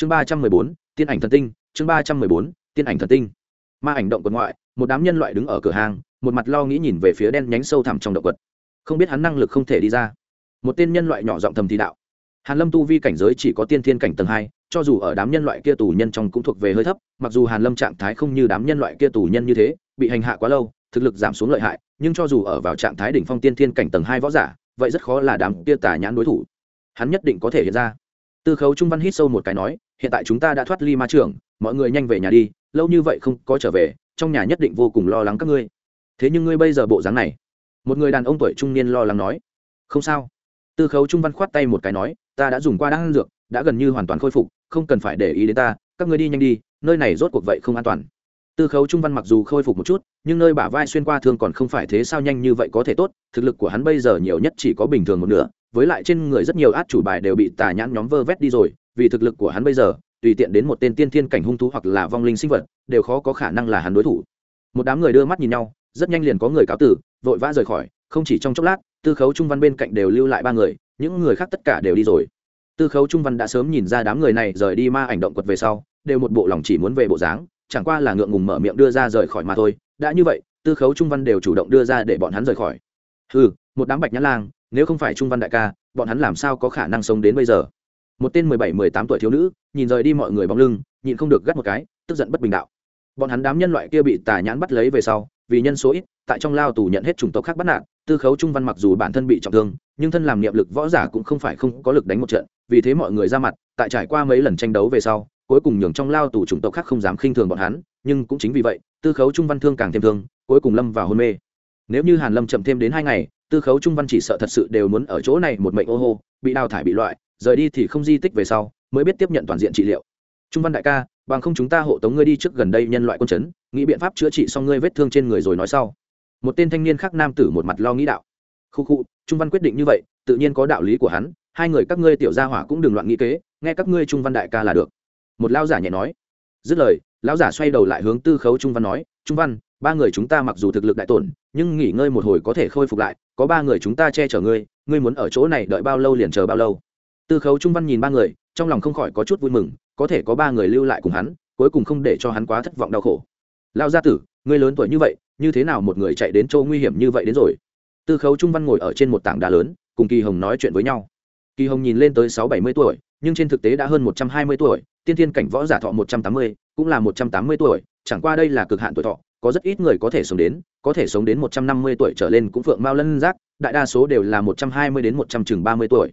chương ba trăm mười bốn, tiên ảnh thần tinh, chương ba trăm mười bốn, tiên ảnh thần tinh. Ma ảnh động quật ngoại, một đám nhân loại đứng ở cửa hàng, một mặt lo nghĩ nhìn về phía đen nhánh sâu thẳm trong động quật. Không biết hắn năng lực không thể đi ra. Một tên nhân loại nhỏ giọng thầm thì đạo. Hàn lâm tu vi cảnh giới chỉ có tiên thiên cảnh tầng hai, cho dù ở đám nhân loại kia tù nhân trong cũng thuộc về hơi thấp, mặc dù hàn lâm trạng thái không như đám nhân loại kia tù nhân như thế, bị hành hạ quá lâu, thực lực giảm xuống lợi hại, nhưng cho dù ở vào trạng thái đỉnh phong tiên thiên cảnh tầng hai võ giả, vậy rất khó là đám kia tà nhãn đối thủ. Hắn nhất định có thể hiện ra. Tư khấu trung văn hít sâu một cái nói hiện tại chúng ta đã thoát ly ma trường mọi người nhanh về nhà đi, lâu như vậy không có trở về, trong nhà nhất định vô cùng lo lắng các ngươi. Thế nhưng ngươi bây giờ bộ dáng này. Một người đàn ông tuổi trung niên lo lắng nói. Không sao. Tư khấu trung văn khoát tay một cái nói, ta đã dùng qua đan dược, đã gần như hoàn toàn khôi phục, không cần phải để ý đến ta, các ngươi đi nhanh đi, nơi này rốt cuộc vậy không an toàn. Tư khấu trung văn mặc dù khôi phục một chút, nhưng nơi bả vai xuyên qua thương còn không phải thế sao nhanh như vậy có thể tốt, thực lực của hắn bây giờ nhiều nhất chỉ có bình thường một nửa, với lại trên người rất nhiều át chủ bài đều bị tà nhãn nhóm vơ vét đi rồi vì thực lực của hắn bây giờ, tùy tiện đến một tên tiên thiên cảnh hung thú hoặc là vong linh sinh vật, đều khó có khả năng là hắn đối thủ. Một đám người đưa mắt nhìn nhau, rất nhanh liền có người cáo tử, vội vã rời khỏi, không chỉ trong chốc lát, tư khấu trung văn bên cạnh đều lưu lại ba người, những người khác tất cả đều đi rồi. Tư khấu trung văn đã sớm nhìn ra đám người này rời đi ma ảnh động quật về sau, đều một bộ lòng chỉ muốn về bộ dáng, chẳng qua là ngượng ngùng mở miệng đưa ra rời khỏi mà thôi. Đã như vậy, tư khấu trung văn đều chủ động đưa ra để bọn hắn rời khỏi. Ừ một đám bạch nhã lang, nếu không phải trung văn đại ca, bọn hắn làm sao có khả năng sống đến bây giờ? Một tên mười bảy, mười tám tuổi thiếu nữ, nhìn rời đi mọi người bóng lưng nhìn không được gắt một cái, tức giận bất bình đạo. Bọn hắn đám nhân loại kia bị tà nhãn bắt lấy về sau, vì nhân số ít, tại trong lao tù nhận hết chủng tộc khác bắt nạt, tư khấu trung văn mặc dù bản thân bị trọng thương, nhưng thân làm niệm lực võ giả cũng không phải không có lực đánh một trận, vì thế mọi người ra mặt, tại trải qua mấy lần tranh đấu về sau, cuối cùng nhường trong lao tù chủng tộc khác không dám khinh thường bọn hắn, nhưng cũng chính vì vậy, tư khấu trung văn thương càng thêm thương, cuối cùng lâm vào hôn mê. Nếu như hàn lâm chậm thêm đến hai ngày tư khấu trung văn chỉ sợ thật sự đều muốn ở chỗ này một mệnh ô hô, bị đào thải bị loại, rời đi thì không di tích về sau, mới biết tiếp nhận toàn diện trị liệu. Trung văn đại ca, bằng không chúng ta hộ tống ngươi đi trước gần đây nhân loại quân chấn, nghĩ biện pháp chữa trị xong ngươi vết thương trên người rồi nói sau. Một tên thanh niên khác nam tử một mặt lo nghĩ đạo. Khu khu, trung văn quyết định như vậy, tự nhiên có đạo lý của hắn, hai người các ngươi tiểu gia hỏa cũng đừng loạn nghĩ kế, nghe các ngươi trung văn đại ca là được. Một lao giả nhẹ nói. Dứt lời, lão giả xoay đầu lại hướng tư khấu trung văn nói, trung văn ba người chúng ta mặc dù thực lực đại tổn, nhưng nghỉ ngơi một hồi có thể khôi phục lại, có ba người chúng ta che chở ngươi ngươi muốn ở chỗ này đợi bao lâu liền chờ bao lâu. Tư khấu trung văn nhìn ba người, trong lòng không khỏi có chút vui mừng, có thể có ba người lưu lại cùng hắn, cuối cùng không để cho hắn quá thất vọng đau khổ. Lao gia tử, ngươi lớn tuổi như vậy, như thế nào một người chạy đến chỗ nguy hiểm như vậy đến rồi? Tư khấu trung văn ngồi ở trên một tảng đá lớn, cùng kỳ hồng nói chuyện với nhau. Kỳ hồng nhìn lên tới sáu bảy mươi tuổi, nhưng trên thực tế đã hơn một trăm hai mươi tuổi, tiên thiên cảnh võ giả thọ một trăm tám mươi, cũng là một trăm tám mươi tuổi, chẳng qua đây là cực hạn tuổi thọ có rất ít người có thể sống đến, có thể sống đến một trăm năm mươi tuổi trở lên cũng phượng mao lân giác, đại đa số đều là một trăm hai mươi đến một trăm chừng ba mươi tuổi.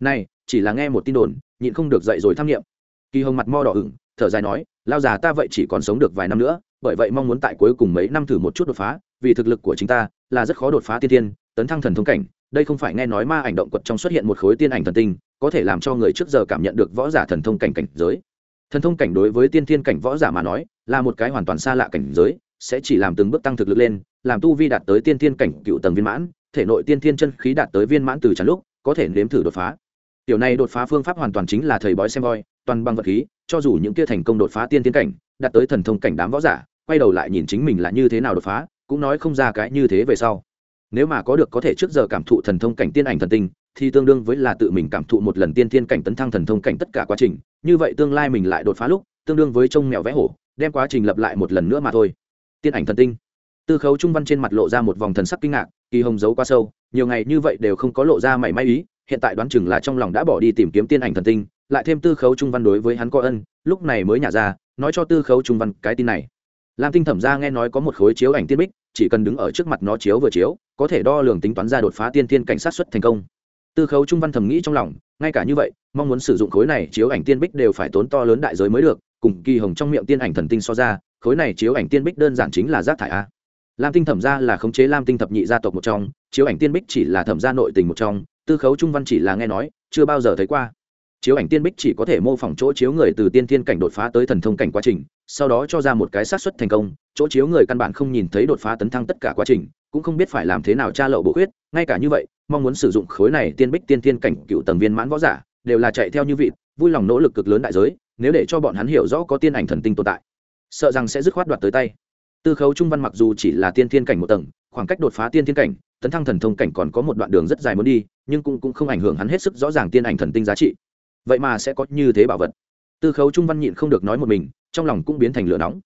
Này, chỉ là nghe một tin đồn, nhịn không được dậy rồi tham nghiệm kỳ hồng mặt mo đỏ ửng, thở dài nói, lao già ta vậy chỉ còn sống được vài năm nữa, bởi vậy mong muốn tại cuối cùng mấy năm thử một chút đột phá, vì thực lực của chính ta là rất khó đột phá tiên tiên, tấn thăng thần thông cảnh, đây không phải nghe nói ma ảnh động quật trong xuất hiện một khối tiên ảnh thần tinh, có thể làm cho người trước giờ cảm nhận được võ giả thần thông cảnh cảnh giới. Thần thông cảnh đối với tiên thiên cảnh võ giả mà nói, là một cái hoàn toàn xa lạ cảnh giới sẽ chỉ làm từng bước tăng thực lực lên, làm tu vi đạt tới tiên thiên cảnh cựu tầng viên mãn, thể nội tiên thiên chân khí đạt tới viên mãn từ tràn lúc, có thể nếm thử đột phá. Tiểu này đột phá phương pháp hoàn toàn chính là thầy bói xem voi, toàn bằng vật khí, cho dù những kia thành công đột phá tiên thiên cảnh, đạt tới thần thông cảnh đám võ giả, quay đầu lại nhìn chính mình là như thế nào đột phá, cũng nói không ra cái như thế về sau. Nếu mà có được có thể trước giờ cảm thụ thần thông cảnh tiên ảnh thần tinh, thì tương đương với là tự mình cảm thụ một lần tiên thiên cảnh tấn thăng thần thông cảnh tất cả quá trình, như vậy tương lai mình lại đột phá lúc, tương đương với trông mèo vẽ hổ, đem quá trình lập lại một lần nữa mà thôi tiên ảnh thần tinh. Tư khấu trung văn trên mặt lộ ra một vòng thần sắc kinh ngạc, kỳ hồng giấu quá sâu, nhiều ngày như vậy đều không có lộ ra mảy may ý, hiện tại đoán chừng là trong lòng đã bỏ đi tìm kiếm tiên ảnh thần tinh, lại thêm tư khấu trung văn đối với hắn có ân, lúc này mới nhả ra, nói cho tư khấu trung văn cái tin này. Lam tinh thẩm ra nghe nói có một khối chiếu ảnh tiên bích, chỉ cần đứng ở trước mặt nó chiếu vừa chiếu, có thể đo lường tính toán ra đột phá tiên tiên cảnh sát xuất thành công. Tư khấu trung văn thầm nghĩ trong lòng, ngay cả như vậy, mong muốn sử dụng khối này chiếu ảnh tiên bích đều phải tốn to lớn đại giới mới được, cùng kỳ hồng trong miệng tiên ảnh thần tinh so ra khối này chiếu ảnh tiên bích đơn giản chính là rác thải a. Lam tinh thẩm gia là khống chế lam tinh thập nhị gia tộc một trong, chiếu ảnh tiên bích chỉ là thẩm gia nội tình một trong, tư khấu trung văn chỉ là nghe nói, chưa bao giờ thấy qua. Chiếu ảnh tiên bích chỉ có thể mô phỏng chỗ chiếu người từ tiên thiên cảnh đột phá tới thần thông cảnh quá trình, sau đó cho ra một cái xác suất thành công, chỗ chiếu người căn bản không nhìn thấy đột phá tấn thăng tất cả quá trình, cũng không biết phải làm thế nào tra lậu bộ khuyết, ngay cả như vậy, mong muốn sử dụng khối này tiên bích tiên thiên cảnh cựu tầng viên mãn võ giả, đều là chạy theo như vị vui lòng nỗ lực cực lớn đại giới, nếu để cho bọn hắn hiểu rõ có tiên ảnh thần tinh tồn tại sợ rằng sẽ dứt khoát đoạt tới tay. Tư khấu trung văn mặc dù chỉ là tiên Thiên cảnh một tầng khoảng cách đột phá tiên Thiên cảnh tấn thăng thần thông cảnh còn có một đoạn đường rất dài muốn đi nhưng cũng, cũng không ảnh hưởng hắn hết sức rõ ràng tiên ảnh thần tinh giá trị. Vậy mà sẽ có như thế bảo vật. Tư khấu trung văn nhịn không được nói một mình trong lòng cũng biến thành lửa nóng.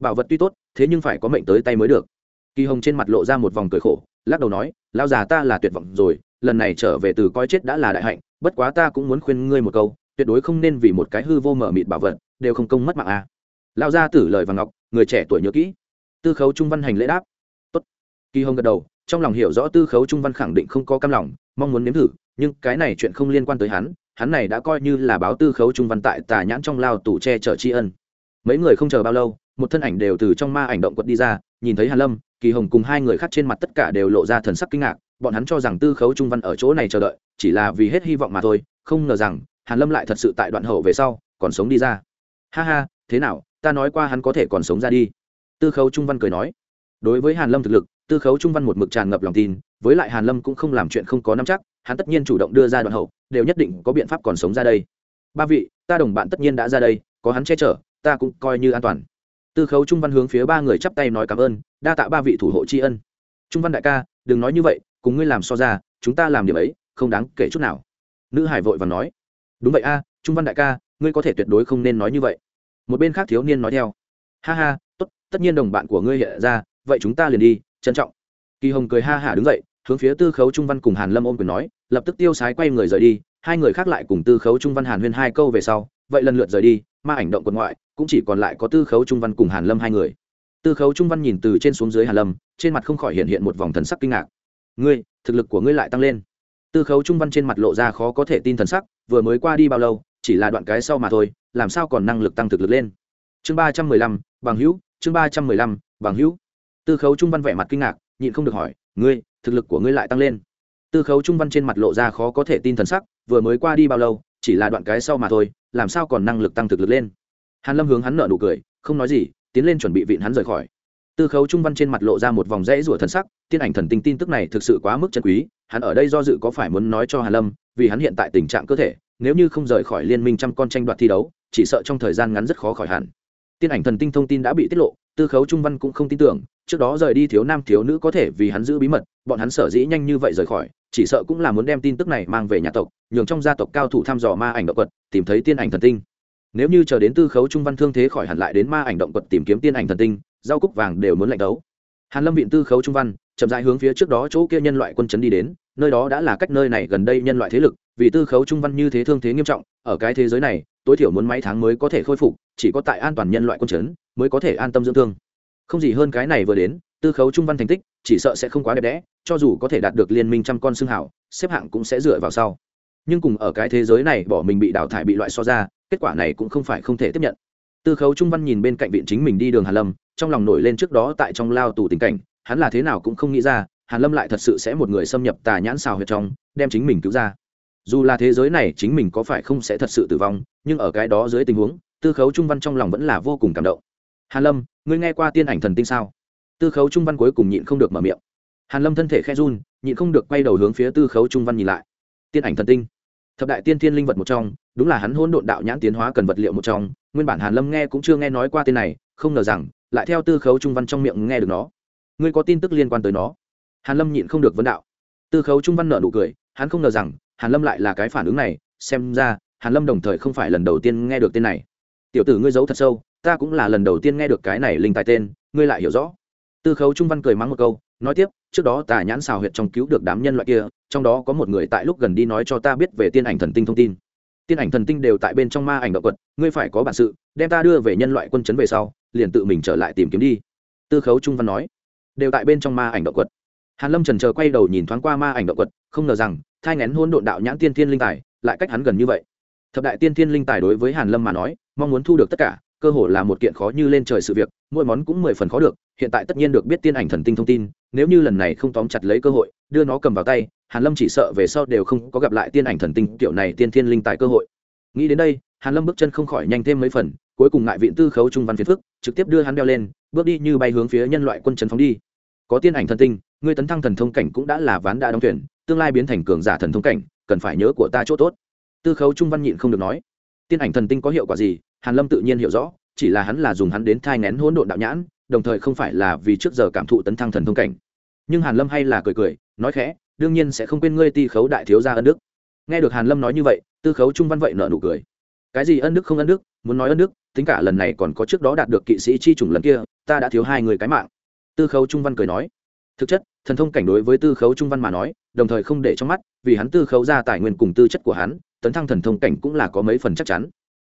Bảo vật tuy tốt thế nhưng phải có mệnh tới tay mới được. Kỳ hồng trên mặt lộ ra một vòng cười khổ lắc đầu nói lao già ta là tuyệt vọng rồi lần này trở về từ coi chết đã là đại hạnh bất quá ta cũng muốn khuyên ngươi một câu tuyệt đối không nên vì một cái hư vô mở mịt bảo vật đều không công mất mạng a à lao ra tử lời và ngọc, người trẻ tuổi nhớ kỹ. Tư khấu trung văn hành lễ đáp. Tốt. kỳ hồng gật đầu, trong lòng hiểu rõ tư khấu trung văn khẳng định không có cam lòng, mong muốn nếm thử, nhưng cái này chuyện không liên quan tới hắn hắn này đã coi như là báo tư khấu trung văn tại tà nhãn trong lao tủ che chở tri ân. Mấy người không chờ bao lâu, một thân ảnh đều từ trong ma ảnh động quật đi ra, nhìn thấy hàn lâm, kỳ hồng cùng hai người khác trên mặt tất cả đều lộ ra thần sắc kinh ngạc, bọn hắn cho rằng tư khấu trung văn ở chỗ này chờ đợi, chỉ là vì hết hy vọng mà thôi, không ngờ rằng, hàn lâm lại thật sự tại đoạn hậu về sau, còn sống đi ra. Ha ha, thế nào ta nói qua hắn có thể còn sống ra đi. Tư khấu trung văn cười nói. Đối với hàn lâm thực lực, tư khấu trung văn một mực tràn ngập lòng tin, với lại hàn lâm cũng không làm chuyện không có nắm chắc, hắn tất nhiên chủ động đưa ra đoạn hậu, đều nhất định có biện pháp còn sống ra đây. Ba vị, ta đồng bạn tất nhiên đã ra đây, có hắn che chở, ta cũng coi như an toàn. Tư khấu trung văn hướng phía ba người chắp tay nói cảm ơn, đa tạ ba vị thủ hộ tri ân. Trung văn đại ca, đừng nói như vậy, cùng ngươi làm so ra, chúng ta làm điểm ấy, không đáng kể chút nào. Nữ hải vội và nói. Đúng vậy a, trung văn đại ca, ngươi có thể tuyệt đối không nên nói như vậy một bên khác thiếu niên nói theo. Ha ha, tốt, tất nhiên đồng bạn của ngươi hiện ra, vậy chúng ta liền đi, trân trọng. Kỳ hồng cười ha hả đứng dậy, hướng phía tư khấu trung văn cùng hàn lâm ôm quyền nói, lập tức tiêu sái quay người rời đi, hai người khác lại cùng tư khấu trung văn hàn huyên hai câu về sau, vậy lần lượt rời đi, ma ảnh động quần ngoại, cũng chỉ còn lại có tư khấu trung văn cùng hàn lâm hai người. Tư khấu trung văn nhìn từ trên xuống dưới hàn lâm, trên mặt không khỏi hiện hiện một vòng thần sắc kinh ngạc. Ngươi, thực lực của ngươi lại tăng lên. Tư khấu trung văn trên mặt lộ ra khó có thể tin thần sắc, vừa mới qua đi bao lâu, chỉ là đoạn cái sau mà thôi làm sao còn năng lực tăng thực lực lên? Chương ba trăm mười lăm, bằng hữu, chương ba trăm mười lăm, bằng hữu. Tư khấu trung văn vẻ mặt kinh ngạc, nhịn không được hỏi, ngươi, thực lực của ngươi lại tăng lên? Tư khấu trung văn trên mặt lộ ra khó có thể tin thần sắc, vừa mới qua đi bao lâu, chỉ là đoạn cái sau mà thôi, làm sao còn năng lực tăng thực lực lên? Hàn lâm hướng hắn nở nụ cười, không nói gì, tiến lên chuẩn bị vịn hắn rời khỏi. Tư khấu trung văn trên mặt lộ ra một vòng rẽ rủa thần sắc, tiên ảnh thần tinh tin tức này thực sự quá mức chân quý, hắn ở đây do dự có phải muốn nói cho hàn lâm, vì hắn hiện tại tình trạng cơ thể, nếu như không rời khỏi liên minh trăm con tranh đoạt thi đấu chỉ sợ trong thời gian ngắn rất khó khỏi hẳn. Tiên ảnh thần tinh thông tin đã bị tiết lộ, tư khấu trung văn cũng không tin tưởng, trước đó rời đi thiếu nam thiếu nữ có thể vì hắn giữ bí mật, bọn hắn sở dĩ nhanh như vậy rời khỏi, chỉ sợ cũng là muốn đem tin tức này mang về nhà tộc, nhường trong gia tộc cao thủ thăm dò ma ảnh động quật, tìm thấy tiên ảnh thần tinh. Nếu như chờ đến tư khấu trung văn thương thế khỏi hẳn lại đến ma ảnh động quật tìm kiếm tiên ảnh thần tinh, rau cúc vàng đều muốn lạnh đấu. Hàn lâm viện tư khấu trung văn, chậm rãi hướng phía trước đó chỗ kia nhân loại quân chấn đi đến, nơi đó đã là cách nơi này gần đây nhân loại thế lực, vì tư khấu trung văn như thế thương thế nghiêm trọng, ở cái thế giới này tối thiểu muốn mấy tháng mới có thể khôi phục, chỉ có tại an toàn nhân loại quân chấn mới có thể an tâm dưỡng thương. Không gì hơn cái này vừa đến, tư khấu trung văn thành tích, chỉ sợ sẽ không quá đẹp đẽ, cho dù có thể đạt được liên minh trăm con xương hảo, xếp hạng cũng sẽ dựa vào sau. Nhưng cùng ở cái thế giới này bỏ mình bị đào thải bị loại so ra, kết quả này cũng không phải không thể tiếp nhận. Tư khấu trung văn nhìn bên cạnh viện chính mình đi đường hàn lâm, trong lòng nổi lên trước đó tại trong lao tù tình cảnh, hắn là thế nào cũng không nghĩ ra, hàn lâm lại thật sự sẽ một người xâm nhập tà nhãn xào huyệt trong, đem chính mình cứu ra. Dù là thế giới này chính mình có phải không sẽ thật sự tử vong nhưng ở cái đó dưới tình huống, tư khấu trung văn trong lòng vẫn là vô cùng cảm động. Hàn lâm, ngươi nghe qua tiên ảnh thần tinh sao? Tư khấu trung văn cuối cùng nhịn không được mở miệng. Hàn lâm thân thể khe run, nhịn không được quay đầu hướng phía tư khấu trung văn nhìn lại. Tiên ảnh thần tinh. Thập đại tiên thiên linh vật một trong, đúng là hắn hôn độn đạo nhãn tiến hóa cần vật liệu một trong, nguyên bản hàn lâm nghe cũng chưa nghe nói qua tên này, không ngờ rằng, lại theo tư khấu trung văn trong miệng nghe được nó. Ngươi có tin tức liên quan tới nó? Hàn lâm nhịn không được vấn đạo. Tư khấu trung văn nợ nụ cười, hắn không ngờ rằng, hàn lâm lại là cái phản ứng này, xem ra hàn lâm đồng thời không phải lần đầu tiên nghe được tên này. Tiểu tử ngươi giấu thật sâu, ta cũng là lần đầu tiên nghe được cái này linh tài tên, ngươi lại hiểu rõ. Tư khấu trung văn cười mắng một câu, nói tiếp, trước đó tà nhãn xào huyệt trong cứu được đám nhân loại kia, trong đó có một người tại lúc gần đi nói cho ta biết về tiên ảnh thần tinh thông tin. Tiên ảnh thần tinh đều tại bên trong ma ảnh động quật ngươi phải có bản sự, đem ta đưa về nhân loại quân chấn về sau, liền tự mình trở lại tìm kiếm đi. Tư khấu trung văn nói. Đều tại bên trong ma ảnh động quật hàn lâm trần chờ quay đầu nhìn thoáng qua ma ảnh động quật không ngờ rằng, thai ngén hôn độn đạo nhãn tiên thiên linh tài, lại cách hắn gần như vậy thập đại tiên thiên linh tài đối với hàn lâm mà nói, mong muốn thu được tất cả, cơ hội là một kiện khó như lên trời sự việc, mỗi món cũng mười phần khó được, hiện tại tất nhiên được biết tiên ảnh thần tinh thông tin, nếu như lần này không tóm chặt lấy cơ hội, đưa nó cầm vào tay, hàn lâm chỉ sợ về sau đều không có gặp lại tiên ảnh thần tinh kiểu này tiên thiên linh tài cơ hội. Nghĩ đến đây, hàn lâm bước chân không khỏi nhanh thêm mấy phần, cuối cùng ngại viện tư khấu trung văn phiền phức, trực tiếp đưa hắn đeo lên, bước đi như bay hướng phía nhân loại quân trấn phóng đi. Có tiên ảnh thần tinh, ngươi tấn thăng thần thông cảnh cũng đã là ván đã đóng tuyển, tương lai biến thành cường giả thần thông cảnh, cần phải nhớ của ta chỗ tốt tư khấu trung văn nhịn không được nói, tiên ảnh thần tinh có hiệu quả gì? Hàn lâm tự nhiên hiểu rõ, chỉ là hắn là dùng hắn đến thai ngén hỗn độn đạo nhãn, đồng thời không phải là vì trước giờ cảm thụ tấn thăng thần thông cảnh. Nhưng hàn lâm hay là cười cười, nói khẽ, đương nhiên sẽ không quên ngươi ti khấu đại thiếu gia ân đức. Nghe được hàn lâm nói như vậy, tư khấu trung văn vậy nở nụ cười. Cái gì ân đức không ân đức, muốn nói ân đức, tính cả lần này còn có trước đó đạt được kỵ sĩ chi chủng lần kia, ta đã thiếu hai người cái mạng. Tư khấu trung văn cười nói. Thực chất, thần thông cảnh đối với tư khấu trung văn mà nói, đồng thời không để trong mắt, vì hắn tư khấu ra tài nguyên cùng tư chất của hắn tấn thăng thần thông cảnh cũng là có mấy phần chắc chắn.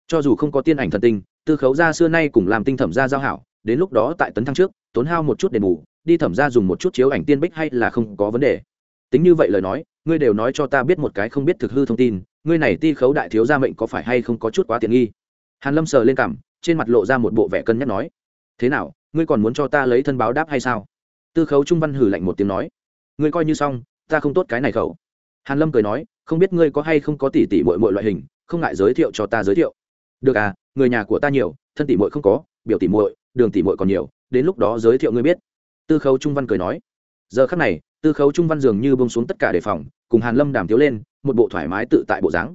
Cho dù không có tiên ảnh thần tinh, tư khấu ra xưa nay cùng làm tinh thẩm ra giao hảo, đến lúc đó tại tấn thăng trước, tốn hao một chút đền bù, đi thẩm ra dùng một chút chiếu ảnh tiên bích hay là không có vấn đề. Tính như vậy lời nói, ngươi đều nói cho ta biết một cái không biết thực hư thông tin, ngươi này ti khấu đại thiếu gia mệnh có phải hay không có chút quá tiện nghi? Hàn lâm sờ lên cằm, trên mặt lộ ra một bộ vẻ cân nhắc nói. Thế nào, ngươi còn muốn cho ta lấy thân báo đáp hay sao? Tư khấu trung văn hử lạnh một tiếng nói. Ngươi coi như xong, ta không tốt cái này khẩu hàn lâm cười nói, không biết ngươi có hay không có tỷ tỷ muội muội loại hình, không ngại giới thiệu cho ta giới thiệu. Được à người nhà của ta nhiều, thân tỷ muội không có, biểu tỷ muội, đường tỷ muội còn nhiều, đến lúc đó giới thiệu ngươi biết. Tư khấu trung văn cười nói. Giờ khắc này, tư khấu trung văn dường như bông xuống tất cả đề phòng, cùng hàn lâm đàm thiếu lên, một bộ thoải mái tự tại bộ dáng.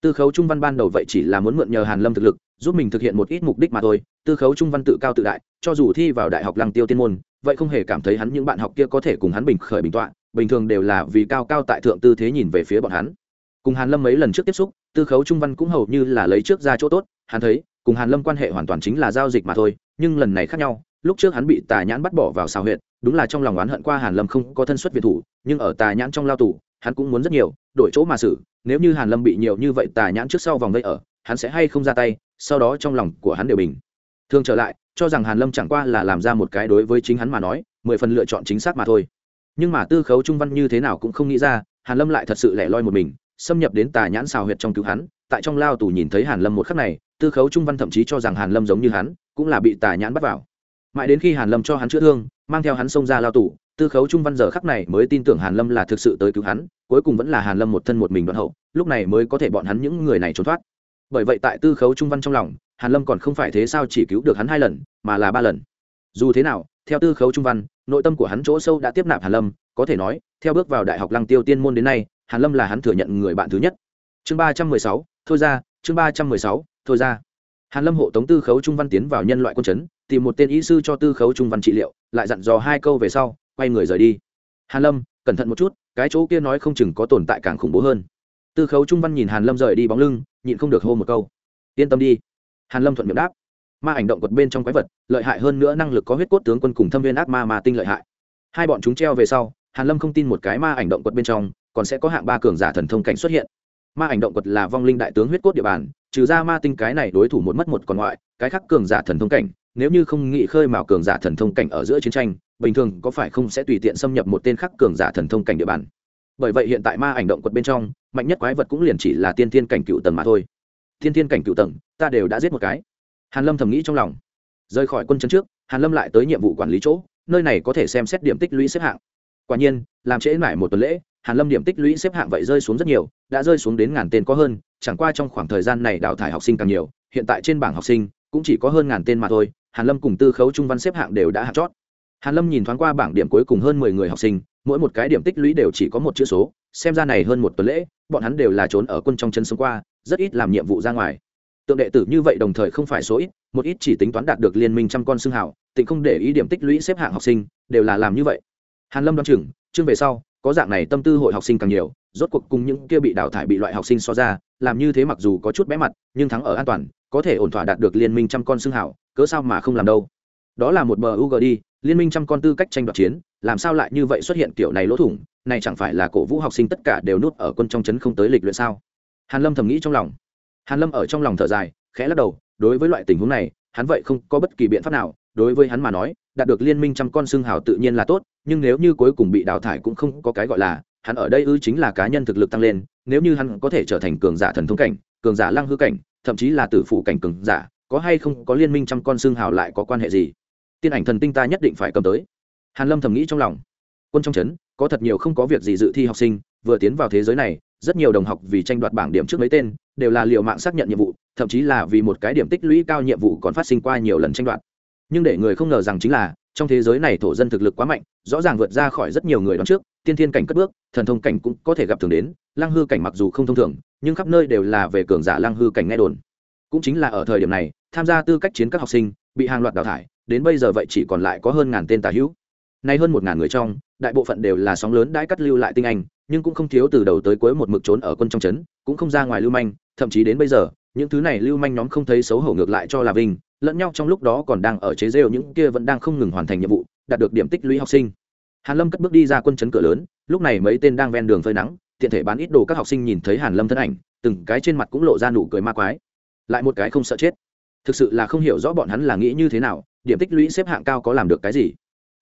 Tư khấu trung văn ban đầu vậy chỉ là muốn mượn nhờ hàn lâm thực lực, giúp mình thực hiện một ít mục đích mà thôi. Tư khấu trung văn tự cao tự đại, cho dù thi vào đại học lăng tiêu tiên môn, vậy không hề cảm thấy hắn những bạn học kia có thể cùng hắn bình khởi bình tọa bình thường đều là vì cao cao tại thượng tư thế nhìn về phía bọn hắn. Cùng hàn lâm mấy lần trước tiếp xúc, tư khấu trung văn cũng hầu như là lấy trước ra chỗ tốt, hắn thấy, cùng hàn lâm quan hệ hoàn toàn chính là giao dịch mà thôi, nhưng lần này khác nhau, lúc trước hắn bị tà nhãn bắt bỏ vào xào huyện đúng là trong lòng oán hận qua hàn lâm không có thân xuất việt thủ, nhưng ở tà nhãn trong lao tù, hắn cũng muốn rất nhiều, đổi chỗ mà xử, nếu như hàn lâm bị nhiều như vậy tà nhãn trước sau vòng vây ở, hắn sẽ hay không ra tay, sau đó trong lòng của hắn đều bình. Thường trở lại, cho rằng hàn lâm chẳng qua là làm ra một cái đối với chính hắn mà nói, mười phần lựa chọn chính xác mà thôi nhưng mà tư khấu trung văn như thế nào cũng không nghĩ ra, hàn lâm lại thật sự lẻ loi một mình, xâm nhập đến tà nhãn xào huyệt trong cứu hắn. Tại trong lao tù nhìn thấy hàn lâm một khắc này, tư khấu trung văn thậm chí cho rằng hàn lâm giống như hắn, cũng là bị tà nhãn bắt vào. Mãi đến khi hàn lâm cho hắn chữa thương, mang theo hắn xông ra lao tù, tư khấu trung văn giờ khắc này mới tin tưởng hàn lâm là thực sự tới cứu hắn, cuối cùng vẫn là hàn lâm một thân một mình đoạn hậu, lúc này mới có thể bọn hắn những người này trốn thoát. Bởi vậy tại tư khấu trung văn trong lòng, hàn lâm còn không phải thế sao chỉ cứu được hắn hai lần, mà là ba lần. Dù thế nào theo tư khấu trung văn, nội tâm của hắn chỗ sâu đã tiếp nạp hàn lâm, có thể nói, theo bước vào đại học lăng tiêu tiên môn đến nay, hàn lâm là hắn thừa nhận người bạn thứ nhất. Chương ba trăm mười sáu, thôi ra, chương ba trăm mười sáu, thôi ra. Hàn lâm hộ tống tư khấu trung văn tiến vào nhân loại quân chấn, tìm một tên y sư cho tư khấu trung văn trị liệu, lại dặn dò hai câu về sau, quay người rời đi. Hàn lâm, cẩn thận một chút, cái chỗ kia nói không chừng có tồn tại càng khủng bố hơn. Tư khấu trung văn nhìn hàn lâm rời đi bóng lưng, nhịn không được hô một câu. Yên tâm đi. Hàn lâm thuận miệng đáp ma ảnh động quật bên trong quái vật, lợi hại hơn nữa năng lực có huyết cốt tướng quân cùng thâm viên ác ma ma tinh lợi hại. Hai bọn chúng treo về sau, hàn lâm không tin một cái ma ảnh động quật bên trong, còn sẽ có hạng ba cường giả thần thông cảnh xuất hiện. Ma ảnh động quật là vong linh đại tướng huyết cốt địa bàn, trừ ra ma tinh cái này đối thủ một mất một còn ngoại, cái khác cường giả thần thông cảnh, nếu như không nghĩ khơi mào cường giả thần thông cảnh ở giữa chiến tranh, bình thường có phải không sẽ tùy tiện xâm nhập một tên khác cường giả thần thông cảnh địa bàn. Bởi vậy hiện tại ma ảnh động quật bên trong, mạnh nhất quái vật cũng liền chỉ là tiên thiên cảnh cựu tầng mà thôi. Tiên thiên cảnh cựu tầng, ta đều đã giết một cái hàn lâm thầm nghĩ trong lòng. Rời khỏi quân chân trước, hàn lâm lại tới nhiệm vụ quản lý chỗ, nơi này có thể xem xét điểm tích lũy xếp hạng. Quả nhiên, làm trễ mãi một tuần lễ, hàn lâm điểm tích lũy xếp hạng vậy rơi xuống rất nhiều, đã rơi xuống đến ngàn tên có hơn, chẳng qua trong khoảng thời gian này đào thải học sinh càng nhiều, hiện tại trên bảng học sinh cũng chỉ có hơn ngàn tên mà thôi, hàn lâm cùng tư khấu trung văn xếp hạng đều đã hạt chót. Hàn lâm nhìn thoáng qua bảng điểm cuối cùng hơn mười người học sinh, mỗi một cái điểm tích lũy đều chỉ có một chữ số, xem ra này hơn một tuần lễ, bọn hắn đều là trốn ở quân trong chân sống qua, rất ít làm nhiệm vụ ra ngoài tượng đệ tử như vậy đồng thời không phải số ít, một ít chỉ tính toán đạt được liên minh trăm con xương hảo tỉnh không để ý điểm tích lũy xếp hạng học sinh, đều là làm như vậy. Hàn lâm đoan chừng, chương về sau, có dạng này tâm tư hội học sinh càng nhiều, rốt cuộc cùng những kia bị đào thải bị loại học sinh so ra, làm như thế mặc dù có chút bé mặt, nhưng thắng ở an toàn, có thể ổn thỏa đạt được liên minh trăm con xương hảo cớ sao mà không làm đâu. Đó là một bờ ug đi, liên minh trăm con tư cách tranh đoạt chiến, làm sao lại như vậy xuất hiện kiểu này lỗ thủng, này chẳng phải là cổ vũ học sinh tất cả đều nút ở quân trong chấn không tới lịch luyện sao? Hàn lâm thầm nghĩ trong lòng hàn lâm ở trong lòng thở dài, khẽ lắc đầu, đối với loại tình huống này, hắn vậy không có bất kỳ biện pháp nào. Đối với hắn mà nói, đạt được liên minh trăm con xương hào tự nhiên là tốt, nhưng nếu như cuối cùng bị đào thải cũng không có cái gọi là, hắn ở đây ư chính là cá nhân thực lực tăng lên, nếu như hắn có thể trở thành cường giả thần thông cảnh, cường giả lăng hư cảnh, thậm chí là tử phụ cảnh cường giả, có hay không có liên minh trăm con xương hào lại có quan hệ gì? Tiên ảnh thần tinh ta nhất định phải cầm tới. Hàn lâm thầm nghĩ trong lòng. Quân trong trấn, có thật nhiều không có việc gì dự thi học sinh, vừa tiến vào thế giới này, rất nhiều đồng học vì tranh đoạt bảng điểm trước mấy tên đều là liệu mạng xác nhận nhiệm vụ, thậm chí là vì một cái điểm tích lũy cao nhiệm vụ còn phát sinh qua nhiều lần tranh đoạt. Nhưng để người không ngờ rằng chính là, trong thế giới này thổ dân thực lực quá mạnh, rõ ràng vượt ra khỏi rất nhiều người đón trước, tiên thiên cảnh cất bước, thần thông cảnh cũng có thể gặp thường đến, lăng hư cảnh mặc dù không thông thường, nhưng khắp nơi đều là về cường giả lăng hư cảnh nghe đồn. Cũng chính là ở thời điểm này, tham gia tư cách chiến các học sinh, bị hàng loạt đào thải, đến bây giờ vậy chỉ còn lại có hơn ngàn tên tà hữu. Nay hơn một ngàn người trong, đại bộ phận đều là sóng lớn đãi cắt lưu lại tinh anh nhưng cũng không thiếu từ đầu tới cuối một mực trốn ở quân trong trấn, cũng không ra ngoài lưu manh, thậm chí đến bây giờ, những thứ này lưu manh nhóm không thấy xấu hổ ngược lại cho là vinh, lẫn nhau trong lúc đó còn đang ở chế rêu những kia vẫn đang không ngừng hoàn thành nhiệm vụ, đạt được điểm tích lũy học sinh. Hàn lâm cất bước đi ra quân trấn cửa lớn, lúc này mấy tên đang ven đường phơi nắng, tiện thể bán ít đồ các học sinh nhìn thấy hàn lâm thân ảnh, từng cái trên mặt cũng lộ ra nụ cười ma quái. Lại một cái không sợ chết. Thực sự là không hiểu rõ bọn hắn là nghĩ như thế nào, điểm tích lũy xếp hạng cao có làm được cái gì,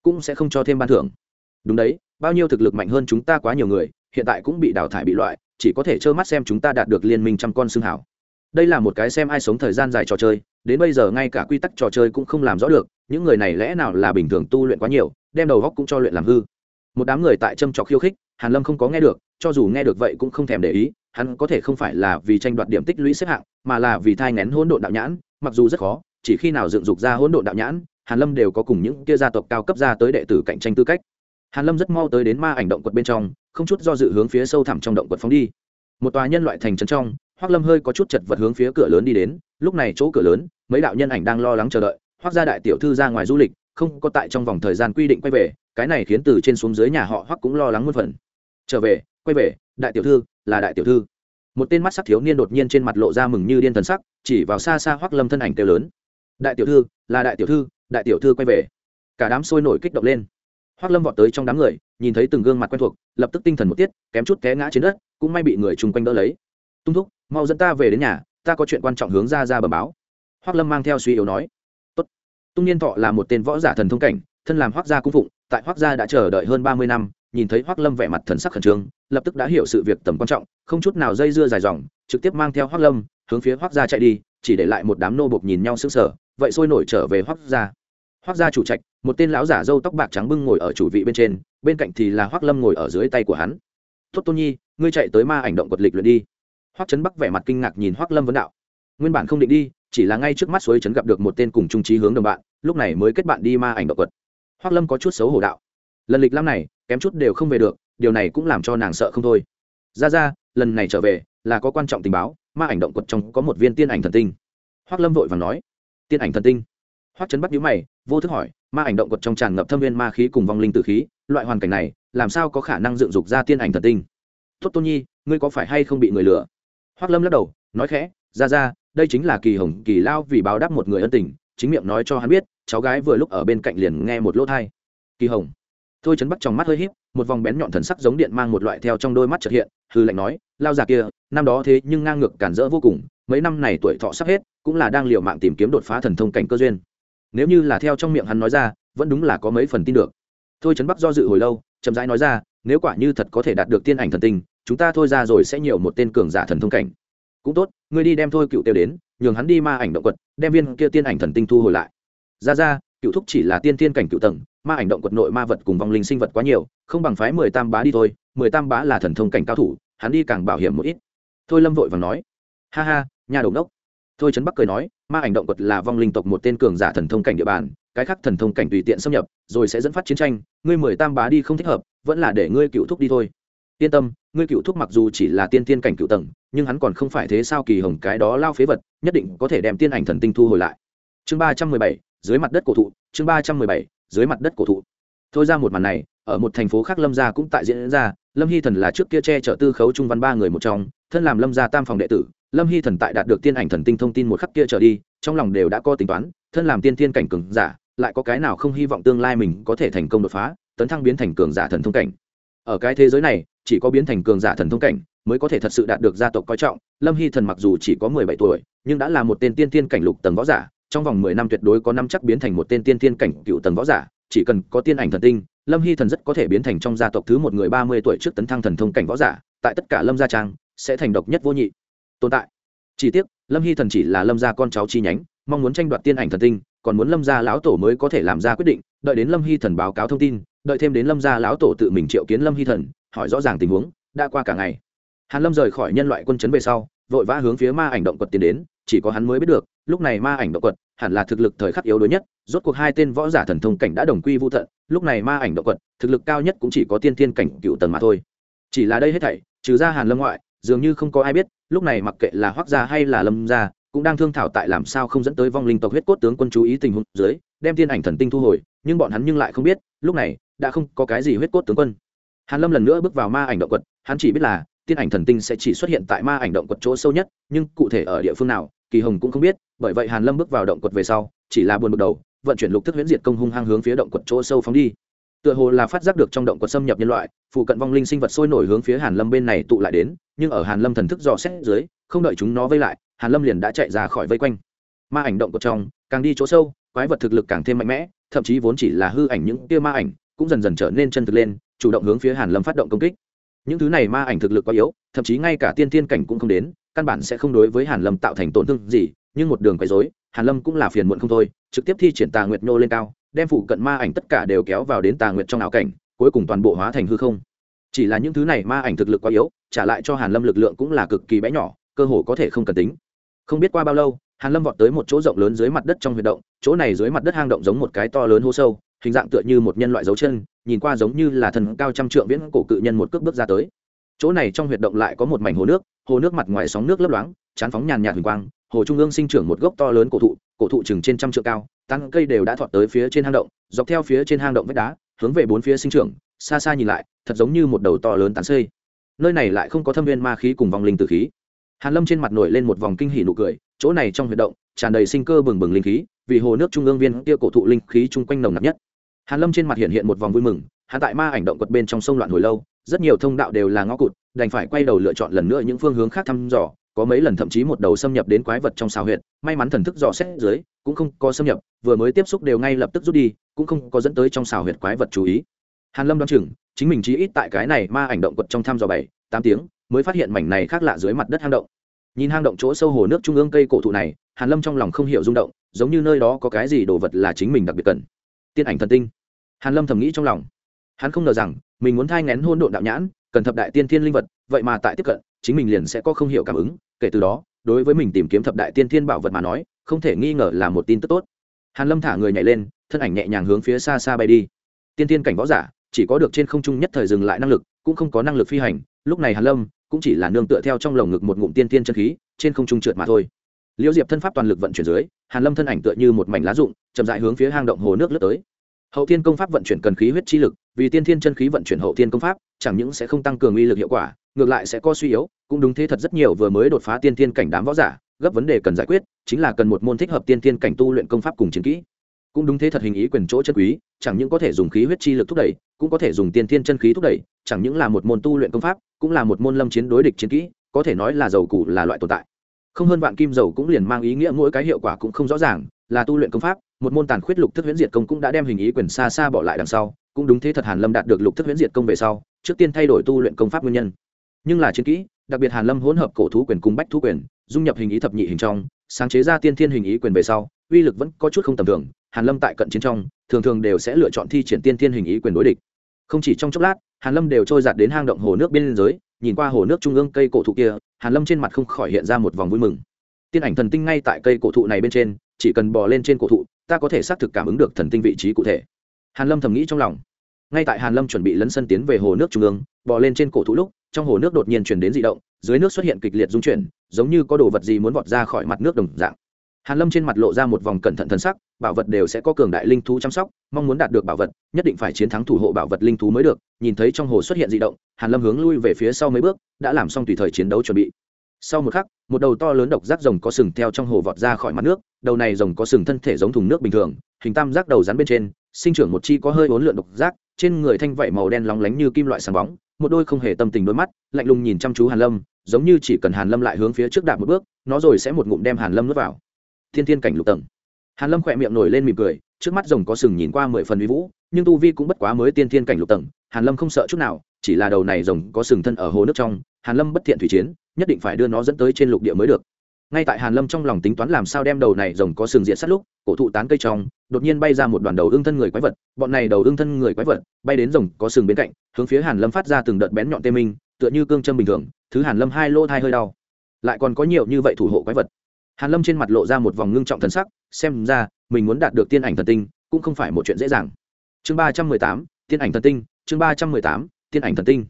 cũng sẽ không cho thêm ban thưởng. Đúng đấy, bao nhiêu thực lực mạnh hơn chúng ta quá nhiều người hiện tại cũng bị đào thải bị loại, chỉ có thể trơ mắt xem chúng ta đạt được liên minh trăm con xương hảo đây là một cái xem ai sống thời gian dài trò chơi, đến bây giờ ngay cả quy tắc trò chơi cũng không làm rõ được, những người này lẽ nào là bình thường tu luyện quá nhiều, đem đầu góc cũng cho luyện làm hư. Một đám người tại châm trọc khiêu khích, hàn lâm không có nghe được, cho dù nghe được vậy cũng không thèm để ý, hắn có thể không phải là vì tranh đoạt điểm tích lũy xếp hạng, mà là vì thai ngén hỗn độn đạo nhãn, mặc dù rất khó, chỉ khi nào dựng dục ra hỗn độn đạo nhãn, hàn lâm đều có cùng những kia gia tộc cao cấp ra tới đệ tử cạnh tranh tư cách. Hàn lâm rất mau tới đến ma ảnh động quật bên trong không chút do dự hướng phía sâu thẳm trong động quật phóng đi. Một tòa nhân loại thành trấn trong, hoắc lâm hơi có chút chật vật hướng phía cửa lớn đi đến, lúc này chỗ cửa lớn, mấy đạo nhân ảnh đang lo lắng chờ đợi, hoắc gia đại tiểu thư ra ngoài du lịch, không có tại trong vòng thời gian quy định quay về, cái này khiến từ trên xuống dưới nhà họ hoắc cũng lo lắng muôn phần. Trở về, quay về, đại tiểu thư, là đại tiểu thư. Một tên mắt sắc thiếu niên đột nhiên trên mặt lộ ra mừng như điên thần sắc, chỉ vào xa xa hoắc lâm thân ảnh kêu lớn. Đại tiểu thư, là đại tiểu thư, đại tiểu thư quay về. Cả đám sôi nổi kích động lên hoắc lâm vọt tới trong đám người, nhìn thấy từng gương mặt quen thuộc, lập tức tinh thần một tiết, kém chút té ngã trên đất, cũng may bị người chung quanh đỡ lấy. Tung thúc, mau dẫn ta về đến nhà, ta có chuyện quan trọng hướng ra ra bờ báo. Hoắc lâm mang theo suy yếu nói. Tốt. tung niên thọ là một tên võ giả thần thông cảnh, thân làm hoắc gia cung phụng, tại hoắc gia đã chờ đợi hơn ba mươi năm, nhìn thấy hoắc lâm vẻ mặt thần sắc khẩn trương, lập tức đã hiểu sự việc tầm quan trọng, không chút nào dây dưa dài dòng, trực tiếp mang theo hoắc lâm hướng phía hoắc gia chạy đi, chỉ để lại một đám nô bộc nhìn nhau sững sờ, vậy sôi nổi trở về hoắc gia hoắc gia chủ trạch, một tên lão giả râu tóc bạc trắng bưng ngồi ở chủ vị bên trên, bên cạnh thì là hoắc lâm ngồi ở dưới tay của hắn. Tốt tôn nhi, ngươi chạy tới ma ảnh động quật lịch luyện đi. Hoắc trấn bắc vẻ mặt kinh ngạc nhìn hoắc lâm vấn đạo. Nguyên bản không định đi, chỉ là ngay trước mắt suối trấn gặp được một tên cùng trung trí hướng đồng bạn, lúc này mới kết bạn đi ma ảnh động quật. Hoắc lâm có chút xấu hổ đạo. Lần lịch lam này, kém chút đều không về được, điều này cũng làm cho nàng sợ không thôi. Ra ra, lần này trở về là có quan trọng tình báo, ma ảnh động quật trong có một viên tiên ảnh thần tinh. Hoắc lâm vội vàng nói. Tiên ảnh thần tinh? Hoắc trấn bắc nhíu mày vô thức hỏi, ma ảnh động quật trong tràn ngập thâm viên ma khí cùng vong linh tử khí, loại hoàn cảnh này, làm sao có khả năng dựng dục ra tiên ảnh thần tinh? Tốt tôn nhi, ngươi có phải hay không bị người lừa? Hoắc lâm lắc đầu, nói khẽ, ra ra, đây chính là kỳ hồng, kỳ lao vì báo đáp một người ân tình, chính miệng nói cho hắn biết, cháu gái vừa lúc ở bên cạnh liền nghe một lỗ thai kỳ hồng. Thôi chấn bắt trong mắt hơi híp, một vòng bén nhọn thần sắc giống điện mang một loại theo trong đôi mắt chợt hiện, hư lạnh nói, lao già kia, năm đó thế nhưng ngang ngược cản rỡ vô cùng, mấy năm này tuổi thọ sắp hết, cũng là đang liều mạng tìm kiếm đột phá thần thông cảnh cơ duyên nếu như là theo trong miệng hắn nói ra, vẫn đúng là có mấy phần tin được. Thôi trấn bắc do dự hồi lâu, chậm rãi nói ra, nếu quả như thật có thể đạt được tiên ảnh thần tinh, chúng ta thôi ra rồi sẽ nhiều một tên cường giả thần thông cảnh. Cũng tốt, ngươi đi đem thôi cựu tiêu đến, nhường hắn đi ma ảnh động quật, đem viên kia tiên ảnh thần tinh thu hồi lại. Ra ra, cựu thúc chỉ là tiên tiên cảnh cựu tầng, ma ảnh động quật nội ma vật cùng vong linh sinh vật quá nhiều, không bằng phái mười tam bá đi thôi, mười tam bá là thần thông cảnh cao thủ, hắn đi càng bảo hiểm một ít. Thôi lâm vội và nói, ha ha, nhà đồng đốc thôi trấn bắc cười nói, ma ảnh động quật là vong linh tộc một tên cường giả thần thông cảnh địa bàn, cái khác thần thông cảnh tùy tiện xâm nhập, rồi sẽ dẫn phát chiến tranh, ngươi mười tam bá đi không thích hợp, vẫn là để ngươi cựu thúc đi thôi. Yên tâm, ngươi cựu thúc mặc dù chỉ là tiên tiên cảnh cựu tầng, nhưng hắn còn không phải thế sao kỳ hồng cái đó lao phế vật, nhất định có thể đem tiên ảnh thần tinh thu hồi lại. Chương ba trăm mười bảy, dưới mặt đất cổ thụ, chương ba trăm mười bảy, dưới mặt đất cổ thụ. Thôi ra một màn này, ở một thành phố khác lâm gia cũng tại diễn ra, lâm hy thần là trước kia che chở tư khấu trung văn ba người một trong, thân làm lâm gia tam phòng đệ tử lâm hy thần tại đạt được tiên ảnh thần tinh thông tin một khắc kia trở đi, trong lòng đều đã có tính toán, thân làm tiên tiên cảnh cường giả, lại có cái nào không hy vọng tương lai mình có thể thành công đột phá, tấn thăng biến thành cường giả thần thông cảnh. Ở cái thế giới này, chỉ có biến thành cường giả thần thông cảnh mới có thể thật sự đạt được gia tộc coi trọng. Lâm hy thần mặc dù chỉ có mười bảy tuổi, nhưng đã là một tên tiên tiên cảnh lục tầng võ giả, trong vòng mười năm tuyệt đối có năm chắc biến thành một tên tiên tiên cảnh cựu tầng võ giả, chỉ cần có tiên ảnh thần tinh, lâm hy thần rất có thể biến thành trong gia tộc thứ một người ba mươi tuổi trước tấn thăng thần thông cảnh võ giả, tại tất cả lâm gia trang, sẽ thành độc nhất vô nhị tồn tại. Chỉ tiếc, lâm hy thần chỉ là lâm gia con cháu chi nhánh, mong muốn tranh đoạt tiên ảnh thần tinh, còn muốn lâm gia lão tổ mới có thể làm ra quyết định, đợi đến lâm hy thần báo cáo thông tin, đợi thêm đến lâm gia lão tổ tự mình triệu kiến lâm hy thần, hỏi rõ ràng tình huống, đã qua cả ngày. Hàn lâm rời khỏi nhân loại quân chấn về sau, vội vã hướng phía ma ảnh động quật tiến đến, chỉ có hắn mới biết được, lúc này ma ảnh động quật hẳn là thực lực thời khắc yếu đuối nhất, rốt cuộc hai tên võ giả thần thông cảnh đã đồng quy vô thận lúc này ma ảnh động quật, thực lực cao nhất cũng chỉ có tiên thiên cảnh cựu tầng mà thôi. Chỉ là đây hết thảy, trừ ra hàn lâm ngoại dường như không có ai biết, lúc này mặc kệ là hoác gia hay là lâm gia, cũng đang thương thảo tại làm sao không dẫn tới vong linh tộc huyết cốt tướng quân chú ý tình huống dưới, đem tiên ảnh thần tinh thu hồi, nhưng bọn hắn nhưng lại không biết, lúc này đã không có cái gì huyết cốt tướng quân. Hàn lâm lần nữa bước vào ma ảnh động quật, hắn chỉ biết là, tiên ảnh thần tinh sẽ chỉ xuất hiện tại ma ảnh động quật chỗ sâu nhất, nhưng cụ thể ở địa phương nào, kỳ hồng cũng không biết, bởi vậy hàn lâm bước vào động quật về sau, chỉ là buồn bực đầu, vận chuyển lục thức huyễn diệt công hung hăng hướng phía động quật chỗ sâu phóng đi tựa hồ là phát giác được trong động quật xâm nhập nhân loại, phụ cận vong linh sinh vật sôi nổi hướng phía hàn lâm bên này tụ lại đến, nhưng ở hàn lâm thần thức dò xét dưới, không đợi chúng nó vây lại, hàn lâm liền đã chạy ra khỏi vây quanh. Ma ảnh động của trong, càng đi chỗ sâu, quái vật thực lực càng thêm mạnh mẽ, thậm chí vốn chỉ là hư ảnh những tia ma ảnh, cũng dần dần trở nên chân thực lên, chủ động hướng phía hàn lâm phát động công kích. Những thứ này ma ảnh thực lực quá yếu, thậm chí ngay cả tiên tiên cảnh cũng không đến, căn bản sẽ không đối với hàn lâm tạo thành tổn thương gì, nhưng một đường quấy rối, hàn lâm cũng là phiền muộn không thôi, trực tiếp thi triển tà nguyệt nô lên cao đem phụ cận ma ảnh tất cả đều kéo vào đến tà nguyệt trong ảo cảnh, cuối cùng toàn bộ hóa thành hư không. Chỉ là những thứ này ma ảnh thực lực quá yếu, trả lại cho hàn lâm lực lượng cũng là cực kỳ bé nhỏ, cơ hồ có thể không cần tính. Không biết qua bao lâu, hàn lâm vọt tới một chỗ rộng lớn dưới mặt đất trong huyệt động, chỗ này dưới mặt đất hang động giống một cái to lớn hô sâu, hình dạng tựa như một nhân loại dấu chân, nhìn qua giống như là thần cao trăm trượng viễn cổ cự nhân một cước bước ra tới. Chỗ này trong huyệt động lại có một mảnh hồ nước hồ nước mặt ngoài sóng nước lấp loáng, chán phóng nhàn nhạt huỳnh quang, hồ trung ương sinh trưởng một gốc to lớn cổ thụ cổ thụ chừng trên trăm trượng cao tăng cây đều đã thọt tới phía trên hang động, dọc theo phía trên hang động vách đá, hướng về bốn phía sinh trưởng, xa xa nhìn lại, thật giống như một đầu to lớn tán xây. Nơi này lại không có thâm viên ma khí cùng vòng linh tử khí. Hàn lâm trên mặt nổi lên một vòng kinh hỉ nụ cười, chỗ này trong huyệt động, tràn đầy sinh cơ bừng bừng linh khí, vì hồ nước trung ương viên kia cổ thụ linh khí chung quanh nồng nặc nhất. Hàn lâm trên mặt hiện hiện một vòng vui mừng hạ tại ma ảnh động quật bên trong sông loạn hồi lâu, rất nhiều thông đạo đều là ngõ cụt, đành phải quay đầu lựa chọn lần nữa những phương hướng khác thăm dò có mấy lần thậm chí một đầu xâm nhập đến quái vật trong xào huyện may mắn thần thức dò xét dưới, cũng không có xâm nhập, vừa mới tiếp xúc đều ngay lập tức rút đi, cũng không có dẫn tới trong xào huyệt quái vật chú ý. Hàn lâm đoán chừng, chính mình chỉ ít tại cái này ma ảnh động quật trong thăm dò bảy, tám tiếng, mới phát hiện mảnh này khác lạ dưới mặt đất hang động. Nhìn hang động chỗ sâu hồ nước trung ương cây cổ thụ này, hàn lâm trong lòng không hiểu rung động, giống như nơi đó có cái gì đồ vật là chính mình đặc biệt cần. Tiên ảnh thần tinh. Hàn lâm thầm nghĩ trong lòng. Hắn không ngờ rằng, mình muốn thai ngén hôn độn đạo nhãn, cần thập đại tiên thiên linh vật, vậy mà tại tiếp cận, chính mình liền sẽ có không hiểu cảm ứng kể từ đó, đối với mình tìm kiếm thập đại tiên thiên bảo vật mà nói, không thể nghi ngờ là một tin tức tốt. Hàn lâm thả người nhảy lên, thân ảnh nhẹ nhàng hướng phía xa xa bay đi. Tiên thiên cảnh võ giả, chỉ có được trên không trung nhất thời dừng lại năng lực, cũng không có năng lực phi hành. Lúc này hàn lâm, cũng chỉ là nương tựa theo trong lồng ngực một ngụm tiên thiên chân khí, trên không trung trượt mà thôi. Liễu diệp thân pháp toàn lực vận chuyển dưới, hàn lâm thân ảnh tựa như một mảnh lá rụng, chậm rãi hướng phía hang động hồ nước lướt tới. Hậu thiên công pháp vận chuyển cần khí huyết chi lực, vì tiên thiên chân khí vận chuyển hậu thiên công pháp, chẳng những sẽ không tăng cường uy lực hiệu quả ngược lại sẽ có suy yếu, cũng đúng thế thật rất nhiều vừa mới đột phá tiên thiên cảnh đám võ giả, gấp vấn đề cần giải quyết, chính là cần một môn thích hợp tiên thiên cảnh tu luyện công pháp cùng chiến kỹ. Cũng đúng thế thật hình ý quyền chỗ chân quý, chẳng những có thể dùng khí huyết chi lực thúc đẩy, cũng có thể dùng tiên thiên chân khí thúc đẩy, chẳng những là một môn tu luyện công pháp, cũng là một môn lâm chiến đối địch chiến kỹ, có thể nói là dầu cụ là loại tồn tại. Không hơn vạn kim dầu cũng liền mang ý nghĩa mỗi cái hiệu quả cũng không rõ ràng, là tu luyện công pháp, một môn tàn khuyết lục thức huyễn diệt công cũng đã đem hình ý quyền xa xa bỏ lại đằng sau, cũng đúng thế thật hàn lâm đạt được lục thức huyễn diệt công về sau, trước tiên thay đổi tu luyện công pháp nguyên nhân nhưng là chiến kỹ, đặc biệt hàn lâm hỗn hợp cổ thú quyền cùng bách thú quyền, dung nhập hình ý thập nhị hình trong, sáng chế ra tiên thiên hình ý quyền về sau, uy lực vẫn có chút không tầm thường, hàn lâm tại cận chiến trong, thường thường đều sẽ lựa chọn thi triển tiên thiên hình ý quyền đối địch. Không chỉ trong chốc lát, hàn lâm đều trôi giạt đến hang động hồ nước bên dưới, nhìn qua hồ nước trung ương cây cổ thụ kia, hàn lâm trên mặt không khỏi hiện ra một vòng vui mừng. Tiên ảnh thần tinh ngay tại cây cổ thụ này bên trên, chỉ cần bò lên trên cổ thụ, ta có thể xác thực cảm ứng được thần tinh vị trí cụ thể. Hàn lâm thầm nghĩ trong lòng. Ngay tại hàn lâm chuẩn bị lấn sân tiến về hồ nước trung ương, bò lên trên cổ thụ lúc trong hồ nước đột nhiên chuyển đến dị động, dưới nước xuất hiện kịch liệt dung chuyển, giống như có đồ vật gì muốn vọt ra khỏi mặt nước đồng dạng. Hàn lâm trên mặt lộ ra một vòng cẩn thận thân sắc, bảo vật đều sẽ có cường đại linh thú chăm sóc, mong muốn đạt được bảo vật, nhất định phải chiến thắng thủ hộ bảo vật linh thú mới được. Nhìn thấy trong hồ xuất hiện dị động, hàn lâm hướng lui về phía sau mấy bước, đã làm xong tùy thời chiến đấu chuẩn bị. Sau một khắc, một đầu to lớn độc giác rồng có sừng theo trong hồ vọt ra khỏi mặt nước, đầu này rồng có sừng thân thể giống thùng nước bình thường, hình tam giác đầu rắn bên trên, sinh trưởng một chi có hơi bốn lượn độc giác, trên người thanh vảy màu đen lóng lánh như kim loại sáng bóng một đôi không hề tâm tình đôi mắt, lạnh lùng nhìn chăm chú hàn lâm, giống như chỉ cần hàn lâm lại hướng phía trước đạp một bước, nó rồi sẽ một ngụm đem hàn lâm nuốt vào. Thiên thiên cảnh lục tầng. Hàn lâm khỏe miệng nổi lên mỉm cười, trước mắt rồng có sừng nhìn qua mười phần uy vũ, nhưng tu vi cũng bất quá mới tiên thiên cảnh lục tầng, hàn lâm không sợ chút nào, chỉ là đầu này rồng có sừng thân ở hồ nước trong, hàn lâm bất thiện thủy chiến, nhất định phải đưa nó dẫn tới trên lục địa mới được. Ngay tại hàn lâm trong lòng tính toán làm sao đem đầu này rồng có sừng diện sát lúc, cổ thụ tán cây trong đột nhiên bay ra một đoàn đầu ương thân người quái vật, bọn này đầu ương thân người quái vật bay đến rồng có sừng bên cạnh, hướng phía hàn lâm phát ra từng đợt bén nhọn tê minh, tựa như cương châm bình thường, thứ hàn lâm hai lô thai hơi đau. Lại còn có nhiều như vậy thủ hộ quái vật. Hàn lâm trên mặt lộ ra một vòng ngưng trọng thần sắc, xem ra mình muốn đạt được tiên ảnh thần tinh cũng không phải một chuyện dễ dàng. Chương ba trăm mười tám, tiên ảnh thần tinh, chương ba trăm mười tám, tiên ảnh thần tinh.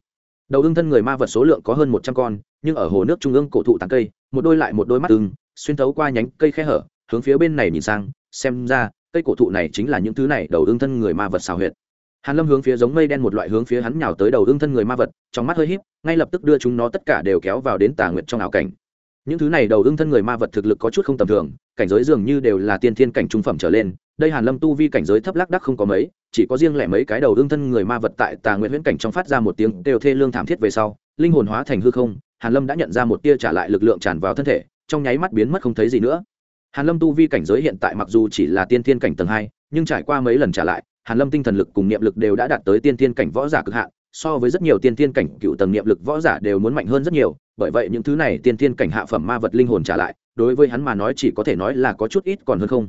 Đầu ưng thân người ma vật số lượng có hơn một trăm con, nhưng ở hồ nước trung ương cổ thụ tàng cây, một đôi lại một đôi mắt ưng, xuyên thấu qua nhánh cây khe hở, hướng phía bên này nhìn sang, xem ra cây cổ thụ này chính là những thứ này đầu ương thân người ma vật xào huyệt. Hàn lâm hướng phía giống mây đen một loại hướng phía hắn nhào tới đầu ương thân người ma vật, trong mắt hơi híp, ngay lập tức đưa chúng nó tất cả đều kéo vào đến tà nguyện trong ảo cảnh. Những thứ này đầu ương thân người ma vật thực lực có chút không tầm thường, cảnh giới dường như đều là tiên thiên cảnh trung phẩm trở lên, đây hàn lâm tu vi cảnh giới thấp lác đắc không có mấy, chỉ có riêng lẻ mấy cái đầu ương thân người ma vật tại tà nguyện huyễn cảnh trong phát ra một tiếng đều thê lương thảm thiết về sau, linh hồn hóa thành hư không, hàn lâm đã nhận ra một tia trả lại lực lượng tràn vào thân thể, trong nháy mắt biến mất không thấy gì nữa hàn lâm tu vi cảnh giới hiện tại mặc dù chỉ là tiên thiên cảnh tầng hai, nhưng trải qua mấy lần trả lại, hàn lâm tinh thần lực cùng niệm lực đều đã đạt tới tiên thiên cảnh võ giả cực hạn, so với rất nhiều tiên thiên cảnh cựu tầng niệm lực võ giả đều muốn mạnh hơn rất nhiều, bởi vậy những thứ này tiên thiên cảnh hạ phẩm ma vật linh hồn trả lại, đối với hắn mà nói chỉ có thể nói là có chút ít còn hơn không.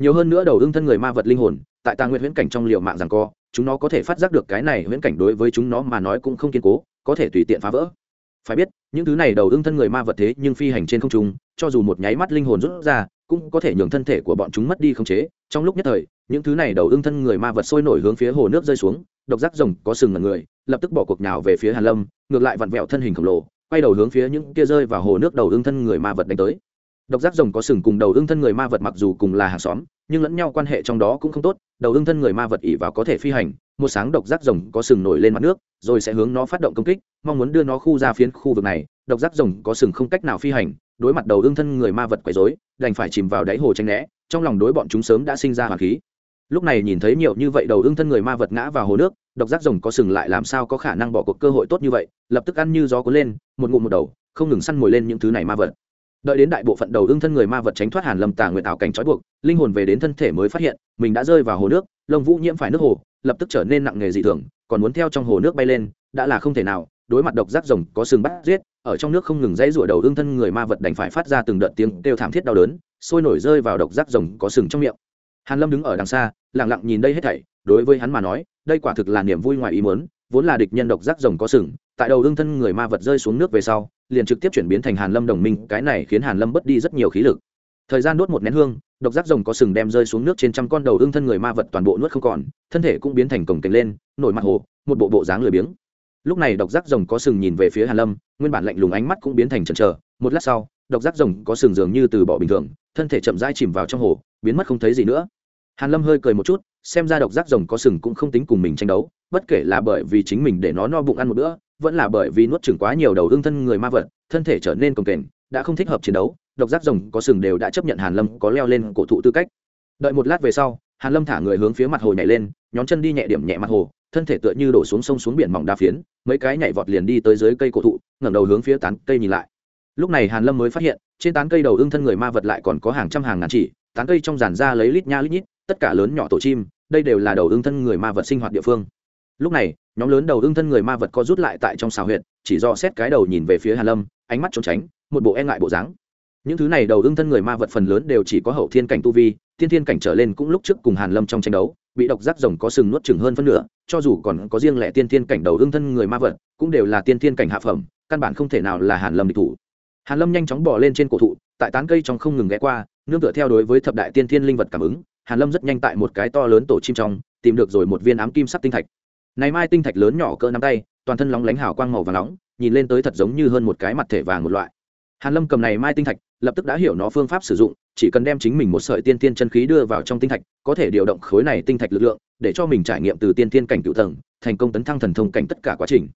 Nhiều hơn nữa đầu ưng thân người ma vật linh hồn, tại tàng nguyện huyễn cảnh trong liệu mạng rằng co, chúng nó có thể phát giác được cái này huyễn cảnh đối với chúng nó mà nói cũng không kiên cố, có thể tùy tiện phá vỡ. Phải biết, những thứ này đầu ưng thân người ma vật thế nhưng phi hành trên không trung, cho dù một nháy mắt linh hồn rút ra cũng có thể nhường thân thể của bọn chúng mất đi khống chế. Trong lúc nhất thời, những thứ này đầu ưng thân người ma vật sôi nổi hướng phía hồ nước rơi xuống, độc giác rồng có sừng ngần người, lập tức bỏ cuộc nhào về phía hàn lâm, ngược lại vặn vẹo thân hình khổng lồ, quay đầu hướng phía những kia rơi vào hồ nước đầu ưng thân người ma vật đánh tới. Độc giác rồng có sừng cùng đầu ưng thân người ma vật mặc dù cùng là hàng xóm, nhưng lẫn nhau quan hệ trong đó cũng không tốt, đầu ưng thân người ma vật ỉ vào có thể phi hành, một sáng độc giác rồng có sừng nổi lên mặt nước, rồi sẽ hướng nó phát động công kích, mong muốn đưa nó khu ra phiến khu vực này, độc giác rồng có sừng không cách nào phi hành đối mặt đầu ương thân người ma vật quấy rối, đành phải chìm vào đáy hồ tranh né, trong lòng đối bọn chúng sớm đã sinh ra hoàng khí. Lúc này nhìn thấy nhiều như vậy đầu ương thân người ma vật ngã vào hồ nước, độc giác rồng có sừng lại làm sao có khả năng bỏ cuộc cơ hội tốt như vậy, lập tức ăn như gió cuốn lên, một ngụm một đầu, không ngừng săn mồi lên những thứ này ma vật. Đợi đến đại bộ phận đầu ương thân người ma vật tránh thoát hàn lâm tà nguyện ảo cảnh trói buộc, linh hồn về đến thân thể mới phát hiện, mình đã rơi vào hồ nước, lông vũ nhiễm phải nước hồ, lập tức trở nên nặng nghề dị thường, còn muốn theo trong hồ nước bay lên, đã là không thể nào đối mặt độc giác rồng có sừng bắt giết, ở trong nước không ngừng dãy rủa đầu đương thân người ma vật đành phải phát ra từng đợt tiếng kêu thảm thiết đau đớn, sôi nổi rơi vào độc giác rồng có sừng trong miệng. Hàn lâm đứng ở đằng xa, lặng lặng nhìn đây hết thảy, đối với hắn mà nói, đây quả thực là niềm vui ngoài ý muốn, vốn là địch nhân độc giác rồng có sừng, tại đầu đương thân người ma vật rơi xuống nước về sau, liền trực tiếp chuyển biến thành hàn lâm đồng minh, cái này khiến hàn lâm mất đi rất nhiều khí lực. Thời gian đốt một nén hương, độc giác rồng có sừng đem rơi xuống nước trên trăm con đầu ưng thân người ma vật toàn bộ nuốt không còn, thân thể cũng biến thành cổng kềnh lên, nổi mặt hồ, một bộ bộ dáng lười biếng lúc này độc giác rồng có sừng nhìn về phía hàn lâm, nguyên bản lạnh lùng ánh mắt cũng biến thành chần chờ, một lát sau, độc giác rồng có sừng dường như từ bỏ bình thường, thân thể chậm rãi chìm vào trong hồ, biến mất không thấy gì nữa. Hàn lâm hơi cười một chút, xem ra độc giác rồng có sừng cũng không tính cùng mình tranh đấu, bất kể là bởi vì chính mình để nó no bụng ăn một bữa, vẫn là bởi vì nuốt chửng quá nhiều đầu ương thân người ma vật, thân thể trở nên cồng kềnh, đã không thích hợp chiến đấu, độc giác rồng có sừng đều đã chấp nhận hàn lâm có leo lên cổ thụ tư cách. Đợi một lát về sau, hàn lâm thả người hướng phía mặt hồ nhảy lên, nhón chân đi nhẹ điểm nhẹ mặt hồ thân thể tựa như đổ xuống sông xuống biển mỏng đa phiến, mấy cái nhảy vọt liền đi tới dưới cây cổ thụ, ngẩng đầu hướng phía tán cây nhìn lại. Lúc này hàn lâm mới phát hiện, trên tán cây đầu ương thân người ma vật lại còn có hàng trăm hàng ngàn chỉ, tán cây trong giàn ra lấy lít nha lít nhít, tất cả lớn nhỏ tổ chim, đây đều là đầu ương thân người ma vật sinh hoạt địa phương. Lúc này, nhóm lớn đầu ương thân người ma vật có rút lại tại trong xào huyện chỉ do xét cái đầu nhìn về phía hàn lâm, ánh mắt trốn tránh, một bộ e ngại bộ dáng. Những thứ này đầu ương thân người ma vật phần lớn đều chỉ có hậu thiên cảnh tu vi, thiên thiên cảnh trở lên cũng lúc trước cùng hàn lâm trong tranh đấu bị độc giác rồng có sừng nuốt chừng hơn phân nửa, cho dù còn có riêng lẻ tiên thiên cảnh đầu hương thân người ma vật, cũng đều là tiên thiên cảnh hạ phẩm, căn bản không thể nào là hàn lâm địch thủ. Hàn lâm nhanh chóng bỏ lên trên cổ thụ, tại tán cây trong không ngừng ghé qua, nương tựa theo đối với thập đại tiên thiên linh vật cảm ứng, hàn lâm rất nhanh tại một cái to lớn tổ chim trong, tìm được rồi một viên ám kim sắc tinh thạch. Này mai tinh thạch lớn nhỏ cỡ nắm tay, toàn thân lóng lánh hào quang màu vàng nóng, nhìn lên tới thật giống như hơn một cái mặt thể vàng một loại hàn lâm cầm này mai tinh thạch, lập tức đã hiểu nó phương pháp sử dụng, chỉ cần đem chính mình một sợi tiên tiên chân khí đưa vào trong tinh thạch, có thể điều động khối này tinh thạch lực lượng, để cho mình trải nghiệm từ tiên tiên cảnh cựu tầng, thành công tấn thăng thần thông cảnh tất cả quá trình.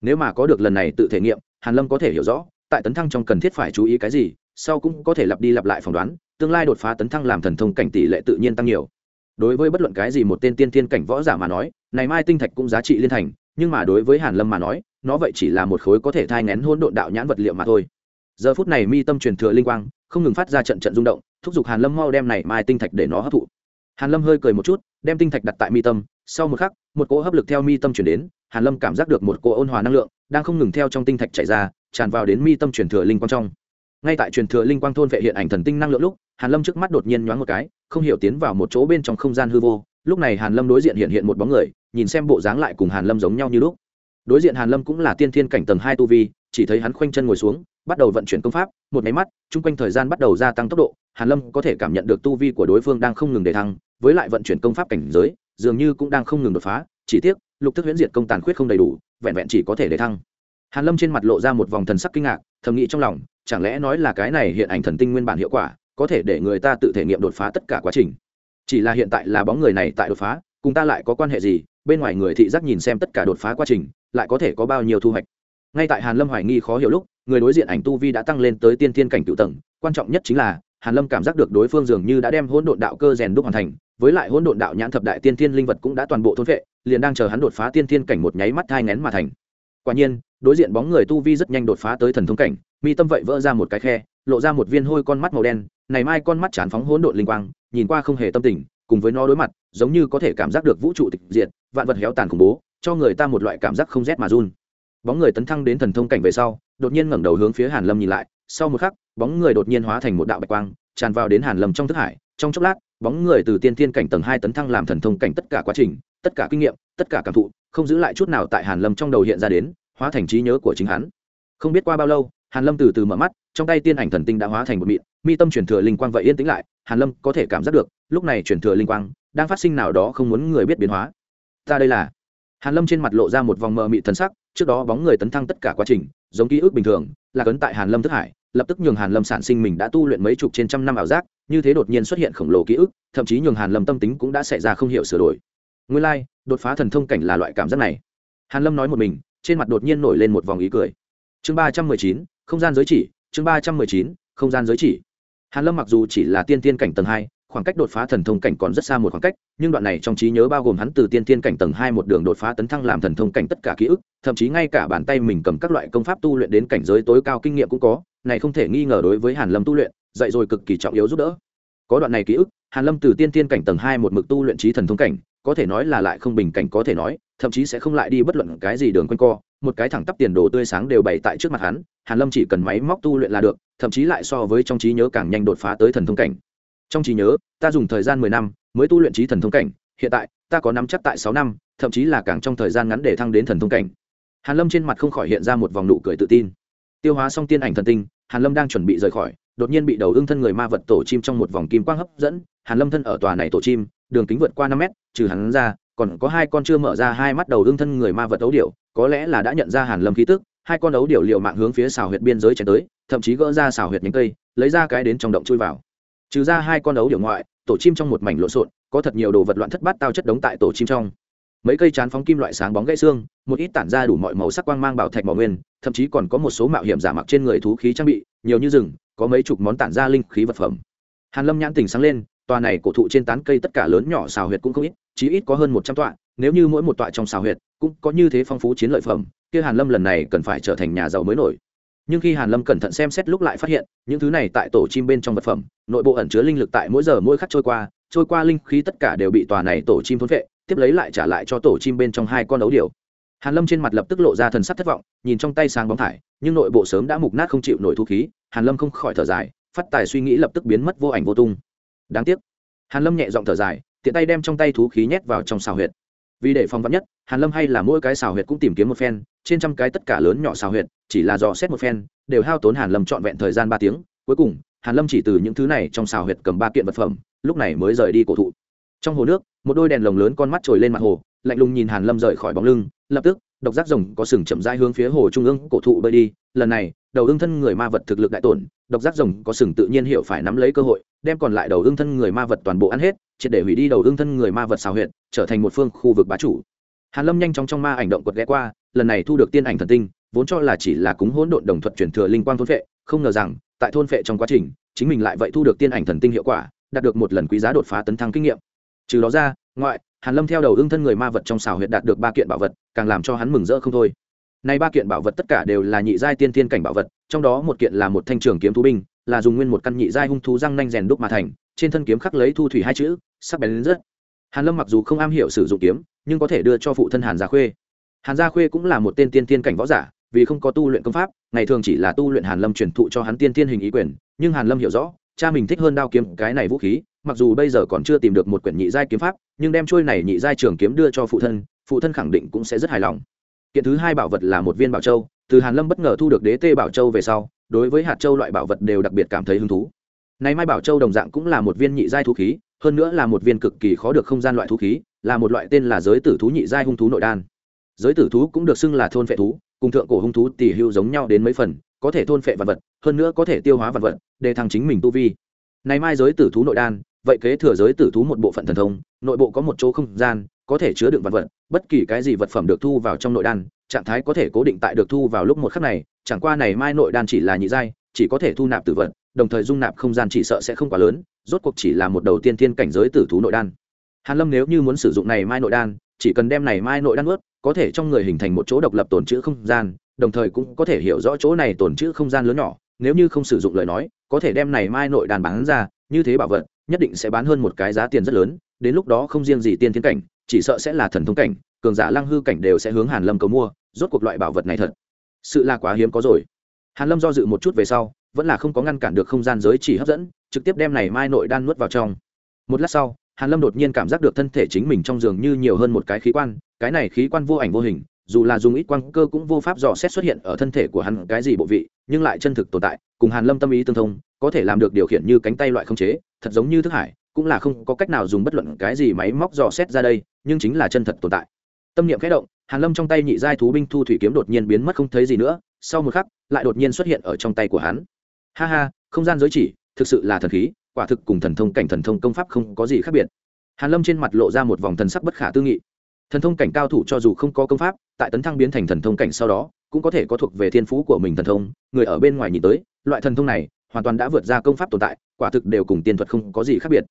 Nếu mà có được lần này tự thể nghiệm, hàn lâm có thể hiểu rõ, tại tấn thăng trong cần thiết phải chú ý cái gì, sau cũng có thể lặp đi lặp lại phỏng đoán, tương lai đột phá tấn thăng làm thần thông cảnh tỷ lệ tự nhiên tăng nhiều. Đối với bất luận cái gì một tên tiên tiên cảnh võ giả mà nói, này mai tinh thạch cũng giá trị liên thành, nhưng mà đối với hàn lâm mà nói, nó vậy chỉ là một khối có thể thai ngén hỗn độn đạo nhãn vật liệu mà thôi giờ phút này mi tâm truyền thừa linh quang, không ngừng phát ra trận trận rung động, thúc giục hàn lâm mau đem này mai tinh thạch để nó hấp thụ. Hàn lâm hơi cười một chút, đem tinh thạch đặt tại mi tâm, sau một khắc, một cỗ hấp lực theo mi tâm chuyển đến, hàn lâm cảm giác được một cỗ ôn hòa năng lượng đang không ngừng theo trong tinh thạch chảy ra, tràn vào đến mi tâm truyền thừa linh quang trong. Ngay tại truyền thừa linh quang thôn vệ hiện ảnh thần tinh năng lượng lúc, hàn lâm trước mắt đột nhiên nhoáng một cái, không hiểu tiến vào một chỗ bên trong không gian hư vô. Lúc này hàn lâm đối diện hiện hiện một bóng người, nhìn xem bộ dáng lại cùng hàn lâm giống nhau như lúc. Đối diện hàn lâm cũng là tiên thiên cảnh tầng hai tu vi, chỉ thấy hắn khoanh chân ngồi xuống bắt đầu vận chuyển công pháp, một máy mắt, chung quanh thời gian bắt đầu gia tăng tốc độ, hàn lâm có thể cảm nhận được tu vi của đối phương đang không ngừng để thăng, với lại vận chuyển công pháp cảnh giới, dường như cũng đang không ngừng đột phá, chỉ tiếc, lục thức huyễn diệt công tàn khuyết không đầy đủ, vẹn vẹn chỉ có thể để thăng. Hàn lâm trên mặt lộ ra một vòng thần sắc kinh ngạc, thầm nghĩ trong lòng, chẳng lẽ nói là cái này hiện ảnh thần tinh nguyên bản hiệu quả, có thể để người ta tự thể nghiệm đột phá tất cả quá trình. Chỉ là hiện tại là bóng người này tại đột phá, cùng ta lại có quan hệ gì, bên ngoài người thị giác nhìn xem tất cả đột phá quá trình, lại có thể có bao nhiêu thu hoạch. Ngay tại hàn lâm hoài nghi khó hiểu lúc người đối diện ảnh tu vi đã tăng lên tới tiên thiên cảnh cựu tầng, quan trọng nhất chính là, hàn lâm cảm giác được đối phương dường như đã đem hỗn độn đạo cơ rèn đúc hoàn thành, với lại hỗn độn đạo nhãn thập đại tiên thiên linh vật cũng đã toàn bộ thôn vệ, liền đang chờ hắn đột phá tiên thiên cảnh một nháy mắt thai ngén mà thành. Quả nhiên, đối diện bóng người tu vi rất nhanh đột phá tới thần thông cảnh, mi tâm vậy vỡ ra một cái khe, lộ ra một viên hôi con mắt màu đen, này mai con mắt chán phóng hỗn độn linh quang, nhìn qua không hề tâm tình, cùng với nó đối mặt, giống như có thể cảm giác được vũ trụ tịch diệt, vạn vật héo tàn khủng bố, cho người ta một loại cảm giác không rét mà run. Bóng người tấn thăng đến thần thông cảnh về sau đột nhiên ngẩng đầu hướng phía hàn lâm nhìn lại, sau một khắc, bóng người đột nhiên hóa thành một đạo bạch quang, tràn vào đến hàn lâm trong thức hải. Trong chốc lát, bóng người từ tiên thiên cảnh tầng hai tấn thăng làm thần thông cảnh tất cả quá trình, tất cả kinh nghiệm, tất cả cảm thụ, không giữ lại chút nào tại hàn lâm trong đầu hiện ra đến, hóa thành trí nhớ của chính hắn. Không biết qua bao lâu, hàn lâm từ từ mở mắt, trong tay tiên ảnh thần tinh đã hóa thành một mịn, mi tâm truyền thừa linh quang vậy yên tĩnh lại, hàn lâm có thể cảm giác được, lúc này truyền thừa linh quang đang phát sinh nào đó không muốn người biết biến hóa. Ta đây là? Hàn lâm trên mặt lộ ra một vòng mờ mị thần sắc trước đó bóng người tấn thăng tất cả quá trình giống ký ức bình thường là cấn tại hàn lâm thức hải lập tức nhường hàn lâm sản sinh mình đã tu luyện mấy chục trên trăm năm ảo giác như thế đột nhiên xuất hiện khổng lồ ký ức thậm chí nhường hàn lâm tâm tính cũng đã xảy ra không hiểu sửa đổi. Nguyên lai like, đột phá thần thông cảnh là loại cảm giác này. Hàn lâm nói một mình trên mặt đột nhiên nổi lên một vòng ý cười. Chương ba trăm mười chín không gian giới chỉ chương ba trăm mười chín không gian giới chỉ. Hàn lâm mặc dù chỉ là tiên tiên cảnh tầng hai khoảng cách đột phá thần thông cảnh còn rất xa một khoảng cách, nhưng đoạn này trong trí nhớ bao gồm hắn từ tiên tiên cảnh tầng hai một đường đột phá tấn thăng làm thần thông cảnh tất cả ký ức, thậm chí ngay cả bàn tay mình cầm các loại công pháp tu luyện đến cảnh giới tối cao kinh nghiệm cũng có, này không thể nghi ngờ đối với hàn lâm tu luyện, dạy rồi cực kỳ trọng yếu giúp đỡ. Có đoạn này ký ức, hàn lâm từ tiên tiên cảnh tầng hai một mực tu luyện trí thần thông cảnh, có thể nói là lại không bình cảnh có thể nói, thậm chí sẽ không lại đi bất luận cái gì đường quanh co, một cái thẳng tắp tiền đồ tươi sáng đều bày tại trước mặt hắn, hàn lâm chỉ cần máy móc tu luyện là được, thậm chí lại so với trong trí nhớ càng nhanh đột phá tới thần thông cảnh trong trí nhớ, ta dùng thời gian mười năm mới tu luyện trí thần thông cảnh, hiện tại, ta có nắm chắc tại sáu năm, thậm chí là càng trong thời gian ngắn để thăng đến thần thông cảnh. Hàn lâm trên mặt không khỏi hiện ra một vòng nụ cười tự tin. Tiêu hóa xong tiên ảnh thần tinh, hàn lâm đang chuẩn bị rời khỏi, đột nhiên bị đầu ưng thân người ma vật tổ chim trong một vòng kim quang hấp dẫn, hàn lâm thân ở tòa này tổ chim, đường kính vượt qua năm mét, trừ hắn ra, còn có hai con chưa mở ra hai mắt đầu ưng thân người ma vật ấu điểu, có lẽ là đã nhận ra hàn lâm khí tức, hai con ấu điểu liều mạng hướng phía xào huyệt biên giới chạy tới, thậm chí gỡ ra xào huyệt nhánh cây, lấy ra cái đến trong động chui vào trừ ra hai con ấu điểu ngoại, tổ chim trong một mảnh lộn xộn, có thật nhiều đồ vật loạn thất bát tao chất đống tại tổ chim trong. Mấy cây chán phóng kim loại sáng bóng gãy xương, một ít tản ra đủ mọi màu sắc quang mang bảo thạch bảo nguyên, thậm chí còn có một số mạo hiểm giả mặc trên người thú khí trang bị, nhiều như rừng, có mấy chục món tản ra linh khí vật phẩm. Hàn lâm nhãn tình sáng lên, tòa này cổ thụ trên tán cây tất cả lớn nhỏ xào huyệt cũng không ít, chí ít có hơn một trăm tọa, nếu như mỗi một tọa trong xào huyệt cũng có như thế phong phú chiến lợi phẩm, kia hàn lâm lần này cần phải trở thành nhà giàu mới nổi nhưng khi hàn lâm cẩn thận xem xét lúc lại phát hiện, những thứ này tại tổ chim bên trong vật phẩm, nội bộ ẩn chứa linh lực tại mỗi giờ mỗi khắc trôi qua trôi qua linh khí tất cả đều bị tòa này tổ chim thôn vệ, tiếp lấy lại trả lại cho tổ chim bên trong hai con ấu điểu hàn lâm trên mặt lập tức lộ ra thần sắc thất vọng, nhìn trong tay sang bóng thải, nhưng nội bộ sớm đã mục nát không chịu nổi thu khí, hàn lâm không khỏi thở dài, phát tài suy nghĩ lập tức biến mất vô ảnh vô tung. Đáng tiếc. Hàn lâm nhẹ giọng thở dài, tiện tay đem trong tay thú khí nhét vào trong xào huyệt vì để phòng vắn nhất, hàn lâm hay là mỗi cái xào huyệt cũng tìm kiếm một phen, trên trăm cái tất cả lớn nhỏ xào huyệt, chỉ là dò xét một phen, đều hao tốn hàn lâm trọn vẹn thời gian ba tiếng. Cuối cùng, hàn lâm chỉ từ những thứ này trong xào huyệt cầm ba kiện vật phẩm, lúc này mới rời đi cổ thụ. Trong hồ nước, một đôi đèn lồng lớn con mắt trồi lên mặt hồ, lạnh lùng nhìn hàn lâm rời khỏi bóng lưng, lập tức, độc giác rồng có sừng chậm rãi hướng phía hồ trung ương cổ thụ bơi đi. Lần này, đầu ương thân người ma vật thực lực đại tổn, độc giác rồng có sừng tự nhiên hiểu phải nắm lấy cơ hội, đem còn lại đầu ương thân người ma vật toàn bộ ăn hết triệt để hủy đi đầu ương thân người ma vật xào huyện trở thành một phương khu vực bá chủ. Hàn lâm nhanh chóng trong ma ảnh động quật ghé qua, lần này thu được tiên ảnh thần tinh, vốn cho là chỉ là cúng hỗn độn đồng thuật chuyển thừa linh quang thôn phệ, không ngờ rằng, tại thôn phệ trong quá trình, chính mình lại vậy thu được tiên ảnh thần tinh hiệu quả, đạt được một lần quý giá đột phá tấn thăng kinh nghiệm. Trừ đó ra, ngoại, hàn lâm theo đầu ương thân người ma vật trong xào huyện đạt được ba kiện bảo vật, càng làm cho hắn mừng rỡ không thôi. Nay ba kiện bảo vật tất cả đều là nhị giai tiên thiên cảnh bảo vật, trong đó một kiện là một thanh trường kiếm thú binh, là dùng nguyên một căn nhị giai hung thú răng nanh rèn đúc mà thành trên thân kiếm khắc lấy thu thủy hai chữ, sắc bén lên rất. Hàn lâm mặc dù không am hiểu sử dụng kiếm, nhưng có thể đưa cho phụ thân hàn gia khuê. Hàn gia khuê cũng là một tên tiên tiên cảnh võ giả, vì không có tu luyện công pháp, ngày thường chỉ là tu luyện hàn lâm truyền thụ cho hắn tiên tiên hình ý quyền, nhưng hàn lâm hiểu rõ, cha mình thích hơn đao kiếm cái này vũ khí, mặc dù bây giờ còn chưa tìm được một quyển nhị giai kiếm pháp, nhưng đem trôi này nhị giai trường kiếm đưa cho phụ thân phụ thân khẳng định cũng sẽ rất hài lòng. Kiện thứ hai bảo vật là một viên bảo châu, từ hàn lâm bất ngờ thu được đế tê bảo châu về sau, đối với hạt châu loại bảo vật đều đặc biệt cảm thấy hứng thú này mai bảo châu đồng dạng cũng là một viên nhị giai thú khí, hơn nữa là một viên cực kỳ khó được không gian loại thú khí, là một loại tên là giới tử thú nhị giai hung thú nội đan. Giới tử thú cũng được xưng là thôn phệ thú, cùng thượng cổ hung thú tỷ hưu giống nhau đến mấy phần, có thể thôn phệ vật vật, hơn nữa có thể tiêu hóa vật vật, để thằng chính mình tu vi. Này mai giới tử thú nội đan, vậy kế thừa giới tử thú một bộ phận thần thông, nội bộ có một chỗ không gian, có thể chứa đựng vật vật, bất kỳ cái gì vật phẩm được thu vào trong nội đan, trạng thái có thể cố định tại được thu vào lúc một khắc này, chẳng qua này mai nội đan chỉ là nhị giai, chỉ có thể thu nạp tử vật đồng thời dung nạp không gian chỉ sợ sẽ không quá lớn, rốt cuộc chỉ là một đầu tiên thiên cảnh giới tử thú nội đan. Hàn lâm nếu như muốn sử dụng này mai nội đan, chỉ cần đem này mai nội đan ướt có thể trong người hình thành một chỗ độc lập tồn trữ không gian, đồng thời cũng có thể hiểu rõ chỗ này tồn trữ không gian lớn nhỏ, nếu như không sử dụng lời nói, có thể đem này mai nội đan bán ra, như thế bảo vật, nhất định sẽ bán hơn một cái giá tiền rất lớn, đến lúc đó không riêng gì tiên thiên cảnh, chỉ sợ sẽ là thần thông cảnh, cường giả lăng hư cảnh đều sẽ hướng hàn lâm cầu mua, rốt cuộc loại bảo vật này thật, sự là quá hiếm có rồi. Hàn lâm do dự một chút về sau vẫn là không có ngăn cản được không gian giới chỉ hấp dẫn, trực tiếp đem này mai nội đan nuốt vào trong. Một lát sau, hàn lâm đột nhiên cảm giác được thân thể chính mình trong giường như nhiều hơn một cái khí quan, cái này khí quan vô ảnh vô hình, dù là dùng ít quang cơ cũng vô pháp dò xét xuất hiện ở thân thể của hắn cái gì bộ vị, nhưng lại chân thực tồn tại, cùng hàn lâm tâm ý tương thông, có thể làm được điều khiển như cánh tay loại không chế, thật giống như thức hải, cũng là không có cách nào dùng bất luận cái gì máy móc dò xét ra đây, nhưng chính là chân thật tồn tại. Tâm niệm khẽ động, hàn lâm trong tay nhị giai thú binh thu thủy kiếm đột nhiên biến mất không thấy gì nữa, sau một khắc, lại đột nhiên xuất hiện ở trong tay của hắn ha ha, không gian giới chỉ, thực sự là thần khí, quả thực cùng thần thông cảnh thần thông công pháp không có gì khác biệt. Hàn lâm trên mặt lộ ra một vòng thần sắc bất khả tư nghị. Thần thông cảnh cao thủ cho dù không có công pháp, tại tấn thăng biến thành thần thông cảnh sau đó, cũng có thể có thuộc về thiên phú của mình thần thông, người ở bên ngoài nhìn tới, loại thần thông này hoàn toàn đã vượt ra công pháp tồn tại, quả thực đều cùng tiên thuật không có gì khác biệt.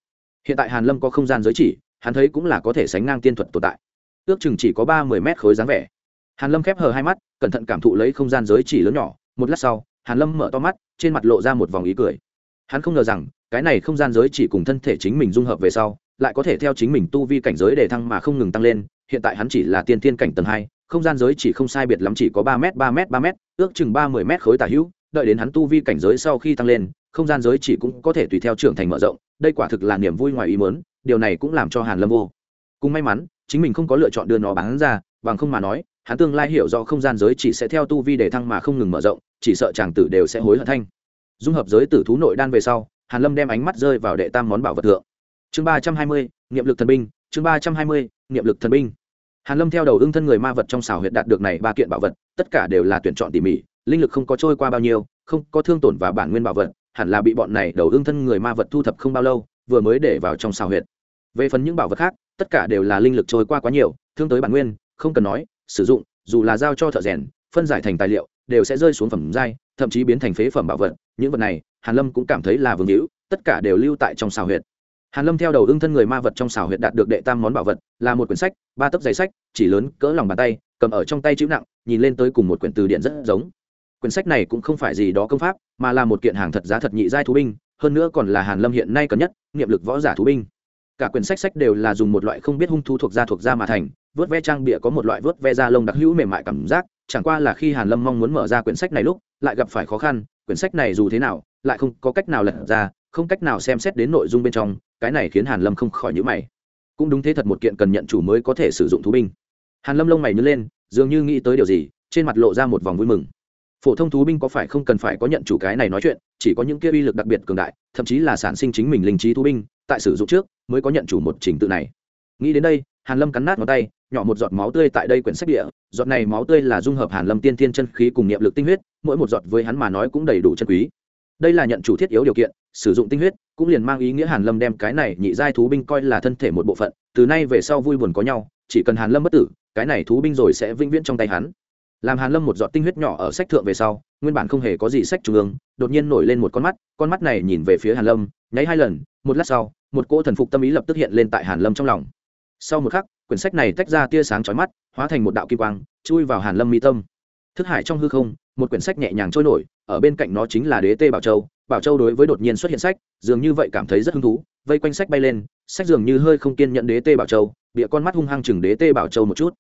Hiện tại hàn lâm có không gian giới chỉ, hắn thấy cũng là có thể sánh ngang tiên thuật tồn tại. Ước chừng chỉ có ba mươi mét khối dáng vẻ. Hàn lâm khép hờ hai mắt, cẩn thận cảm thụ lấy không gian giới chỉ lớn nhỏ, một lát sau hàn lâm mở to mắt, trên mặt lộ ra một vòng ý cười. Hắn không ngờ rằng, cái này không gian giới chỉ cùng thân thể chính mình dung hợp về sau, lại có thể theo chính mình tu vi cảnh giới để thăng mà không ngừng tăng lên. Hiện tại hắn chỉ là tiên thiên cảnh tầng hai, không gian giới chỉ không sai biệt lắm chỉ có ba m ba m ba m ước chừng ba mươi m khối tả hữu. Đợi đến hắn tu vi cảnh giới sau khi tăng lên, không gian giới chỉ cũng có thể tùy theo trưởng thành mở rộng. Đây quả thực là niềm vui ngoài ý mớn điều này cũng làm cho hàn lâm vô cùng may mắn, chính mình không có lựa chọn đưa nó bán ra, bằng không mà nói hắn tương lai hiểu rõ không gian giới chỉ sẽ theo tu vi để thăng mà không ngừng mở rộng, chỉ sợ chàng tử đều sẽ hối hận thanh. Dung hợp giới tử thú nội đan về sau, hàn lâm đem ánh mắt rơi vào đệ tam món bảo vật thượng. Chương ba trăm hai mươi, niệm lực thần binh, chương ba trăm hai mươi, niệm lực thần binh. Hàn lâm theo đầu ưng thân người ma vật trong xảo huyệt đạt được này ba kiện bảo vật, tất cả đều là tuyển chọn tỉ mỉ, linh lực không có trôi qua bao nhiêu, không có thương tổn và bản nguyên bảo vật, hẳn là bị bọn này đầu ưng thân người ma vật thu thập không bao lâu, vừa mới để vào trong xảo huyệt. Về phần những bảo vật khác, tất cả đều là linh lực trôi qua quá nhiều, thương tới bản nguyên, không cần nói sử dụng, dù là giao cho thợ rèn, phân giải thành tài liệu, đều sẽ rơi xuống phẩm giai, thậm chí biến thành phế phẩm bảo vật. Những vật này, hàn lâm cũng cảm thấy là vương hữu, tất cả đều lưu tại trong xào huyệt. Hàn lâm theo đầu ưng thân người ma vật trong xào huyệt đạt được đệ tam món bảo vật, là một quyển sách, ba tấc giấy sách, chỉ lớn cỡ lòng bàn tay, cầm ở trong tay chữ nặng, nhìn lên tới cùng một quyển từ điển rất giống. Quyển sách này cũng không phải gì đó công pháp, mà là một kiện hàng thật giá thật nhị giai thú binh, hơn nữa còn là hàn lâm hiện nay cần nhất niệm lực võ giả thú binh. Cả quyển sách sách đều là dùng một loại không biết hung thú thuộc da thuộc da mà thành vớt ve trang bịa có một loại vớt ve da lông đặc hữu mềm mại cảm giác, chẳng qua là khi hàn lâm mong muốn mở ra quyển sách này lúc, lại gặp phải khó khăn, quyển sách này dù thế nào, lại không có cách nào lật ra, không cách nào xem xét đến nội dung bên trong, cái này khiến hàn lâm không khỏi nhíu mày. Cũng đúng thế thật một kiện cần nhận chủ mới có thể sử dụng thú binh. Hàn lâm lông mày nhớ lên, dường như nghĩ tới điều gì, trên mặt lộ ra một vòng vui mừng. Phổ thông thú binh có phải không cần phải có nhận chủ cái này nói chuyện, chỉ có những kia uy lực đặc biệt cường đại, thậm chí là sản sinh chính mình linh trí thú binh, tại sử dụng trước, mới có nhận chủ một trình tự này. Nghĩ đến đây hàn lâm cắn nát ngón tay, nhỏ một giọt máu tươi tại đây quyển sách địa. Giọt này máu tươi là dung hợp hàn lâm tiên thiên chân khí cùng niệm lực tinh huyết, mỗi một giọt với hắn mà nói cũng đầy đủ chân quý. Đây là nhận chủ thiết yếu điều kiện, sử dụng tinh huyết cũng liền mang ý nghĩa hàn lâm đem cái này nhị giai thú binh coi là thân thể một bộ phận, từ nay về sau vui buồn có nhau, chỉ cần hàn lâm bất tử, cái này thú binh rồi sẽ vĩnh viễn trong tay hắn. Làm hàn lâm một giọt tinh huyết nhỏ ở sách thượng về sau, nguyên bản không hề có gì sách trung ương, đột nhiên nổi lên một con mắt con mắt này nhìn về phía hàn lâm, nháy hai lần, một lát sau, một cỗ thần phục tâm ý lập tức hiện lên tại hàn lâm trong lòng sau một khắc, quyển sách này tách ra tia sáng chói mắt, hóa thành một đạo kim quang, chui vào hàn lâm mi tâm. Thức hải trong hư không, một quyển sách nhẹ nhàng trôi nổi, ở bên cạnh nó chính là đế tê bảo châu. Bảo châu đối với đột nhiên xuất hiện sách, dường như vậy cảm thấy rất hứng thú, vây quanh sách bay lên, sách dường như hơi không kiên nhận đế tê bảo châu, bịa con mắt hung hăng chừng đế tê bảo châu một chút.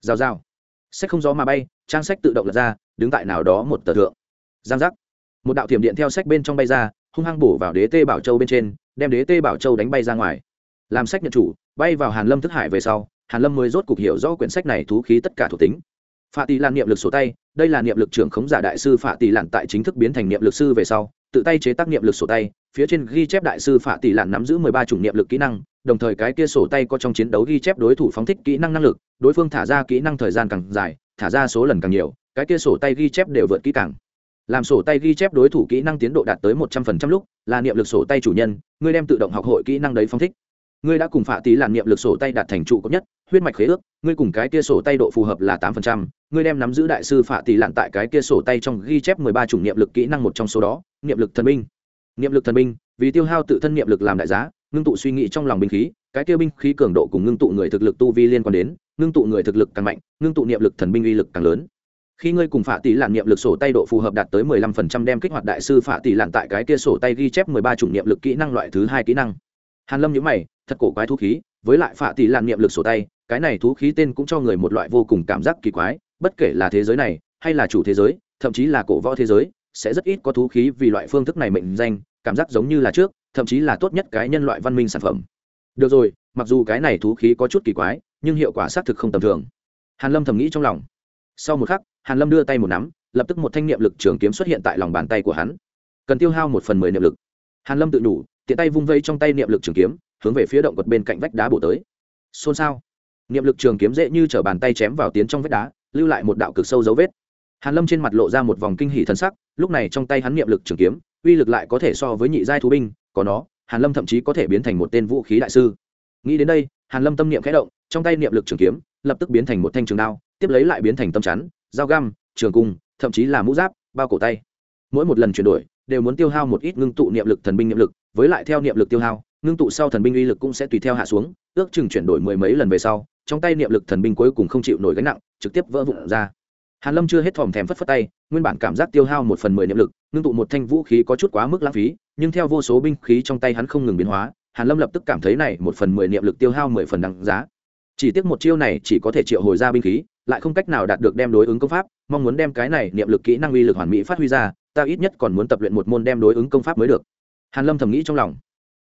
Rào rào. Sách không gió mà bay, trang sách tự động lật ra, đứng tại nào đó một tờ thượng. Giang giác. Một đạo thiểm điện theo sách bên trong bay ra, hung hăng bổ vào đế tê bảo châu bên trên, đem đế tê bảo châu đánh bay ra ngoài. Làm sách nhận chủ bay vào hàn lâm thức hải về sau, hàn lâm mới rốt cục hiểu rõ quyển sách này thú khí tất cả thuộc tính. Phạ tỷ lan niệm lực sổ tay, đây là niệm lực trưởng khống giả đại sư phạ tỷ lạn tại chính thức biến thành niệm lực sư về sau, tự tay chế tác niệm lực sổ tay, phía trên ghi chép đại sư phạ tỷ lạn nắm giữ mười ba chủng niệm lực kỹ năng, đồng thời cái kia sổ tay có trong chiến đấu ghi chép đối thủ phóng thích kỹ năng năng lực, đối phương thả ra kỹ năng thời gian càng dài, thả ra số lần càng nhiều, cái kia sổ tay ghi chép đều vượt kỹ càng. Làm sổ tay ghi chép đối thủ kỹ năng tiến độ đạt tới một trăm phần trăm lúc, là niệm lực sổ tay chủ nhân ngươi đem tự động học hội kỹ năng đấy phóng thích ngươi đã cùng phạ tí làm niệm lực sổ tay đạt thành trụ cấp nhất, huyết mạch khế ước, ngươi cùng cái kia sổ tay độ phù hợp là tám phần trăm, ngươi đem nắm giữ đại sư phạ tỷ lạn tại cái kia sổ tay trong ghi chép mười ba chủng niệm lực kỹ năng một trong số đó, niệm lực thần binh. Niệm lực thần binh, vì tiêu hao tự thân niệm lực làm đại giá, ngưng tụ suy nghĩ trong lòng binh khí, cái kia binh khí cường độ cùng ngưng tụ người thực lực tu vi liên quan đến, ngưng tụ người thực lực càng mạnh, ngưng tụ niệm lực thần binh uy lực càng lớn. Khi ngươi cùng phạ tỷ lạn niệm lực sổ tay độ phù hợp đạt tới mười lăm phần trăm đem kích hoạt đại sư phạ tỷ lạn tại cái kia sổ tay ghi chép mười ba chủng niệm lực kỹ năng loại thứ hai kỹ năng. Hàn lâm nhữ mày thật cổ quái thú khí, với lại phạ tỷ làn niệm lực sổ tay, cái này thú khí tên cũng cho người một loại vô cùng cảm giác kỳ quái, bất kể là thế giới này, hay là chủ thế giới, thậm chí là cổ võ thế giới, sẽ rất ít có thú khí vì loại phương thức này mệnh danh, cảm giác giống như là trước, thậm chí là tốt nhất cái nhân loại văn minh sản phẩm. Được rồi, mặc dù cái này thú khí có chút kỳ quái, nhưng hiệu quả xác thực không tầm thường. Hàn lâm thầm nghĩ trong lòng. Sau một khắc, hàn lâm đưa tay một nắm, lập tức một thanh niệm lực trường kiếm xuất hiện tại lòng bàn tay của hắn. Cần tiêu hao một phần mười niệm lực. Hàn lâm tự đủ tiện tay vung vây trong tay niệm lực trường kiếm hướng về phía động quật bên cạnh vách đá bổ tới. Xôn xao. Niệm lực trường kiếm dễ như t bàn tay chém vào tiến trong vách đá, lưu lại một đạo cực sâu dấu vết. Hàn lâm trên mặt lộ ra một vòng kinh hỉ thần sắc, lúc này trong tay hắn niệm lực trường kiếm, uy lực lại có thể so với nhị giai thú binh, có nó, hàn lâm thậm chí có thể biến thành một tên vũ khí đại sư. Nghĩ đến đây, hàn lâm tâm niệm khẽ động, trong tay niệm lực trường kiếm, lập tức biến thành một thanh trường đao, tiếp lấy lại biến thành tâm chắn, dao găm, trường cung, thậm chí là mũ giáp, bao cổ tay. Mỗi một lần chuyển đổi, đều muốn tiêu hao một ít ngưng tụ niệm lực thần binh niệm lực, với lại theo niệm lực tiêu hao ngưng tụ sau thần binh uy lực cũng sẽ tùy theo hạ xuống, ước chừng chuyển đổi mười mấy lần về sau, trong tay niệm lực thần binh cuối cùng không chịu nổi gánh nặng, trực tiếp vỡ vụn ra. Hàn lâm chưa hết thòm thèm phất phất tay, nguyên bản cảm giác tiêu hao một phần mười niệm lực, ngưng tụ một thanh vũ khí có chút quá mức lãng phí, nhưng theo vô số binh khí trong tay hắn không ngừng biến hóa, hàn lâm lập tức cảm thấy này một phần mười niệm lực tiêu hao mười phần đáng giá. Chỉ tiếc một chiêu này chỉ có thể triệu hồi ra binh khí, lại không cách nào đạt được đem đối ứng công pháp, mong muốn đem cái này niệm lực kỹ năng uy lực hoàn mỹ phát huy ra, ta ít nhất còn muốn tập luyện một môn đem đối ứng công pháp mới được. Hàn lâm thầm nghĩ trong lòng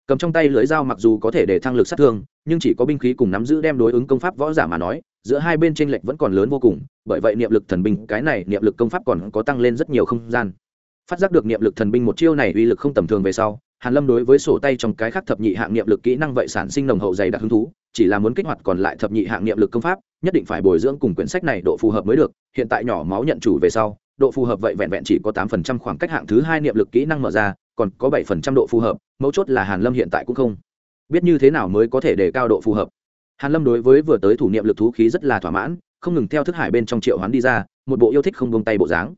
cầm trong tay lưỡi dao mặc dù có thể để thăng lực sát thương, nhưng chỉ có binh khí cùng nắm giữ đem đối ứng công pháp võ giả mà nói, giữa hai bên tranh lệch vẫn còn lớn vô cùng, bởi vậy niệm lực thần binh, cái này niệm lực công pháp còn có tăng lên rất nhiều không gian. Phát giác được niệm lực thần binh một chiêu này uy lực không tầm thường về sau, hàn lâm đối với sổ tay trong cái khác thập nhị hạng niệm lực kỹ năng vậy sản sinh nồng hậu dày đặc hứng thú, chỉ là muốn kích hoạt còn lại thập nhị hạng niệm lực công pháp, nhất định phải bồi dưỡng cùng quyển sách này độ phù hợp mới được, hiện tại nhỏ máu nhận chủ về sau độ phù hợp vậy vẹn vẹn chỉ có tám phần trăm khoảng cách hạng thứ hai niệm lực kỹ năng mở ra, còn có bảy phần trăm độ phù hợp, mấu chốt là hàn lâm hiện tại cũng không biết như thế nào mới có thể để cao độ phù hợp. Hàn lâm đối với vừa tới thủ niệm lực thú khí rất là thỏa mãn, không ngừng theo thức hải bên trong triệu hoán đi ra, một bộ yêu thích không buông tay bộ dáng.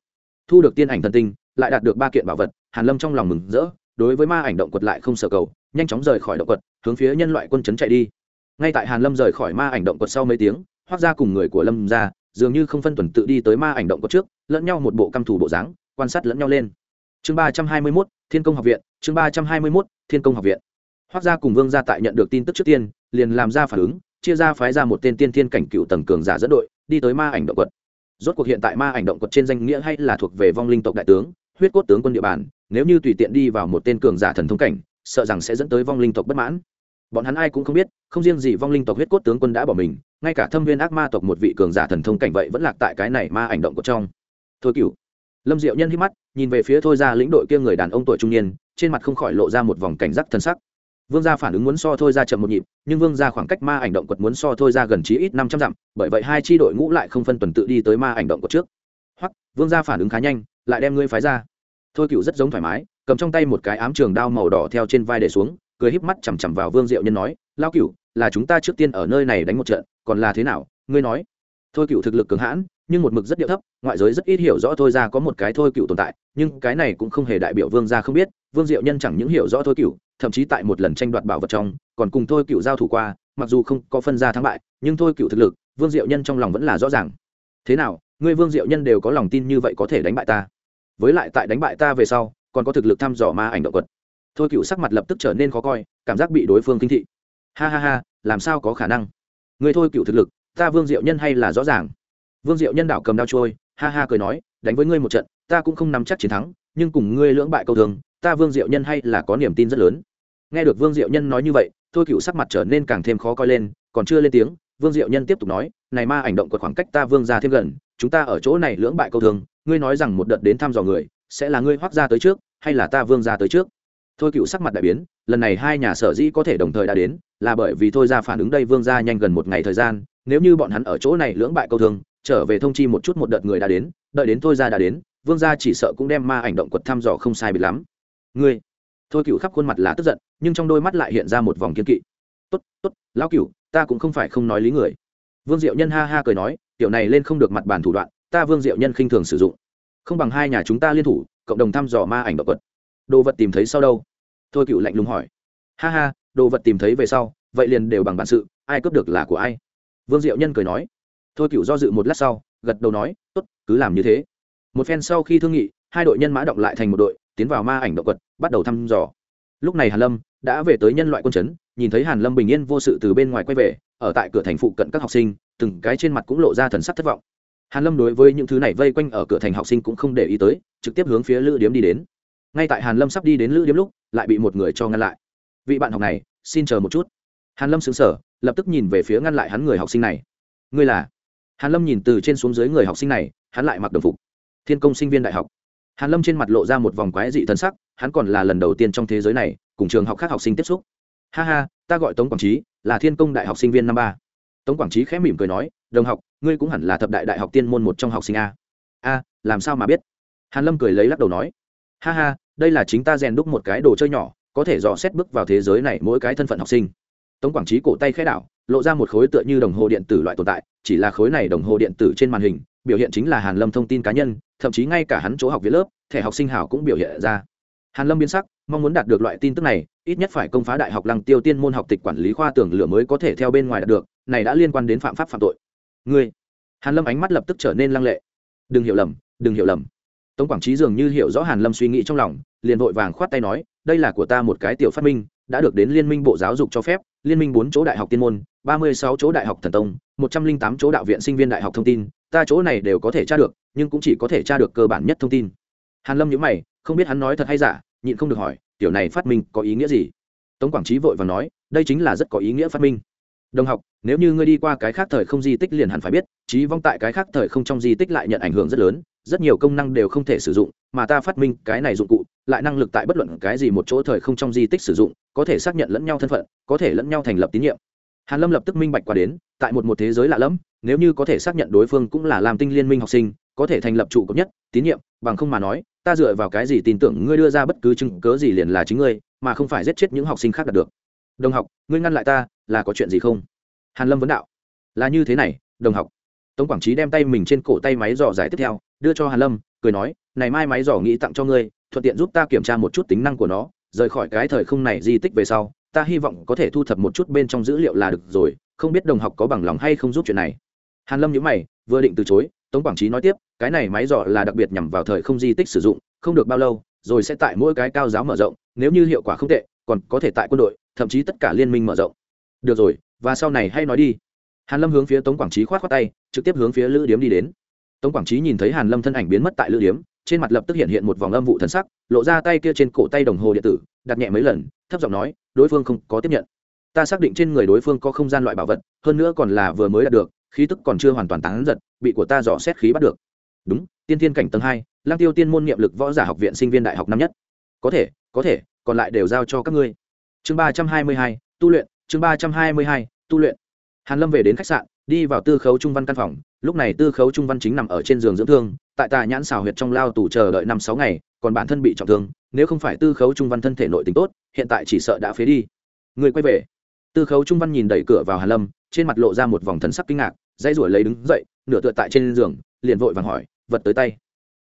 Thu được tiên ảnh thần tinh, lại đạt được ba kiện bảo vật, hàn lâm trong lòng mừng rỡ, đối với ma ảnh động quật lại không sợ cầu, nhanh chóng rời khỏi động quật, hướng phía nhân loại quân chấn chạy đi. Ngay tại hàn lâm rời khỏi ma ảnh động quật sau mấy tiếng, hoác ra cùng người của lâm ra dường như không phân tuần tự đi tới ma ảnh động có trước lẫn nhau một bộ căm thủ bộ dáng quan sát lẫn nhau lên. Chương ba trăm hai mươi 321, thiên công học viện chương ba trăm hai mươi 321, thiên công học viện. Hoác gia cùng vương gia tại nhận được tin tức trước tiên liền làm ra phản ứng chia ra phái ra một tên tiên thiên cảnh cựu tầng cường giả dẫn đội đi tới ma ảnh động quật. Rốt cuộc hiện tại ma ảnh động quật trên danh nghĩa hay là thuộc về vong linh tộc đại tướng huyết cốt tướng quân địa bàn nếu như tùy tiện đi vào một tên cường giả thần thông cảnh sợ rằng sẽ dẫn tới vong linh tộc bất mãn. Bọn hắn ai cũng không biết không riêng gì vong linh tộc huyết cốt tướng quân đã bỏ mình ngay cả thâm viên ác ma tộc một vị cường giả thần thông cảnh vậy vẫn lạc tại cái này ma ảnh động của trong. Thôi cựu lâm diệu nhân hít mắt, nhìn về phía thôi ra lĩnh đội kia người đàn ông tuổi trung niên, trên mặt không khỏi lộ ra một vòng cảnh giác thân sắc. Vương gia phản ứng muốn so thôi ra chậm một nhịp, nhưng vương gia khoảng cách ma ảnh động quật muốn so thôi ra gần chí ít năm trăm dặm, bởi vậy hai tri đội ngũ lại không phân tuần tự đi tới ma ảnh động quật trước. Hoặc vương gia phản ứng khá nhanh, lại đem ngươi phái ra. Thôi cựu rất giống thoải mái, cầm trong tay một cái ám trường đao màu đỏ theo trên vai để xuống, cười híp mắt chằm chằm vào vương diệu nhân nói lao cựu là chúng ta trước tiên ở nơi này đánh một trận, còn là thế nào, ngươi nói. Thôi cựu thực lực cường hãn, nhưng một mực rất điệu thấp, ngoại giới rất ít hiểu rõ thôi ra có một cái thôi cựu tồn tại, nhưng cái này cũng không hề đại biểu vương gia không biết, vương diệu nhân chẳng những hiểu rõ thôi cựu, thậm chí tại một lần tranh đoạt bảo vật trong, còn cùng thôi cựu giao thủ qua, mặc dù không có phân ra thắng bại, nhưng thôi cựu thực lực, vương diệu nhân trong lòng vẫn là rõ ràng. Thế nào, ngươi vương diệu nhân đều có lòng tin như vậy có thể đánh bại ta? Với lại tại đánh bại ta về sau, còn có thực lực thăm dò ma ảnh động vật. Thôi cựu sắc mặt lập tức trở nên khó coi, cảm giác bị đối phương kinh thị ha ha ha, làm sao có khả năng? Người thôi cựu thực lực, ta vương diệu nhân hay là rõ ràng? Vương diệu nhân đảo cầm đao trôi, ha ha cười nói, đánh với ngươi một trận, ta cũng không nắm chắc chiến thắng, nhưng cùng ngươi lưỡng bại câu thường, ta vương diệu nhân hay là có niềm tin rất lớn. Nghe được vương diệu nhân nói như vậy, thôi cựu sắc mặt trở nên càng thêm khó coi lên, còn chưa lên tiếng, vương diệu nhân tiếp tục nói, này ma ảnh động quật khoảng cách ta vương ra thêm gần, chúng ta ở chỗ này lưỡng bại câu thường, ngươi nói rằng một đợt đến thăm dò người, sẽ là ngươi hoác ra tới trước, hay là ta vương ra tới trước? Thôi cựu sắc mặt đại biến lần này hai nhà sở dĩ có thể đồng thời đã đến, là bởi vì thôi ra phản ứng đây vương ra nhanh gần một ngày thời gian, nếu như bọn hắn ở chỗ này lưỡng bại câu thương, trở về thông chi một chút một đợt người đã đến, đợi đến thôi ra đã đến, vương gia chỉ sợ cũng đem ma ảnh động quật thăm dò không sai bị lắm. Ngươi, thôi cựu khắp khuôn mặt là tức giận, nhưng trong đôi mắt lại hiện ra một vòng kiên kỵ. Tốt tốt, lão cửu, ta cũng không phải không nói lý người. Vương diệu nhân ha ha cười nói, tiểu này lên không được mặt bàn thủ đoạn, ta vương diệu nhân khinh thường sử dụng. Không bằng hai nhà chúng ta liên thủ, cộng đồng thăm dò ma ảnh động quật. Đồ vật tìm thấy sau đâu? Thôi cựu lạnh lùng hỏi. Ha ha, đồ vật tìm thấy về sau, vậy liền đều bằng bản sự, ai cướp được là của ai? Vương diệu nhân cười nói. Thôi cựu do dự một lát sau, gật đầu nói, tốt, cứ làm như thế. Một phen sau khi thương nghị, hai đội nhân mã động lại thành một đội, tiến vào ma ảnh động vật bắt đầu thăm dò. Lúc này hàn lâm đã về tới nhân loại quân chấn, nhìn thấy hàn lâm bình yên vô sự từ bên ngoài quay về, ở tại cửa thành phụ cận các học sinh, từng cái trên mặt cũng lộ ra thần sắc thất vọng. Hàn lâm đối với những thứ này vây quanh ở cửa thành học sinh cũng không để ý tới, trực tiếp hướng phía lữ điếm đi đến ngay tại hàn lâm sắp đi đến lữ điếm lúc, lại bị một người cho ngăn lại. Vị bạn học này, xin chờ một chút. Hàn lâm sững sờ, lập tức nhìn về phía ngăn lại hắn người học sinh này. Ngươi là? Hàn lâm nhìn từ trên xuống dưới người học sinh này, hắn lại mặc đồng phục. Thiên công sinh viên đại học. Hàn lâm trên mặt lộ ra một vòng quái dị thần sắc, hắn còn là lần đầu tiên trong thế giới này, cùng trường học khác học sinh tiếp xúc. Ha ha, ta gọi tống quảng trí, là thiên công đại học sinh viên năm ba. Tống quảng trí khẽ mỉm cười nói, đồng học, ngươi cũng hẳn là thập đại đại học tiên môn một trong học sinh a. A, làm sao mà biết? Hàn lâm cười lấy lắc đầu nói ha ha, đây là chính ta rèn đúc một cái đồ chơi nhỏ, có thể dò xét bước vào thế giới này mỗi cái thân phận học sinh. Tống quảng trí cổ tay khẽ đảo, lộ ra một khối tựa như đồng hồ điện tử loại tồn tại, chỉ là khối này đồng hồ điện tử trên màn hình, biểu hiện chính là hàn lâm thông tin cá nhân, thậm chí ngay cả hắn chỗ học viết lớp, thẻ học sinh hảo cũng biểu hiện ra. Hàn lâm biến sắc, mong muốn đạt được loại tin tức này, ít nhất phải công phá đại học lăng tiêu tiên môn học tịch quản lý khoa tưởng lửa mới có thể theo bên ngoài đạt được, này đã liên quan đến phạm pháp phạm tội. Ngươi! Hàn lâm ánh mắt lập tức trở nên lăng lệ. Đừng hiểu lầm, đừng hiểu lầm tống quảng trí dường như hiểu rõ hàn lâm suy nghĩ trong lòng, liền vội vàng khoát tay nói, đây là của ta một cái tiểu phát minh, đã được đến liên minh bộ giáo dục cho phép, liên minh bốn chỗ đại học tiên môn, ba mươi sáu chỗ đại học thần tông, một trăm linh tám chỗ đạo viện sinh viên đại học thông tin, ta chỗ này đều có thể tra được, nhưng cũng chỉ có thể tra được cơ bản nhất thông tin. Hàn lâm nhíu mày, không biết hắn nói thật hay giả, nhịn không được hỏi, tiểu này phát minh có ý nghĩa gì? Tống quảng trí vội vàng nói, đây chính là rất có ý nghĩa phát minh. Đồng học, nếu như ngươi đi qua cái khác thời không di tích liền hẳn phải biết trí vong tại cái khác thời không trong di tích lại nhận ảnh hưởng rất lớn rất nhiều công năng đều không thể sử dụng, mà ta phát minh cái này dụng cụ, lại năng lực tại bất luận cái gì một chỗ thời không trong di tích sử dụng, có thể xác nhận lẫn nhau thân phận, có thể lẫn nhau thành lập tín nhiệm. Hàn lâm lập tức minh bạch qua đến, tại một một thế giới lạ lẫm, nếu như có thể xác nhận đối phương cũng là làm tinh liên minh học sinh, có thể thành lập trụ cấp nhất, tín nhiệm, bằng không mà nói, ta dựa vào cái gì tin tưởng ngươi đưa ra bất cứ chứng cớ gì liền là chính ngươi, mà không phải giết chết những học sinh khác đạt được. Đồng học, ngươi ngăn lại ta, là có chuyện gì không? Hàn lâm vấn đạo. Là như thế này, đồng học tống quảng trí đem tay mình trên cổ tay máy dò giải tiếp theo, đưa cho hàn lâm, cười nói, này mai máy dò nghĩ tặng cho ngươi, thuận tiện giúp ta kiểm tra một chút tính năng của nó, rời khỏi cái thời không này di tích về sau, ta hy vọng có thể thu thập một chút bên trong dữ liệu là được rồi, không biết đồng học có bằng lòng hay không giúp chuyện này. Hàn lâm nhíu mày, vừa định từ chối, tống quảng trí nói tiếp, cái này máy dò là đặc biệt nhằm vào thời không di tích sử dụng, không được bao lâu, rồi sẽ tại mỗi cái cao giáo mở rộng, nếu như hiệu quả không tệ, còn có thể tại quân đội, thậm chí tất cả liên minh mở rộng. Được rồi, và sau này hay nói đi hàn lâm hướng phía tống quảng trí khoát khoát tay, trực tiếp hướng phía lữ điếm đi đến. Tống quảng trí nhìn thấy hàn lâm thân ảnh biến mất tại lữ điếm, trên mặt lập tức hiện hiện một vòng âm vụ thần sắc, lộ ra tay kia trên cổ tay đồng hồ điện tử, đặt nhẹ mấy lần, thấp giọng nói, đối phương không có tiếp nhận. Ta xác định trên người đối phương có không gian loại bảo vật, hơn nữa còn là vừa mới đạt được, khí tức còn chưa hoàn toàn tán giật, bị của ta dò xét khí bắt được. Đúng, tiên thiên cảnh tầng hai lang tiêu tiên môn niệm lực võ giả học viện sinh viên đại học năm nhất. Có thể có thể, còn lại đều giao cho các ngươi. Chương ba trăm hai mươi hai, tu luyện, chương ba trăm hai mươi hai, tu luyện hàn lâm về đến khách sạn, đi vào tư khấu trung văn căn phòng. Lúc này tư khấu trung văn chính nằm ở trên giường dưỡng thương, tại tà nhãn xào huyệt trong lao tù chờ đợi năm sáu ngày, còn bản thân bị trọng thương. Nếu không phải tư khấu trung văn thân thể nội tình tốt, hiện tại chỉ sợ đã phế đi. Người quay về. Tư khấu trung văn nhìn đẩy cửa vào hàn lâm, trên mặt lộ ra một vòng thần sắc kinh ngạc dây ruổi lấy đứng dậy, nửa tựa tại trên giường, liền vội vàng hỏi, vật tới tay?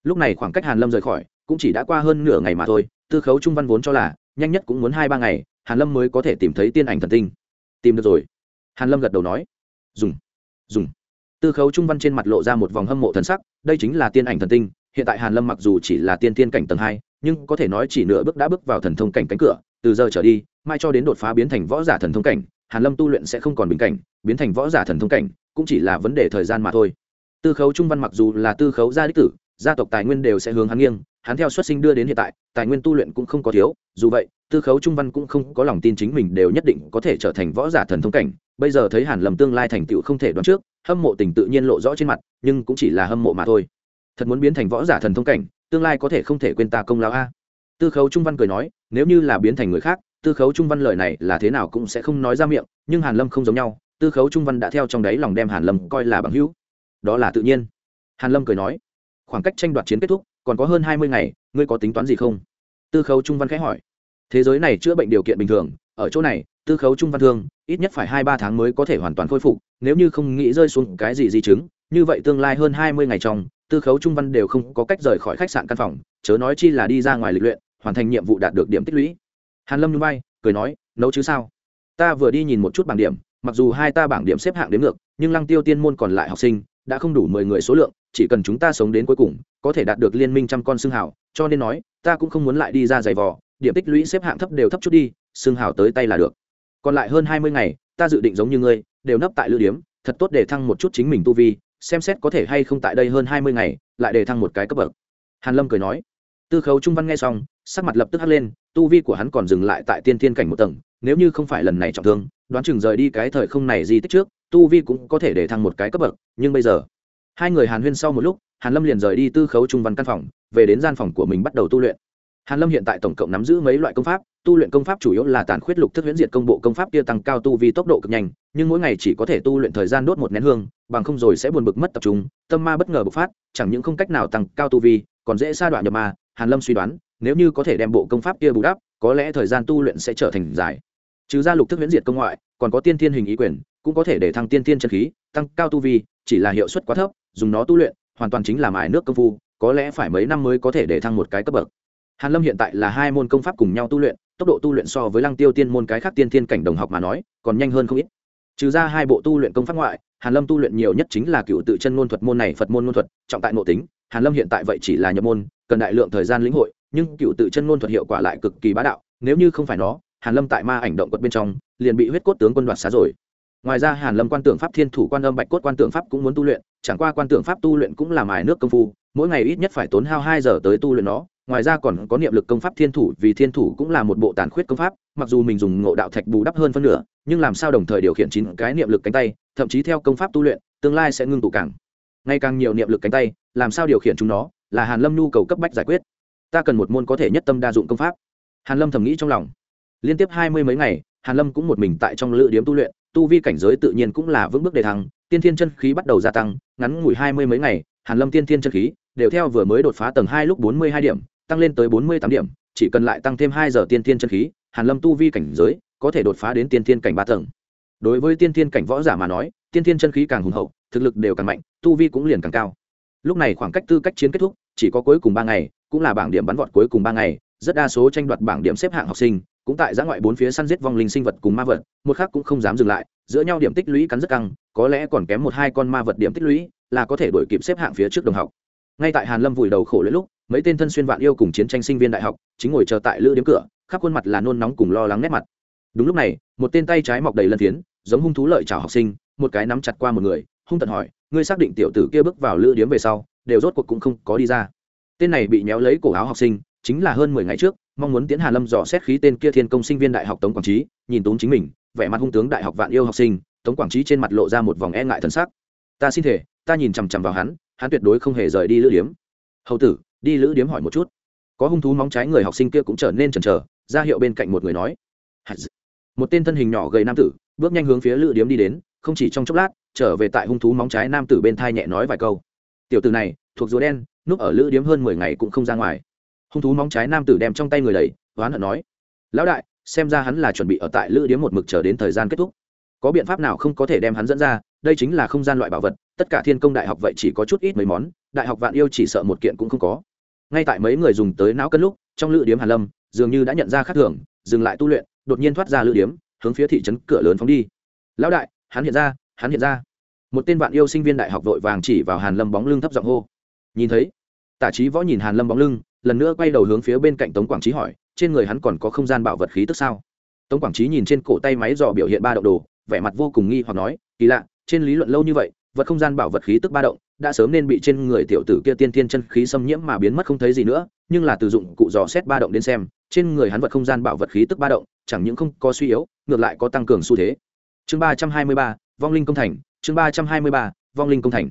Lúc này khoảng cách hàn lâm rời khỏi, cũng chỉ đã qua hơn nửa ngày mà thôi, tư khấu trung văn vốn cho là, nhanh nhất cũng muốn hai ba ngày, hàn lâm mới có thể tìm thấy tiên ảnh thần tinh. Tìm được rồi hàn lâm gật đầu nói, dùng dùng. Tư khấu trung văn trên mặt lộ ra một vòng hâm mộ thần sắc, đây chính là tiên ảnh thần tinh, hiện tại hàn lâm mặc dù chỉ là tiên tiên cảnh tầng hai, nhưng có thể nói chỉ nửa bước đã bước vào thần thông cảnh cánh cửa, từ giờ trở đi, mai cho đến đột phá biến thành võ giả thần thông cảnh, hàn lâm tu luyện sẽ không còn bình cảnh, biến thành võ giả thần thông cảnh cũng chỉ là vấn đề thời gian mà thôi. Tư khấu trung văn mặc dù là tư khấu gia đích tử, gia tộc tài nguyên đều sẽ hướng hắn nghiêng, hắn theo xuất sinh đưa đến hiện tại, tài nguyên tu luyện cũng không có thiếu, dù vậy, tư khấu trung văn cũng không có lòng tin chính mình đều nhất định có thể trở thành võ giả thần thông cảnh bây giờ thấy hàn lầm tương lai thành tựu không thể đoán trước, hâm mộ tình tự nhiên lộ rõ trên mặt, nhưng cũng chỉ là hâm mộ mà thôi. Thật muốn biến thành võ giả thần thông cảnh, tương lai có thể không thể quên ta công lao a. Tư khấu trung văn cười nói, nếu như là biến thành người khác, tư khấu trung văn lời này là thế nào cũng sẽ không nói ra miệng, nhưng hàn lâm không giống nhau, tư khấu trung văn đã theo trong đáy lòng đem hàn lâm coi là bằng hữu. Đó là tự nhiên. Hàn lâm cười nói, khoảng cách tranh đoạt chiến kết thúc, còn có hơn hai mươi ngày, ngươi có tính toán gì không? Tư khấu trung văn khẽ hỏi, thế giới này chữa bệnh điều kiện bình thường ở chỗ này, tư khấu trung văn thương, ít nhất phải hai ba tháng mới có thể hoàn toàn khôi phục, nếu như không nghĩ rơi xuống cái gì di chứng, như vậy tương lai hơn hai mươi ngày trong, tư khấu trung văn đều không có cách rời khỏi khách sạn căn phòng, chớ nói chi là đi ra ngoài lịch luyện, hoàn thành nhiệm vụ đạt được điểm tích lũy. Hàn lâm nhung bay cười nói, nấu chứ sao? Ta vừa đi nhìn một chút bảng điểm, mặc dù hai ta bảng điểm xếp hạng đến ngược, nhưng lăng tiêu tiên môn còn lại học sinh, đã không đủ mười người số lượng, chỉ cần chúng ta sống đến cuối cùng, có thể đạt được liên minh trăm con xương hào, cho nên nói, ta cũng không muốn lại đi ra giày vò, điểm tích lũy xếp hạng thấp đều thấp chút đi xương hào tới tay là được. Còn lại hơn hai mươi ngày, ta dự định giống như ngươi, đều nấp tại lữ điếm, thật tốt để thăng một chút chính mình tu vi, xem xét có thể hay không tại đây hơn hai mươi ngày, lại để thăng một cái cấp bậc. Hàn lâm cười nói. Tư khấu trung văn nghe xong, sắc mặt lập tức hắt lên, tu vi của hắn còn dừng lại tại tiên thiên cảnh một tầng, nếu như không phải lần này trọng thương, đoán chừng rời đi cái thời không này di tích trước, tu vi cũng có thể để thăng một cái cấp bậc, nhưng bây giờ, hai người hàn huyên sau một lúc, hàn lâm liền rời đi tư khấu trung văn căn phòng, về đến gian phòng của mình bắt đầu tu luyện hàn lâm hiện tại tổng cộng nắm giữ mấy loại công pháp, tu luyện công pháp chủ yếu là tàn khuyết lục thức huyễn diệt công bộ công pháp kia tăng cao tu vi tốc độ cực nhanh, nhưng mỗi ngày chỉ có thể tu luyện thời gian đốt một nén hương, bằng không rồi sẽ buồn bực mất tập trung, tâm ma bất ngờ bộc phát, chẳng những không cách nào tăng cao tu vi, còn dễ sa đoạn nhập ma. Hàn lâm suy đoán, nếu như có thể đem bộ công pháp kia bù đắp, có lẽ thời gian tu luyện sẽ trở thành dài. Trừ ra lục thức huyễn diệt công ngoại, còn có tiên thiên hình ý quyền, cũng có thể để thăng tiên thiên chân khí, tăng cao tu vi, chỉ là hiệu suất quá thấp, dùng nó tu luyện, hoàn toàn chính là mài nước công phu, có lẽ phải mấy năm mới có thể để thăng một cái cấp bậc hàn lâm hiện tại là hai môn công pháp cùng nhau tu luyện, tốc độ tu luyện so với lăng tiêu tiên môn cái khác tiên thiên cảnh đồng học mà nói, còn nhanh hơn không ít. Trừ ra hai bộ tu luyện công pháp ngoại, hàn lâm tu luyện nhiều nhất chính là cựu tự chân ngôn thuật môn này phật môn ngôn thuật, trọng tại nội tính. Hàn lâm hiện tại vậy chỉ là nhập môn, cần đại lượng thời gian lĩnh hội, nhưng cựu tự chân ngôn thuật hiệu quả lại cực kỳ bá đạo, nếu như không phải nó, hàn lâm tại ma ảnh động quật bên trong, liền bị huyết cốt tướng quân đoạt xá rồi. Ngoài ra hàn lâm quan tưởng pháp thiên thủ quan âm bạch cốt quan tưởng pháp cũng muốn tu luyện, chẳng qua quan tưởng pháp tu luyện cũng là mài nước công phu, mỗi ngày ít nhất phải tốn hao hai giờ tới tu luyện nó ngoài ra còn có niệm lực công pháp thiên thủ, vì thiên thủ cũng là một bộ tàn khuyết công pháp, mặc dù mình dùng ngộ đạo thạch bù đắp hơn phân nửa, nhưng làm sao đồng thời điều khiển chín cái niệm lực cánh tay, thậm chí theo công pháp tu luyện, tương lai sẽ ngưng tụ càng. Ngày càng nhiều niệm lực cánh tay, làm sao điều khiển chúng nó, là hàn lâm nhu cầu cấp bách giải quyết. Ta cần một môn có thể nhất tâm đa dụng công pháp. Hàn lâm thầm nghĩ trong lòng. Liên tiếp hai mươi mấy ngày, hàn lâm cũng một mình tại trong lữ điếm tu luyện, tu vi cảnh giới tự nhiên cũng là vững bước đề thăng, tiên thiên chân khí bắt đầu gia tăng, ngắn ngủi hai mươi mấy ngày, hàn lâm tiên thiên chân khí đều theo vừa mới đột phá tầng hai lúc bốn mươi hai điểm tăng lên tới bốn mươi tám điểm, chỉ cần lại tăng thêm hai giờ tiên thiên chân khí, hàn lâm tu vi cảnh giới có thể đột phá đến tiên thiên cảnh ba tầng. Đối với tiên thiên cảnh võ giả mà nói, tiên thiên chân khí càng hùng hậu, thực lực đều càng mạnh, tu vi cũng liền càng cao. Lúc này khoảng cách tư cách chiến kết thúc, chỉ có cuối cùng ba ngày, cũng là bảng điểm bắn vọt cuối cùng ba ngày, rất đa số tranh đoạt bảng điểm xếp hạng học sinh, cũng tại giã ngoại bốn phía săn giết vong linh sinh vật cùng ma vật, một khác cũng không dám dừng lại, giữa nhau điểm tích lũy cắn rất căng, có lẽ còn kém một hai con ma vật điểm tích lũy, là có thể đổi kịp xếp hạng phía trước đồng học. Ngay tại hàn lâm vùi đầu khổ lẫn lúc mấy tên thân xuyên vạn yêu cùng chiến tranh sinh viên đại học, chính ngồi chờ tại lữ điếm cửa, khắp khuôn mặt là nôn nóng cùng lo lắng nét mặt. Đúng lúc này, một tên tay trái mọc đầy lân phiến, giống hung thú lợi chào học sinh, một cái nắm chặt qua một người, hung tận hỏi, ngươi xác định tiểu tử kia bước vào lữ điếm về sau, đều rốt cuộc cũng không có đi ra? Tên này bị méo lấy cổ áo học sinh, chính là hơn mười ngày trước, mong muốn tiến hà lâm dò xét khí tên kia thiên công sinh viên đại học tống quảng trí, nhìn tốn chính mình, vẻ mặt hung tướng đại học vạn yêu học sinh, tống quảng trí trên mặt lộ ra một vòng e ngại thần sắc. Ta xin thể ta nhìn chằm chằm vào hắn hắn tuyệt đối không hề rời đi lữ điếm. Hầu tử đi lữ điếm hỏi một chút. Có hung thú móng trái người học sinh kia cũng trở nên chần chờ, ra hiệu bên cạnh một người nói một tên thân hình nhỏ gầy nam tử, bước nhanh hướng phía lữ điếm đi đến, không chỉ trong chốc lát, trở về tại hung thú móng trái nam tử bên thai nhẹ nói vài câu. Tiểu tử này, thuộc rùa đen, núp ở lữ điếm hơn mười ngày cũng không ra ngoài. Hung thú móng trái nam tử đem trong tay người đầy oán hận nói, lão đại, xem ra hắn là chuẩn bị ở tại lữ điếm một mực chờ đến thời gian kết thúc. Có biện pháp nào không có thể đem hắn dẫn ra, đây chính là không gian loại bảo vật tất cả thiên công đại học vậy chỉ có chút ít mấy món, đại học vạn yêu chỉ sợ một kiện cũng không có. Ngay tại mấy người dùng tới não cân lúc, trong lữ điếm hàn lâm, dường như đã nhận ra khác thường, dừng lại tu luyện, đột nhiên thoát ra lữ điếm, hướng phía thị trấn cửa lớn phóng đi. Lão đại, hắn hiện ra, hắn hiện ra. Một tên vạn yêu sinh viên đại học vội vàng chỉ vào hàn lâm bóng lưng thấp giọng hô. Nhìn thấy, tả trí võ nhìn hàn lâm bóng lưng, lần nữa quay đầu hướng phía bên cạnh tống quảng trí hỏi, trên người hắn còn có không gian bảo vật khí tức sao? Tống quảng trí nhìn trên cổ tay máy dò biểu hiện ba đậu đồ, vẻ mặt vô cùng nghi hoặc nói, kỳ lạ, trên lý luận lâu như vậy vật không gian bảo vật khí tức ba động, đã sớm nên bị trên người tiểu tử kia tiên tiên chân khí xâm nhiễm mà biến mất không thấy gì nữa, nhưng là từ dụng cụ dò xét ba động đến xem, trên người hắn vật không gian bảo vật khí tức ba động, chẳng những không có suy yếu, ngược lại có tăng cường xu thế. Chương ba trăm hai mươi ba, vong linh công thành, chương ba trăm hai mươi ba, vong linh công thành.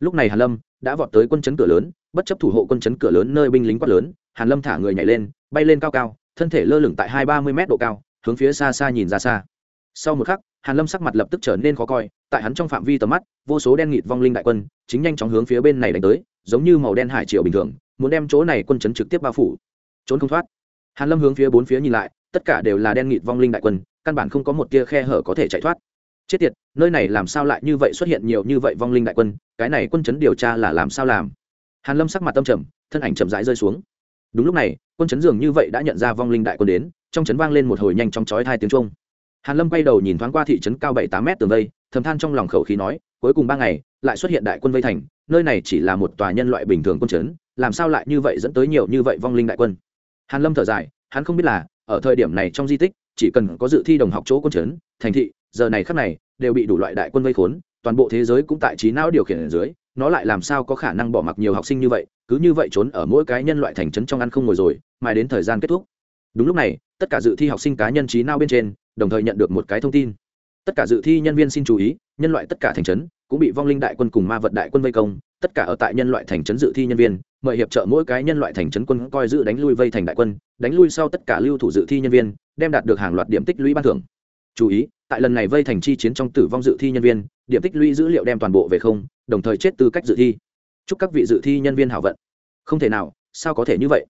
Lúc này hàn lâm đã vọt tới quân chấn cửa lớn, bất chấp thủ hộ quân chấn cửa lớn nơi binh lính quát lớn, hàn lâm thả người nhảy lên, bay lên cao cao, thân thể lơ lửng tại hai ba mươi mét độ cao, hướng phía xa xa nhìn ra xa. Sau một khắc, hàn lâm sắc mặt lập tức trở nên khó coi tại hắn trong phạm vi tầm mắt, vô số đen nghịt vong linh đại quân chính nhanh chóng hướng phía bên này đánh tới, giống như màu đen hải triều bình thường, muốn đem chỗ này quân chấn trực tiếp bao phủ. Trốn không thoát. Hàn lâm hướng phía bốn phía nhìn lại, tất cả đều là đen nghịt vong linh đại quân, căn bản không có một tia khe hở có thể chạy thoát. Chết tiệt, nơi này làm sao lại như vậy xuất hiện nhiều như vậy vong linh đại quân, cái này quân chấn điều tra là làm sao làm? Hàn lâm sắc mặt tâm trầm, thân ảnh chậm rãi rơi xuống. Đúng lúc này, quân chấn dường như vậy đã nhận ra vong linh đại quân đến, trong chấn vang lên một hồi nhanh trong chói hai tiếng trung hàn lâm quay đầu nhìn thoáng qua thị trấn cao bảy tám mét tường vây thầm than trong lòng khẩu khí nói cuối cùng ba ngày lại xuất hiện đại quân vây thành nơi này chỉ là một tòa nhân loại bình thường quân trấn, làm sao lại như vậy dẫn tới nhiều như vậy vong linh đại quân? Hàn lâm thở dài hắn không biết là ở thời điểm này trong di tích chỉ cần có dự thi đồng học chỗ quân trấn, thành thị giờ này khắc này đều bị đủ loại đại quân vây khốn toàn bộ thế giới cũng tại trí não điều khiển ở dưới nó lại làm sao có khả năng bỏ mặc nhiều học sinh như vậy cứ như vậy trốn ở mỗi cái nhân loại thành trấn trong ăn không ngồi rồi mà đến thời gian kết thúc. Đúng lúc này tất cả dự thi học sinh cá nhân trí não bên trên đồng thời nhận được một cái thông tin. Tất cả dự thi nhân viên xin chú ý, nhân loại tất cả thành trấn cũng bị vong linh đại quân cùng ma vật đại quân vây công. Tất cả ở tại nhân loại thành trấn dự thi nhân viên, mời hiệp trợ mỗi cái nhân loại thành trấn quân coi giữ đánh lui vây thành đại quân, đánh lui sau tất cả lưu thủ dự thi nhân viên, đem đạt được hàng loạt điểm tích lũy ban thưởng. Chú ý, tại lần này vây thành chi chiến trong tử vong dự thi nhân viên, điểm tích lũy dữ liệu đem toàn bộ về không, đồng thời chết tư cách dự thi. Chúc các vị dự thi nhân viên hảo vận. Không thể nào, sao có thể như vậy?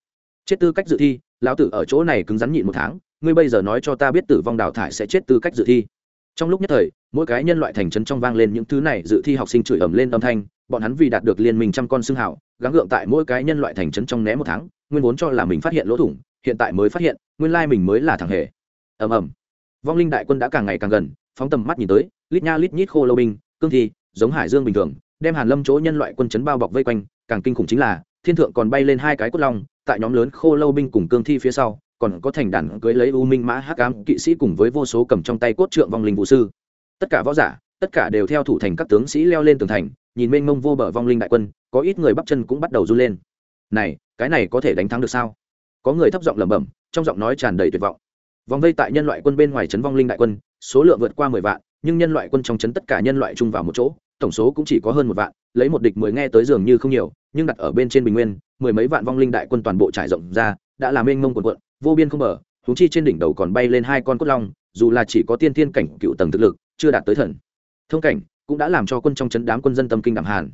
Chết tư cách dự thi, lão tử ở chỗ này cứng rắn nhịn một tháng ngươi bây giờ nói cho ta biết tử vong đào thải sẽ chết tư cách dự thi. Trong lúc nhất thời, mỗi cái nhân loại thành trấn trong vang lên những thứ này dự thi học sinh chửi ầm lên âm thanh, bọn hắn vì đạt được liên minh trăm con xương hảo, gắng gượng tại mỗi cái nhân loại thành trấn trong né một tháng, nguyên vốn cho là mình phát hiện lỗ thủng, hiện tại mới phát hiện, nguyên lai mình mới là thằng hề. Ầm ầm. Vong linh đại quân đã càng ngày càng gần, phóng tầm mắt nhìn tới, lít nha lít nhít khô lâu binh, cương thi, giống hải dương bình thường, đem hàn lâm chỗ nhân loại quân chấn bao bọc vây quanh, càng kinh khủng chính là, thiên thượng còn bay lên hai cái cốt long, tại nhóm lớn khô lâu binh cùng cương thi phía sau còn có thành đàn cưới lấy u minh mã hắc ám kỵ sĩ cùng với vô số cầm trong tay cốt trượng vong linh vũ sư. Tất cả võ giả, tất cả đều theo thủ thành các tướng sĩ leo lên tường thành, nhìn mênh mông vô bờ vong linh đại quân, có ít người bắp chân cũng bắt đầu run lên. Này, cái này có thể đánh thắng được sao? Có người thấp giọng lẩm bẩm, trong giọng nói tràn đầy tuyệt vọng. Vòng vây tại nhân loại quân bên ngoài trấn vong linh đại quân, số lượng vượt qua mười vạn, nhưng nhân loại quân trong trấn tất cả nhân loại chung vào một chỗ tổng số cũng chỉ có hơn một vạn, lấy một địch mười nghe tới dường như không nhiều, nhưng đặt ở bên trên bình nguyên, mười mấy vạn vong linh đại quân toàn bộ trải rộng ra, đã làm mênh mông quần quận vô biên không mở thúng chi trên đỉnh đầu còn bay lên hai con cốt long, dù là chỉ có tiên thiên cảnh cựu tầng thực lực, chưa đạt tới thần. Thông cảnh cũng đã làm cho quân trong chấn đám quân dân tâm kinh đảm hàn.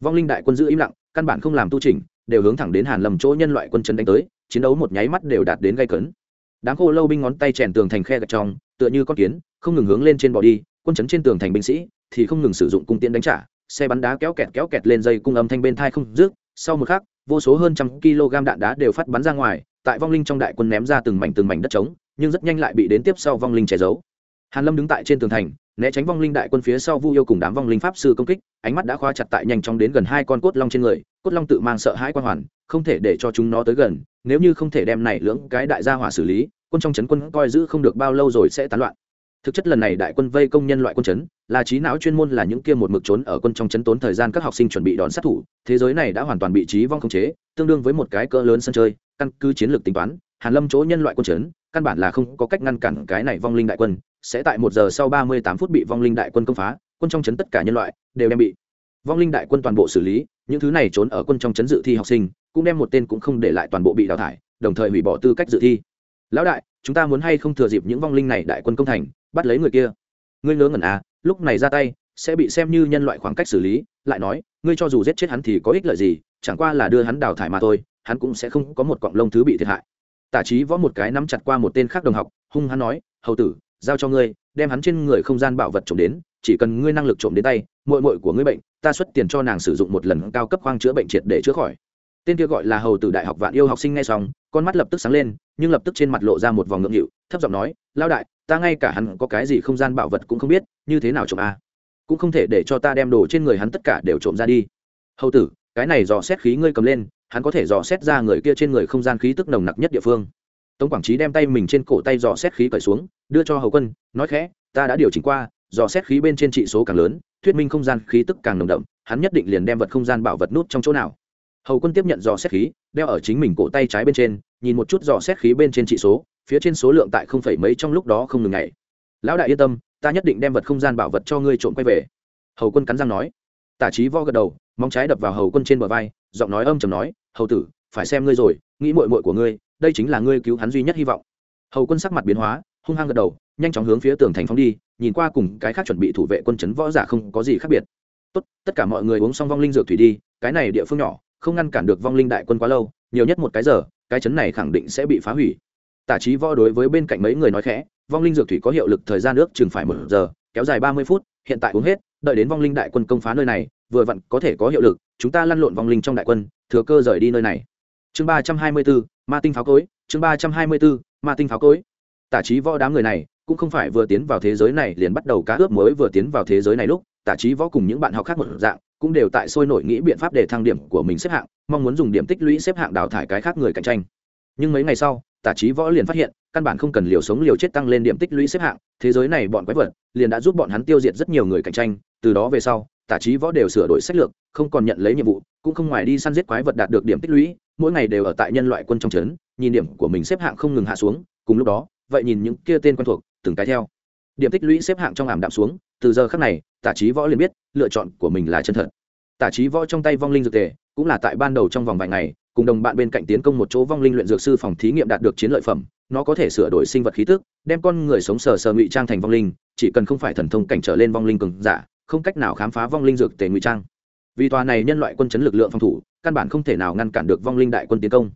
Vong linh đại quân giữ im lặng, căn bản không làm tu trình đều hướng thẳng đến hàn lầm chỗ nhân loại quân chấn đánh tới, chiến đấu một nháy mắt đều đạt đến gây cấn. Đám khô lâu binh ngón tay chèn tường thành khe gạch trong, tựa như con kiến, không ngừng hướng lên trên bò đi, quân chấn trên tường thành binh sĩ thì không ngừng sử dụng cung tiễn đánh trả, xe bắn đá kéo kẹt kéo kẹt lên dây cung âm thanh bên thai không rước sau một khắc, vô số hơn trăm kg đạn đá đều phát bắn ra ngoài, tại vong linh trong đại quân ném ra từng mảnh từng mảnh đất trống, nhưng rất nhanh lại bị đến tiếp sau vong linh che giấu. Hàn lâm đứng tại trên tường thành, né tránh vong linh đại quân phía sau vu yêu cùng đám vong linh pháp sư công kích, ánh mắt đã khóa chặt tại nhanh chóng đến gần hai con cốt long trên người, cốt long tự mang sợ hãi quan hoàn, không thể để cho chúng nó tới gần, nếu như không thể đem này lưỡng cái đại gia hỏa xử lý, quân trong trấn quân coi giữ không được bao lâu rồi sẽ tán loạn thực chất lần này đại quân vây công nhân loại quân chấn, là trí não chuyên môn là những kia một mực trốn ở quân trong chấn tốn thời gian các học sinh chuẩn bị đòn sát thủ, thế giới này đã hoàn toàn bị trí vong khống chế, tương đương với một cái cỡ lớn sân chơi, căn cứ chiến lược tính toán, hàn lâm chỗ nhân loại quân chấn, căn bản là không có cách ngăn cản cái này vong linh đại quân, sẽ tại một giờ sau ba mươi tám phút bị vong linh đại quân công phá, quân trong chấn tất cả nhân loại đều đem bị vong linh đại quân toàn bộ xử lý, những thứ này trốn ở quân trong chấn dự thi học sinh, cũng đem một tên cũng không để lại toàn bộ bị đào thải, đồng thời hủy bỏ tư cách dự thi. Lão đại chúng ta muốn hay không thừa dịp những vong linh này đại quân công thành, bắt lấy người kia? Ngươi ngớ ngẩn à lúc này ra tay, sẽ bị xem như nhân loại khoảng cách xử lý, lại nói, ngươi cho dù giết chết hắn thì có ích lợi gì, chẳng qua là đưa hắn đào thải mà thôi, hắn cũng sẽ không có một cọng lông thứ bị thiệt hại. Tả trí võ một cái nắm chặt qua một tên khác đồng học, hung hắn nói, hầu tử, giao cho ngươi, đem hắn trên người không gian bảo vật trộm đến, chỉ cần ngươi năng lực trộm đến tay mội mội của ngươi bệnh, ta xuất tiền cho nàng sử dụng một lần cao cấp khoang chữa bệnh triệt để chữa khỏi tên kia gọi là hầu tử đại học vạn yêu học sinh ngay xong, con mắt lập tức sáng lên, nhưng lập tức trên mặt lộ ra một vòng ngượng nghịu, thấp giọng nói lao đại, ta ngay cả hắn có cái gì không gian bảo vật cũng không biết, như thế nào trộm a? Cũng không thể để cho ta đem đồ trên người hắn tất cả đều trộm ra đi. Hầu tử, cái này dò xét khí ngươi cầm lên, hắn có thể dò xét ra người kia trên người không gian khí tức nồng nặc nhất địa phương. Tống quảng trí đem tay mình trên cổ tay dò xét khí cởi xuống, đưa cho hầu quân, nói khẽ, ta đã điều chỉnh qua, dò xét khí bên trên trị số càng lớn, thuyết minh không gian khí tức càng nồng đậm, hắn nhất định liền đem vật không gian bảo vật nút trong chỗ nào hầu quân tiếp nhận dò xét khí, đeo ở chính mình cổ tay trái bên trên, nhìn một chút dò xét khí bên trên trị số, phía trên số lượng tại không phẩy mấy trong lúc đó không ngừng ngày lão đại yên tâm, ta nhất định đem vật không gian bảo vật cho ngươi trộm quay về. Hầu quân cắn răng nói. Tả trí vo gật đầu, móng trái đập vào hầu quân trên bờ vai, giọng nói âm chầm nói, hầu tử, phải xem ngươi rồi, nghĩ mội mội của ngươi, đây chính là ngươi cứu hắn duy nhất hy vọng. Hầu quân sắc mặt biến hóa, hung hăng gật đầu, nhanh chóng hướng phía tường thành phóng đi, nhìn qua cùng cái khác chuẩn bị thủ vệ quân chấn võ giả không có gì khác biệt. Tốt, tất cả mọi người uống xong vong linh dược thủy đi, cái này địa phương nhỏ không ngăn cản được vong linh đại quân quá lâu, nhiều nhất một cái giờ, cái chấn này khẳng định sẽ bị phá hủy. Tả trí võ đối với bên cạnh mấy người nói khẽ, vong linh dược thủy có hiệu lực thời gian nước chừng phải một giờ, kéo dài ba mươi phút, hiện tại uống hết, đợi đến vong linh đại quân công phá nơi này, vừa vặn có thể có hiệu lực, chúng ta lăn lộn vong linh trong đại quân, thừa cơ rời đi nơi này. Chương ba trăm hai mươi bốn ma tinh pháo cối, chương ba trăm hai mươi bốn ma tinh pháo cối. Tả trí võ đám người này cũng không phải vừa tiến vào thế giới này liền bắt đầu cá ướp mới vừa tiến vào thế giới này lúc, tả trí võ cùng những bạn học khác một dạng cũng đều tại sôi nổi nghĩ biện pháp để thăng điểm của mình xếp hạng, mong muốn dùng điểm tích lũy xếp hạng đào thải cái khác người cạnh tranh. Nhưng mấy ngày sau, tả trí võ liền phát hiện, căn bản không cần liều sống liều chết tăng lên điểm tích lũy xếp hạng, thế giới này bọn quái vật liền đã giúp bọn hắn tiêu diệt rất nhiều người cạnh tranh, từ đó về sau, tả trí võ đều sửa đổi sách lược, không còn nhận lấy nhiệm vụ, cũng không ngoài đi săn giết quái vật đạt được điểm tích lũy, mỗi ngày đều ở tại nhân loại quân trong trấn, nhìn điểm của mình xếp hạng không ngừng hạ xuống, cùng lúc đó, vậy nhìn những kia tên quen thuộc, từng cái theo điểm tích lũy xếp hạng trong ảm đạm xuống, từ giờ khác này, tả trí võ liền biết, lựa chọn của mình là chân thật. Tả trí võ trong tay vong linh dược tề, cũng là tại ban đầu trong vòng vài ngày, cùng đồng bạn bên cạnh tiến công một chỗ vong linh luyện dược sư phòng thí nghiệm đạt được chiến lợi phẩm, nó có thể sửa đổi sinh vật khí tức, đem con người sống sờ sờ ngụy trang thành vong linh, chỉ cần không phải thần thông cảnh trở lên vong linh cường giả, không cách nào khám phá vong linh dược tề ngụy trang. Vì tòa này nhân loại quân chấn lực lượng phòng thủ, căn bản không thể nào ngăn cản được vong linh đại quân tiến công.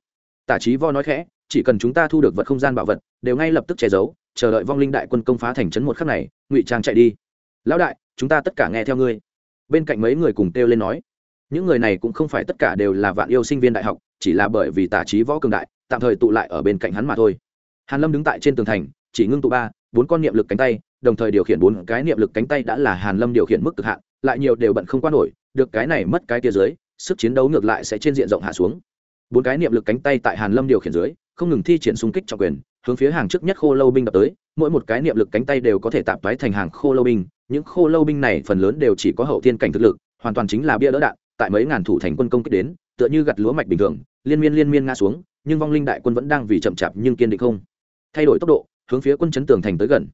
Tả trí vo nói khẽ, chỉ cần chúng ta thu được vật không gian bảo vật, đều ngay lập tức che giấu chờ đợi vong linh đại quân công phá thành trấn một khắc này, ngụy trang chạy đi. Lão đại, chúng ta tất cả nghe theo ngươi. Bên cạnh mấy người cùng kêu lên nói. Những người này cũng không phải tất cả đều là vạn yêu sinh viên đại học, chỉ là bởi vì tả trí võ cường đại, tạm thời tụ lại ở bên cạnh hắn mà thôi. Hàn lâm đứng tại trên tường thành, chỉ ngưng tụ ba, bốn con niệm lực cánh tay, đồng thời điều khiển bốn cái niệm lực cánh tay đã là hàn lâm điều khiển mức cực hạn, lại nhiều đều bận không qua nổi, được cái này mất cái kia dưới, sức chiến đấu ngược lại sẽ trên diện rộng hạ xuống bốn cái niệm lực cánh tay tại hàn lâm điều khiển dưới, không ngừng thi triển xung kích trọng quyền, hướng phía hàng trước nhất khô lâu binh đập tới, mỗi một cái niệm lực cánh tay đều có thể tạm toái thành hàng khô lâu binh, những khô lâu binh này phần lớn đều chỉ có hậu thiên cảnh thực lực, hoàn toàn chính là bia đỡ đạn, tại mấy ngàn thủ thành quân công kích đến, tựa như gặt lúa mạch bình thường, liên miên liên miên ngã xuống, nhưng vong linh đại quân vẫn đang vì chậm chạp nhưng kiên định không. Thay đổi tốc độ, hướng phía quân chấn tường thành tới gần.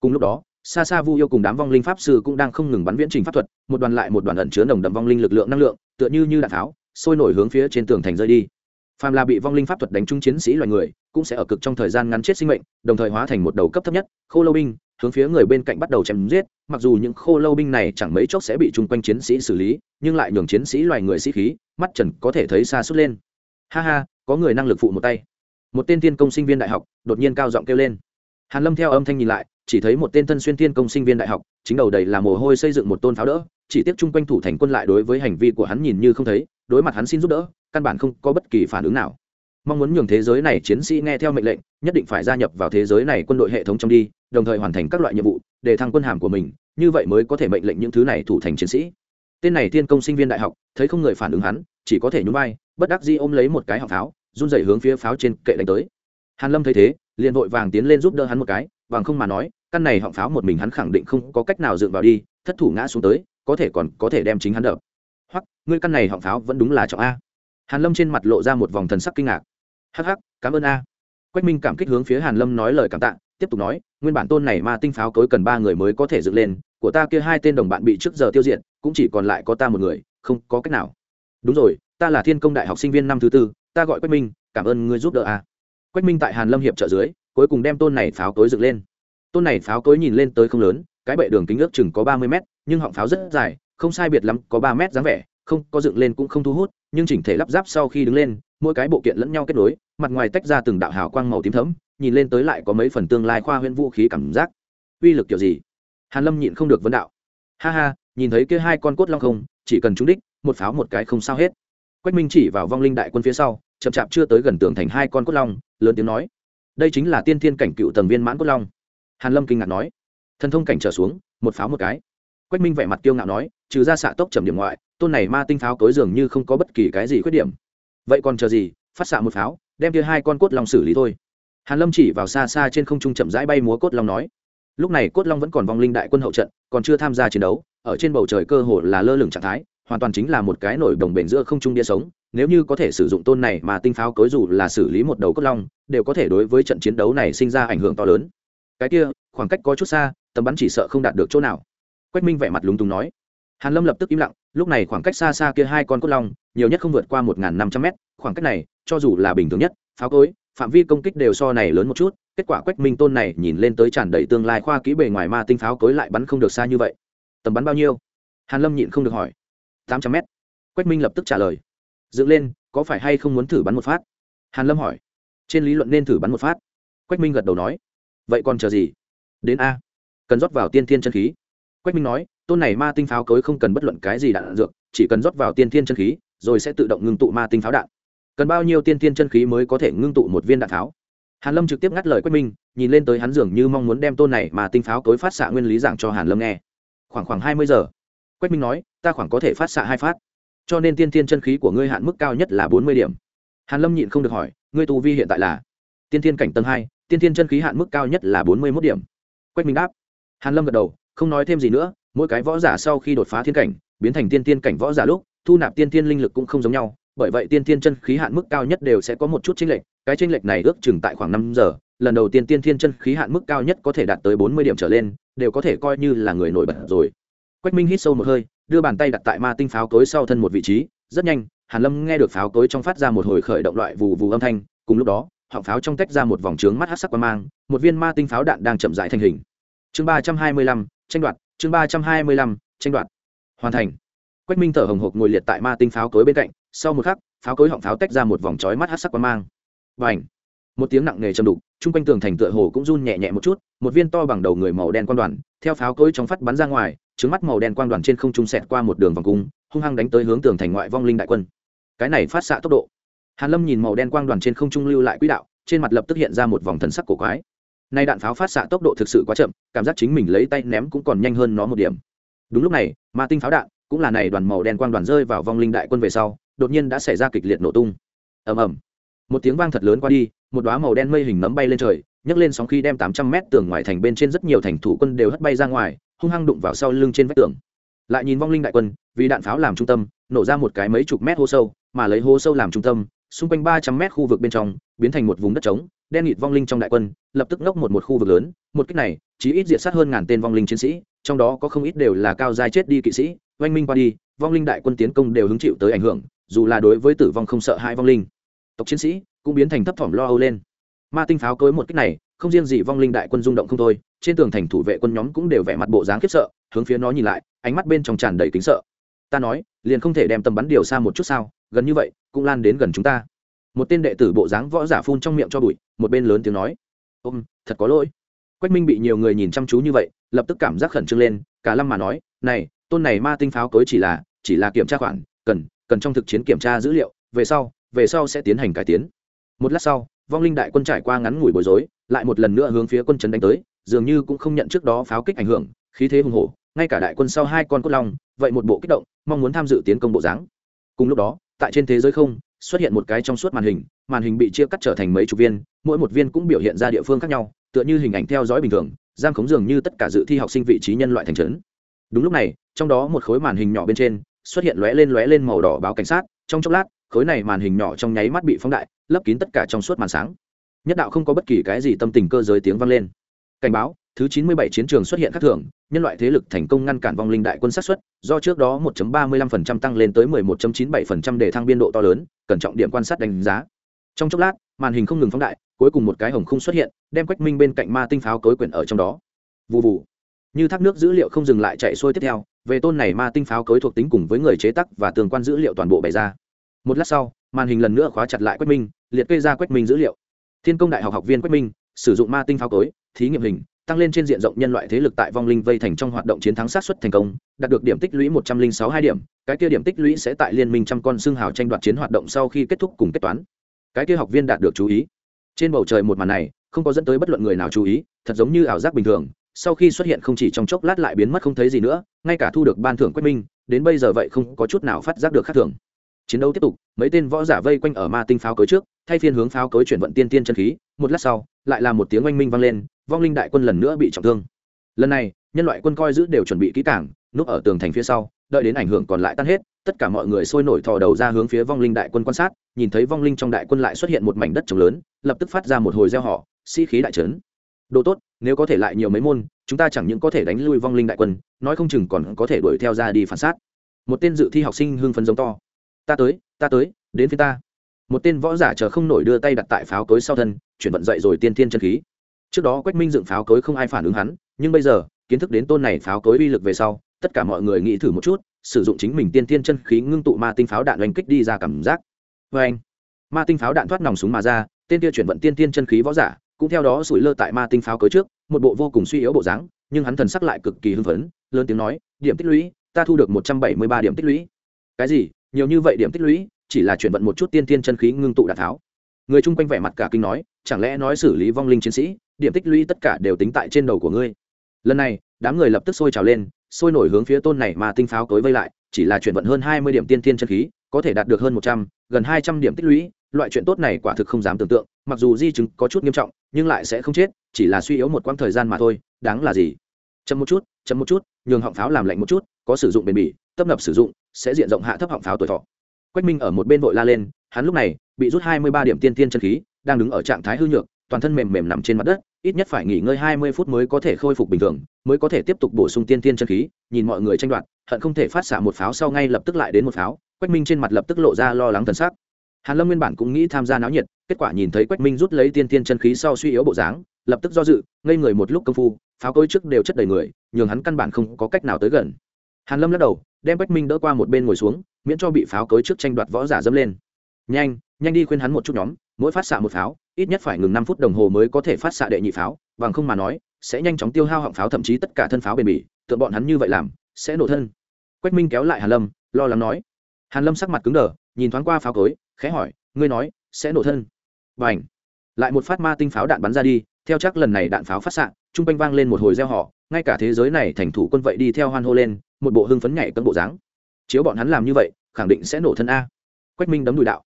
Cùng lúc đó xa xa vu yêu cùng đám vong linh pháp sư cũng đang không ngừng bắn viễn trình pháp thuật, một đoàn lại một đoàn ẩn chứa nồng đậm vong linh lực lượng năng lượng, tựa như như đạn tháo, sôi nổi hướng phía trên tường thành rơi đi phàm là bị vong linh pháp thuật đánh trúng chiến sĩ loài người, cũng sẽ ở cực trong thời gian ngắn chết sinh mệnh, đồng thời hóa thành một đầu cấp thấp nhất, khô lâu binh, hướng phía người bên cạnh bắt đầu chém giết. Mặc dù những khô lâu binh này chẳng mấy chốc sẽ bị chung quanh chiến sĩ xử lý, nhưng lại nhường chiến sĩ loài người sĩ khí, mắt trần có thể thấy xa suốt lên. Ha ha, có người năng lực phụ một tay. Một tên tiên công sinh viên đại học, đột nhiên cao giọng kêu lên. Hàn lâm theo âm thanh nhìn lại, chỉ thấy một tên thân xuyên tiên công sinh viên đại học, chính đầu đầy là mồ hôi xây dựng một tôn pháo đỡ, chỉ tiếc chung quanh thủ thành quân lại đối với hành vi của hắn nhìn như không thấy đối mặt hắn xin giúp đỡ, căn bản không có bất kỳ phản ứng nào. Mong muốn nhường thế giới này chiến sĩ nghe theo mệnh lệnh, nhất định phải gia nhập vào thế giới này quân đội hệ thống trong đi, đồng thời hoàn thành các loại nhiệm vụ, để thăng quân hàm của mình, như vậy mới có thể mệnh lệnh những thứ này thủ thành chiến sĩ. Tên này tiên công sinh viên đại học, thấy không người phản ứng hắn, chỉ có thể nhún vai, bất đắc dĩ ôm lấy một cái họng pháo, run dậy hướng phía pháo trên kệ đánh tới. Hàn lâm thấy thế, liền vội vàng tiến lên giúp đỡ hắn một cái, bằng không mà nói, căn này họng pháo một mình hắn khẳng định không có cách nào dựng vào đi, thất thủ ngã xuống tới, có thể còn có thể đem chính hắn đập hoặc, ngươi căn này họng pháo vẫn đúng là trọng a. Hàn lâm trên mặt lộ ra một vòng thần sắc kinh ngạc. Hắc hắc, cảm ơn a. Quách minh cảm kích hướng phía hàn lâm nói lời cảm tạ, tiếp tục nói, nguyên bản tôn này ma tinh pháo cối cần ba người mới có thể dựng lên, của ta kia hai tên đồng bạn bị trước giờ tiêu diệt, cũng chỉ còn lại có ta một người, không có cách nào. Đúng rồi, ta là thiên công đại học sinh viên năm thứ tư, ta gọi quách minh, cảm ơn ngươi giúp đỡ a. Quách minh tại hàn lâm hiệp trợ dưới, cuối cùng đem tôn này pháo cối dựng lên. Tôn này pháo cối nhìn lên tới không lớn, cái bệ đường kính ước chừng có ba mươi mét, nhưng họng pháo rất dài không sai biệt lắm, có ba mét dáng vẻ, không, có dựng lên cũng không thu hút, nhưng chỉnh thể lắp ráp sau khi đứng lên, mỗi cái bộ kiện lẫn nhau kết nối, mặt ngoài tách ra từng đạo hào quang màu tím thấm nhìn lên tới lại có mấy phần tương lai khoa huyễn vũ khí cảm giác. Uy lực kiểu gì? Hàn lâm nhịn không được vấn đạo. Ha ha, nhìn thấy kia hai con cốt long không, chỉ cần trúng đích, một pháo một cái không sao hết. Quách minh chỉ vào vong linh đại quân phía sau, chậm chạp chưa tới gần tường thành hai con cốt long, lớn tiếng nói, đây chính là tiên thiên cảnh cựu tầng viên mãn cốt long. Hàn lâm kinh ngạc nói, thần thông cảnh trở xuống, một pháo một cái quách minh vẻ mặt kiêu ngạo nói, trừ ra xạ tốc trầm điểm ngoại, tôn này ma tinh pháo tối dường như không có bất kỳ cái gì khuyết điểm. Vậy còn chờ gì, phát xạ một pháo, đem kia hai con cốt long xử lý thôi. Hàn lâm chỉ vào xa xa trên không trung chậm rãi bay múa cốt long nói, lúc này cốt long vẫn còn vong linh đại quân hậu trận, còn chưa tham gia chiến đấu, ở trên bầu trời cơ hồ là lơ lửng trạng thái, hoàn toàn chính là một cái nổi đồng bền giữa không trung địa sống, nếu như có thể sử dụng tôn này mà tinh pháo cối dù là xử lý một đầu cốt long, đều có thể đối với trận chiến đấu này sinh ra ảnh hưởng to lớn. Cái kia, khoảng cách có chút xa, tầm bắn chỉ sợ không đạt được chỗ nào quách minh vẻ mặt lúng túng nói. Hàn lâm lập tức im lặng, lúc này khoảng cách xa xa kia hai con cốt long, nhiều nhất không vượt qua một năm trăm mét, khoảng cách này, cho dù là bình thường nhất, pháo cối, phạm vi công kích đều so này lớn một chút, kết quả quách minh tôn này nhìn lên tới tràn đầy tương lai khoa kỹ bề ngoài ma tinh pháo cối lại bắn không được xa như vậy. Tầm bắn bao nhiêu? Hàn lâm nhịn không được hỏi. tám trăm mét. Quách minh lập tức trả lời. Dựng lên, có phải hay không muốn thử bắn một phát? Hàn lâm hỏi. Trên lý luận nên thử bắn một phát. Quách minh gật đầu nói. Vậy còn chờ gì? Đến a. Cần rót vào tiên thiên chân khí quách minh nói, tôn này ma tinh pháo cối không cần bất luận cái gì đạn dược, chỉ cần rót vào tiên thiên chân khí, rồi sẽ tự động ngưng tụ ma tinh pháo đạn. Cần bao nhiêu tiên thiên chân khí mới có thể ngưng tụ một viên đạn pháo? Hàn lâm trực tiếp ngắt lời quách minh, nhìn lên tới hắn dường như mong muốn đem tôn này mà tinh pháo cối phát xạ nguyên lý giảng cho hàn lâm nghe. Khoảng khoảng hai mươi giờ, quách minh nói, ta khoảng có thể phát xạ hai phát, cho nên tiên thiên chân khí của ngươi hạn mức cao nhất là bốn mươi điểm. Hàn lâm nhịn không được hỏi, ngươi tu vi hiện tại là? Tiên thiên cảnh tầng hai, tiên thiên chân khí hạn mức cao nhất là bốn mươi mốt điểm. Quách minh đáp. Hàn lâm gật đầu không nói thêm gì nữa, mỗi cái võ giả sau khi đột phá thiên cảnh, biến thành tiên thiên cảnh võ giả lúc, thu nạp tiên thiên linh lực cũng không giống nhau, bởi vậy tiên thiên chân khí hạn mức cao nhất đều sẽ có một chút chênh lệch, cái chênh lệch này ước chừng tại khoảng năm giờ, lần đầu tiên tiên thiên chân khí hạn mức cao nhất có thể đạt tới bốn mươi điểm trở lên, đều có thể coi như là người nổi bật rồi. Quách minh hít sâu một hơi, đưa bàn tay đặt tại ma tinh pháo cối sau thân một vị trí, rất nhanh, hàn lâm nghe được pháo cối trong phát ra một hồi khởi động loại vù vù âm thanh, cùng lúc đó, họng pháo trong tách ra một vòng trướng mắt hắc sắc quang mang, một viên ma tinh pháo đạn đang chậm rãi thành hình. Chương ba trăm hai mươi lăm tranh đoạt, chương ba trăm hai mươi lăm, tranh đoạt. Hoàn thành. Quách minh thở hồng hộc ngồi liệt tại ma tinh pháo cối bên cạnh, sau một khắc, pháo cối họng pháo tách ra một vòng chói mắt hắc sắc quang mang. Và ảnh một tiếng nặng nề châm đục, chung quanh tường thành tựa hồ cũng run nhẹ nhẹ một chút, một viên to bằng đầu người màu đen quang đoàn, theo pháo cối trong phát bắn ra ngoài trứng mắt màu đen quang đoàn trên không trung sẹt qua một đường vòng cung, hung hăng đánh tới hướng tường thành ngoại vong linh đại quân. Cái này phát xạ tốc độ. Hàn lâm nhìn màu đen quang đoàn trên không trung lưu lại quỹ đạo, trên mặt lập tức hiện ra một vòng thần sắc cổ quái nay đạn pháo phát xạ tốc độ thực sự quá chậm, cảm giác chính mình lấy tay ném cũng còn nhanh hơn nó một điểm. Đúng lúc này, ma tinh pháo đạn, cũng là này đoàn màu đen quang đoàn rơi vào vong linh đại quân về sau, đột nhiên đã xảy ra kịch liệt nổ tung. Ầm ầm. Một tiếng vang thật lớn qua đi, một đoá màu đen mây hình nấm bay lên trời, nhấc lên sóng khi đem tám trăm mét tường ngoài thành bên trên rất nhiều thành thủ quân đều hất bay ra ngoài, hung hăng đụng vào sau lưng trên vách tường. Lại nhìn vong linh đại quân, vì đạn pháo làm trung tâm, nổ ra một cái mấy chục mét hố sâu, mà lấy hố sâu làm trung tâm xung quanh ba trăm mét khu vực bên trong, biến thành một vùng đất trống, đen nghịt vong linh trong đại quân, lập tức ngốc một một khu vực lớn. Một cách này chỉ ít diệt sát hơn ngàn tên vong linh chiến sĩ, trong đó có không ít đều là cao giai chết đi kỵ sĩ. Oanh minh qua đi, vong linh đại quân tiến công đều hứng chịu tới ảnh hưởng, dù là đối với tử vong không sợ hai vong linh. Tộc chiến sĩ cũng biến thành thấp thỏm lo âu lên. Ma tinh pháo cối một cách này, không riêng gì vong linh đại quân rung động không thôi, trên tường thành thủ vệ quân nhóm cũng đều vẻ mặt bộ dáng khiếp sợ, hướng phía nó nhìn lại, ánh mắt bên trong tràn đầy kính sợ. Ta nói, liền không thể đem tầm bắn điều xa một chút sao? Gần như vậy, cũng lan đến gần chúng ta. Một tên đệ tử bộ dáng võ giả phun trong miệng cho bụi, một bên lớn tiếng nói. Ôm, thật có lỗi. Quách minh bị nhiều người nhìn chăm chú như vậy, lập tức cảm giác khẩn trương lên, cả lâm mà nói, này, tôn này ma tinh pháo cối chỉ là chỉ là kiểm tra khoản, cần cần trong thực chiến kiểm tra dữ liệu, về sau về sau sẽ tiến hành cải tiến. Một lát sau, vong linh đại quân trải qua ngắn ngủi bối rối, lại một lần nữa hướng phía quân trấn đánh tới, dường như cũng không nhận trước đó pháo kích ảnh hưởng, khí thế hùng hổ, ngay cả đại quân sau hai con cốt long, vậy một bộ kích động, mong muốn tham dự tiến công bộ dáng. Cùng lúc đó tại trên thế giới không, xuất hiện một cái trong suốt màn hình màn hình bị chia cắt trở thành mấy chục viên, mỗi một viên cũng biểu hiện ra địa phương khác nhau, tựa như hình ảnh theo dõi bình thường, giam khống dường như tất cả dự thi học sinh vị trí nhân loại thành trấn. Đúng lúc này, trong đó một khối màn hình nhỏ bên trên, xuất hiện lóe lên lóe lên màu đỏ báo cảnh sát, trong chốc lát, khối này màn hình nhỏ trong nháy mắt bị phóng đại, lấp kín tất cả trong suốt màn sáng. Nhất đạo không có bất kỳ cái gì tâm tình cơ giới tiếng vang lên. Cảnh báo thứ chín mươi bảy chiến trường xuất hiện các thường, nhân loại thế lực thành công ngăn cản vong linh đại quân sát xuất, do trước đó 1.35% tăng lên tới 11.97% để thăng biên độ to lớn, cẩn trọng điểm quan sát đánh giá. Trong chốc lát, màn hình không ngừng phóng đại, cuối cùng một cái hồng khung xuất hiện, đem quách minh bên cạnh ma tinh pháo cối quyển ở trong đó. Vù vù. như thác nước dữ liệu không dừng lại chạy xuôi tiếp theo, về tôn này ma tinh pháo cối thuộc tính cùng với người chế tác và tương quan dữ liệu toàn bộ bày ra. Một lát sau, màn hình lần nữa khóa chặt lại quách minh, liệt kê ra quách minh dữ liệu. Thiên công đại học học viên quách minh, sử dụng ma tinh pháo cối, thí nghiệm hình tăng lên trên diện rộng nhân loại thế lực tại vong linh vây thành trong hoạt động chiến thắng sát xuất thành công, đạt được điểm tích lũy một trăm linh sáu hai điểm. Cái kia điểm tích lũy sẽ tại liên minh trăm con xương hào tranh đoạt chiến hoạt động sau khi kết thúc cùng kết toán. Cái kia học viên đạt được chú ý. Trên bầu trời một màn này, không có dẫn tới bất luận người nào chú ý, thật giống như ảo giác bình thường. Sau khi xuất hiện không chỉ trong chốc lát lại biến mất không thấy gì nữa, ngay cả thu được ban thưởng quách minh, đến bây giờ vậy không có chút nào phát giác được khác thường. Chiến đấu tiếp tục, mấy tên võ giả vây quanh ở ma tinh pháo cối trước, thay phiên hướng pháo cối chuyển vận tiên tiên chân khí. Một lát sau, lại là một tiếng oanh minh vang lên vong linh đại quân lần nữa bị trọng thương. Lần này, nhân loại quân coi giữ đều chuẩn bị kỹ cảng núp ở tường thành phía sau, đợi đến ảnh hưởng còn lại tan hết, tất cả mọi người sôi nổi thò đầu ra hướng phía vong linh đại quân quan sát, nhìn thấy vong linh trong đại quân lại xuất hiện một mảnh đất trồng lớn, lập tức phát ra một hồi gieo họ sĩ、si、khí đại trấn. Đồ tốt, nếu có thể lại nhiều mấy môn, chúng ta chẳng những có thể đánh lui vong linh đại quân, nói không chừng còn có thể đuổi theo ra đi phản sát. Một tên dự thi học sinh hưng phấn giống to. Ta tới ta tới, đến phía ta. Một tên võ giả chờ không nổi đưa tay đặt tại pháo cối sau thân, chuyển vận dậy rồi tiên tiên chân khí trước đó quách minh dựng pháo cối không ai phản ứng hắn, nhưng bây giờ, kiến thức đến tôn này pháo cối uy lực về sau, tất cả mọi người nghĩ thử một chút, sử dụng chính mình tiên tiên chân khí ngưng tụ ma tinh pháo đạn oanh kích đi ra cảm giác. Vê anh. Ma tinh pháo đạn thoát nòng súng mà ra, tên kia chuyển vận tiên tiên chân khí võ giả, cũng theo đó sủi lơ tại ma tinh pháo cối trước, một bộ vô cùng suy yếu bộ dáng, nhưng hắn thần sắc lại cực kỳ hưng phấn, lớn tiếng nói, điểm tích lũy, ta thu được một trăm bảy mươi ba điểm tích lũy. Cái gì? Nhiều như vậy điểm tích lũy? Chỉ là chuyển vận một chút tiên tiên chân khí ngưng tụ đạn tháo người chung quanh vẻ mặt cả kinh nói, chẳng lẽ nói xử lý vong linh chiến sĩ, điểm tích lũy tất cả đều tính tại trên đầu của ngươi? Lần này, đám người lập tức sôi trào lên, sôi nổi hướng phía tôn này mà tinh pháo cối vây lại, chỉ là chuyển vận hơn hai mươi điểm tiên tiên chân khí, có thể đạt được hơn một trăm, gần hai trăm điểm tích lũy, loại chuyện tốt này quả thực không dám tưởng tượng, mặc dù di chứng có chút nghiêm trọng, nhưng lại sẽ không chết, chỉ là suy yếu một quãng thời gian mà thôi, đáng là gì? Chậm một chút, chậm một chút, nhường họng pháo làm lạnh một chút, có sử dụng bền bỉ, tấp nập sử dụng, sẽ diện rộng hạ thấp họng pháo tuổi thọ. Quách minh ở một bên vội la lên hắn lúc này bị rút hai mươi ba điểm tiên tiên chân khí, đang đứng ở trạng thái hư nhược, toàn thân mềm mềm nằm trên mặt đất, ít nhất phải nghỉ ngơi hai mươi phút mới có thể khôi phục bình thường, mới có thể tiếp tục bổ sung tiên tiên chân khí, nhìn mọi người tranh đoạt, hận không thể phát xạ một pháo sau ngay lập tức lại đến một pháo, quách minh trên mặt lập tức lộ ra lo lắng thần sắc. Hàn lâm nguyên bản cũng nghĩ tham gia náo nhiệt, kết quả nhìn thấy quách minh rút lấy tiên tiên chân khí sau suy yếu bộ dáng, lập tức do dự, ngây người một lúc công phu, pháo cối trước đều chất đầy người, nhường hắn căn bản không có cách nào tới gần. Hàn lâm lắc đầu, đem quách minh đỡ qua một bên ngồi xuống, miễn cho bị pháo cối trước tranh đoạt võ giả dâm lên nhanh nhanh đi khuyên hắn một chút nhóm, mỗi phát xạ một pháo, ít nhất phải ngừng năm phút đồng hồ mới có thể phát xạ đệ nhị pháo, bằng không mà nói, sẽ nhanh chóng tiêu hao họng pháo, thậm chí tất cả thân pháo bền bỉ tượng bọn hắn như vậy làm, sẽ nổ thân. Quách minh kéo lại hàn lâm, lo lắng nói. Hàn lâm sắc mặt cứng đờ, nhìn thoáng qua pháo cối, khẽ hỏi, ngươi nói, sẽ nổ thân? Và ảnh lại một phát ma tinh pháo đạn bắn ra đi, theo chắc lần này đạn pháo phát xạ, trung quanh vang lên một hồi reo họ ngay cả thế giới này thành thủ quân vậy đi theo hoan hô lên, một bộ hưng phấn nhảy cân bộ dáng. Chiếu bọn hắn làm như vậy, khẳng định sẽ nổ thân a. Quách minh đấm đùi đạo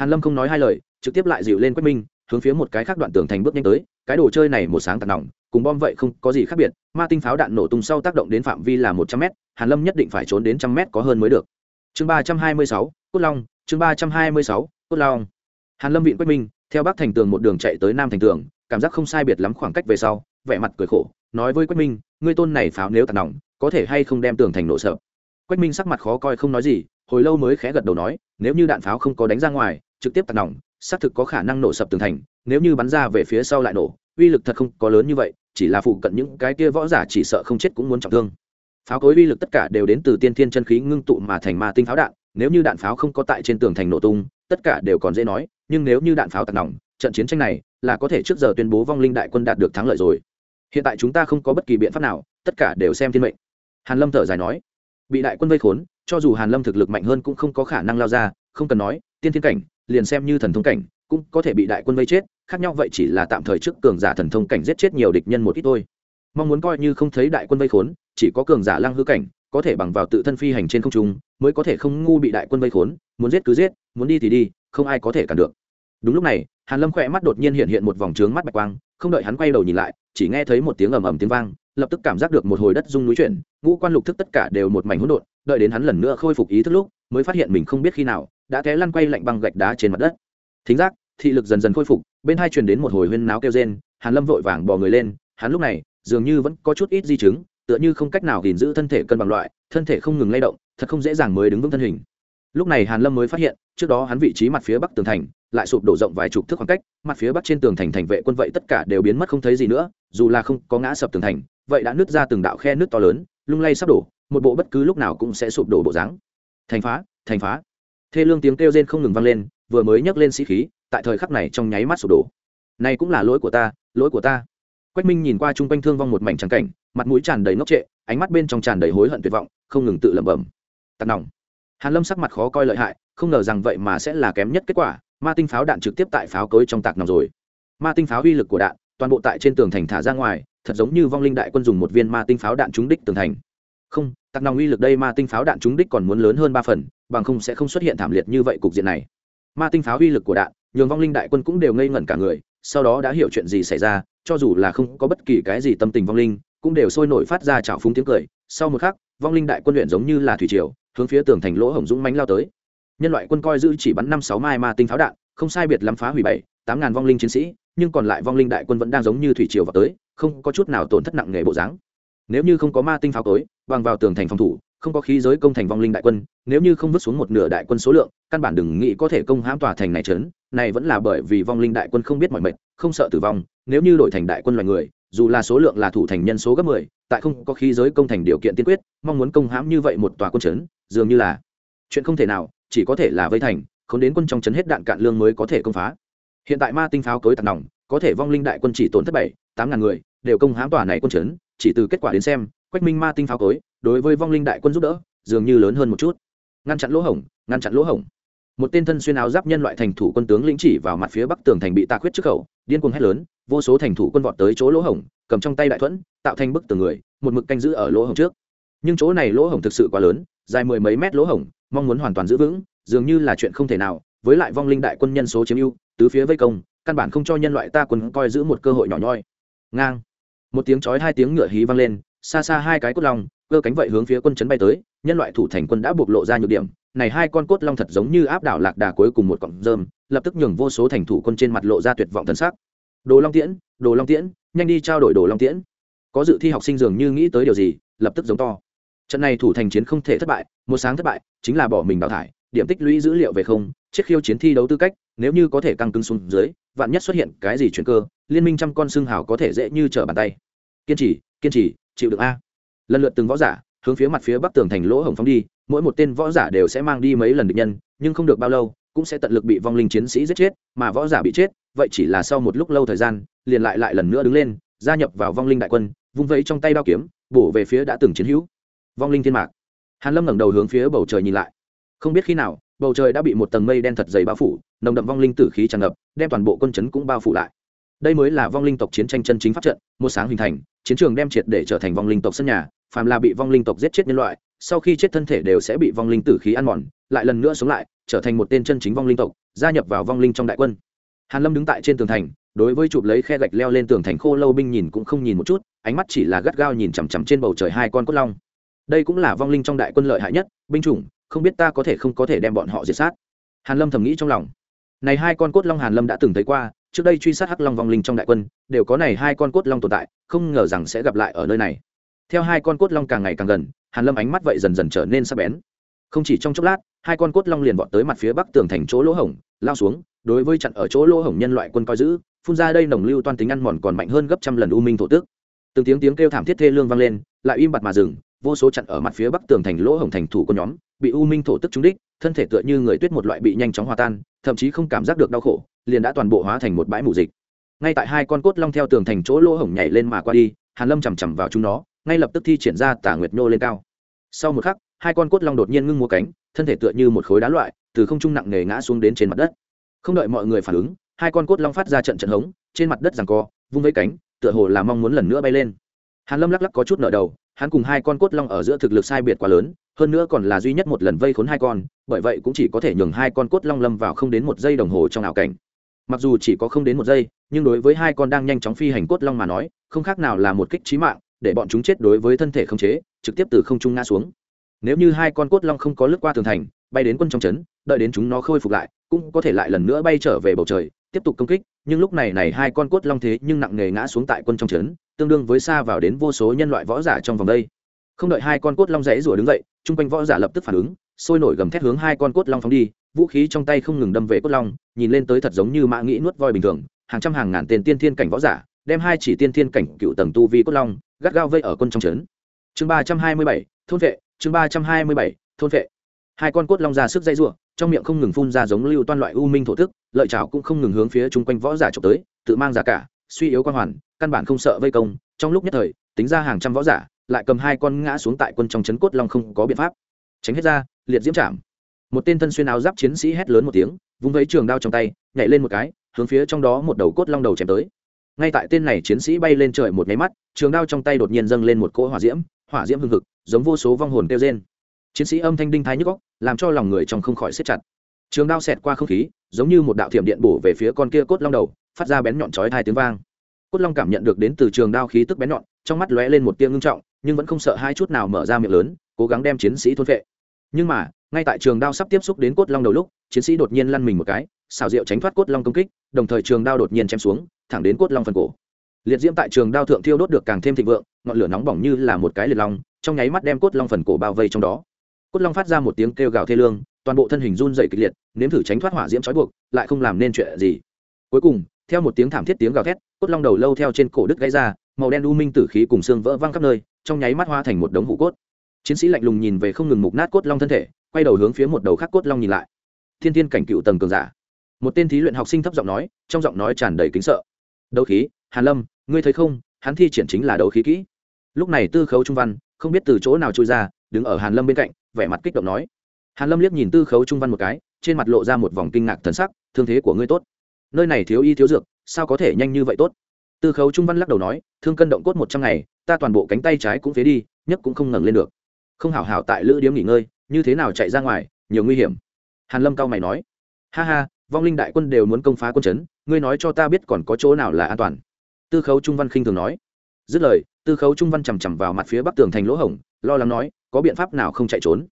hàn lâm không nói hai lời, trực tiếp lại dịu lên quách minh, hướng phía một cái khác đoạn tường thành bước nhanh tới, cái đồ chơi này một sáng tạt nòng, cùng bom vậy không có gì khác biệt, ma tinh pháo đạn nổ tung sau tác động đến phạm vi là một trăm mét. hàn lâm nhất định phải trốn đến trăm mét có hơn mới được chương ba trăm hai mươi sáu, cốt long, chương ba trăm hai mươi sáu, cốt long hàn lâm viện quách minh, theo bắc thành tường một đường chạy tới nam thành tường, cảm giác không sai biệt lắm khoảng cách về sau, vẻ mặt cười khổ, nói với quách minh, ngươi tôn này pháo nếu tạt nòng, có thể hay không đem tường thành nổ sợ quách minh sắc mặt khó coi không nói gì, hồi lâu mới khẽ gật đầu nói, nếu như đạn pháo không có đánh ra ngoài trực tiếp tạt nòng, xác thực có khả năng nổ sập tường thành, nếu như bắn ra về phía sau lại nổ, uy lực thật không có lớn như vậy, chỉ là phụ cận những cái kia võ giả chỉ sợ không chết cũng muốn trọng thương. Pháo cối uy lực tất cả đều đến từ tiên thiên chân khí ngưng tụ mà thành ma tinh pháo đạn, nếu như đạn pháo không có tại trên tường thành nổ tung, tất cả đều còn dễ nói, nhưng nếu như đạn pháo tạt nòng, trận chiến tranh này là có thể trước giờ tuyên bố vong linh đại quân đạt được thắng lợi rồi. Hiện tại chúng ta không có bất kỳ biện pháp nào, tất cả đều xem thiên mệnh. Hàn lâm thở dài nói. Bị đại quân vây khốn, cho dù hàn lâm thực lực mạnh hơn cũng không có khả năng lao ra, không cần nói, tiên thiên cảnh liền xem như thần thông cảnh, cũng có thể bị đại quân vây chết, khác nhau vậy chỉ là tạm thời trước cường giả thần thông cảnh giết chết nhiều địch nhân một ít thôi. Mong muốn coi như không thấy đại quân vây khốn, chỉ có cường giả lăng hư cảnh, có thể bằng vào tự thân phi hành trên không trung, mới có thể không ngu bị đại quân vây khốn, muốn giết cứ giết, muốn đi thì đi, không ai có thể cản được. Đúng lúc này, hàn lâm khỏe mắt đột nhiên hiện hiện một vòng trướng mắt bạch quang, không đợi hắn quay đầu nhìn lại, chỉ nghe thấy một tiếng ầm ầm tiếng vang, lập tức cảm giác được một hồi đất rung núi chuyển, ngũ quan lục thức tất cả đều một mảnh hỗn độn, đợi đến hắn lần nữa khôi phục ý thức lúc, mới phát hiện mình không biết khi nào đã té lăn quay lạnh băng gạch đá trên mặt đất. Thính giác, thị lực dần dần khôi phục, bên hai truyền đến một hồi huyên náo kêu rên, hàn lâm vội vàng bò người lên, hắn lúc này, dường như vẫn có chút ít di chứng, tựa như không cách nào gìn giữ thân thể cân bằng loại, thân thể không ngừng lay động, thật không dễ dàng mới đứng vững thân hình. Lúc này hàn lâm mới phát hiện, trước đó hắn vị trí mặt phía bắc tường thành, lại sụp đổ rộng vài chục thước khoảng cách, mặt phía bắc trên tường thành thành vệ quân vậy tất cả đều biến mất không thấy gì nữa, dù là không có ngã sập tường thành, vậy đã nứt ra từng đạo khe nứt to lớn, lung lay sắp đổ, một bộ bất cứ lúc nào cũng sẽ sụp đổ bộ dáng. Thành phá thành phá thê lương tiếng kêu rên không ngừng vang lên, vừa mới nhấc lên sĩ khí, tại thời khắc này trong nháy mắt sụp đổ. Này cũng là lỗi của ta, lỗi của ta. Quách minh nhìn qua chung quanh thương vong một mảnh trắng cảnh, mặt mũi tràn đầy ngốc trệ, ánh mắt bên trong tràn đầy hối hận tuyệt vọng, không ngừng tự lẩm bẩm. Tạt nòng. Hàn lâm sắc mặt khó coi lợi hại, không ngờ rằng vậy mà sẽ là kém nhất kết quả, ma tinh pháo đạn trực tiếp tại pháo cối trong tạc nòng rồi. Ma tinh pháo uy lực của đạn, toàn bộ tại trên tường thành thả ra ngoài, thật giống như vong linh đại quân dùng một viên ma tinh pháo đạn trúng đích tường thành không, tạc nòng uy lực đây ma tinh pháo đạn trúng đích còn muốn lớn hơn ba phần, bằng không sẽ không xuất hiện thảm liệt như vậy cục diện này. Ma tinh pháo uy lực của đạn, nhường vong linh đại quân cũng đều ngây ngẩn cả người, sau đó đã hiểu chuyện gì xảy ra, cho dù là không có bất kỳ cái gì tâm tình vong linh, cũng đều sôi nổi phát ra trào phúng tiếng cười. Sau một khắc, vong linh đại quân luyện giống như là thủy triều, hướng phía tường thành lỗ hổng dũng mánh lao tới. Nhân loại quân coi giữ chỉ bắn năm sáu mai ma tinh pháo đạn, không sai biệt lắm phá hủy bảy, tám ngàn vong linh chiến sĩ, nhưng còn lại vong linh đại quân vẫn đang giống như thủy triều vào tới, không có chút nào tổn thất nặng nề bộ dáng. Nếu như không có ma tinh pháo tối bằng vào tường thành phòng thủ không có khí giới công thành vong linh đại quân nếu như không vứt xuống một nửa đại quân số lượng căn bản đừng nghĩ có thể công hãm tòa thành này trấn này vẫn là bởi vì vong linh đại quân không biết mọi mệnh không sợ tử vong nếu như đổi thành đại quân loài người dù là số lượng là thủ thành nhân số gấp mười, tại không có khí giới công thành điều kiện tiên quyết mong muốn công hãm như vậy một tòa quân trấn dường như là chuyện không thể nào chỉ có thể là vây thành không đến quân trong trấn hết đạn cạn lương mới có thể công phá. Hiện tại ma tinh pháo cối tạt nòng có thể vong linh đại quân chỉ tổn thất bảy tám ngàn người đều công hãm tòa này quân chấn chỉ từ kết quả đến xem quách minh ma tinh pháo cối, đối với vong linh đại quân giúp đỡ, dường như lớn hơn một chút. Ngăn chặn lỗ hổng, ngăn chặn lỗ hổng. Một tên thân xuyên áo giáp nhân loại thành thủ quân tướng lĩnh chỉ vào mặt phía bắc tường thành bị tạ khuyết trước khẩu, điên cuồng hét lớn, vô số thành thủ quân vọt tới chỗ lỗ hổng, cầm trong tay đại thuẫn, tạo thành bức tường người, một mực canh giữ ở lỗ hổng trước. Nhưng chỗ này lỗ hổng thực sự quá lớn, dài mười mấy mét lỗ hổng, mong muốn hoàn toàn giữ vững, dường như là chuyện không thể nào. Với lại vong linh đại quân nhân số chiếm ưu, tứ phía vây công, căn bản không cho nhân loại ta quân coi giữ một cơ hội nhỏ nhoi. Ngang. Một tiếng chói hai tiếng ngựa hí vang lên xa xa hai cái cốt long, cơ cánh vậy hướng phía quân chấn bay tới, nhân loại thủ thành quân đã bộc lộ ra nhược điểm, này hai con cốt long thật giống như áp đảo lạc đà cuối cùng một cọng rơm, lập tức nhường vô số thành thủ quân trên mặt lộ ra tuyệt vọng thần sắc. Đồ long tiễn, đồ long tiễn, nhanh đi trao đổi đồ long tiễn. Có dự thi học sinh dường như nghĩ tới điều gì, lập tức giống to. Trận này thủ thành chiến không thể thất bại, một sáng thất bại, chính là bỏ mình đào thải, điểm tích lũy dữ liệu về không chiếc khiêu chiến thi đấu tư cách, nếu như có thể căng cứng xuống dưới, vạn nhất xuất hiện cái gì chuyển cơ, liên minh trăm con xương hào có thể dễ như trở bàn tay. Kiên trì kiên trì chịu được a. Lần lượt từng võ giả hướng phía mặt phía bắc tường thành lỗ hổng phóng đi, mỗi một tên võ giả đều sẽ mang đi mấy lần địch nhân, nhưng không được bao lâu, cũng sẽ tận lực bị vong linh chiến sĩ giết chết, mà võ giả bị chết, vậy chỉ là sau một lúc lâu thời gian, liền lại lại lần nữa đứng lên, gia nhập vào vong linh đại quân, vung vẫy trong tay đao kiếm, bổ về phía đã từng chiến hữu. Vong linh thiên mạc. Hàn lâm ngẩng đầu hướng phía bầu trời nhìn lại. Không biết khi nào, bầu trời đã bị một tầng mây đen thật dày bao phủ, nồng đậm vong linh tử khí tràn ngập, đem toàn bộ quân chấn cũng bao phủ lại đây mới là vong linh tộc chiến tranh chân chính pháp trận, một sáng hình thành, chiến trường đem triệt để trở thành vong linh tộc sân nhà, phàm là bị vong linh tộc giết chết nhân loại, sau khi chết thân thể đều sẽ bị vong linh tử khí ăn mòn, lại lần nữa sống lại, trở thành một tên chân chính vong linh tộc, gia nhập vào vong linh trong đại quân. Hàn lâm đứng tại trên tường thành, đối với chụp lấy khe gạch leo lên tường thành khô lâu binh nhìn cũng không nhìn một chút, ánh mắt chỉ là gắt gao nhìn chằm chằm trên bầu trời hai con cốt long. Đây cũng là vong linh trong đại quân lợi hại nhất, binh chủng, không biết ta có thể không có thể đem bọn họ diệt sát. Hàn lâm thầm nghĩ trong lòng. Này hai con cốt long hàn lâm đã từng thấy qua trước đây truy sát hắc long vong linh trong đại quân, đều có này hai con cốt long tồn tại, không ngờ rằng sẽ gặp lại ở nơi này. Theo hai con cốt long càng ngày càng gần, hàn lâm ánh mắt vậy dần dần trở nên sắc bén. Không chỉ trong chốc lát, hai con cốt long liền vọt tới mặt phía bắc tường thành chỗ lỗ hổng, lao xuống, đối với chặn ở chỗ lỗ hổng nhân loại quân coi giữ, phun ra đây nồng lưu toan tính ăn mòn còn mạnh hơn gấp trăm lần u minh thổ tước từng tiếng tiếng kêu thảm thiết thê lương vang lên, lại im bặt mà dừng, vô số chặn ở mặt phía bắc tường thành lỗ hổng thành thủ của nhóm, bị u minh thổ tức trúng đích, thân thể tựa như người tuyết một loại bị nhanh chóng hòa tan thậm chí không cảm giác được đau khổ, liền đã toàn bộ hóa thành một bãi mù dịch. Ngay tại hai con cốt long theo tường thành chỗ lỗ hổng nhảy lên mà qua đi, hàn lâm chằm chằm vào chúng nó, ngay lập tức thi triển ra tả nguyệt nô lên cao. Sau một khắc, hai con cốt long đột nhiên ngưng mua cánh, thân thể tựa như một khối đá loại, từ không trung nặng nề ngã xuống đến trên mặt đất. Không đợi mọi người phản ứng, hai con cốt long phát ra trận trận hống, trên mặt đất giằng co, vung vẫy cánh, tựa hồ là mong muốn lần nữa bay lên. Hàn lâm lắc lắc có chút nở đầu, hắn cùng hai con cốt long ở giữa thực lực sai biệt quá lớn, hơn nữa còn là duy nhất một lần vây khốn hai con bởi vậy cũng chỉ có thể nhường hai con cốt long lâm vào không đến một giây đồng hồ trong ảo cảnh. Mặc dù chỉ có không đến một giây, nhưng đối với hai con đang nhanh chóng phi hành cốt long mà nói, không khác nào là một kích trí mạng, để bọn chúng chết đối với thân thể không chế, trực tiếp từ không trung ngã xuống. Nếu như hai con cốt long không có lướt qua tường thành, bay đến quân trong trấn, đợi đến chúng nó khôi phục lại, cũng có thể lại lần nữa bay trở về bầu trời, tiếp tục công kích, nhưng lúc này này hai con cốt long thế nhưng nặng nề ngã xuống tại quân trong trấn, tương đương với xa vào đến vô số nhân loại võ giả trong vòng đây. Không đợi hai con cốt long rẽ rủa đứng dậy, chung quanh võ giả lập tức phản ứng sôi nổi gầm thét hướng hai con cốt long phóng đi, vũ khí trong tay không ngừng đâm về cốt long, nhìn lên tới thật giống như mã nghĩ nuốt voi bình thường, hàng trăm hàng ngàn tên tiên thiên cảnh võ giả, đem hai chỉ tiên thiên cảnh cựu tầng tu vi cốt long, gắt gao vây ở quân trong trấn. Chương ba trăm hai mươi bảy, thôn vệ, chương ba trăm hai mươi bảy, thôn vệ. Hai con cốt long ra sức dây r trong miệng không ngừng phun ra giống lưu toan loại u minh thổ tức lợi chảo cũng không ngừng hướng phía chung quanh võ giả trộm tới, tự mang giả cả, suy yếu quan hoàn, căn bản không sợ vây công. Trong lúc nhất thời, tính ra hàng trăm võ giả, lại cầm hai con ngã xuống tại quân trong trấn cốt long không có biện pháp tránh hết ra, liệt diễm chạm. Một tên thân xuyên áo giáp chiến sĩ hét lớn một tiếng, vung vấy trường đao trong tay, nhảy lên một cái, hướng phía trong đó một đầu cốt long đầu chém tới. Ngay tại tên này chiến sĩ bay lên trời một máy mắt, trường đao trong tay đột nhiên dâng lên một cỗ hỏa diễm hỏa diễm hưng hực, giống vô số vong hồn kêu trên chiến sĩ âm thanh đinh thái nhức góc làm cho lòng người trong không khỏi xếp chặt. Trường đao xẹt qua không khí, giống như một đạo thiểm điện bổ về phía con kia cốt long đầu, phát ra bén nhọn chói hai tiếng vang. Cốt long cảm nhận được đến từ trường đao khí tức bén nhọn, trong mắt lóe lên một tia ngưng trọng, nhưng vẫn không sợ hai chút nào mở ra miệng lớn cố gắng đem chiến sĩ thôn vệ nhưng mà, ngay tại trường đao sắp tiếp xúc đến cốt long đầu lúc, chiến sĩ đột nhiên lăn mình một cái xào rượu tránh thoát cốt long công kích, đồng thời trường đao đột nhiên chém xuống, thẳng đến cốt long phần cổ. Liệt diễm tại trường đao thượng thiêu đốt được càng thêm thịnh vượng, ngọn lửa nóng bỏng như là một cái liệt long, trong nháy mắt đem cốt long phần cổ bao vây trong đó. Cốt long phát ra một tiếng kêu gào thê lương, toàn bộ thân hình run dày kịch liệt, nếm thử tránh thoát hỏa diễm trói buộc, lại không làm nên chuyện gì. Cuối cùng, theo một tiếng thảm thiết tiếng gào thét, cốt long đầu lâu theo trên cổ đứt gãy ra, màu đen u minh tử khí cùng xương vỡ văng khắp nơi, trong nháy mắt hoa thành một đống hũ cốt chiến sĩ lạnh lùng nhìn về không ngừng mục nát cốt long thân thể, quay đầu hướng phía một đầu khác cốt long nhìn lại. Thiên thiên cảnh cựu tầng cường giả. Một tên thí luyện học sinh thấp giọng nói, trong giọng nói tràn đầy kính sợ. Đấu khí, hàn lâm, ngươi thấy không? Hắn thi triển chính là đấu khí kỹ. Lúc này tư khấu trung văn, không biết từ chỗ nào trôi ra, đứng ở hàn lâm bên cạnh, vẻ mặt kích động nói. Hàn lâm liếc nhìn tư khấu trung văn một cái, trên mặt lộ ra một vòng kinh ngạc thần sắc, thương thế của ngươi tốt. Nơi này thiếu y thiếu dược, sao có thể nhanh như vậy tốt? Tư khấu trung văn lắc đầu nói, thương cân động cốt một trăm ngày, ta toàn bộ cánh tay trái cũng phế đi, nhấc cũng không ngẩng lên được không hảo hảo tại lữ điếm nghỉ ngơi, như thế nào chạy ra ngoài, nhiều nguy hiểm. Hàn lâm cao mày nói, ha ha, vong linh đại quân đều muốn công phá quân chấn, ngươi nói cho ta biết còn có chỗ nào là an toàn. Tư khấu trung văn khinh thường nói. Dứt lời, tư khấu trung văn chằm chằm vào mặt phía bắc tường thành lỗ hổng, lo lắng nói, có biện pháp nào không chạy trốn?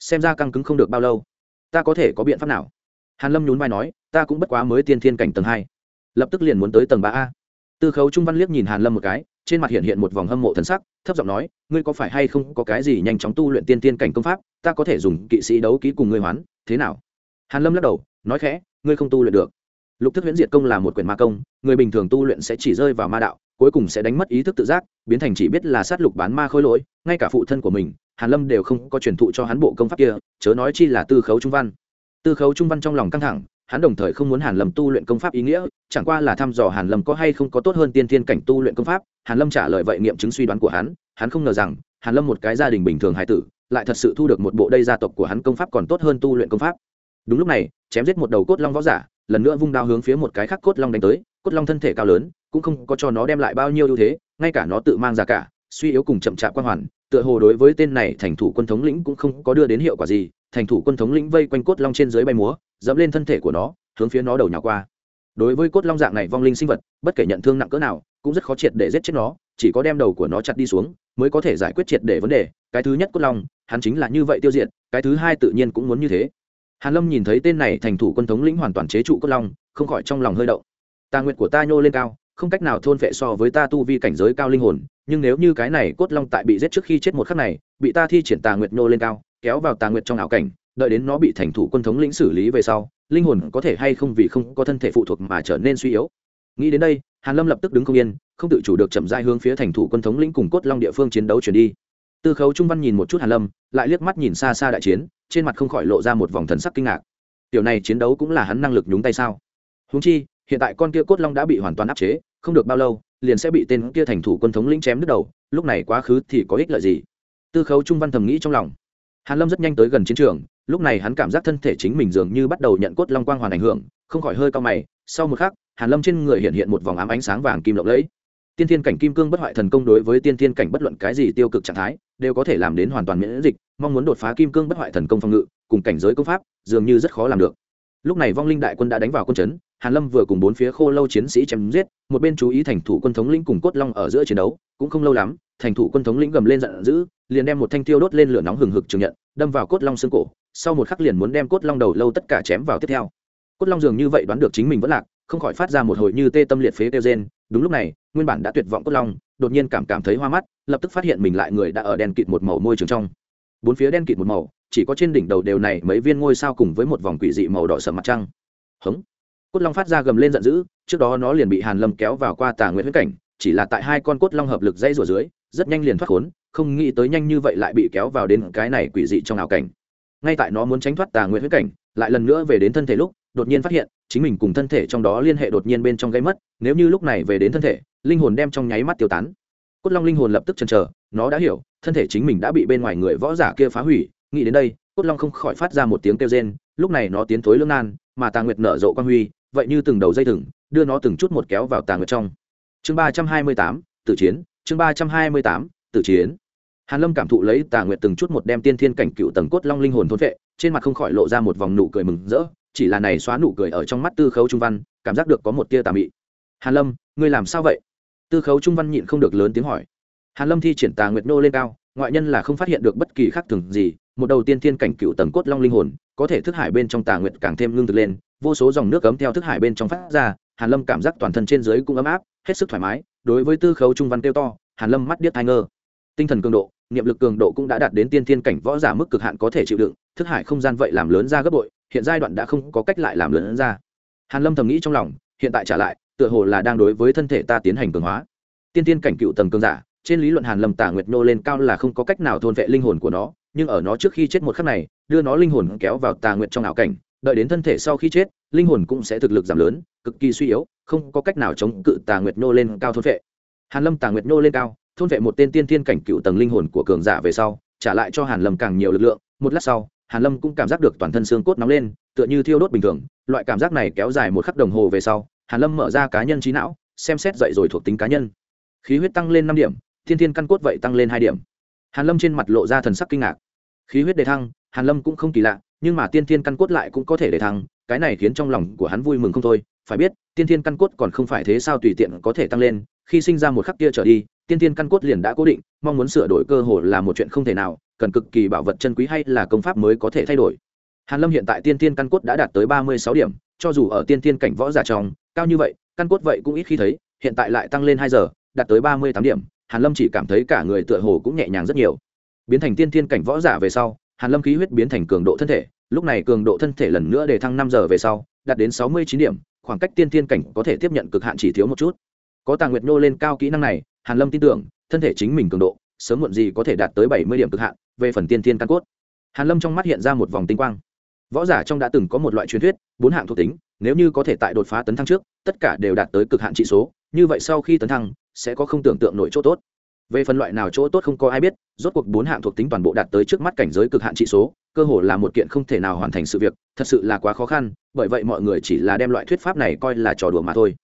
Xem ra căng cứng không được bao lâu. Ta có thể có biện pháp nào? Hàn lâm nhún vai nói, ta cũng bất quá mới tiên thiên cảnh tầng hai. Lập tức liền muốn tới tầng ba a. Tư khấu trung văn liếc nhìn hàn lâm một cái trên mặt hiện hiện một vòng hâm mộ thần sắc, thấp giọng nói, ngươi có phải hay không có cái gì nhanh chóng tu luyện tiên tiên cảnh công pháp, ta có thể dùng kỵ sĩ đấu ký cùng ngươi hoán, thế nào? Hàn lâm lắc đầu, nói khẽ, ngươi không tu luyện được. Lục thức huyễn diệt công là một quyển ma công, người bình thường tu luyện sẽ chỉ rơi vào ma đạo, cuối cùng sẽ đánh mất ý thức tự giác, biến thành chỉ biết là sát lục bán ma khôi lỗi, ngay cả phụ thân của mình, hàn lâm đều không có truyền thụ cho hắn bộ công pháp kia, chớ nói chi là tư khấu trung văn. Tư khấu trung văn trong lòng căng thẳng hắn đồng thời không muốn hàn lâm tu luyện công pháp ý nghĩa, chẳng qua là thăm dò hàn lâm có hay không có tốt hơn tiên thiên cảnh tu luyện công pháp. Hàn lâm trả lời vậy nghiệm chứng suy đoán của hắn hắn không ngờ rằng, hàn lâm một cái gia đình bình thường hài tử, lại thật sự thu được một bộ đây gia tộc của hắn công pháp còn tốt hơn tu luyện công pháp. Đúng lúc này, chém giết một đầu cốt long võ giả, lần nữa vung đao hướng phía một cái khác cốt long đánh tới, cốt long thân thể cao lớn, cũng không có cho nó đem lại bao nhiêu ưu thế, ngay cả nó tự mang ra cả, suy yếu cùng chậm chạp quan hoàn, tựa hồ đối với tên này thành thủ quân thống lĩnh cũng không có đưa đến hiệu quả gì thành thủ quân thống lĩnh vây quanh cốt long trên dưới bay múa, dẫm lên thân thể của nó, hướng phía nó đầu nhỏ qua. Đối với cốt long dạng này vong linh sinh vật, bất kể nhận thương nặng cỡ nào, cũng rất khó triệt để giết chết nó, chỉ có đem đầu của nó chặt đi xuống, mới có thể giải quyết triệt để vấn đề. Cái thứ nhất cốt long, hắn chính là như vậy tiêu diệt, cái thứ hai tự nhiên cũng muốn như thế. Hàn lâm nhìn thấy tên này thành thủ quân thống lĩnh hoàn toàn chế trụ cốt long, không khỏi trong lòng hơi động. Tà nguyện của ta nhô lên cao, không cách nào thôn vệ so với ta tu vi cảnh giới cao linh hồn, nhưng nếu như cái này cốt long tại bị giết trước khi chết một khắc này, bị ta thi triển tà nguyệt nhô lên cao kéo vào tà nguyệt trong ảo cảnh, đợi đến nó bị thành thủ quân thống lĩnh xử lý về sau, linh hồn có thể hay không vì không có thân thể phụ thuộc mà trở nên suy yếu. Nghĩ đến đây, hàn lâm lập tức đứng không yên, không tự chủ được chậm rãi hướng phía thành thủ quân thống lĩnh cùng cốt long địa phương chiến đấu chuyển đi. Tư khấu trung văn nhìn một chút hàn lâm, lại liếc mắt nhìn xa xa đại chiến, trên mặt không khỏi lộ ra một vòng thần sắc kinh ngạc. Tiểu này chiến đấu cũng là hắn năng lực nhúng tay sao? Huống chi, hiện tại con kia cốt long đã bị hoàn toàn áp chế, không được bao lâu, liền sẽ bị tên kia thành thủ quân thống lĩnh chém đứt đầu, lúc này quá khứ thì có ích lợi gì? Tư khấu trung văn thầm nghĩ trong lòng hàn lâm rất nhanh tới gần chiến trường, lúc này hắn cảm giác thân thể chính mình dường như bắt đầu nhận cốt long quang hoàn ảnh hưởng, không khỏi hơi cao mày. Sau một khắc, hàn lâm trên người hiện hiện một vòng ám ánh sáng vàng kim lộng lẫy. Tiên thiên cảnh kim cương bất hoại thần công đối với tiên thiên cảnh bất luận cái gì tiêu cực trạng thái, đều có thể làm đến hoàn toàn miễn dịch, mong muốn đột phá kim cương bất hoại thần công phòng ngự, cùng cảnh giới công pháp, dường như rất khó làm được. Lúc này vong linh đại quân đã đánh vào quân chấn, hàn lâm vừa cùng bốn phía khô lâu chiến sĩ chém giết, một bên chú ý thành thủ quân thống lĩnh cùng cốt long ở giữa chiến đấu, cũng không lâu lắm thành thủ quân thống lĩnh gầm lên giận dữ, liền đem một thanh tiêu đốt lên lửa nóng hừng hực trường nhận, đâm vào cốt long xương cổ, sau một khắc liền muốn đem cốt long đầu lâu tất cả chém vào tiếp theo. Cốt long dường như vậy đoán được chính mình vẫn lạc, không khỏi phát ra một hồi như tê tâm liệt phế kêu rên, đúng lúc này, nguyên bản đã tuyệt vọng cốt long, đột nhiên cảm cảm thấy hoa mắt, lập tức phát hiện mình lại người đã ở đen kịt một màu môi trường trong. Bốn phía đen kịt một màu, chỉ có trên đỉnh đầu đều này mấy viên ngôi sao cùng với một vòng quỷ dị màu đỏ sầm mặt trăng. Hống! Cốt long phát ra gầm lên giận dữ, trước đó nó liền bị hàn lâm kéo vào qua tà nguyện huyết cảnh, chỉ là tại hai con cốt long hợp lực dây rủa dưới rất nhanh liền thoát khốn, không nghĩ tới nhanh như vậy lại bị kéo vào đến cái này quỷ dị trong ảo cảnh. Ngay tại nó muốn tránh thoát tà nguyện huyết cảnh, lại lần nữa về đến thân thể lúc, đột nhiên phát hiện, chính mình cùng thân thể trong đó liên hệ đột nhiên bên trong gây mất, nếu như lúc này về đến thân thể, linh hồn đem trong nháy mắt tiêu tán. Cốt long linh hồn lập tức chần chờ, nó đã hiểu, thân thể chính mình đã bị bên ngoài người võ giả kia phá hủy, nghĩ đến đây, cốt long không khỏi phát ra một tiếng kêu rên, lúc này nó tiến thối lưng nan, mà tà nguyệt nở rộ quan huy, vậy như từng đầu dây thừng, đưa nó từng chút một kéo vào tà nguyệt trong. Chương ba trăm hai mươi tám tự chiến chương ba trăm hai mươi tám tự chiến. Hàn lâm cảm thụ lấy tà nguyệt từng chút một đem tiên thiên cảnh cựu tầng cốt long linh hồn thôn vệ, trên mặt không khỏi lộ ra một vòng nụ cười mừng rỡ, chỉ là này xóa nụ cười ở trong mắt tư khấu trung văn, cảm giác được có một tia tà mị. Hàn lâm, ngươi làm sao vậy? Tư khấu trung văn nhịn không được lớn tiếng hỏi. Hàn lâm thi triển tà nguyệt nô lên cao, ngoại nhân là không phát hiện được bất kỳ khác thường gì, một đầu tiên thiên cảnh cựu tầng cốt long linh hồn, có thể thức hải bên trong tà nguyệt càng thêm ngưng thực lên, vô số dòng nước cấm theo thức hải bên trong phát ra, hàn lâm cảm giác toàn thân trên dưới cũng ấm áp, hết sức thoải mái đối với tư khấu trung văn kêu to, hàn lâm mắt điếc thai ngơ tinh thần cường độ, niệm lực cường độ cũng đã đạt đến tiên thiên cảnh võ giả mức cực hạn có thể chịu đựng, thức hải không gian vậy làm lớn ra gấp bội, hiện giai đoạn đã không có cách lại làm lớn ra. Hàn lâm thầm nghĩ trong lòng, hiện tại trả lại, tựa hồ là đang đối với thân thể ta tiến hành cường hóa. Tiên thiên cảnh cựu tầng cường giả, trên lý luận hàn lâm tà nguyệt nô lên cao là không có cách nào thôn vệ linh hồn của nó, nhưng ở nó trước khi chết một khắc này, đưa nó linh hồn kéo vào tà nguyệt trong ảo cảnh, đợi đến thân thể sau khi chết, linh hồn cũng sẽ thực lực giảm lớn, cực kỳ suy yếu không có cách nào chống cự tà nguyệt nô lên cao thôn vệ. Hàn lâm tà nguyệt nô lên cao, thôn vệ một tên tiên thiên cảnh cựu tầng linh hồn của cường giả về sau, trả lại cho hàn lâm càng nhiều lực lượng. Một lát sau, hàn lâm cũng cảm giác được toàn thân xương cốt nóng lên, tựa như thiêu đốt bình thường. Loại cảm giác này kéo dài một khắc đồng hồ về sau, hàn lâm mở ra cá nhân trí não, xem xét dậy rồi thuộc tính cá nhân. Khí huyết tăng lên năm điểm, thiên thiên căn cốt vậy tăng lên hai điểm. Hàn lâm trên mặt lộ ra thần sắc kinh ngạc. Khí huyết đề thăng, hàn lâm cũng không kỳ lạ, nhưng mà tiên thiên căn cốt lại cũng có thể đề thăng, cái này khiến trong lòng của hắn vui mừng không thôi phải biết, tiên thiên căn cốt còn không phải thế sao tùy tiện có thể tăng lên, khi sinh ra một khắc kia trở đi, tiên thiên căn cốt liền đã cố định, mong muốn sửa đổi cơ hồ là một chuyện không thể nào, cần cực kỳ bảo vật chân quý hay là công pháp mới có thể thay đổi. Hàn lâm hiện tại tiên thiên căn cốt đã đạt tới ba mươi sáu điểm, cho dù ở tiên thiên cảnh võ giả tròn cao như vậy, căn cốt vậy cũng ít khi thấy, hiện tại lại tăng lên hai giờ, đạt tới ba mươi tám điểm, hàn lâm chỉ cảm thấy cả người tựa hồ cũng nhẹ nhàng rất nhiều. Biến thành tiên thiên cảnh võ giả về sau, hàn lâm khí huyết biến thành cường độ thân thể, lúc này cường độ thân thể lần nữa để thăng năm giờ về sau, đạt đến sáu mươi chín điểm khoảng cách tiên thiên cảnh có thể tiếp nhận cực hạn chỉ thiếu một chút. Có tàng nguyệt nhô lên cao kỹ năng này, hàn lâm tin tưởng, thân thể chính mình cường độ, sớm muộn gì có thể đạt tới bảy mươi điểm cực hạn, về phần tiên thiên căn cốt. Hàn lâm trong mắt hiện ra một vòng tinh quang. Võ giả trong đã từng có một loại truyền thuyết, bốn hạng thuộc tính, nếu như có thể tại đột phá tấn thăng trước, tất cả đều đạt tới cực hạn trị số, như vậy sau khi tấn thăng, sẽ có không tưởng tượng nổi chỗ tốt về phần loại nào chỗ tốt không có ai biết, rốt cuộc bốn hạng thuộc tính toàn bộ đạt tới trước mắt cảnh giới cực hạn trị số, cơ hồ là một kiện không thể nào hoàn thành sự việc, thật sự là quá khó khăn, bởi vậy mọi người chỉ là đem loại thuyết pháp này coi là trò đùa mà thôi.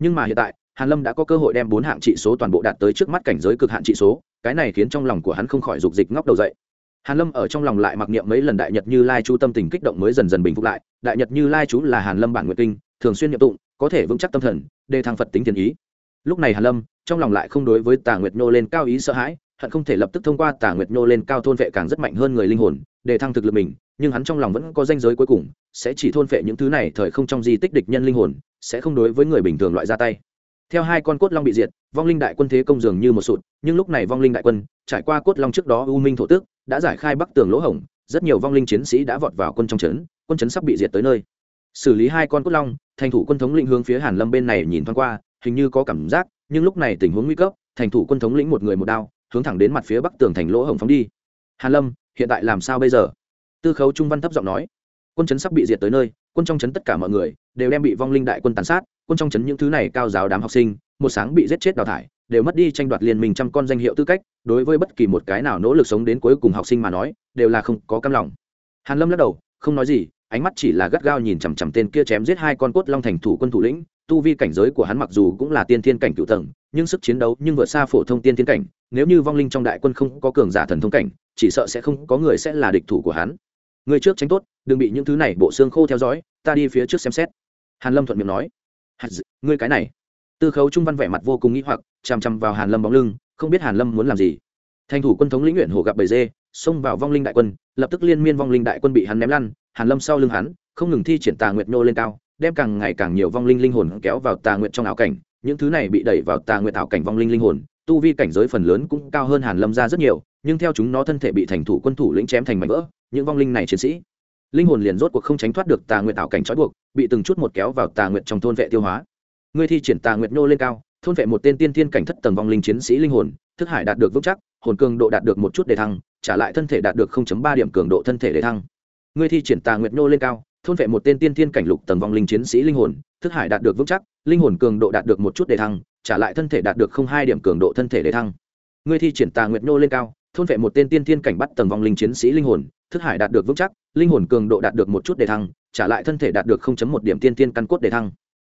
Nhưng mà hiện tại, hàn lâm đã có cơ hội đem bốn hạng trị số toàn bộ đạt tới trước mắt cảnh giới cực hạn trị số, cái này khiến trong lòng của hắn không khỏi dục dịch ngóc đầu dậy. Hàn lâm ở trong lòng lại mặc niệm mấy lần đại nhật như lai chú tâm tình kích động mới dần dần bình phục lại, đại nhật như lai chú là hàn lâm bản nguyện kinh, thường xuyên niệm tụng, có thể vững chắc tâm thần, đề thăng phật tính thiền ý lúc này hàn lâm, trong lòng lại không đối với tà nguyệt nô lên cao ý sợ hãi, hận không thể lập tức thông qua tà nguyệt nô lên cao thôn vệ càng rất mạnh hơn người linh hồn, để thăng thực lực mình, nhưng hắn trong lòng vẫn có danh giới cuối cùng, sẽ chỉ thôn vệ những thứ này thời không trong di tích địch nhân linh hồn, sẽ không đối với người bình thường loại ra tay. Theo hai con cốt long bị diệt, vong linh đại quân thế công dường như một sụt, nhưng lúc này vong linh đại quân, trải qua cốt long trước đó u minh thổ tước, đã giải khai bắc tường lỗ hổng, rất nhiều vong linh chiến sĩ đã vọt vào quân trong trấn, quân trấn sắp bị diệt tới nơi. Xử lý hai con cốt long, thành thủ quân thống lĩnh hướng phía hàn lâm bên này nhìn thoáng qua hình như có cảm giác, nhưng lúc này tình huống nguy cấp, thành thủ quân thống lĩnh một người một đao, hướng thẳng đến mặt phía bắc tường thành lỗ hồng phóng đi. Hàn lâm, hiện tại làm sao bây giờ? Tư khấu trung văn thấp giọng nói. Quân chấn sắp bị diệt tới nơi, quân trong chấn tất cả mọi người đều đem bị vong linh đại quân tàn sát, quân trong chấn những thứ này cao giáo đám học sinh, một sáng bị giết chết đào thải, đều mất đi tranh đoạt liên minh trăm con danh hiệu tư cách, đối với bất kỳ một cái nào nỗ lực sống đến cuối cùng học sinh mà nói, đều là không có cam lòng. Hàn lâm lắc đầu, không nói gì, ánh mắt chỉ là gắt gao nhìn chằm chằm tên kia chém giết hai con cốt long thành thủ quân thủ lĩnh tu vi cảnh giới của hắn mặc dù cũng là tiên thiên cảnh cựu tầng, nhưng sức chiến đấu nhưng vượt xa phổ thông tiên thiên cảnh, nếu như vong linh trong đại quân không có cường giả thần thông cảnh, chỉ sợ sẽ không có người sẽ là địch thủ của hắn. Người trước tránh tốt, đừng bị những thứ này bộ xương khô theo dõi, ta đi phía trước xem xét. Hàn lâm thuận miệng nói. Ngươi cái này. Tư khấu trung văn vẻ mặt vô cùng nghĩ hoặc, chằm chằm vào hàn lâm bóng lưng, không biết hàn lâm muốn làm gì. Thành thủ quân thống lĩnh nguyện hồ gặp bầy dê, xông vào vong linh đại quân, lập tức liên miên vong linh đại quân bị hắn ném lăn, hàn lâm sau lưng hắn, không ngừng thi triển tà nguyệt nô lên cao đem càng ngày càng nhiều vong linh linh hồn kéo vào tà nguyện trong ảo cảnh. Những thứ này bị đẩy vào tà nguyện ảo cảnh vong linh linh hồn, tu vi cảnh giới phần lớn cũng cao hơn hàn lâm ra rất nhiều, nhưng theo chúng nó thân thể bị thành thủ quân thủ lĩnh chém thành mảnh vỡ, những vong linh này chiến sĩ, linh hồn liền rốt cuộc không tránh thoát được tà nguyện ảo cảnh trói buộc, bị từng chút một kéo vào tà nguyện trong thôn vệ tiêu hóa. Ngươi thi triển tà nguyện nô lên cao, thôn vệ một tên tiên thiên cảnh thất tầng vong linh chiến sĩ linh hồn, thức hải đạt được vững chắc, hồn cường độ đạt được một chút đề thăng, trả lại thân thể đạt được 0.3 điểm cường độ thân thể đề thăng. Ngươi thi triển tà nguyện nô lên cao thôn vệ một tên tiên thiên cảnh lục tầng vong linh chiến sĩ linh hồn, thức hải đạt được vững chắc, linh hồn cường độ đạt được một chút đề thăng, trả lại thân thể đạt được không hai điểm cường độ thân thể đề thăng. Ngươi thi triển tà nguyệt nô lên cao, thôn vệ một tên tiên thiên cảnh bắt tầng vong linh chiến sĩ linh hồn, thức hải đạt được vững chắc, linh hồn cường độ đạt được một chút đề thăng, trả lại thân thể đạt được 0.1 điểm tiên tiên căn cốt đề thăng.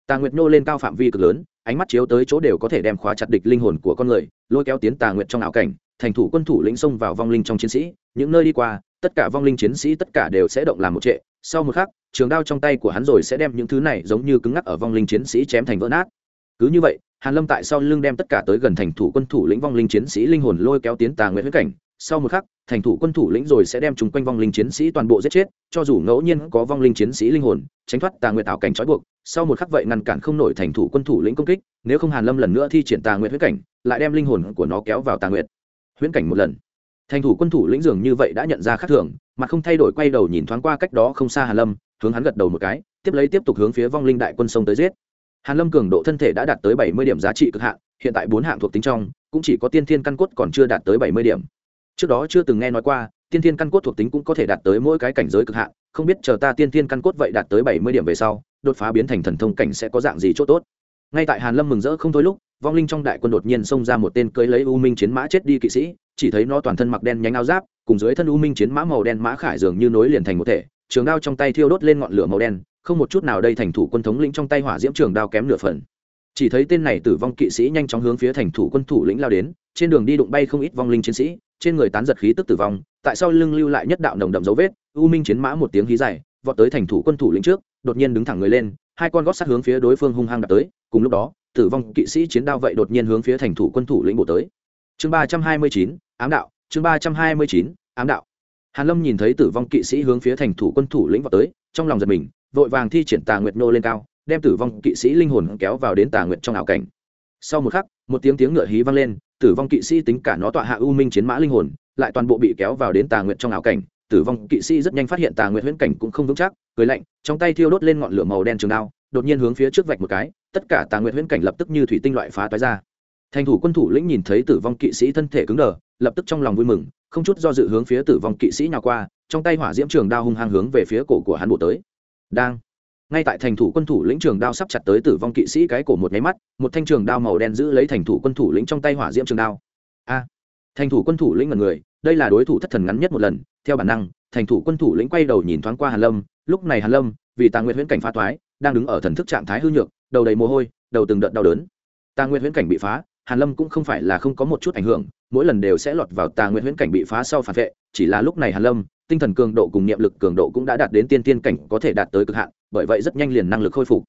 Tà nguyệt nô lên cao phạm vi cực lớn, ánh mắt chiếu tới chỗ đều có thể đem khóa chặt địch linh hồn của con người, lôi kéo tiến tà nguyệt trong ảo cảnh, thành thủ quân thủ lĩnh xông vào vong linh trong chiến sĩ, những nơi đi qua, tất cả vong linh chiến sĩ tất cả đều sẽ động làm một trệ sau một khắc, trường đao trong tay của hắn rồi sẽ đem những thứ này giống như cứng ngắc ở vong linh chiến sĩ chém thành vỡ nát. Cứ như vậy, hàn lâm tại sau lưng đem tất cả tới gần thành thủ quân thủ lĩnh vong linh chiến sĩ linh hồn lôi kéo tiến tà nguyện huyết cảnh. Sau một khắc, thành thủ quân thủ lĩnh rồi sẽ đem chúng quanh vong linh chiến sĩ toàn bộ giết chết, cho dù ngẫu nhiên có vong linh chiến sĩ linh hồn, tránh thoát tà nguyện ảo cảnh trói buộc. Sau một khắc vậy ngăn cản không nổi thành thủ quân thủ lĩnh công kích, nếu không hàn lâm lần nữa thi triển tà nguyện huyết cảnh, lại đem linh hồn của nó kéo vào tà nguyện huyễn cảnh một lần thành thủ quân thủ lĩnh dường như vậy đã nhận ra khác thường, mà không thay đổi quay đầu nhìn thoáng qua cách đó không xa hàn lâm, hướng hắn gật đầu một cái, tiếp lấy tiếp tục hướng phía vong linh đại quân sông tới giết. Hàn lâm cường độ thân thể đã đạt tới bảy mươi điểm giá trị cực hạn, hiện tại bốn hạng thuộc tính trong, cũng chỉ có tiên thiên căn cốt còn chưa đạt tới bảy mươi điểm. Trước đó chưa từng nghe nói qua, tiên thiên căn cốt thuộc tính cũng có thể đạt tới mỗi cái cảnh giới cực hạn, không biết chờ ta tiên thiên căn cốt vậy đạt tới bảy mươi điểm về sau, đột phá biến thành thần thông cảnh sẽ có dạng gì chỗ tốt. Ngay tại hàn lâm mừng rỡ không thôi lúc, vong linh trong đại quân đột nhiên xông ra một tên cưới lấy u minh chiến mã chết đi kỵ sĩ chỉ thấy nó toàn thân mặc đen nhánh áo giáp, cùng dưới thân u minh chiến mã màu đen mã khải dường như nối liền thành một thể, trường đao trong tay thiêu đốt lên ngọn lửa màu đen, không một chút nào đây thành thủ quân thống lĩnh trong tay hỏa diễm trường đao kém nửa phần. Chỉ thấy tên này tử vong kỵ sĩ nhanh chóng hướng phía thành thủ quân thủ lĩnh lao đến, trên đường đi đụng bay không ít vong linh chiến sĩ, trên người tán giật khí tức tử vong, tại sau lưng lưu lại nhất đạo nồng đậm dấu vết, u minh chiến mã một tiếng hí dài, vọt tới thành thủ quân thủ lĩnh trước, đột nhiên đứng thẳng người lên, hai con gót sát hướng phía đối phương hung hăng đập tới, cùng lúc đó, tử vong kỵ sĩ chiến đao vậy đột nhiên hướng phía thành thủ quân thủ lĩnh bổ tới chương ba trăm hai mươi chín, ám đạo, chương ba trăm hai mươi chín, ám đạo. Hàn lâm nhìn thấy tử vong kỵ sĩ hướng phía thành thủ quân thủ lĩnh vào tới, trong lòng giật mình, vội vàng thi triển tà nguyệt nô lên cao, đem tử vong kỵ sĩ linh hồn kéo vào đến tà nguyệt trong ảo cảnh. Sau một khắc, một tiếng tiếng ngựa hí vang lên, tử vong kỵ sĩ tính cả nó tọa hạ u minh chiến mã linh hồn, lại toàn bộ bị kéo vào đến tà nguyệt trong ảo cảnh. Tử vong kỵ sĩ rất nhanh phát hiện tà nguyệt huyễn cảnh cũng không vững chắc, cười lạnh, trong tay thiêu đốt lên ngọn lửa màu đen trường đao, đột nhiên hướng phía trước vạch một cái, tất cả tà nguyệt huyễn cảnh lập tức như thủy tinh loại phá toái ra thành thủ quân thủ lĩnh nhìn thấy tử vong kỵ sĩ thân thể cứng đờ lập tức trong lòng vui mừng không chút do dự hướng phía tử vong kỵ sĩ nào qua trong tay hỏa diễm trường đao hung hăng hướng về phía cổ của hắn bổ tới. Đang ngay tại thành thủ quân thủ lĩnh trường đao sắp chặt tới tử vong kỵ sĩ cái cổ một nháy mắt một thanh trường đao màu đen giữ lấy thành thủ quân thủ lĩnh trong tay hỏa diễm trường đao. A thành thủ quân thủ lĩnh mật người đây là đối thủ thất thần ngắn nhất một lần theo bản năng thành thủ quân thủ lĩnh quay đầu nhìn thoáng qua hàn lâm lúc này hàn lâm vì tà nguyện huyễn cảnh phá thoái, đang đứng ở thần thức trạng thái hư nhược đầu đầy mồ hôi đầu từng đợt đau đớn. Tà nguyện huyễn cảnh bị phá hàn lâm cũng không phải là không có một chút ảnh hưởng, mỗi lần đều sẽ lọt vào tà nguyện huyễn cảnh bị phá sau phản vệ, chỉ là lúc này hàn lâm, tinh thần cường độ cùng niệm lực cường độ cũng đã đạt đến tiên tiên cảnh có thể đạt tới cực hạn, bởi vậy rất nhanh liền năng lực khôi phục.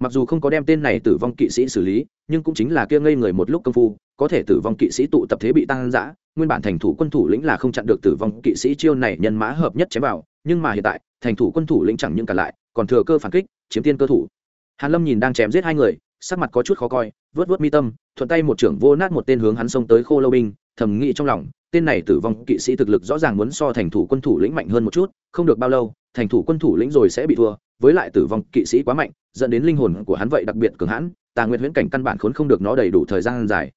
Mặc dù không có đem tên này tử vong kỵ sĩ xử lý, nhưng cũng chính là kia ngây người một lúc công phu, có thể tử vong kỵ sĩ tụ tập thế bị tăng dã, nguyên bản thành thủ quân thủ lĩnh là không chặn được tử vong kỵ sĩ chiêu này nhân mã hợp nhất chém vào, nhưng mà hiện tại, thành thủ quân thủ lĩnh chẳng những cả lại, còn thừa cơ phản kích, chiếm tiên cơ thủ. Hàn lâm nhìn đang chém giết hai người sắc mặt có chút khó coi vớt vớt mi tâm, thuận tay một trưởng vô nát một tên hướng hắn xông tới khô lâu binh, thầm nghĩ trong lòng, tên này tử vong kỵ sĩ thực lực rõ ràng muốn so thành thủ quân thủ lĩnh mạnh hơn một chút, không được bao lâu, thành thủ quân thủ lĩnh rồi sẽ bị thua, với lại tử vong kỵ sĩ quá mạnh, dẫn đến linh hồn của hắn vậy đặc biệt cường hãn, tà nguyện huyễn cảnh căn bản khốn không được nó đầy đủ thời gian dài.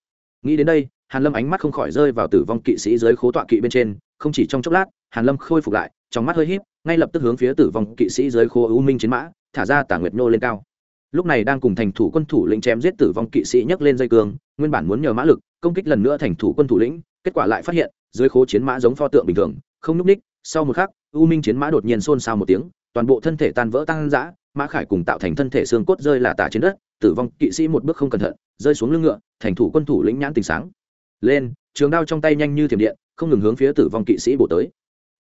Nghĩ đến đây, hàn lâm ánh mắt không khỏi rơi vào tử vong kỵ sĩ dưới khố tọa kỵ bên trên, không chỉ trong chốc lát, hàn lâm khôi phục lại, trong mắt hơi híp, ngay lập tức hướng phía tử vong kỵ sĩ dưới khố u minh chiến mã, thả ra tà nguyệt nô lên cao lúc này đang cùng thành thủ quân thủ lĩnh chém giết tử vong kỵ sĩ nhấc lên dây cương, nguyên bản muốn nhờ mã lực, công kích lần nữa thành thủ quân thủ lĩnh, kết quả lại phát hiện, dưới khố chiến mã giống pho tượng bình thường, không nhúc ních, sau một khắc, u minh chiến mã đột nhiên xôn xao một tiếng, toàn bộ thân thể tan vỡ tăng dã mã khải cùng tạo thành thân thể xương cốt rơi là tả trên đất, tử vong kỵ sĩ một bước không cẩn thận, rơi xuống lưng ngựa, thành thủ quân thủ lĩnh nhãn tình sáng. Lên, trường đao trong tay nhanh như thiểm điện, không ngừng hướng phía tử vong kỵ sĩ bổ tới.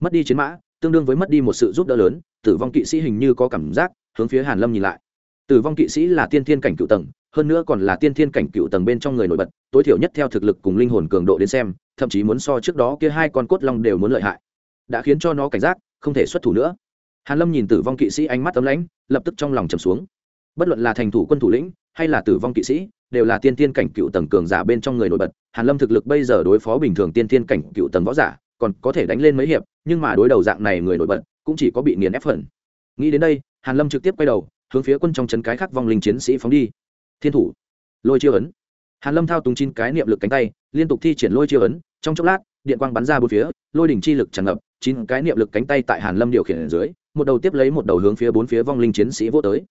Mất đi chiến mã, tương đương với mất đi một sự giúp đỡ lớn, tử vong kỵ sĩ hình như có cảm giác, hướng phía hàn lâm nhìn lại tử vong kỵ sĩ là tiên thiên cảnh cựu tầng, hơn nữa còn là tiên thiên cảnh cựu tầng bên trong người nổi bật, tối thiểu nhất theo thực lực cùng linh hồn cường độ đến xem, thậm chí muốn so trước đó kia hai con cốt long đều muốn lợi hại. Đã khiến cho nó cảnh giác, không thể xuất thủ nữa. Hàn lâm nhìn tử vong kỵ sĩ ánh mắt ấm lãnh, lập tức trong lòng trầm xuống. Bất luận là thành thủ quân thủ lĩnh, hay là tử vong kỵ sĩ, đều là tiên tiên cảnh cựu tầng cường giả bên trong người nổi bật. Hàn lâm thực lực bây giờ đối phó bình thường tiên tiên cảnh cựu tầng võ giả, còn có thể đánh lên mấy hiệp, nhưng mà đối đầu dạng này người nổi bật, cũng chỉ có bị nghiền ép phần. Nghĩ đến đây, hàn lâm trực tiếp quay đầu hướng phía quân trong chấn cái khắc vong linh chiến sĩ phóng đi. Thiên thủ, lôi chiêu ấn. Hàn lâm thao túng chín cái niệm lực cánh tay, liên tục thi triển lôi chiêu ấn, trong chốc lát, điện quang bắn ra bốn phía, lôi đỉnh chi lực tràn ngập, chín cái niệm lực cánh tay tại hàn lâm điều khiển ở dưới, một đầu tiếp lấy một đầu hướng phía bốn phía vong linh chiến sĩ vô tới.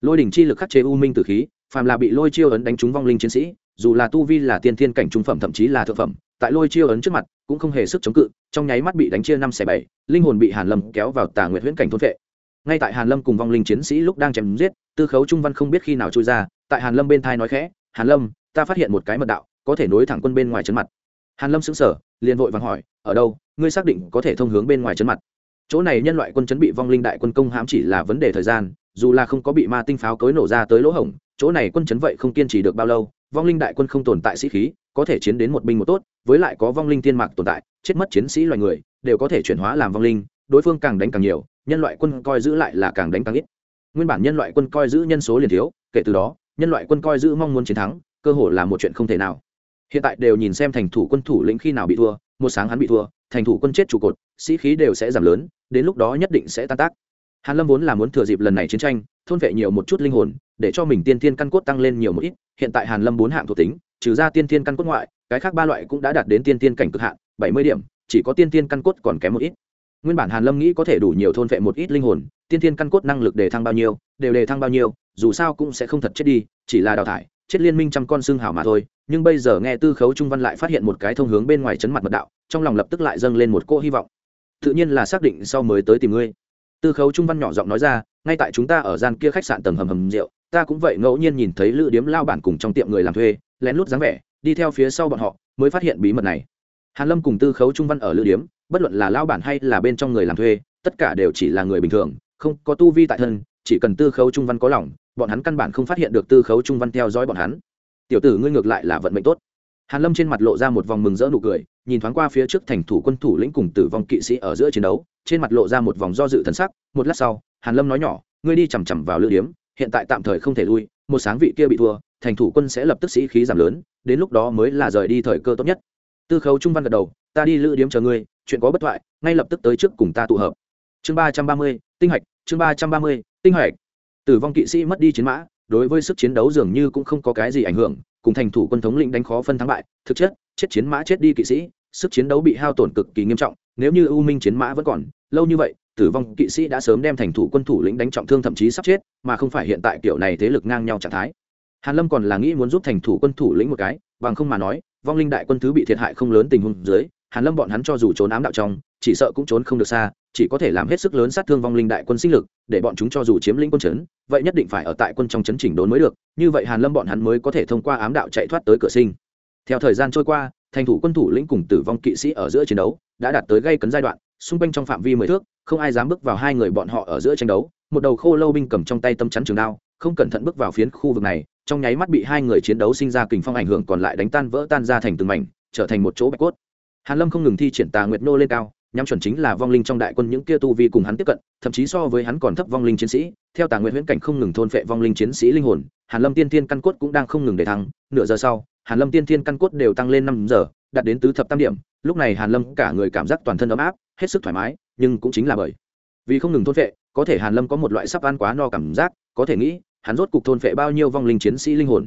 Lôi đỉnh chi lực khắc chế u minh tử khí, phàm là bị lôi chiêu ấn đánh trúng vong linh chiến sĩ, dù là tu vi là tiên thiên cảnh trung phẩm thậm chí là thượng phẩm, tại lôi chiêu ấn trước mặt cũng không hề sức chống cự, trong nháy mắt bị đánh chia năm xẻ bảy, linh hồn bị hàn lâm kéo vào tà nguyệt huyễn cảnh thôn vệ ngay tại hàn lâm cùng vong linh chiến sĩ lúc đang chém giết, tư khấu trung văn không biết khi nào trôi ra, tại hàn lâm bên thai nói khẽ, hàn lâm, ta phát hiện một cái mật đạo, có thể nối thẳng quân bên ngoài chân mặt. Hàn lâm sững sờ, liền vội vàng hỏi, ở đâu, ngươi xác định có thể thông hướng bên ngoài chân mặt? Chỗ này nhân loại quân chấn bị vong linh đại quân công hãm chỉ là vấn đề thời gian, dù là không có bị ma tinh pháo cối nổ ra tới lỗ hổng, chỗ này quân chấn vậy không kiên trì được bao lâu, vong linh đại quân không tồn tại sĩ khí, có thể chiến đến một binh một tốt, với lại có vong linh thiên mạc tồn tại, chết mất chiến sĩ loài người, đều có thể chuyển hóa làm vong linh đối phương càng đánh càng nhiều, nhân loại quân coi giữ lại là càng đánh càng ít. Nguyên bản nhân loại quân coi giữ nhân số liền thiếu, kể từ đó, nhân loại quân coi giữ mong muốn chiến thắng, cơ hội là một chuyện không thể nào. Hiện tại đều nhìn xem thành thủ quân thủ lĩnh khi nào bị thua, một sáng hắn bị thua, thành thủ quân chết trụ cột, sĩ khí đều sẽ giảm lớn, đến lúc đó nhất định sẽ tan tác. Hàn lâm vốn là muốn thừa dịp lần này chiến tranh, thôn vệ nhiều một chút linh hồn, để cho mình tiên thiên căn cốt tăng lên nhiều một ít, hiện tại hàn lâm bốn hạng thuộc tính, trừ ra tiên thiên căn cốt ngoại, cái khác ba loại cũng đã đạt đến tiên thiên cảnh cực hạn, bảy mươi điểm, chỉ có tiên thiên căn cốt còn kém một ít nguyên bản hàn lâm nghĩ có thể đủ nhiều thôn vệ một ít linh hồn tiên thiên căn cốt năng lực đề thăng bao nhiêu đều đề thăng bao nhiêu dù sao cũng sẽ không thật chết đi chỉ là đào thải chết liên minh trăm con xương hảo mà thôi nhưng bây giờ nghe tư khấu trung văn lại phát hiện một cái thông hướng bên ngoài chấn mặt mật đạo trong lòng lập tức lại dâng lên một cô hy vọng tự nhiên là xác định sau mới tới tìm ngươi tư khấu trung văn nhỏ giọng nói ra ngay tại chúng ta ở gian kia khách sạn tầng hầm hầm rượu ta cũng vậy ngẫu nhiên nhìn thấy lữ điếm lao bản cùng trong tiệm người làm thuê lén lút dáng vẻ đi theo phía sau bọn họ mới phát hiện bí mật này hàn lâm cùng tư khấu trung văn ở lữ điếm bất luận là lao bản hay là bên trong người làm thuê, tất cả đều chỉ là người bình thường, không có tu vi tại thân, chỉ cần tư khấu trung văn có lòng, bọn hắn căn bản không phát hiện được tư khấu trung văn theo dõi bọn hắn. Tiểu tử ngươi ngược lại là vận mệnh tốt. Hàn lâm trên mặt lộ ra một vòng mừng rỡ nụ cười, nhìn thoáng qua phía trước thành thủ quân thủ lĩnh cùng tử vong kỵ sĩ ở giữa chiến đấu, trên mặt lộ ra một vòng do dự thần sắc, một lát sau, hàn lâm nói nhỏ, ngươi đi chằm chằm vào lữ điếm, hiện tại tạm thời không thể lui, một sáng vị kia bị thua, thành thủ quân sẽ lập tức sĩ khí giảm lớn, đến lúc đó mới là rời đi thời cơ tốt nhất. Tư khấu trung văn gật đầu, ta đi lữ điếm chờ ngươi chuyện có bất thoại, ngay lập tức tới trước cùng ta tụ hợp. Chương ba trăm ba mươi, tinh hạch, chương ba trăm ba mươi, tinh hạch. Tử vong kỵ sĩ mất đi chiến mã, đối với sức chiến đấu dường như cũng không có cái gì ảnh hưởng, cùng thành thủ quân thống lĩnh đánh khó phân thắng bại, thực chất, chết chiến mã chết đi kỵ sĩ, sức chiến đấu bị hao tổn cực kỳ nghiêm trọng, nếu như ưu minh chiến mã vẫn còn, lâu như vậy, tử vong kỵ sĩ đã sớm đem thành thủ quân thủ lĩnh đánh trọng thương thậm chí sắp chết, mà không phải hiện tại kiểu này thế lực ngang nhau trạng thái. Hàn lâm còn là nghĩ muốn giúp thành thủ quân thủ lĩnh một cái, bằng không mà nói, vong linh đại quân thứ bị thiệt hại không lớn tình huống dưới hàn lâm bọn hắn cho dù trốn ám đạo trong, chỉ sợ cũng trốn không được xa, chỉ có thể làm hết sức lớn sát thương vong linh đại quân sinh lực, để bọn chúng cho dù chiếm lĩnh quân trấn vậy nhất định phải ở tại quân trong trấn chỉnh đốn mới được, như vậy hàn lâm bọn hắn mới có thể thông qua ám đạo chạy thoát tới cửa sinh. Theo thời gian trôi qua, thành thủ quân thủ lĩnh cùng tử vong kỵ sĩ ở giữa chiến đấu đã đạt tới gây cấn giai đoạn, xung quanh trong phạm vi mười thước, không ai dám bước vào hai người bọn họ ở giữa tranh đấu, một đầu khô lâu binh cầm trong tay tâm chắn trường đao, không cẩn thận bước vào phiến khu vực này, trong nháy mắt bị hai người chiến đấu sinh ra kình phong ảnh hưởng còn lại đánh tan vỡ tan ra thành từng mảnh, trở thành một chỗ bạch cốt hàn lâm không ngừng thi triển tà nguyệt nô lên cao, nhắm chuẩn chính là vong linh trong đại quân những kia tu vi cùng hắn tiếp cận, thậm chí so với hắn còn thấp vong linh chiến sĩ. Theo tà nguyệt huyễn cảnh không ngừng thôn phệ vong linh chiến sĩ linh hồn, hàn lâm tiên thiên căn cốt cũng đang không ngừng để thăng. Nửa giờ sau, hàn lâm tiên thiên căn cốt đều tăng lên năm giờ, đạt đến tứ thập tam điểm. Lúc này hàn lâm cả người cảm giác toàn thân ấm áp, hết sức thoải mái, nhưng cũng chính là bởi vì không ngừng thôn phệ, có thể hàn lâm có một loại sắp ăn quá no cảm giác, có thể nghĩ, hắn rốt cục thôn phệ bao nhiêu vong linh chiến sĩ linh hồn.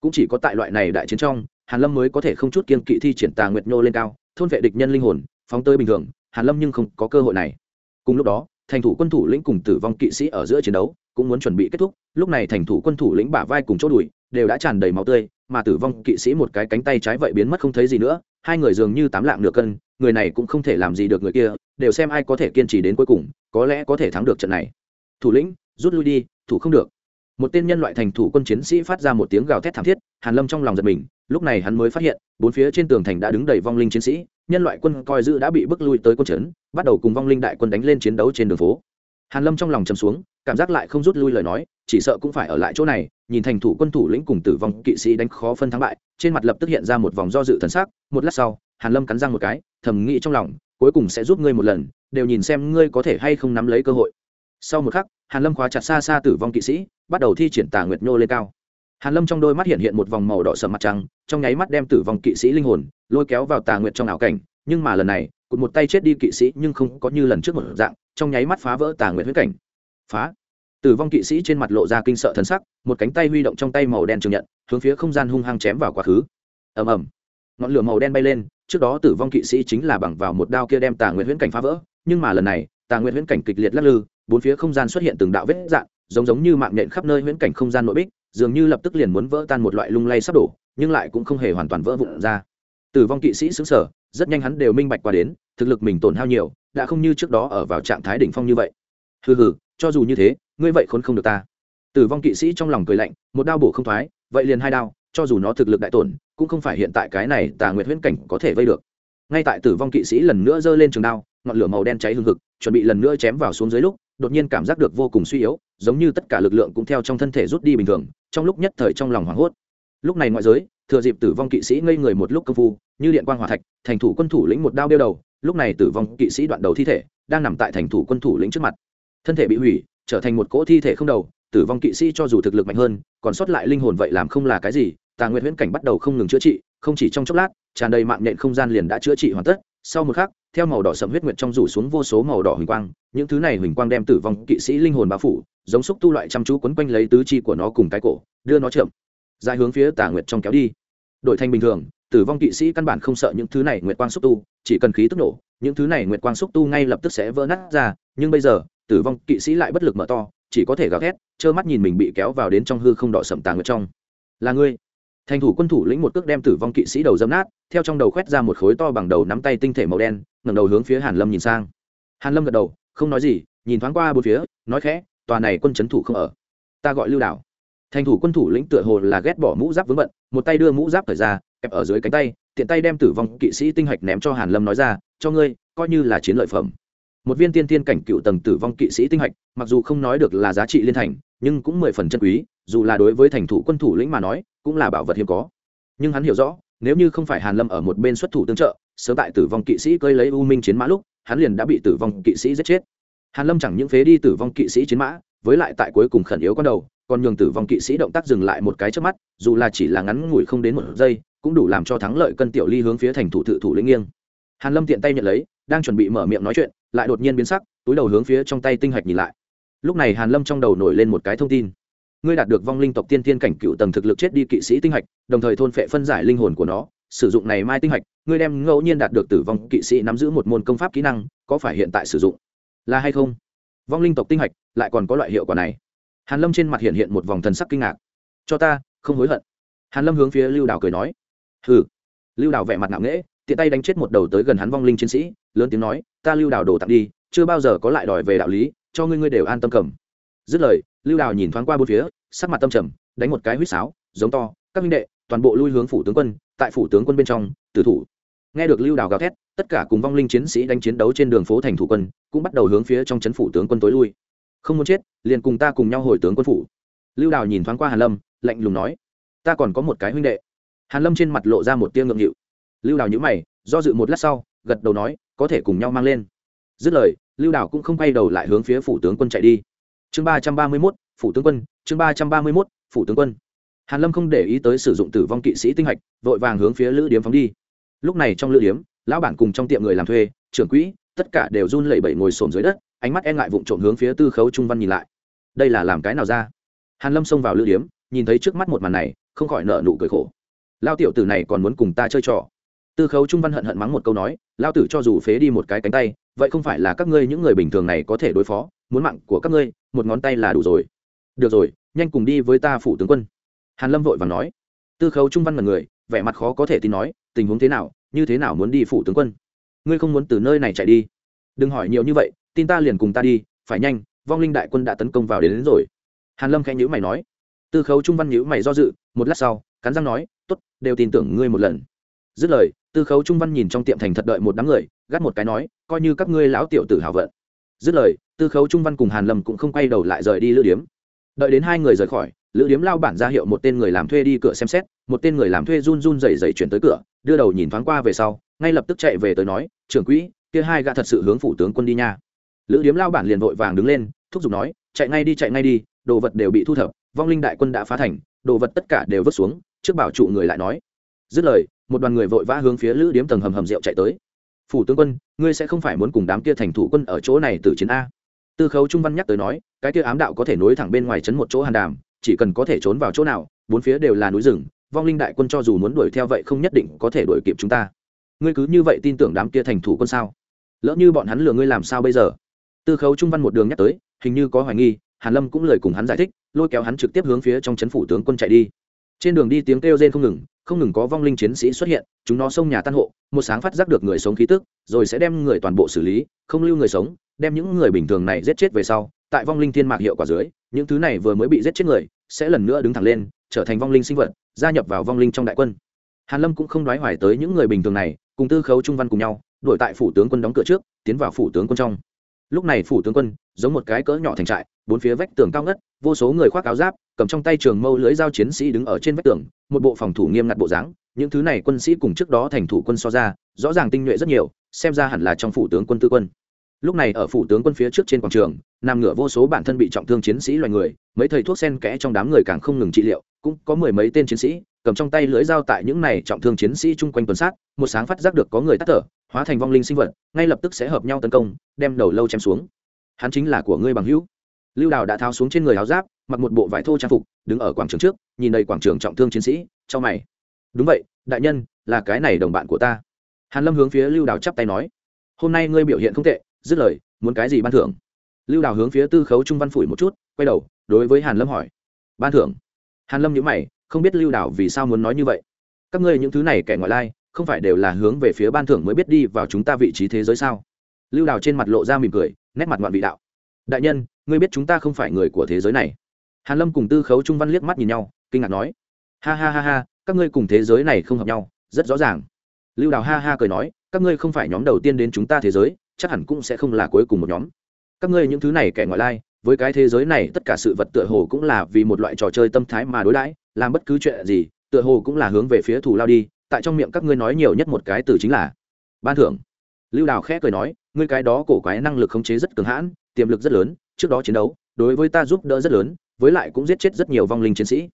Cũng chỉ có tại loại này đại chiến trong hàn lâm mới có thể không chút kiên kỵ thi triển tà nguyệt nhô lên cao, thôn vệ địch nhân linh hồn, phóng tới bình thường, hàn lâm nhưng không có cơ hội này. Cùng lúc đó, thành thủ quân thủ lĩnh cùng tử vong kỵ sĩ ở giữa chiến đấu cũng muốn chuẩn bị kết thúc, lúc này thành thủ quân thủ lĩnh bả vai cùng chỗ đùi đều đã tràn đầy máu tươi, mà tử vong kỵ sĩ một cái cánh tay trái vậy biến mất không thấy gì nữa, hai người dường như tám lạng nửa cân, người này cũng không thể làm gì được người kia, đều xem ai có thể kiên trì đến cuối cùng, có lẽ có thể thắng được trận này. Thủ lĩnh, rút lui đi, thủ không được. Một tên nhân loại thành thủ quân chiến sĩ phát ra một tiếng gào thét thảm thiết, hàn lâm trong lòng giật mình lúc này hắn mới phát hiện, bốn phía trên tường thành đã đứng đầy vong linh chiến sĩ, nhân loại quân coi giữ đã bị bức lui tới quân trấn, bắt đầu cùng vong linh đại quân đánh lên chiến đấu trên đường phố. Hàn lâm trong lòng chầm xuống, cảm giác lại không rút lui lời nói, chỉ sợ cũng phải ở lại chỗ này, nhìn thành thủ quân thủ lĩnh cùng tử vong kỵ sĩ đánh khó phân thắng bại, trên mặt lập tức hiện ra một vòng do dự thần sắc, một lát sau, hàn lâm cắn răng một cái, thầm nghĩ trong lòng, cuối cùng sẽ giúp ngươi một lần, đều nhìn xem ngươi có thể hay không nắm lấy cơ hội. Sau một khắc, hàn lâm khóa chặt xa xa tử vong kỵ sĩ, bắt đầu thi triển tà nguyệt nhô lên cao hàn lâm trong đôi mắt hiện hiện một vòng màu đỏ sầm mặt trăng, trong nháy mắt đem tử vong kỵ sĩ linh hồn lôi kéo vào tà nguyệt trong ảo cảnh, nhưng mà lần này, cụt một tay chết đi kỵ sĩ nhưng không có như lần trước một dạng, trong nháy mắt phá vỡ tà nguyệt huyết cảnh. Phá! Tử vong kỵ sĩ trên mặt lộ ra kinh sợ thần sắc, một cánh tay huy động trong tay màu đen trường nhận, hướng phía không gian hung hăng chém vào quá khứ. Ầm ầm! Ngọn lửa màu đen bay lên, trước đó tử vong kỵ sĩ chính là bằng vào một đao kia đem tà nguyệt huyễn cảnh phá vỡ, nhưng mà lần này, tà nguyệt huyễn cảnh kịch liệt lắc lư, bốn phía không gian xuất hiện từng đạo vết dạn giống giống như mạng nhện khắp nơi huyễn cảnh không gian nội bích dường như lập tức liền muốn vỡ tan một loại lung lay sắp đổ, nhưng lại cũng không hề hoàn toàn vỡ vụn ra. Tử vong kỵ sĩ xứng sở rất nhanh hắn đều minh bạch qua đến, thực lực mình tổn hao nhiều, đã không như trước đó ở vào trạng thái đỉnh phong như vậy. Hừ hừ, cho dù như thế, ngươi vậy khốn không được ta. Tử vong kỵ sĩ trong lòng cười lạnh, một đao bổ không thoái, vậy liền hai đao, cho dù nó thực lực đại tổn, cũng không phải hiện tại cái này tà nguyệt huyễn cảnh có thể vây được. Ngay tại tử vong kỵ sĩ lần nữa giơ lên trường đao, ngọn lửa màu đen cháy hừng hực, chuẩn bị lần nữa chém vào xuống dưới lúc, đột nhiên cảm giác được vô cùng suy yếu, giống như tất cả lực lượng cũng theo trong thân thể rút đi bình thường trong lúc nhất thời trong lòng hoảng hốt. Lúc này ngoại giới, thừa dịp tử vong kỵ sĩ ngây người một lúc công phu, như điện quang hỏa thạch, thành thủ quân thủ lĩnh một đao đeo đầu, lúc này tử vong kỵ sĩ đoạn đầu thi thể, đang nằm tại thành thủ quân thủ lĩnh trước mặt. Thân thể bị hủy, trở thành một cỗ thi thể không đầu, tử vong kỵ sĩ cho dù thực lực mạnh hơn, còn sót lại linh hồn vậy làm không là cái gì, tà nguyện huyễn cảnh bắt đầu không ngừng chữa trị, không chỉ trong chốc lát, tràn đầy mạng nhện không gian liền đã chữa trị hoàn tất, sau một khắc theo màu đỏ sậm huyết nguyệt trong rủ xuống vô số màu đỏ huỳnh quang, những thứ này huỳnh quang đem tử vong kỵ sĩ linh hồn bao phủ, giống xúc tu loại chăm chú quấn quanh lấy tứ chi của nó cùng cái cổ, đưa nó chậm, dài hướng phía tà nguyệt trong kéo đi. Đổi thành bình thường, tử vong kỵ sĩ căn bản không sợ những thứ này nguyệt quang xúc tu, chỉ cần khí tức nổ, những thứ này nguyệt quang xúc tu ngay lập tức sẽ vỡ nát ra, nhưng bây giờ, tử vong kỵ sĩ lại bất lực mở to, chỉ có thể gào thét, trơ mắt nhìn mình bị kéo vào đến trong hư không đỏ sậm tà nguyệt trong. Là ngươi thành thủ quân thủ lĩnh một cước đem tử vong kỵ sĩ đầu dâm nát, theo trong đầu khoét ra một khối to bằng đầu nắm tay tinh thể màu đen, ngẩng đầu hướng phía hàn lâm nhìn sang. Hàn lâm gật đầu, không nói gì, nhìn thoáng qua bốn phía, nói khẽ, tòa này quân chấn thủ không ở. Ta gọi lưu đảo. Thành thủ quân thủ lĩnh tựa hồ là ghét bỏ mũ giáp vướng bận, một tay đưa mũ giáp thời ra ép ở dưới cánh tay, tiện tay đem tử vong kỵ sĩ tinh hạch ném cho hàn lâm nói ra, cho ngươi, coi như là chiến lợi phẩm. Một viên tiên tiên cảnh cựu tầng tử vong kỵ sĩ tinh hạch, mặc dù không nói được là giá trị liên thành, nhưng cũng mười phần chân quý, dù là đối với thành thủ quân thủ lĩnh mà nói cũng là bảo vật hiếm có. Nhưng hắn hiểu rõ, nếu như không phải hàn lâm ở một bên xuất thủ tương trợ, sớm tại tử vong kỵ sĩ cơi lấy u minh chiến mã lúc, hắn liền đã bị tử vong kỵ sĩ giết chết. Hàn lâm chẳng những phế đi tử vong kỵ sĩ chiến mã, với lại tại cuối cùng khẩn yếu con đầu, còn nhường tử vong kỵ sĩ động tác dừng lại một cái trước mắt, dù là chỉ là ngắn ngủi không đến một giây, cũng đủ làm cho thắng lợi cân tiểu ly hướng phía thành thủ tự thủ lĩnh nghiêng. Hàn lâm tiện tay nhận lấy, đang chuẩn bị mở miệng nói chuyện, lại đột nhiên biến sắc, túi đầu hướng phía trong tay tinh hạch nhìn lại. Lúc này hàn lâm trong đầu nổi lên một cái thông tin ngươi đạt được vong linh tộc tiên tiên cảnh cựu tầng thực lực chết đi kỵ sĩ tinh hạch, đồng thời thôn phệ phân giải linh hồn của nó, sử dụng này mai tinh hạch, ngươi đem ngẫu nhiên đạt được tử vong kỵ sĩ nắm giữ một môn công pháp kỹ năng, có phải hiện tại sử dụng? Là hay không? Vong linh tộc tinh hạch, lại còn có loại hiệu quả này. Hàn lâm trên mặt hiện hiện một vòng thần sắc kinh ngạc. Cho ta, không hối hận. Hàn lâm hướng phía lưu đào cười nói. Hừ. Lưu đào vẻ mặt ngạo nghễ, tiện tay đánh chết một đầu tới gần hắn vong linh chiến sĩ, lớn tiếng nói, ta lưu đào đổ tặng đi, chưa bao giờ có lại đòi về đạo lý, cho ngươi ngươi đều an tâm cầm dứt lời, lưu đào nhìn thoáng qua bốn phía, sắc mặt tâm trầm, đánh một cái huýt sáo, giống to, các minh đệ, toàn bộ lui hướng phủ tướng quân, tại phủ tướng quân bên trong, tử thủ. Nghe được lưu đào gào thét, tất cả cùng vong linh chiến sĩ đánh chiến đấu trên đường phố thành thủ quân, cũng bắt đầu hướng phía trong trấn phủ tướng quân tối lui. Không muốn chết, liền cùng ta cùng nhau hồi tướng quân phủ. Lưu đào nhìn thoáng qua hàn lâm, lạnh lùng nói, ta còn có một cái huynh đệ. Hàn lâm trên mặt lộ ra một tia ngượng nghịu. Lưu đào nhíu mày, do dự một lát sau, gật đầu nói, có thể cùng nhau mang lên. Dứt lời, lưu đào cũng không quay đầu lại hướng phía phủ tướng quân chạy đi chương ba trăm ba mươi mốt, phủ tướng quân, chương ba trăm ba mươi mốt, phủ tướng quân. Hàn lâm không để ý tới sử dụng tử vong kỵ sĩ tinh hạch, vội vàng hướng phía lữ điếm phóng đi. Lúc này trong lữ điếm, lão bản cùng trong tiệm người làm thuê, trưởng quỹ, tất cả đều run lẩy bẩy ngồi xổm dưới đất, ánh mắt e ngại vụng trộm hướng phía tư khấu trung văn nhìn lại. Đây là làm cái nào ra? Hàn lâm xông vào lữ điếm, nhìn thấy trước mắt một màn này, không khỏi nở nụ cười khổ. Lao tiểu tử này còn muốn cùng ta chơi trò. Tư khấu trung văn hận hận mắng một câu nói lao tử cho dù phế đi một cái cánh tay vậy không phải là các ngươi những người bình thường này có thể đối phó muốn mạng của các ngươi một ngón tay là đủ rồi. Được rồi nhanh cùng đi với ta phủ tướng quân. Hàn lâm vội vàng nói. Tư khấu trung văn là người vẻ mặt khó có thể tin nói tình huống thế nào như thế nào muốn đi phủ tướng quân? Ngươi không muốn từ nơi này chạy đi? Đừng hỏi nhiều như vậy tin ta liền cùng ta đi phải nhanh vong linh đại quân đã tấn công vào đến, đến rồi. Hàn lâm khẽ nhữ mày nói. Tư khấu trung văn nhữ mày do dự một lát sau cắn răng nói tốt đều tin tưởng ngươi một lần dứt lời, tư khấu trung văn nhìn trong tiệm thành thật đợi một đám người, gắt một cái nói, coi như các ngươi lão tiểu tử hảo vận. Dứt lời, tư khấu trung văn cùng hàn lâm cũng không quay đầu lại rời đi lữ điếm. Đợi đến hai người rời khỏi, lữ điếm lao bản ra hiệu một tên người làm thuê đi cửa xem xét, một tên người làm thuê run run rẩy rẩy chuyển tới cửa, đưa đầu nhìn thoáng qua về sau, ngay lập tức chạy về tới nói, trưởng quỹ, kia hai gã thật sự hướng phủ tướng quân đi nha. Lữ điếm lao bản liền vội vàng đứng lên, thúc giục nói, chạy ngay đi, chạy ngay đi, đồ vật đều bị thu thập, vong linh đại quân đã phá thành, đồ vật tất cả đều vứt xuống, trước bảo trụ người lại nói. Dứt lời một đoàn người vội vã hướng phía lữ điếm tầng hầm hầm rượu chạy tới. Phủ tướng quân, ngươi sẽ không phải muốn cùng đám kia thành thủ quân ở chỗ này từ chiến a. Tư khấu trung văn nhắc tới nói, cái kia ám đạo có thể nối thẳng bên ngoài trấn một chỗ hàn đàm, chỉ cần có thể trốn vào chỗ nào, bốn phía đều là núi rừng, vong linh đại quân cho dù muốn đuổi theo vậy không nhất định có thể đuổi kịp chúng ta. Ngươi cứ như vậy tin tưởng đám kia thành thủ quân sao? Lỡ như bọn hắn lừa ngươi làm sao bây giờ? Tư khấu trung văn một đường nhắc tới, hình như có hoài nghi, hàn lâm cũng lời cùng hắn giải thích, lôi kéo hắn trực tiếp hướng phía trong trấn phủ tướng quân chạy đi trên đường đi tiếng kêu rên không ngừng không ngừng có vong linh chiến sĩ xuất hiện, chúng nó xông nhà tan hộ, một sáng phát giác được người sống khí tức, rồi sẽ đem người toàn bộ xử lý, không lưu người sống, đem những người bình thường này giết chết về sau, tại vong linh thiên mạc hiệu quả dưới, những thứ này vừa mới bị giết chết người, sẽ lần nữa đứng thẳng lên, trở thành vong linh sinh vật, gia nhập vào vong linh trong đại quân. Hàn lâm cũng không đoái hoài tới những người bình thường này, cùng tư khấu trung văn cùng nhau, đuổi tại phủ tướng quân đóng cửa trước, tiến vào phủ tướng quân trong. Lúc này phủ tướng quân, giống một cái cỡ nhỏ thành trại, bốn phía vách tường cao ngất, vô số người khoác áo giáp cầm trong tay trường mâu lưới dao chiến sĩ đứng ở trên vách tường, một bộ phòng thủ nghiêm ngặt bộ dáng, những thứ này quân sĩ cùng trước đó thành thủ quân so ra, rõ ràng tinh nhuệ rất nhiều, xem ra hẳn là trong phủ tướng quân tư quân. Lúc này ở phủ tướng quân phía trước trên quảng trường nằm ngửa vô số bản thân bị trọng thương chiến sĩ loài người, mấy thầy thuốc sen kẽ trong đám người càng không ngừng trị liệu, cũng có mười mấy tên chiến sĩ, cầm trong tay lưới dao tại những này trọng thương chiến sĩ chung quanh tuần sát, một sáng phát giác được có người tắt thở, hóa thành vong linh sinh vật, ngay lập tức sẽ hợp nhau tấn công, đem đầu lâu chém xuống. Hắn chính là của ngươi bằng hữu lưu đào đã tháo xuống trên người áo giáp, mặc một bộ vải thô trang phục, đứng ở quảng trường trước, nhìn đầy quảng trường trọng thương chiến sĩ cho mày. Đúng vậy, đại nhân, là cái này đồng bạn của ta. Hàn lâm hướng phía lưu đào chắp tay nói. Hôm nay ngươi biểu hiện không tệ, dứt lời, muốn cái gì ban thưởng? Lưu đào hướng phía tư khấu trung văn phủi một chút, quay đầu, đối với hàn lâm hỏi. Ban thưởng? Hàn lâm nhíu mày, không biết lưu Đào vì sao muốn nói như vậy. Các ngươi những thứ này kẻ ngoại lai, không phải đều là hướng về phía ban thưởng mới biết đi vào chúng ta vị trí thế giới sao? Lưu đào trên mặt lộ ra mỉm cười, nét mặt ngoạn vị đạo. Đại nhân ngươi biết chúng ta không phải người của thế giới này. Hàn lâm cùng tư khấu trung văn liếc mắt nhìn nhau, kinh ngạc nói, ha ha ha ha, các ngươi cùng thế giới này không hợp nhau, rất rõ ràng. Lưu đào ha ha cười nói, các ngươi không phải nhóm đầu tiên đến chúng ta thế giới, chắc hẳn cũng sẽ không là cuối cùng một nhóm. Các ngươi những thứ này kẻ ngoại lai, với cái thế giới này tất cả sự vật tựa hồ cũng là vì một loại trò chơi tâm thái mà đối đãi, làm bất cứ chuyện gì, tựa hồ cũng là hướng về phía thủ lao đi, tại trong miệng các ngươi nói nhiều nhất một cái từ chính là, ban thưởng. Lưu đào khẽ cười nói, ngươi cái đó cổ quái năng lực khống chế rất cường hãn, tiềm lực rất lớn trước đó chiến đấu, đối với ta giúp đỡ rất lớn, với lại cũng giết chết rất nhiều vong linh chiến sĩ.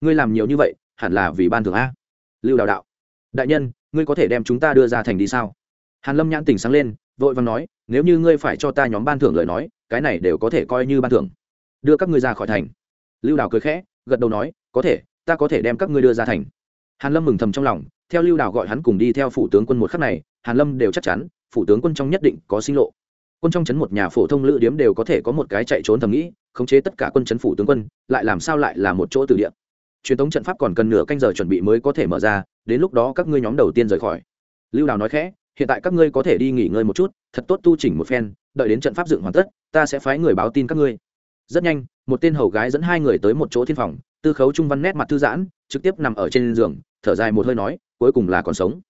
Ngươi làm nhiều như vậy, hẳn là vì ban thưởng a. Lưu đào đạo. Đại nhân, ngươi có thể đem chúng ta đưa ra thành đi sao? Hàn lâm nhãn tỉnh sáng lên, vội vàng nói, nếu như ngươi phải cho ta nhóm ban thưởng lời nói, cái này đều có thể coi như ban thưởng. Đưa các ngươi ra khỏi thành. Lưu đào cười khẽ, gật đầu nói, có thể, ta có thể đem các ngươi đưa ra thành. Hàn lâm mừng thầm trong lòng, theo lưu đào gọi hắn cùng đi theo phủ tướng quân một khắc này, hàn lâm đều chắc chắn, phủ tướng quân trong nhất định có sinh lộ quân trong chấn một nhà phổ thông lữ điếm đều có thể có một cái chạy trốn thầm nghĩ, khống chế tất cả quân chấn phủ tướng quân, lại làm sao lại là một chỗ từ địa? Truyền thống trận pháp còn cần nửa canh giờ chuẩn bị mới có thể mở ra, đến lúc đó các ngươi nhóm đầu tiên rời khỏi. Lưu đào nói khẽ, hiện tại các ngươi có thể đi nghỉ ngơi một chút, thật tốt tu chỉnh một phen, đợi đến trận pháp dựng hoàn tất, ta sẽ phái người báo tin các ngươi. Rất nhanh, một tên hầu gái dẫn hai người tới một chỗ thiên phòng, tư khấu trung văn nét mặt thư giãn, trực tiếp nằm ở trên giường, thở dài một hơi nói, cuối cùng là còn sống.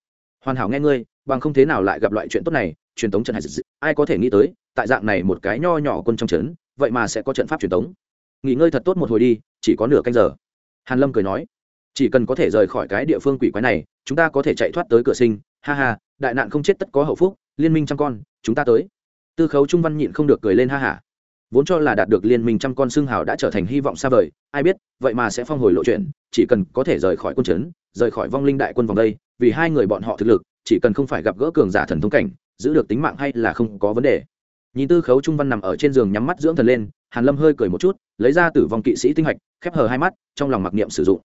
Hoàn hảo nghe ngươi, bằng không thế nào lại gặp loại chuyện tốt này truyền thống trận hải dịch ai có thể nghĩ tới, tại dạng này một cái nho nhỏ quân trong trấn, vậy mà sẽ có trận pháp truyền thống nghỉ ngơi thật tốt một hồi đi, chỉ có nửa canh giờ. Hàn lâm cười nói, chỉ cần có thể rời khỏi cái địa phương quỷ quái này, chúng ta có thể chạy thoát tới cửa sinh. Ha ha, đại nạn không chết tất có hậu phúc, liên minh trăm con, chúng ta tới. Tư khấu trung văn nhịn không được cười lên ha hả vốn cho là đạt được liên minh trăm con xương hào đã trở thành hy vọng xa vời, ai biết, vậy mà sẽ phong hồi lộ chuyện, chỉ cần có thể rời khỏi quân trấn, rời khỏi vong linh đại quân vòng đây, vì hai người bọn họ thực lực, chỉ cần không phải gặp gỡ cường giả thần thông cảnh giữ được tính mạng hay là không có vấn đề. Nhìn tư khấu trung văn nằm ở trên giường nhắm mắt dưỡng thần lên, hàn lâm hơi cười một chút, lấy ra tử vong kỵ sĩ tinh hạch, khép hờ hai mắt, trong lòng mặc niệm sử dụng.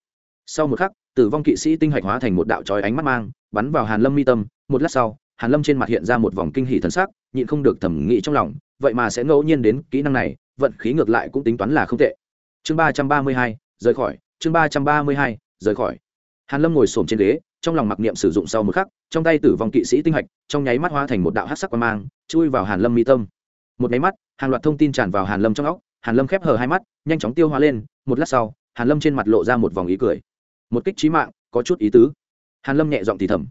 Sau một khắc, tử vong kỵ sĩ tinh hạch hóa thành một đạo trói ánh mắt mang, bắn vào hàn lâm mi tâm. Một lát sau, hàn lâm trên mặt hiện ra một vòng kinh hỉ thần sắc, nhịn không được thẩm nghĩ trong lòng, vậy mà sẽ ngẫu nhiên đến kỹ năng này, vận khí ngược lại cũng tính toán là không tệ. Chương ba trăm ba mươi hai, rời khỏi, chương ba trăm ba mươi hai, rời khỏi. Hàn lâm ngồi xổm trên ghế trong lòng mặc niệm sử dụng sau một khắc, trong tay tử vong kỵ sĩ tinh hạch, trong nháy mắt hóa thành một đạo hắc sắc quang mang, chui vào hàn lâm mi tâm. Một nháy mắt, hàng loạt thông tin tràn vào hàn lâm trong óc, hàn lâm khép hờ hai mắt, nhanh chóng tiêu hóa lên, một lát sau, hàn lâm trên mặt lộ ra một vòng ý cười. Một kích trí mạng, có chút ý tứ. Hàn lâm nhẹ giọng thì thầm.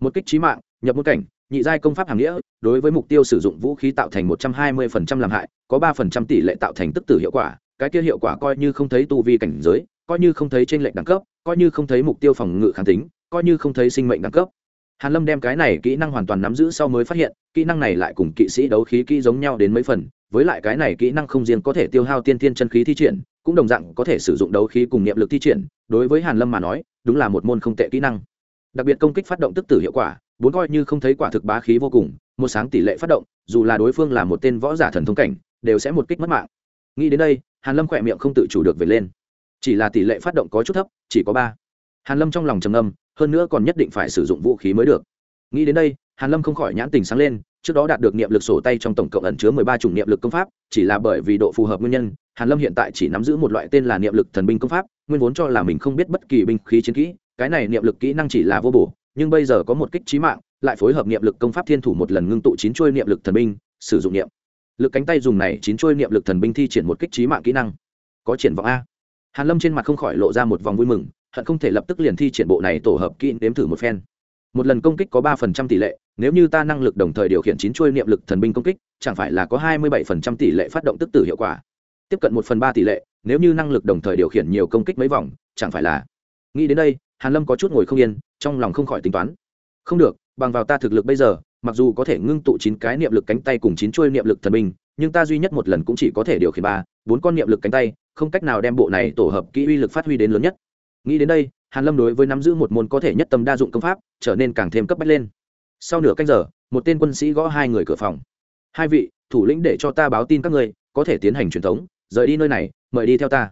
Một kích trí mạng, nhập môn cảnh, nhị giai công pháp hàng nghĩa, đối với mục tiêu sử dụng vũ khí tạo thành một trăm hai mươi phần trăm làm hại, có ba phần trăm tỷ lệ tạo thành tức tử hiệu quả, cái kia hiệu quả coi như không thấy tu vi cảnh giới, coi như không thấy trên lệnh đẳng cấp, coi như không thấy mục tiêu phòng ngự kháng tính coi như không thấy sinh mệnh đẳng cấp. Hàn lâm đem cái này kỹ năng hoàn toàn nắm giữ sau mới phát hiện, kỹ năng này lại cùng kỵ sĩ đấu khí kỹ giống nhau đến mấy phần, với lại cái này kỹ năng không riêng có thể tiêu hao tiên thiên chân khí thi triển, cũng đồng dạng có thể sử dụng đấu khí cùng niệm lực thi triển, đối với hàn lâm mà nói, đúng là một môn không tệ kỹ năng. Đặc biệt công kích phát động tức tử hiệu quả bốn coi như không thấy quả thực bá khí vô cùng, một sáng tỷ lệ phát động, dù là đối phương là một tên võ giả thần thông cảnh, đều sẽ một kích mất mạng. Nghĩ đến đây, hàn lâm khỏe miệng không tự chủ được về lên. Chỉ là tỷ lệ phát động có chút thấp, chỉ có ba hàn lâm trong lòng trầm âm hơn nữa còn nhất định phải sử dụng vũ khí mới được. Nghĩ đến đây, hàn lâm không khỏi nhãn tình sáng lên, trước đó đạt được niệm lực sổ tay trong tổng cộng ẩn chứa mười ba chủng niệm lực công pháp, chỉ là bởi vì độ phù hợp nguyên nhân, hàn lâm hiện tại chỉ nắm giữ một loại tên là niệm lực thần binh công pháp, nguyên vốn cho là mình không biết bất kỳ binh khí chiến kỹ, cái này niệm lực kỹ năng chỉ là vô bổ, nhưng bây giờ có một kích trí mạng, lại phối hợp niệm lực công pháp thiên thủ một lần ngưng tụ chín chuôi niệm lực thần binh, sử dụng niệm. Lực cánh tay dùng này chín chuôi niệm lực thần binh thi triển một kích trí mạng kỹ năng. Có triển vọng a. Hàn lâm trên mặt không khỏi lộ ra một vòng vui mừng hận không thể lập tức liền thi triển bộ này tổ hợp kỹ nếm thử một phen. Một lần công kích có ba phần trăm tỷ lệ, nếu như ta năng lực đồng thời điều khiển chín chuôi niệm lực thần binh công kích, chẳng phải là có hai mươi bảy phần trăm tỷ lệ phát động tức tử hiệu quả. Tiếp cận một phần ba tỷ lệ, nếu như năng lực đồng thời điều khiển nhiều công kích mấy vòng, chẳng phải là. Nghĩ đến đây, hàn lâm có chút ngồi không yên, trong lòng không khỏi tính toán. Không được, bằng vào ta thực lực bây giờ, mặc dù có thể ngưng tụ chín cái niệm lực cánh tay cùng chín chuôi niệm lực thần binh, nhưng ta duy nhất một lần cũng chỉ có thể điều khiển ba, bốn con niệm lực cánh tay, không cách nào đem bộ này tổ hợp kỹ uy lực phát huy đến lớn nhất nghĩ đến đây, hàn lâm đối với nắm giữ một môn có thể nhất tâm đa dụng công pháp, trở nên càng thêm cấp bách lên. Sau nửa canh giờ, một tên quân sĩ gõ hai người cửa phòng. Hai vị, thủ lĩnh để cho ta báo tin các ngươi, có thể tiến hành truyền thống, rời đi nơi này, mời đi theo ta.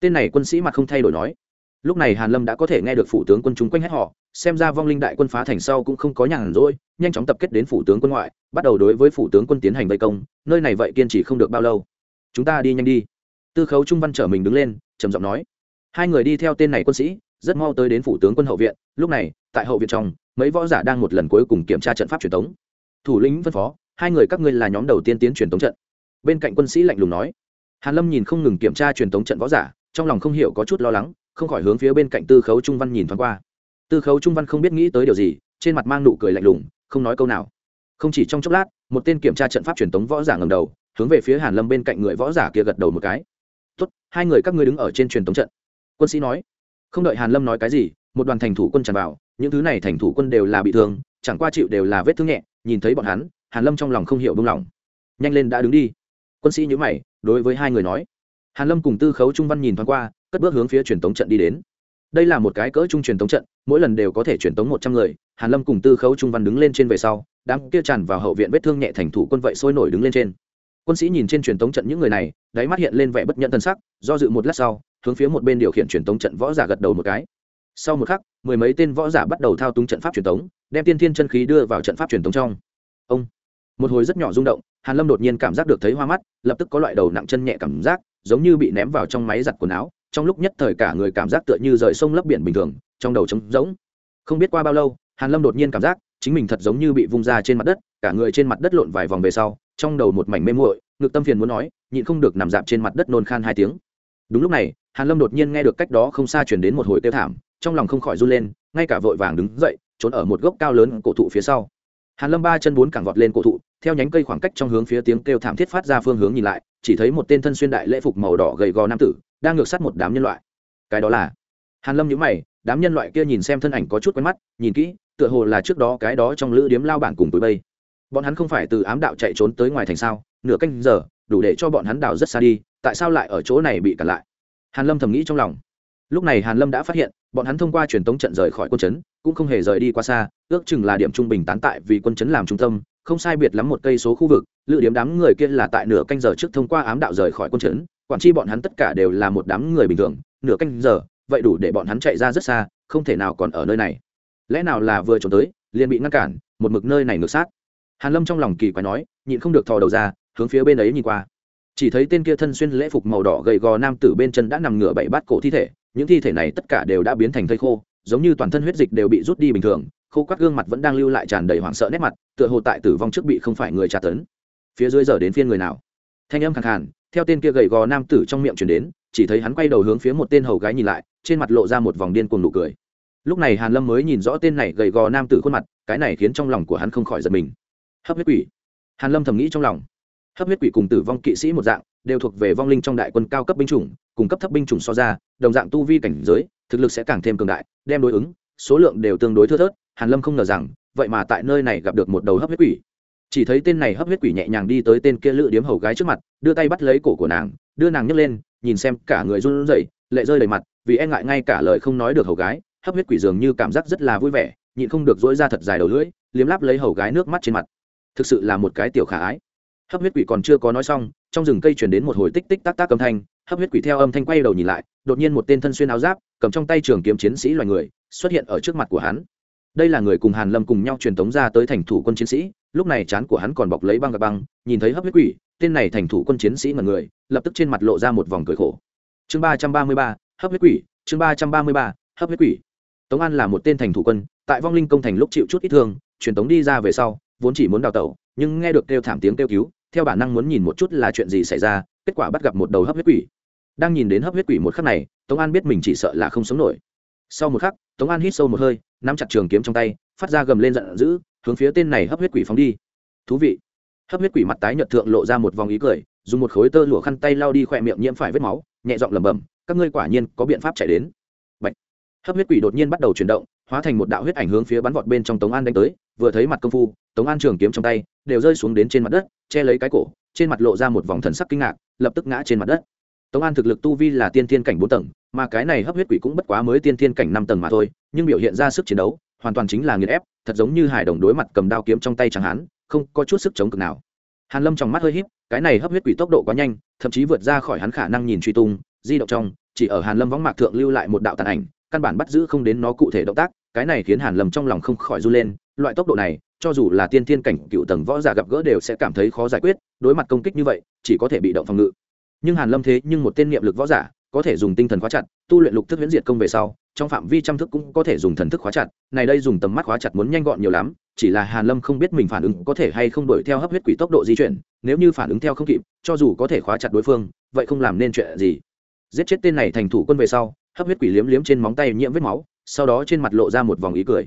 Tên này quân sĩ mặt không thay đổi nói. Lúc này hàn lâm đã có thể nghe được phủ tướng quân chúng quanh hết họ xem ra vong linh đại quân phá thành sau cũng không có nhàn rỗi, nhanh chóng tập kết đến phủ tướng quân ngoại, bắt đầu đối với phủ tướng quân tiến hành vây công, nơi này vậy kiên trì không được bao lâu. Chúng ta đi nhanh đi. Tư khấu trung văn trở mình đứng lên, trầm giọng nói hai người đi theo tên này quân sĩ, rất mau tới đến phủ tướng quân hậu viện. Lúc này, tại hậu viện trong, mấy võ giả đang một lần cuối cùng kiểm tra trận pháp truyền thống thủ lĩnh phân phó, hai người các ngươi là nhóm đầu tiên tiến truyền thống trận. Bên cạnh quân sĩ lạnh lùng nói. Hàn lâm nhìn không ngừng kiểm tra truyền thống trận võ giả, trong lòng không hiểu có chút lo lắng, không khỏi hướng phía bên cạnh tư khấu trung văn nhìn thoáng qua. Tư khấu trung văn không biết nghĩ tới điều gì, trên mặt mang nụ cười lạnh lùng, không nói câu nào. Không chỉ trong chốc lát, một tên kiểm tra trận pháp truyền thống võ giả ngầm đầu, hướng về phía hàn lâm bên cạnh người võ giả kia gật đầu một cái. Tốt, hai người các ngươi đứng ở trên truyền thống trận quân sĩ nói. Không đợi hàn lâm nói cái gì, một đoàn thành thủ quân tràn vào, những thứ này thành thủ quân đều là bị thương, chẳng qua chịu đều là vết thương nhẹ, nhìn thấy bọn hắn, hàn lâm trong lòng không hiểu buông lòng. Nhanh lên đã đứng đi. Quân sĩ nhíu mày, đối với hai người nói. Hàn lâm cùng tư khấu trung văn nhìn thoáng qua, cất bước hướng phía truyền tống trận đi đến. Đây là một cái cỡ trung truyền tống trận, mỗi lần đều có thể truyền tống một trăm người, hàn lâm cùng tư khấu trung văn đứng lên trên về sau, đám kia tràn vào hậu viện vết thương nhẹ thành thủ quân vậy sôi nổi đứng lên trên. Quân sĩ nhìn trên truyền tống trận những người này, đáy mắt hiện lên vẻ bất nhẫn thân sắc, do dự một lát sau hướng phía một bên điều khiển truyền tống trận võ giả gật đầu một cái. Sau một khắc, mười mấy tên võ giả bắt đầu thao túng trận pháp truyền tống, đem tiên thiên chân khí đưa vào trận pháp truyền tống trong. Ông! Một hồi rất nhỏ rung động, hàn lâm đột nhiên cảm giác được thấy hoa mắt, lập tức có loại đầu nặng chân nhẹ cảm giác, giống như bị ném vào trong máy giặt quần áo, trong lúc nhất thời cả người cảm giác tựa như rời sông lấp biển bình thường, trong đầu trống rỗng. Không biết qua bao lâu, hàn lâm đột nhiên cảm giác, chính mình thật giống như bị vung ra trên mặt đất, cả người trên mặt đất lộn vài vòng về sau, trong đầu một mảnh mê muội, ngực tâm phiền muốn nói, nhịn không được nằm dạp trên mặt đất nôn khan hai tiếng. Đúng lúc này hàn lâm đột nhiên nghe được cách đó không xa chuyển đến một hồi kêu thảm, trong lòng không khỏi run lên, ngay cả vội vàng đứng dậy, trốn ở một gốc cao lớn cổ thụ phía sau. Hàn lâm ba chân bốn cẳng vọt lên cổ thụ, theo nhánh cây khoảng cách trong hướng phía tiếng kêu thảm thiết phát ra phương hướng nhìn lại, chỉ thấy một tên thân xuyên đại lễ phục màu đỏ gầy gò nam tử, đang ngược sát một đám nhân loại. Cái đó là? Hàn lâm nhíu mày, đám nhân loại kia nhìn xem thân ảnh có chút quen mắt, nhìn kỹ, tựa hồ là trước đó cái đó trong lữ điếm lao bản cùng túi bây bọn hắn không phải từ ám đạo chạy trốn tới ngoài thành sao, nửa canh giờ, đủ để cho bọn hắn đào rất xa đi, tại sao lại ở chỗ này bị cản lại? Hàn lâm thầm nghĩ trong lòng. Lúc này hàn lâm đã phát hiện, bọn hắn thông qua truyền tống trận rời khỏi quân chấn, cũng không hề rời đi qua xa, ước chừng là điểm trung bình tán tại vì quân chấn làm trung tâm, không sai biệt lắm một cây số khu vực lựa điểm đám người kia là tại nửa canh giờ trước thông qua ám đạo rời khỏi quân chấn, quản chi bọn hắn tất cả đều là một đám người bình thường, nửa canh giờ, vậy đủ để bọn hắn chạy ra rất xa, không thể nào còn ở nơi này. Lẽ nào là vừa trốn tới, liền bị ngăn cản, một mực nơi này ngược sát. Hàn lâm trong lòng kỳ quái nói, nhịn không được thò đầu ra, hướng phía bên ấy nhìn qua chỉ thấy tên kia thân xuyên lễ phục màu đỏ gầy gò nam tử bên chân đã nằm ngửa bảy bát cổ thi thể, những thi thể này tất cả đều đã biến thành thây khô, giống như toàn thân huyết dịch đều bị rút đi bình thường, khô các gương mặt vẫn đang lưu lại tràn đầy hoảng sợ nét mặt, tựa hồ tại tử vong trước bị không phải người tra tấn. Phía dưới giờ đến phiên người nào? Thanh âm khẳng khàn, theo tên kia gầy gò nam tử trong miệng chuyển đến, chỉ thấy hắn quay đầu hướng phía một tên hầu gái nhìn lại, trên mặt lộ ra một vòng điên cuồng nụ cười. Lúc này hàn lâm mới nhìn rõ tên này gầy gò nam tử khuôn mặt, cái này khiến trong lòng của hắn không khỏi giật mình. Hấp huyết quỷ. Hàn lâm thầm nghĩ trong lòng hấp huyết quỷ cùng tử vong kỵ sĩ một dạng, đều thuộc về vong linh trong đại quân cao cấp binh chủng, cùng cấp thấp binh chủng so ra, đồng dạng tu vi cảnh giới, thực lực sẽ càng thêm cường đại, đem đối ứng, số lượng đều tương đối thưa thớt, hàn lâm không ngờ rằng, vậy mà tại nơi này gặp được một đầu hấp huyết quỷ. Chỉ thấy tên này hấp huyết quỷ nhẹ nhàng đi tới tên kia lự điếm hầu gái trước mặt, đưa tay bắt lấy cổ của nàng, đưa nàng nhấc lên, nhìn xem cả người run rẩy, lệ rơi đầy mặt, vì e ngại ngay cả lời không nói được hầu gái, hấp huyết quỷ dường như cảm giác rất là vui vẻ, nhịn không được dỗi ra thật dài đầu lưỡi, liếm láp lấy hầu gái nước mắt trên mặt. Thực sự là một cái tiểu khả ái hấp huyết quỷ còn chưa có nói xong, trong rừng cây chuyển đến một hồi tích tích tắc tắc âm thanh, hấp huyết quỷ theo âm thanh quay đầu nhìn lại, đột nhiên một tên thân xuyên áo giáp, cầm trong tay trường kiếm chiến sĩ loài người, xuất hiện ở trước mặt của hắn. Đây là người cùng hàn lâm cùng nhau truyền tống ra tới thành thủ quân chiến sĩ, lúc này chán của hắn còn bọc lấy băng gạc băng, nhìn thấy hấp huyết quỷ, tên này thành thủ quân chiến sĩ mà người, lập tức trên mặt lộ ra một vòng cười khổ. Chương ba trăm ba mươi ba, hấp huyết quỷ, chương ba trăm ba mươi ba, hấp huyết quỷ. Tống an là một tên thành thủ quân, tại vong linh công thành lúc chịu chút ít thương, truyền tống đi ra về sau, vốn chỉ muốn đào tẩu, nhưng nghe được kêu thảm tiếng kêu cứu theo bản năng muốn nhìn một chút là chuyện gì xảy ra, kết quả bắt gặp một đầu hấp huyết quỷ. Đang nhìn đến hấp huyết quỷ một khắc này, tống an biết mình chỉ sợ là không sống nổi. Sau một khắc, tống an hít sâu một hơi, nắm chặt trường kiếm trong tay, phát ra gầm lên giận dữ, hướng phía tên này hấp huyết quỷ phóng đi. Thú vị. Hấp huyết quỷ mặt tái nhợt thượng lộ ra một vòng ý cười, dùng một khối tơ lụa khăn tay lao đi khỏe miệng nhiễm phải vết máu, nhẹ giọng lẩm bẩm, các ngươi quả nhiên có biện pháp chạy đến. Bạch. hấp huyết quỷ đột nhiên bắt đầu chuyển động, hóa thành một đạo huyết ảnh hướng phía bắn vọt bên trong tống an đánh tới, vừa thấy mặt công phu tống an trường kiếm trong tay, đều rơi xuống đến trên mặt đất, che lấy cái cổ, trên mặt lộ ra một vòng thần sắc kinh ngạc, lập tức ngã trên mặt đất. Tống an thực lực tu vi là tiên thiên cảnh bốn tầng, mà cái này hấp huyết quỷ cũng bất quá mới tiên thiên cảnh năm tầng mà thôi, nhưng biểu hiện ra sức chiến đấu, hoàn toàn chính là nghiền ép, thật giống như hải đồng đối mặt cầm đao kiếm trong tay chẳng hắn không có chút sức chống cực nào. Hàn lâm trong mắt hơi híp, cái này hấp huyết quỷ tốc độ quá nhanh, thậm chí vượt ra khỏi hắn khả năng nhìn truy tung, di động trong, chỉ ở hàn lâm võng mạc thượng lưu lại một đạo tàn ảnh, căn bản bắt giữ không đến nó cụ thể động tác, cái này khiến hàn lâm trong lòng không khỏi run lên loại tốc độ này, cho dù là tiên thiên cảnh cựu tầng võ giả gặp gỡ đều sẽ cảm thấy khó giải quyết, đối mặt công kích như vậy, chỉ có thể bị động phòng ngự. Nhưng hàn lâm thế nhưng một tên niệm lực võ giả, có thể dùng tinh thần khóa chặt, tu luyện lục thức huyễn diệt công về sau, trong phạm vi trăm thức cũng có thể dùng thần thức khóa chặt. Này đây dùng tầm mắt khóa chặt muốn nhanh gọn nhiều lắm, chỉ là hàn lâm không biết mình phản ứng có thể hay không đuổi theo hấp huyết quỷ tốc độ di chuyển, nếu như phản ứng theo không kịp, cho dù có thể khóa chặt đối phương, vậy không làm nên chuyện gì. Giết chết tên này thành thủ quân về sau, hấp huyết quỷ liếm liếm trên móng tay nhiễm vết máu, sau đó trên mặt lộ ra một vòng ý cười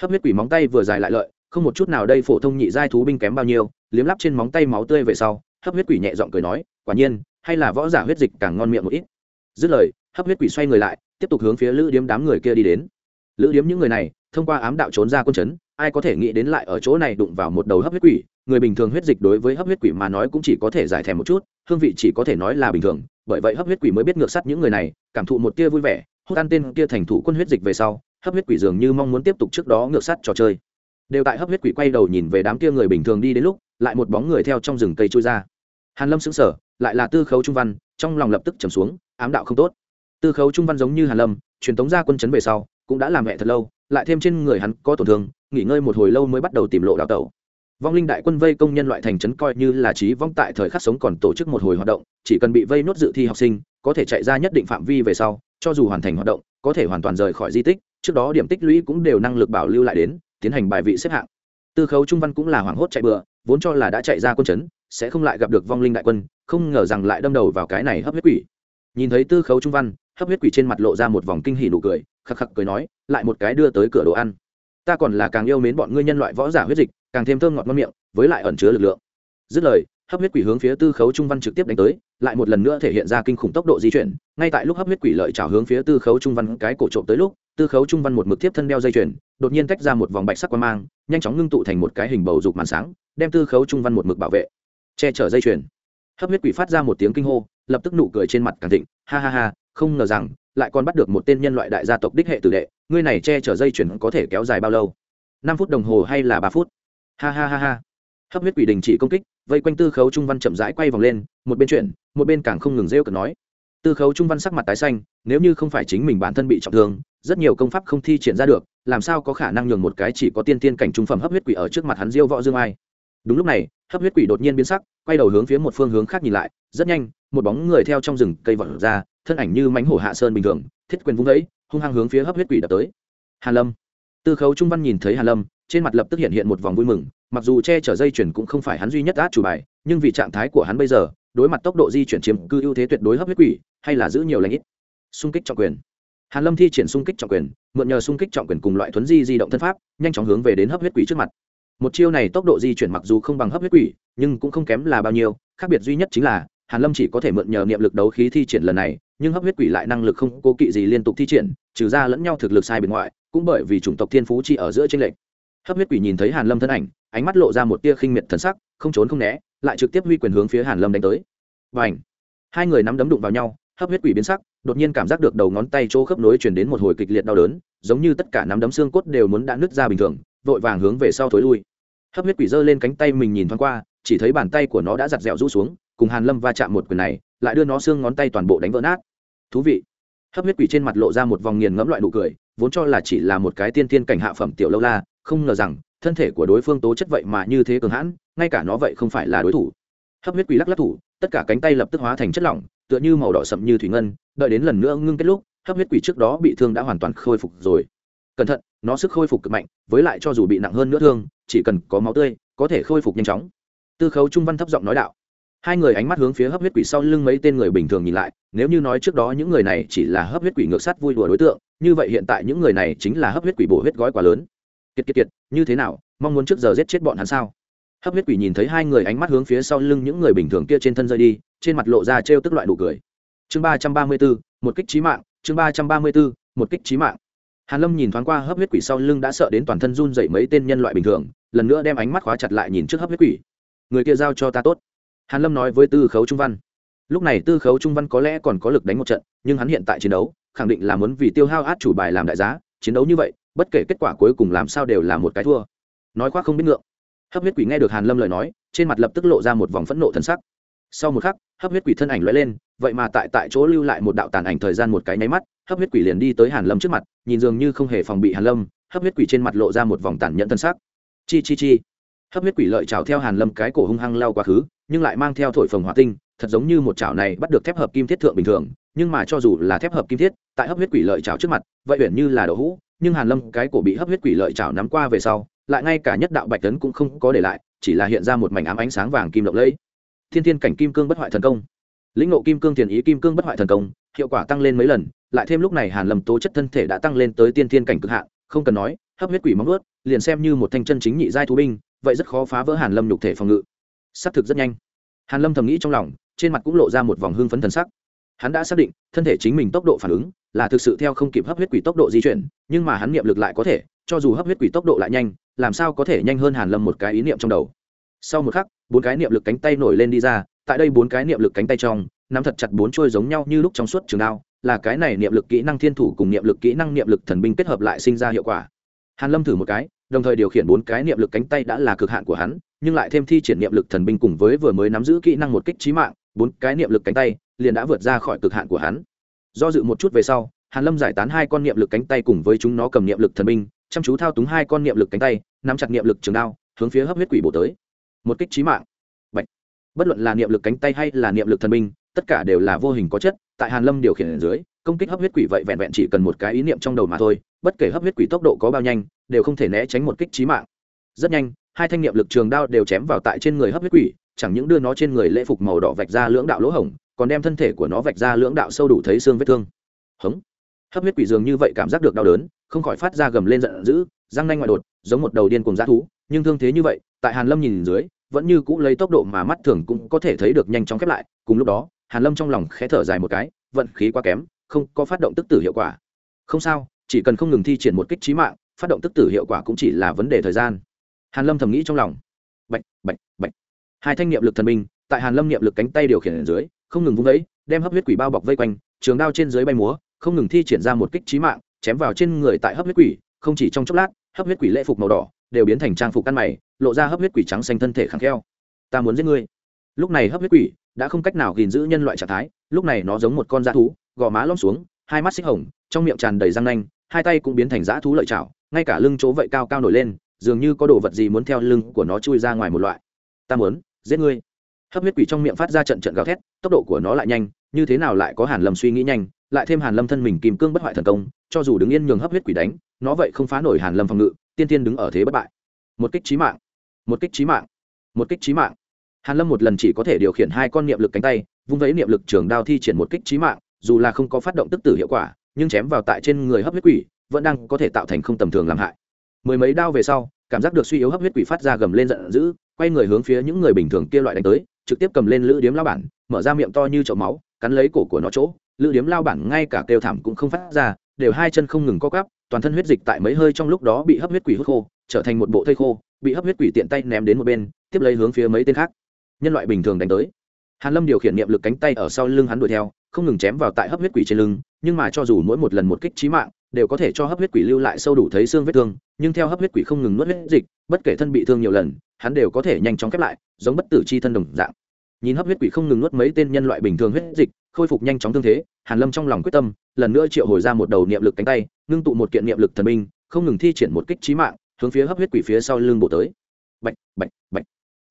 hấp huyết quỷ móng tay vừa dài lại lợi, không một chút nào đây phổ thông nhị giai thú binh kém bao nhiêu, liếm lắp trên móng tay máu tươi về sau, hấp huyết quỷ nhẹ giọng cười nói, quả nhiên, hay là võ giả huyết dịch càng ngon miệng một ít. Dứt lời, hấp huyết quỷ xoay người lại, tiếp tục hướng phía lữ điếm đám người kia đi đến. Lữ điếm những người này, thông qua ám đạo trốn ra quân chấn ai có thể nghĩ đến lại ở chỗ này đụng vào một đầu hấp huyết quỷ, người bình thường huyết dịch đối với hấp huyết quỷ mà nói cũng chỉ có thể giải thèm một chút, hương vị chỉ có thể nói là bình thường, bởi vậy hấp huyết quỷ mới biết ngược sắt những người này, cảm thụ một tia vui vẻ, hút ăn tên kia thành thủ quân huyết dịch về sau hấp huyết quỷ dường như mong muốn tiếp tục trước đó ngược sắt trò chơi. Đều tại hấp huyết quỷ quay đầu nhìn về đám kia người bình thường đi đến lúc, lại một bóng người theo trong rừng cây trôi ra. Hàn lâm sững sờ, lại là tư khấu trung văn, trong lòng lập tức trầm xuống, ám đạo không tốt. Tư khấu trung văn giống như hàn lâm, truyền tống ra quân chấn về sau, cũng đã làm mẹ thật lâu, lại thêm trên người hắn có tổn thương, nghỉ ngơi một hồi lâu mới bắt đầu tìm lộ đào tẩu. Vong linh đại quân vây công nhân loại thành trấn coi như là trí vong tại thời khắc sống còn tổ chức một hồi hoạt động, chỉ cần bị vây nốt dự thi học sinh, có thể chạy ra nhất định phạm vi về sau, cho dù hoàn thành hoạt động, có thể hoàn toàn rời khỏi di tích trước đó điểm tích lũy cũng đều năng lực bảo lưu lại đến, tiến hành bài vị xếp hạng. Tư khấu trung văn cũng là hoảng hốt chạy bừa, vốn cho là đã chạy ra quân chấn, sẽ không lại gặp được vong linh đại quân, không ngờ rằng lại đâm đầu vào cái này hấp huyết quỷ. Nhìn thấy tư khấu trung văn, hấp huyết quỷ trên mặt lộ ra một vòng kinh hỉ nụ cười, khắc khắc cười nói, lại một cái đưa tới cửa đồ ăn. Ta còn là càng yêu mến bọn ngươi nhân loại võ giả huyết dịch, càng thêm thơm ngọt ngon miệng, với lại ẩn chứa lực lượng. Dứt lời, hấp huyết quỷ hướng phía tư khấu trung văn trực tiếp đánh tới, lại một lần nữa thể hiện ra kinh khủng tốc độ di chuyển. Ngay tại lúc hấp huyết quỷ lợi trào hướng phía tư khấu trung văn cái cổ trộm tới lúc tư khấu trung văn một mực tiếp thân đeo dây chuyền, đột nhiên tách ra một vòng bạch sắc quang mang, nhanh chóng ngưng tụ thành một cái hình bầu dục màn sáng, đem tư khấu trung văn một mực bảo vệ. Che chở dây chuyền. Hấp huyết quỷ phát ra một tiếng kinh hô, lập tức nụ cười trên mặt càng thịnh, ha ha ha, không ngờ rằng, lại còn bắt được một tên nhân loại đại gia tộc đích hệ tử đệ, ngươi này che chở dây chuyền có thể kéo dài bao lâu? Năm phút đồng hồ hay là ba phút? Ha ha ha ha. Hấp huyết quỷ đình chỉ công kích, vây quanh tư khấu trung văn chậm rãi quay vòng lên, một bên chuyển, một bên càng không ngừng rêu cực nói. Tư khấu trung văn sắc mặt tái xanh, nếu như không phải chính mình bản thân bị trọng thương rất nhiều công pháp không thi triển ra được, làm sao có khả năng nhường một cái chỉ có tiên tiên cảnh trung phẩm hấp huyết quỷ ở trước mặt hắn diêu võ dương ai? Đúng lúc này, hấp huyết quỷ đột nhiên biến sắc, quay đầu hướng phía một phương hướng khác nhìn lại, rất nhanh, một bóng người theo trong rừng cây vọt ra, thân ảnh như mánh hổ hạ sơn bình thường, thiết quyền vung vẫy hung hăng hướng phía hấp huyết quỷ đập tới. Hàn lâm. Tư khấu trung văn nhìn thấy hàn lâm, trên mặt lập tức hiện hiện một vòng vui mừng, mặc dù che chở dây chuyển cũng không phải hắn duy nhất át chủ bài, nhưng vì trạng thái của hắn bây giờ, đối mặt tốc độ di chuyển chiếm cư ưu thế tuyệt đối hấp huyết quỷ, hay là giữ nhiều lãnh ít. Xung kích trọng quyền hàn lâm thi triển xung kích trọng quyền, mượn nhờ xung kích trọng quyền cùng loại thuấn di di động thân pháp, nhanh chóng hướng về đến hấp huyết quỷ trước mặt. Một chiêu này tốc độ di chuyển mặc dù không bằng hấp huyết quỷ, nhưng cũng không kém là bao nhiêu, khác biệt duy nhất chính là, hàn lâm chỉ có thể mượn nhờ niệm lực đấu khí thi triển lần này, nhưng hấp huyết quỷ lại năng lực không cố kỵ gì liên tục thi triển, trừ ra lẫn nhau thực lực sai bên ngoài cũng bởi vì chủng tộc thiên phú chỉ ở giữa tranh lệch. Hấp huyết quỷ nhìn thấy hàn lâm thân ảnh, ánh mắt lộ ra một tia khinh miệt thần sắc, không trốn không né, lại trực tiếp huy quyền hướng phía hàn lâm đánh tới. Và ảnh hai người nắm đấm đụng vào nhau, hấp huyết quỷ biến sắc đột nhiên cảm giác được đầu ngón tay chỗ khớp nối chuyển đến một hồi kịch liệt đau đớn, giống như tất cả nắm đấm xương cốt đều muốn đã nứt ra bình thường, vội vàng hướng về sau thối lui. Hấp huyết quỷ giơ lên cánh tay mình nhìn thoáng qua, chỉ thấy bàn tay của nó đã giặt dẹo rũ xuống, cùng hàn lâm va chạm một quyền này, lại đưa nó xương ngón tay toàn bộ đánh vỡ nát. Thú vị. Hấp huyết quỷ trên mặt lộ ra một vòng nghiền ngẫm loại nụ cười, vốn cho là chỉ là một cái tiên tiên cảnh hạ phẩm tiểu lâu la, không ngờ rằng, thân thể của đối phương tố chất vậy mà như thế cường hãn, ngay cả nó vậy không phải là đối thủ. Hấp huyết quỷ lắc lắc thủ, tất cả cánh tay lập tức hóa thành chất lỏng tựa như màu đỏ sậm như thủy ngân, đợi đến lần nữa ngưng kết lúc, hấp huyết quỷ trước đó bị thương đã hoàn toàn khôi phục rồi. Cẩn thận, nó sức khôi phục cực mạnh, với lại cho dù bị nặng hơn nữa thương, chỉ cần có máu tươi, có thể khôi phục nhanh chóng. Tư khấu trung văn thấp giọng nói đạo. Hai người ánh mắt hướng phía hấp huyết quỷ sau lưng mấy tên người bình thường nhìn lại, nếu như nói trước đó những người này chỉ là hấp huyết quỷ ngược sát vui đùa đối tượng, như vậy hiện tại những người này chính là hấp huyết quỷ bổ huyết gói quá lớn. Kiệt kiệt kiệt, như thế nào, mong muốn trước giờ giết chết bọn hắn sao? Hấp huyết quỷ nhìn thấy hai người ánh mắt hướng phía sau lưng những người bình thường kia trên thân rơi đi, trên mặt lộ ra trêu tức loại đủ cười. Chương ba trăm ba mươi bốn một kích trí mạng, chương ba trăm ba mươi bốn một kích trí mạng. Hàn lâm nhìn thoáng qua hấp huyết quỷ sau lưng đã sợ đến toàn thân run dậy mấy tên nhân loại bình thường, lần nữa đem ánh mắt khóa chặt lại nhìn trước hấp huyết quỷ. Người kia giao cho ta tốt. Hàn lâm nói với tư khấu trung văn. Lúc này tư khấu trung văn có lẽ còn có lực đánh một trận, nhưng hắn hiện tại chiến đấu, khẳng định là muốn vì tiêu hao át chủ bài làm đại giá, chiến đấu như vậy, bất kể kết quả cuối cùng làm sao đều là một cái thua. Nói khoác không biết ngượng hấp huyết quỷ nghe được hàn lâm lời nói, trên mặt lập tức lộ ra một vòng phẫn nộ thần sắc. Sau một khắc, hấp huyết quỷ thân ảnh lóe lên, vậy mà tại tại chỗ lưu lại một đạo tàn ảnh thời gian một cái nháy mắt, hấp huyết quỷ liền đi tới hàn lâm trước mặt, nhìn dường như không hề phòng bị hàn lâm, hấp huyết quỷ trên mặt lộ ra một vòng tàn nhẫn thân sắc. Chi chi chi. Hấp huyết quỷ lợi chảo theo hàn lâm cái cổ hung hăng lao quá khứ, nhưng lại mang theo thổi phồng hỏa tinh, thật giống như một chảo này bắt được thép hợp kim thiết thượng bình thường, nhưng mà cho dù là thép hợp kim thiết, tại hấp huyết quỷ lợi chảo trước mặt, vậy uyển như là đậu hũ, nhưng hàn lâm cái cổ bị hấp huyết quỷ lợi chảo nắm qua về sau lại ngay cả nhất đạo bạch tấn cũng không có để lại, chỉ là hiện ra một mảnh ám ánh sáng vàng kim lộng lẫy. Thiên thiên cảnh kim cương bất hoại thần công. Lĩnh ngộ kim cương tiền ý kim cương bất hoại thần công, hiệu quả tăng lên mấy lần, lại thêm lúc này hàn lâm tố chất thân thể đã tăng lên tới tiên thiên cảnh cực hạn, không cần nói, hấp huyết quỷ móng ướt liền xem như một thanh chân chính nhị giai thú binh, vậy rất khó phá vỡ hàn lâm nhục thể phòng ngự. Xác thực rất nhanh. Hàn lâm thầm nghĩ trong lòng, trên mặt cũng lộ ra một vòng hương phấn thần sắc. Hắn đã xác định, thân thể chính mình tốc độ phản ứng là thực sự theo không kịp hấp huyết quỷ tốc độ di chuyển, nhưng mà hắn niệm lực lại có thể, cho dù hấp huyết quỷ tốc độ lại nhanh làm sao có thể nhanh hơn hàn lâm một cái ý niệm trong đầu sau một khắc bốn cái niệm lực cánh tay nổi lên đi ra tại đây bốn cái niệm lực cánh tay trong nắm thật chặt bốn chuôi giống nhau như lúc trong suốt trường đao là cái này niệm lực kỹ năng thiên thủ cùng niệm lực kỹ năng niệm lực thần binh kết hợp lại sinh ra hiệu quả hàn lâm thử một cái đồng thời điều khiển bốn cái niệm lực cánh tay đã là cực hạn của hắn nhưng lại thêm thi triển niệm lực thần binh cùng với vừa mới nắm giữ kỹ năng một kích trí mạng bốn cái niệm lực cánh tay liền đã vượt ra khỏi cực hạn của hắn do dự một chút về sau hàn lâm giải tán hai con niệm lực cánh tay cùng với chúng nó cầm niệm lực thần binh chăm chú thao túng hai con niệm lực cánh tay, nắm chặt niệm lực trường đao, hướng phía hấp huyết quỷ bổ tới. Một kích trí mạng. Bạch. bất luận là niệm lực cánh tay hay là niệm lực thần binh, tất cả đều là vô hình có chất, tại hàn lâm điều khiển ở dưới, công kích hấp huyết quỷ vậy vẹn vẹn chỉ cần một cái ý niệm trong đầu mà thôi, bất kể hấp huyết quỷ tốc độ có bao nhanh, đều không thể né tránh một kích trí mạng. Rất nhanh, hai thanh niệm lực trường đao đều chém vào tại trên người hấp huyết quỷ, chẳng những đưa nó trên người lễ phục màu đỏ vạch ra lưỡng đạo lỗ hổng, còn đem thân thể của nó vạch ra lưỡng đạo sâu đủ thấy xương vết thương. Hống hấp huyết quỷ dường như vậy cảm giác được đau đớn, không khỏi phát ra gầm lên giận dữ, răng nanh ngoại đột, giống một đầu điên cùng g thú, nhưng thương thế như vậy, tại hàn lâm nhìn dưới, vẫn như cũ lấy tốc độ mà mắt thường cũng có thể thấy được nhanh chóng khép lại, cùng lúc đó, hàn lâm trong lòng khẽ thở dài một cái, vận khí quá kém, không có phát động tức tử hiệu quả. Không sao, chỉ cần không ngừng thi triển một kích trí mạng, phát động tức tử hiệu quả cũng chỉ là vấn đề thời gian. Hàn lâm thầm nghĩ trong lòng. Bạch bạch bạch. Hai thanh niệm lực thần minh, tại hàn lâm niệm lực cánh tay điều khiển ở dưới, không ngừng vung vẫy, đem hấp huyết quỷ bao bọc vây quanh, trường đao trên dưới bay múa không ngừng thi triển ra một kích trí mạng, chém vào trên người tại hấp huyết quỷ, không chỉ trong chốc lát, hấp huyết quỷ lễ phục màu đỏ đều biến thành trang phục căn mày, lộ ra hấp huyết quỷ trắng xanh thân thể khẳng kheo. Ta muốn giết ngươi. Lúc này hấp huyết quỷ đã không cách nào gìn giữ nhân loại trạng thái, lúc này nó giống một con dã thú, gò má lõm xuống, hai mắt xích hồng, trong miệng tràn đầy răng nanh, hai tay cũng biến thành dã thú lợi chảo, ngay cả lưng chỗ vậy cao cao nổi lên, dường như có đồ vật gì muốn theo lưng của nó chui ra ngoài một loại. Ta muốn giết ngươi. Hấp huyết quỷ trong miệng phát ra trận trận gào thét, tốc độ của nó lại nhanh như thế nào lại có hàn lâm suy nghĩ nhanh, lại thêm hàn lâm thân mình kìm cương bất hoại thần công, cho dù đứng yên nhường hấp huyết quỷ đánh, nó vậy không phá nổi hàn lâm phòng ngự, tiên tiên đứng ở thế bất bại. Một kích trí mạng. Một kích trí mạng. Một kích trí mạng. Hàn lâm một lần chỉ có thể điều khiển hai con niệm lực cánh tay, vung vẫy niệm lực trường đao thi triển một kích trí mạng, dù là không có phát động tức tử hiệu quả, nhưng chém vào tại trên người hấp huyết quỷ, vẫn đang có thể tạo thành không tầm thường làm hại. Mười mấy đao về sau, cảm giác được suy yếu hấp huyết quỷ phát ra gầm lên giận dữ, quay người hướng phía những người bình thường kia loại đánh tới, trực tiếp cầm lên lữ điếm lao bản, mở ra miệng to như chậu máu cắn lấy cổ của nó chỗ, lữ điếm lao bản ngay cả kêu thảm cũng không phát ra, đều hai chân không ngừng co cắp toàn thân huyết dịch tại mấy hơi trong lúc đó bị hấp huyết quỷ hút khô, trở thành một bộ thây khô, bị hấp huyết quỷ tiện tay ném đến một bên, tiếp lấy hướng phía mấy tên khác. Nhân loại bình thường đánh tới. Hàn lâm điều khiển niệm lực cánh tay ở sau lưng hắn đuổi theo, không ngừng chém vào tại hấp huyết quỷ trên lưng, nhưng mà cho dù mỗi một lần một kích trí mạng, đều có thể cho hấp huyết quỷ lưu lại sâu đủ thấy xương vết thương, nhưng theo hấp huyết quỷ không ngừng nuốt huyết dịch, bất kể thân bị thương nhiều lần, hắn đều có thể nhanh chóng khép lại, giống bất tử chi thân đồng dạng nhìn hấp huyết quỷ không ngừng nuốt mấy tên nhân loại bình thường huyết dịch, khôi phục nhanh chóng thương thế, hàn lâm trong lòng quyết tâm, lần nữa triệu hồi ra một đầu niệm lực cánh tay, ngưng tụ một kiện niệm lực thần binh, không ngừng thi triển một kích trí mạng, hướng phía hấp huyết quỷ phía sau lưng bộ tới. Bạch bạch bạch.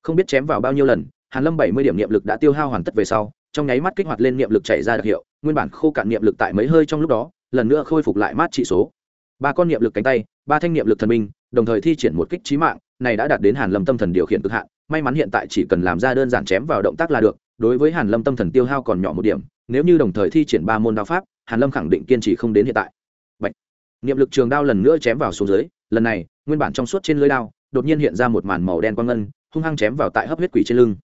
Không biết chém vào bao nhiêu lần, hàn lâm bảy mươi điểm niệm lực đã tiêu hao hoàn tất về sau, trong nháy mắt kích hoạt lên niệm lực chạy ra đặc hiệu, nguyên bản khô cạn niệm lực tại mấy hơi trong lúc đó, lần nữa khôi phục lại mát trị số. Ba con niệm lực cánh tay, ba thanh niệm lực thần minh đồng thời thi triển một kích trí mạng, này đã đạt đến hàn lâm tâm thần điều khiển cực hạn, may mắn hiện tại chỉ cần làm ra đơn giản chém vào động tác là được, đối với hàn lâm tâm thần tiêu hao còn nhỏ một điểm, nếu như đồng thời thi triển ba môn đao pháp, hàn lâm khẳng định kiên trì không đến hiện tại Bạch. niệm lực trường đao lần nữa chém vào xuống dưới, lần này, nguyên bản trong suốt trên lưỡi đao, đột nhiên hiện ra một màn màu đen quang ngân, hung hăng chém vào tại hấp huyết quỷ trên lưng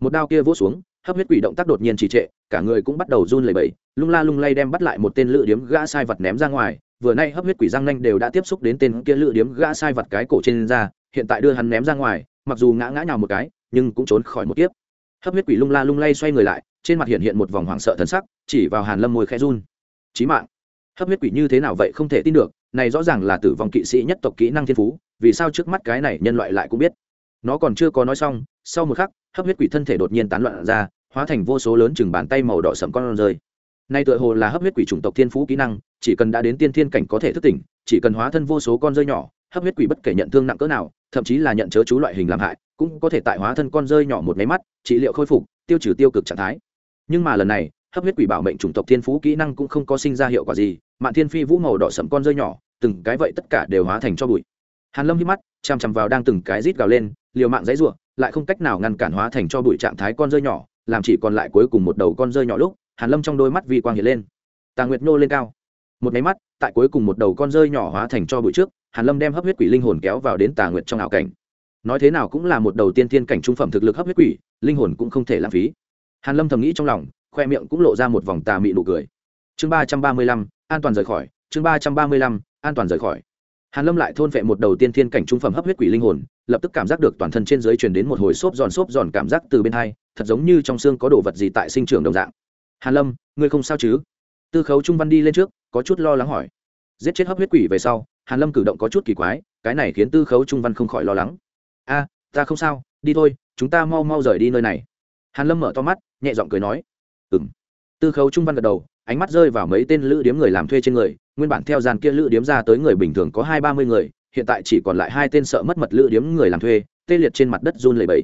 một đao kia vỗ xuống, hấp huyết quỷ động tác đột nhiên trì trệ, cả người cũng bắt đầu run lẩy bẩy, lung la lung lay đem bắt lại một tên lự điếm gã sai vật ném ra ngoài vừa nay hấp huyết quỷ răng nanh đều đã tiếp xúc đến tên kia lựa điếm gã sai vặt cái cổ trên ra hiện tại đưa hắn ném ra ngoài, mặc dù ngã ngã nhào một cái, nhưng cũng trốn khỏi một kiếp. Hấp huyết quỷ lung la lung lay xoay người lại, trên mặt hiện hiện một vòng hoảng sợ thần sắc, chỉ vào hàn lâm môi khẽ run. Chí mạng! Hấp huyết quỷ như thế nào vậy không thể tin được, này rõ ràng là tử vong kỵ sĩ nhất tộc kỹ năng thiên phú, vì sao trước mắt cái này nhân loại lại cũng biết? Nó còn chưa có nói xong, sau một khắc, hấp huyết quỷ thân thể đột nhiên tán loạn ra, hóa thành vô số lớn chừng bàn tay màu đỏ sẫm con rơi. Nay tựa hồ là hấp huyết quỷ chủng tộc thiên phú kỹ năng chỉ cần đã đến tiên thiên cảnh có thể thức tỉnh, chỉ cần hóa thân vô số con rơi nhỏ, hấp huyết quỷ bất kể nhận thương nặng cỡ nào, thậm chí là nhận chớ chú loại hình làm hại, cũng có thể tại hóa thân con rơi nhỏ một máy mắt, trị liệu khôi phục, tiêu trừ tiêu cực trạng thái. Nhưng mà lần này, hấp huyết quỷ bảo mệnh chủng tộc thiên phú kỹ năng cũng không có sinh ra hiệu quả gì, mạn thiên phi vũ màu đỏ sẫm con rơi nhỏ, từng cái vậy tất cả đều hóa thành cho bụi. Hàn lâm hít mắt chằm chằm vào đang từng cái rít gào lên, liều mạng dãy ruộng lại không cách nào ngăn cản hóa thành cho bụi trạng thái con rơi nhỏ, làm chỉ còn lại cuối cùng một đầu con rơi nhỏ lúc, hàn lâm trong đôi mắt vi quang hiện lên. Tà nguyệt nô lên cao một máy mắt, tại cuối cùng một đầu con rơi nhỏ hóa thành cho bụi trước, hàn lâm đem hấp huyết quỷ linh hồn kéo vào đến tà nguyệt trong ảo cảnh. Nói thế nào cũng là một đầu tiên thiên cảnh trung phẩm thực lực hấp huyết quỷ, linh hồn cũng không thể lãng phí. Hàn lâm thầm nghĩ trong lòng, khoe miệng cũng lộ ra một vòng tà mị nụ cười. Chương ba trăm ba mươi lăm, an toàn rời khỏi. Chương ba trăm ba mươi lăm, an toàn rời khỏi. Hàn lâm lại thôn vệ một đầu tiên thiên cảnh trung phẩm hấp huyết quỷ linh hồn, lập tức cảm giác được toàn thân trên dưới truyền đến một hồi xốp giòn xốp giòn cảm giác từ bên hai, thật giống như trong xương có đồ vật gì tại sinh trưởng đồng dạng. Hàn lâm, ngươi không sao chứ? Tư khấu trung văn đi lên trước có chút lo lắng hỏi. Giết chết hấp huyết quỷ về sau, hàn lâm cử động có chút kỳ quái, cái này khiến tư khấu trung văn không khỏi lo lắng. A, ta không sao, đi thôi, chúng ta mau mau rời đi nơi này. Hàn lâm mở to mắt, nhẹ giọng cười nói. Ừm. Tư khấu trung văn gật đầu, ánh mắt rơi vào mấy tên lữ điếm người làm thuê trên người, nguyên bản theo dàn kia lữ điếm ra tới người bình thường có hai ba mươi người, hiện tại chỉ còn lại hai tên sợ mất mật lữ điếm người làm thuê, tê liệt trên mặt đất run lẩy bẩy.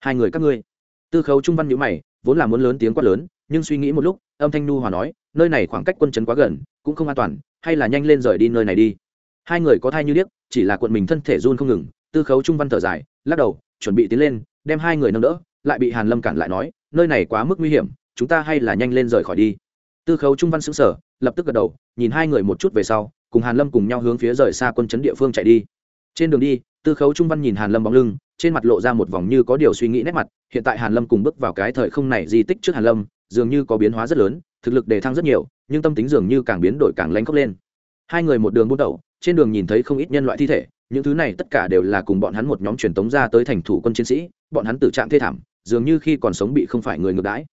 Hai người các ngươi. Tư khấu trung văn nhíu mày, vốn là muốn lớn tiếng quát lớn, nhưng suy nghĩ một lúc, âm thanh nu hòa nói, nơi này khoảng cách quân trấn quá gần cũng không an toàn hay là nhanh lên rời đi nơi này đi. Hai người có thai như điếc chỉ là quận mình thân thể run không ngừng tư khấu trung văn thở dài lắc đầu chuẩn bị tiến lên đem hai người nâng đỡ lại bị hàn lâm cản lại nói nơi này quá mức nguy hiểm chúng ta hay là nhanh lên rời khỏi đi. Tư khấu trung văn sững sờ, lập tức gật đầu nhìn hai người một chút về sau cùng hàn lâm cùng nhau hướng phía rời xa quân chấn địa phương chạy đi. Trên đường đi tư khấu trung văn nhìn hàn lâm bóng lưng trên mặt lộ ra một vòng như có điều suy nghĩ nét mặt hiện tại hàn lâm cùng bước vào cái thời không này di tích trước hàn lâm dường như có biến hóa rất lớn thực lực đề thăng rất nhiều nhưng tâm tính dường như càng biến đổi càng lanh khóc lên. Hai người một đường buôn đầu trên đường nhìn thấy không ít nhân loại thi thể, những thứ này tất cả đều là cùng bọn hắn một nhóm truyền tống ra tới thành thủ quân chiến sĩ, bọn hắn tử trạng thê thảm, dường như khi còn sống bị không phải người ngược đãi.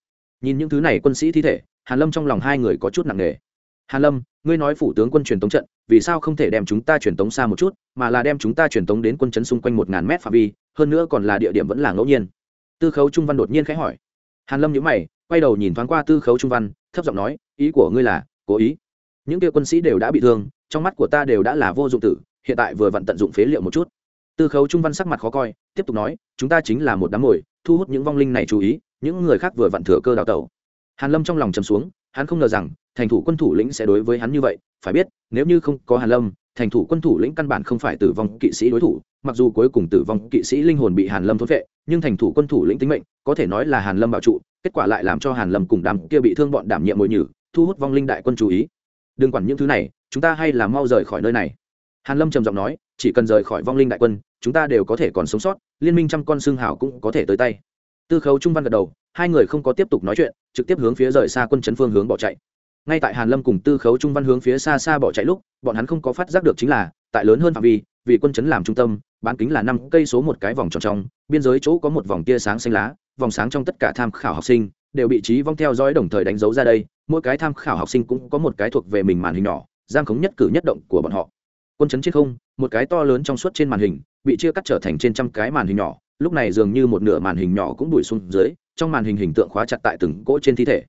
Nhìn những thứ này quân sĩ thi thể, hàn lâm trong lòng hai người có chút nặng nề. Hàn lâm, ngươi nói phủ tướng quân truyền tống trận, vì sao không thể đem chúng ta truyền tống xa một chút, mà là đem chúng ta truyền tống đến quân trấn xung quanh một ngàn mét phạm vi, hơn nữa còn là địa điểm vẫn là ngẫu nhiên? Tư khấu trung văn đột nhiên khẽ hỏi. Hàn lâm nhíu mày quay đầu nhìn thoáng qua tư khấu trung văn, thấp giọng nói, ý của ngươi là, cố ý. Những kia quân sĩ đều đã bị thương, trong mắt của ta đều đã là vô dụng tử, hiện tại vừa vặn tận dụng phế liệu một chút. Tư khấu trung văn sắc mặt khó coi, tiếp tục nói, chúng ta chính là một đám mồi, thu hút những vong linh này chú ý, những người khác vừa vặn thừa cơ đào tẩu. Hàn lâm trong lòng trầm xuống, hắn không ngờ rằng, thành thủ quân thủ lĩnh sẽ đối với hắn như vậy, phải biết, nếu như không có hàn lâm, thành thủ quân thủ lĩnh căn bản không phải tử vong kỵ sĩ đối thủ, mặc dù cuối cùng tử vong kỵ sĩ linh hồn bị hàn lâm thốt vệ nhưng thành thủ quân thủ lĩnh tính mệnh, có thể nói là hàn lâm bảo trụ kết quả lại làm cho hàn lâm cùng đám kia bị thương bọn đảm nhiệm mồi nhử, thu hút vong linh đại quân chú ý. Đừng quản những thứ này, chúng ta hay là mau rời khỏi nơi này. Hàn lâm trầm giọng nói, chỉ cần rời khỏi vong linh đại quân, chúng ta đều có thể còn sống sót, liên minh trăm con xương hảo cũng có thể tới tay. Tư khấu trung văn gật đầu, hai người không có tiếp tục nói chuyện, trực tiếp hướng phía rời xa quân chấn phương hướng bỏ chạy. Ngay tại hàn lâm cùng tư khấu trung văn hướng phía xa xa bỏ chạy lúc, bọn hắn không có phát giác được chính là, tại lớn hơn phạm vi, vì quân chấn làm trung tâm, bán kính là năm cây số một cái vòng tròn trong, biên giới chỗ có một vòng tia sáng xanh lá vòng sáng trong tất cả tham khảo học sinh, đều bị trí vong theo dõi đồng thời đánh dấu ra đây, mỗi cái tham khảo học sinh cũng có một cái thuộc về mình màn hình nhỏ, giam khống nhất cử nhất động của bọn họ. Quân chấn trên không, một cái to lớn trong suốt trên màn hình, bị chia cắt trở thành trên trăm cái màn hình nhỏ, lúc này dường như một nửa màn hình nhỏ cũng đuổi xuống dưới, trong màn hình hình tượng khóa chặt tại từng cỗ trên thi thể.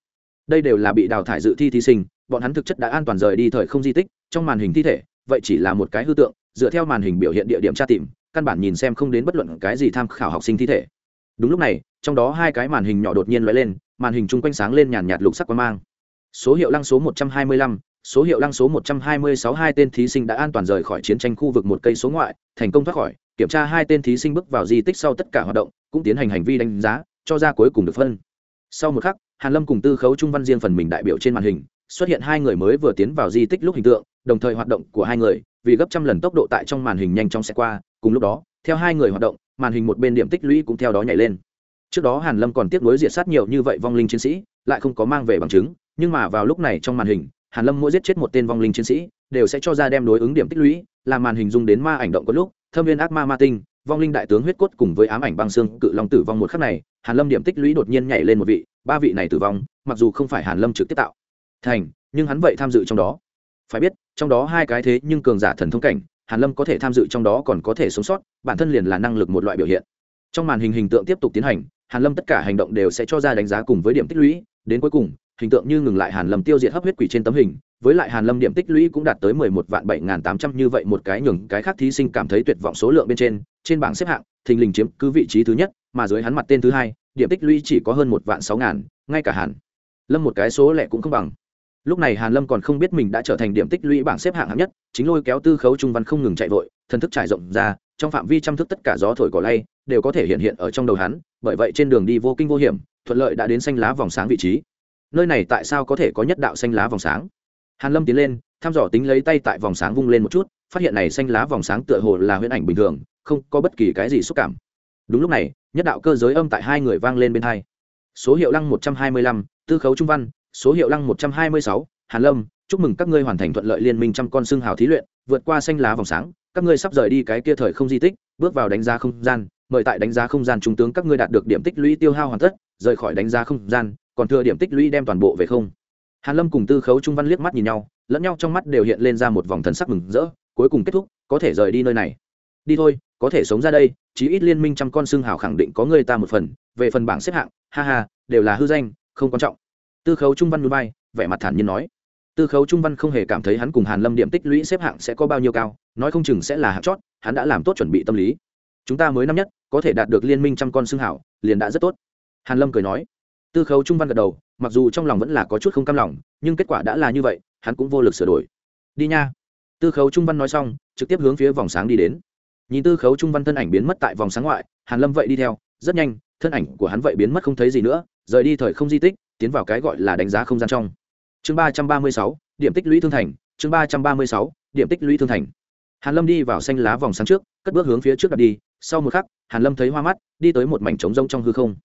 Đây đều là bị đào thải dự thi thí sinh, bọn hắn thực chất đã an toàn rời đi thời không di tích, trong màn hình thi thể, vậy chỉ là một cái hư tượng, dựa theo màn hình biểu hiện địa điểm tra tìm, căn bản nhìn xem không đến bất luận cái gì tham khảo học sinh thi thể đúng lúc này, trong đó hai cái màn hình nhỏ đột nhiên lóe lên, màn hình chung quanh sáng lên nhàn nhạt lục sắc quang mang. Số hiệu lăng số một trăm hai mươi lăm, số hiệu lăng số một trăm hai mươi sáu hai tên thí sinh đã an toàn rời khỏi chiến tranh khu vực một cây số ngoại, thành công thoát khỏi, kiểm tra hai tên thí sinh bước vào di tích sau tất cả hoạt động, cũng tiến hành hành vi đánh giá, cho ra cuối cùng được phân. Sau một khắc, hàn lâm cùng tư khấu trung văn riêng phần mình đại biểu trên màn hình, xuất hiện hai người mới vừa tiến vào di tích lúc hình tượng, đồng thời hoạt động của hai người, vì gấp trăm lần tốc độ tại trong màn hình nhanh chóng sẽ qua, cùng lúc đó, theo hai người hoạt động màn hình một bên điểm tích lũy cũng theo đó nhảy lên. Trước đó hàn lâm còn tiếp nối diệt sát nhiều như vậy vong linh chiến sĩ, lại không có mang về bằng chứng, nhưng mà vào lúc này trong màn hình, hàn lâm mỗi giết chết một tên vong linh chiến sĩ, đều sẽ cho ra đem đối ứng điểm tích lũy làm màn hình dung đến ma ảnh động có lúc, thâm viên ác ma ma tinh, vong linh đại tướng huyết cốt cùng với ám ảnh băng xương cự long tử vong một khắc này, hàn lâm điểm tích lũy đột nhiên nhảy lên một vị, ba vị này tử vong, mặc dù không phải hàn lâm trực tiếp tạo thành, nhưng hắn vậy tham dự trong đó. Phải biết, trong đó hai cái thế nhưng cường giả thần thông cảnh hàn lâm có thể tham dự trong đó còn có thể sống sót, bản thân liền là năng lực một loại biểu hiện. Trong màn hình hình tượng tiếp tục tiến hành, hàn lâm tất cả hành động đều sẽ cho ra đánh giá cùng với điểm tích lũy. Đến cuối cùng, hình tượng như ngừng lại hàn lâm tiêu diệt hấp huyết quỷ trên tấm hình, với lại hàn lâm điểm tích lũy cũng đạt tới mười một vạn bảy n tám trăm như vậy một cái nhường cái khác thí sinh cảm thấy tuyệt vọng số lượng bên trên trên bảng xếp hạng, thình lình chiếm cứ vị trí thứ nhất, mà dưới hắn mặt tên thứ hai, điểm tích lũy chỉ có hơn một vạn sáu ngàn, ngay cả hàn lâm một cái số lẻ cũng không bằng lúc này hàn lâm còn không biết mình đã trở thành điểm tích lũy bảng xếp hạng hạng nhất, chính lôi kéo tư khấu trung văn không ngừng chạy vội, thần thức trải rộng ra, trong phạm vi chăm thức tất cả gió thổi cỏ lay, đều có thể hiện hiện ở trong đầu hắn, bởi vậy trên đường đi vô kinh vô hiểm, thuận lợi đã đến xanh lá vòng sáng vị trí. Nơi này tại sao có thể có nhất đạo xanh lá vòng sáng? Hàn lâm tiến lên, thăm dò tính lấy tay tại vòng sáng vung lên một chút, phát hiện này xanh lá vòng sáng tựa hồ là huyễn ảnh bình thường, không có bất kỳ cái gì xúc cảm. Đúng lúc này, nhất đạo cơ giới âm tại hai người vang lên bên hai. Số hiệu lăng một trăm hai mươi lăm, tư khấu trung văn số hiệu lăng một trăm hai mươi sáu, hàn lâm, chúc mừng các ngươi hoàn thành thuận lợi liên minh trăm con xương hào thí luyện, vượt qua xanh lá vòng sáng, các ngươi sắp rời đi cái kia thời không di tích, bước vào đánh giá không gian, mời tại đánh giá không gian trung tướng các ngươi đạt được điểm tích lũy tiêu hao hoàn tất, rời khỏi đánh giá không gian, còn thừa điểm tích lũy đem toàn bộ về không. Hàn lâm cùng tư khấu trung văn liếc mắt nhìn nhau, lẫn nhau trong mắt đều hiện lên ra một vòng thần sắc mừng rỡ, cuối cùng kết thúc, có thể rời đi nơi này. Đi thôi, có thể sống ra đây, chí ít liên minh trăm con xương hào khẳng định có người ta một phần, về phần bảng xếp hạng, ha ha, đều là hư danh, không quan trọng tư khấu trung văn núi bay vẻ mặt thản nhiên nói. Tư khấu trung văn không hề cảm thấy hắn cùng hàn lâm điểm tích lũy xếp hạng sẽ có bao nhiêu cao, nói không chừng sẽ là hạng chót, hắn đã làm tốt chuẩn bị tâm lý. Chúng ta mới năm nhất, có thể đạt được liên minh trăm con xương hảo, liền đã rất tốt. Hàn lâm cười nói. Tư khấu trung văn gật đầu, mặc dù trong lòng vẫn là có chút không cam lòng, nhưng kết quả đã là như vậy, hắn cũng vô lực sửa đổi. Đi nha. Tư khấu trung văn nói xong, trực tiếp hướng phía vòng sáng đi đến. Nhìn tư khấu trung văn thân ảnh biến mất tại vòng sáng ngoại, hàn lâm vậy đi theo, rất nhanh thân ảnh của hắn vậy biến mất không thấy gì nữa, rời đi thời không di tích, tiến vào cái gọi là đánh giá không gian trong. Chương ba trăm ba mươi sáu, điểm tích lũy thương thành, chương ba trăm ba mươi sáu, điểm tích lũy thương thành. Hàn lâm đi vào xanh lá vòng sáng trước, cất bước hướng phía trước đặt đi, sau một khắc, hàn lâm thấy hoa mắt, đi tới một mảnh trống rông trong hư không.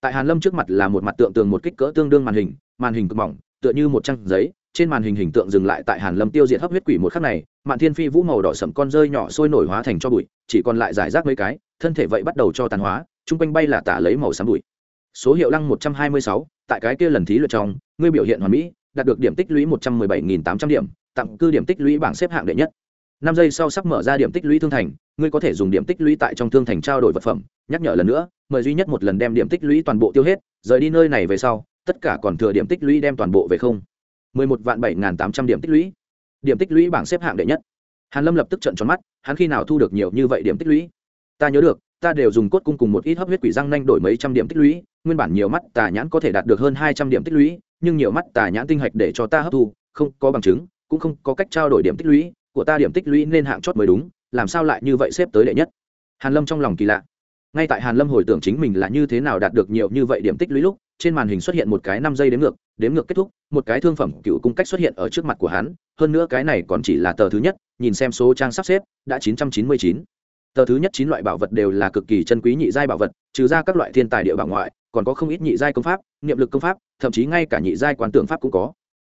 Tại hàn lâm trước mặt là một mặt tượng tường một kích cỡ tương đương màn hình màn hình cực mỏng, tựa như một trang giấy, trên màn hình hình tượng dừng lại tại hàn lâm tiêu diệt hấp huyết quỷ một khắc này, mạn thiên phi vũ màu đỏ sậm con rơi nhỏ sôi nổi hóa thành cho bụi, chỉ còn lại giải rác mấy cái, thân thể vậy bắt đầu cho tàn hóa trung quanh bay là tả lấy màu xám bụi. Số hiệu lăng một trăm hai mươi sáu, tại cái kia lần thí luyện trong, ngươi biểu hiện hoàn mỹ, đạt được điểm tích lũy một trăm mười bảy nghìn tám trăm điểm, tặng cư điểm tích lũy bảng xếp hạng đệ nhất. Năm giây sau sắp mở ra điểm tích lũy thương thành, ngươi có thể dùng điểm tích lũy tại trong thương thành trao đổi vật phẩm. Nhắc nhở lần nữa, mời duy nhất một lần đem điểm tích lũy toàn bộ tiêu hết, rời đi nơi này về sau, tất cả còn thừa điểm tích lũy đem toàn bộ về không. mười một vạn bảy n g h n tám trăm điểm tích lũy. Điểm tích lũy bảng xếp hạng đệ nhất. Hàn lâm lập tức trận tròn mắt, hắn khi nào thu được nhiều như vậy điểm tích lũy? Ta nhớ được ta đều dùng cốt cung cùng một ít hấp huyết quỷ răng nhanh đổi mấy trăm điểm tích lũy, nguyên bản nhiều mắt tà nhãn có thể đạt được hơn hai trăm điểm tích lũy, nhưng nhiều mắt tà nhãn tinh hạch để cho ta hấp thu, không có bằng chứng, cũng không có cách trao đổi điểm tích lũy, của ta điểm tích lũy nên hạng chót mới đúng, làm sao lại như vậy xếp tới đệ nhất? Hàn lâm trong lòng kỳ lạ. Ngay tại hàn lâm hồi tưởng chính mình là như thế nào đạt được nhiều như vậy điểm tích lũy lúc, trên màn hình xuất hiện một cái năm giây đếm ngược đếm ngược kết thúc, một cái thương phẩm cựu cung cách xuất hiện ở trước mặt của hắn, hơn nữa cái này còn chỉ là tờ thứ nhất, nhìn xem số trang sắp xếp, đã chín trăm chín mươi chín tờ thứ nhất chín loại bảo vật đều là cực kỳ chân quý nhị giai bảo vật, trừ ra các loại thiên tài địa bảo ngoại, còn có không ít nhị giai công pháp, niệm lực công pháp, thậm chí ngay cả nhị giai quan tưởng pháp cũng có.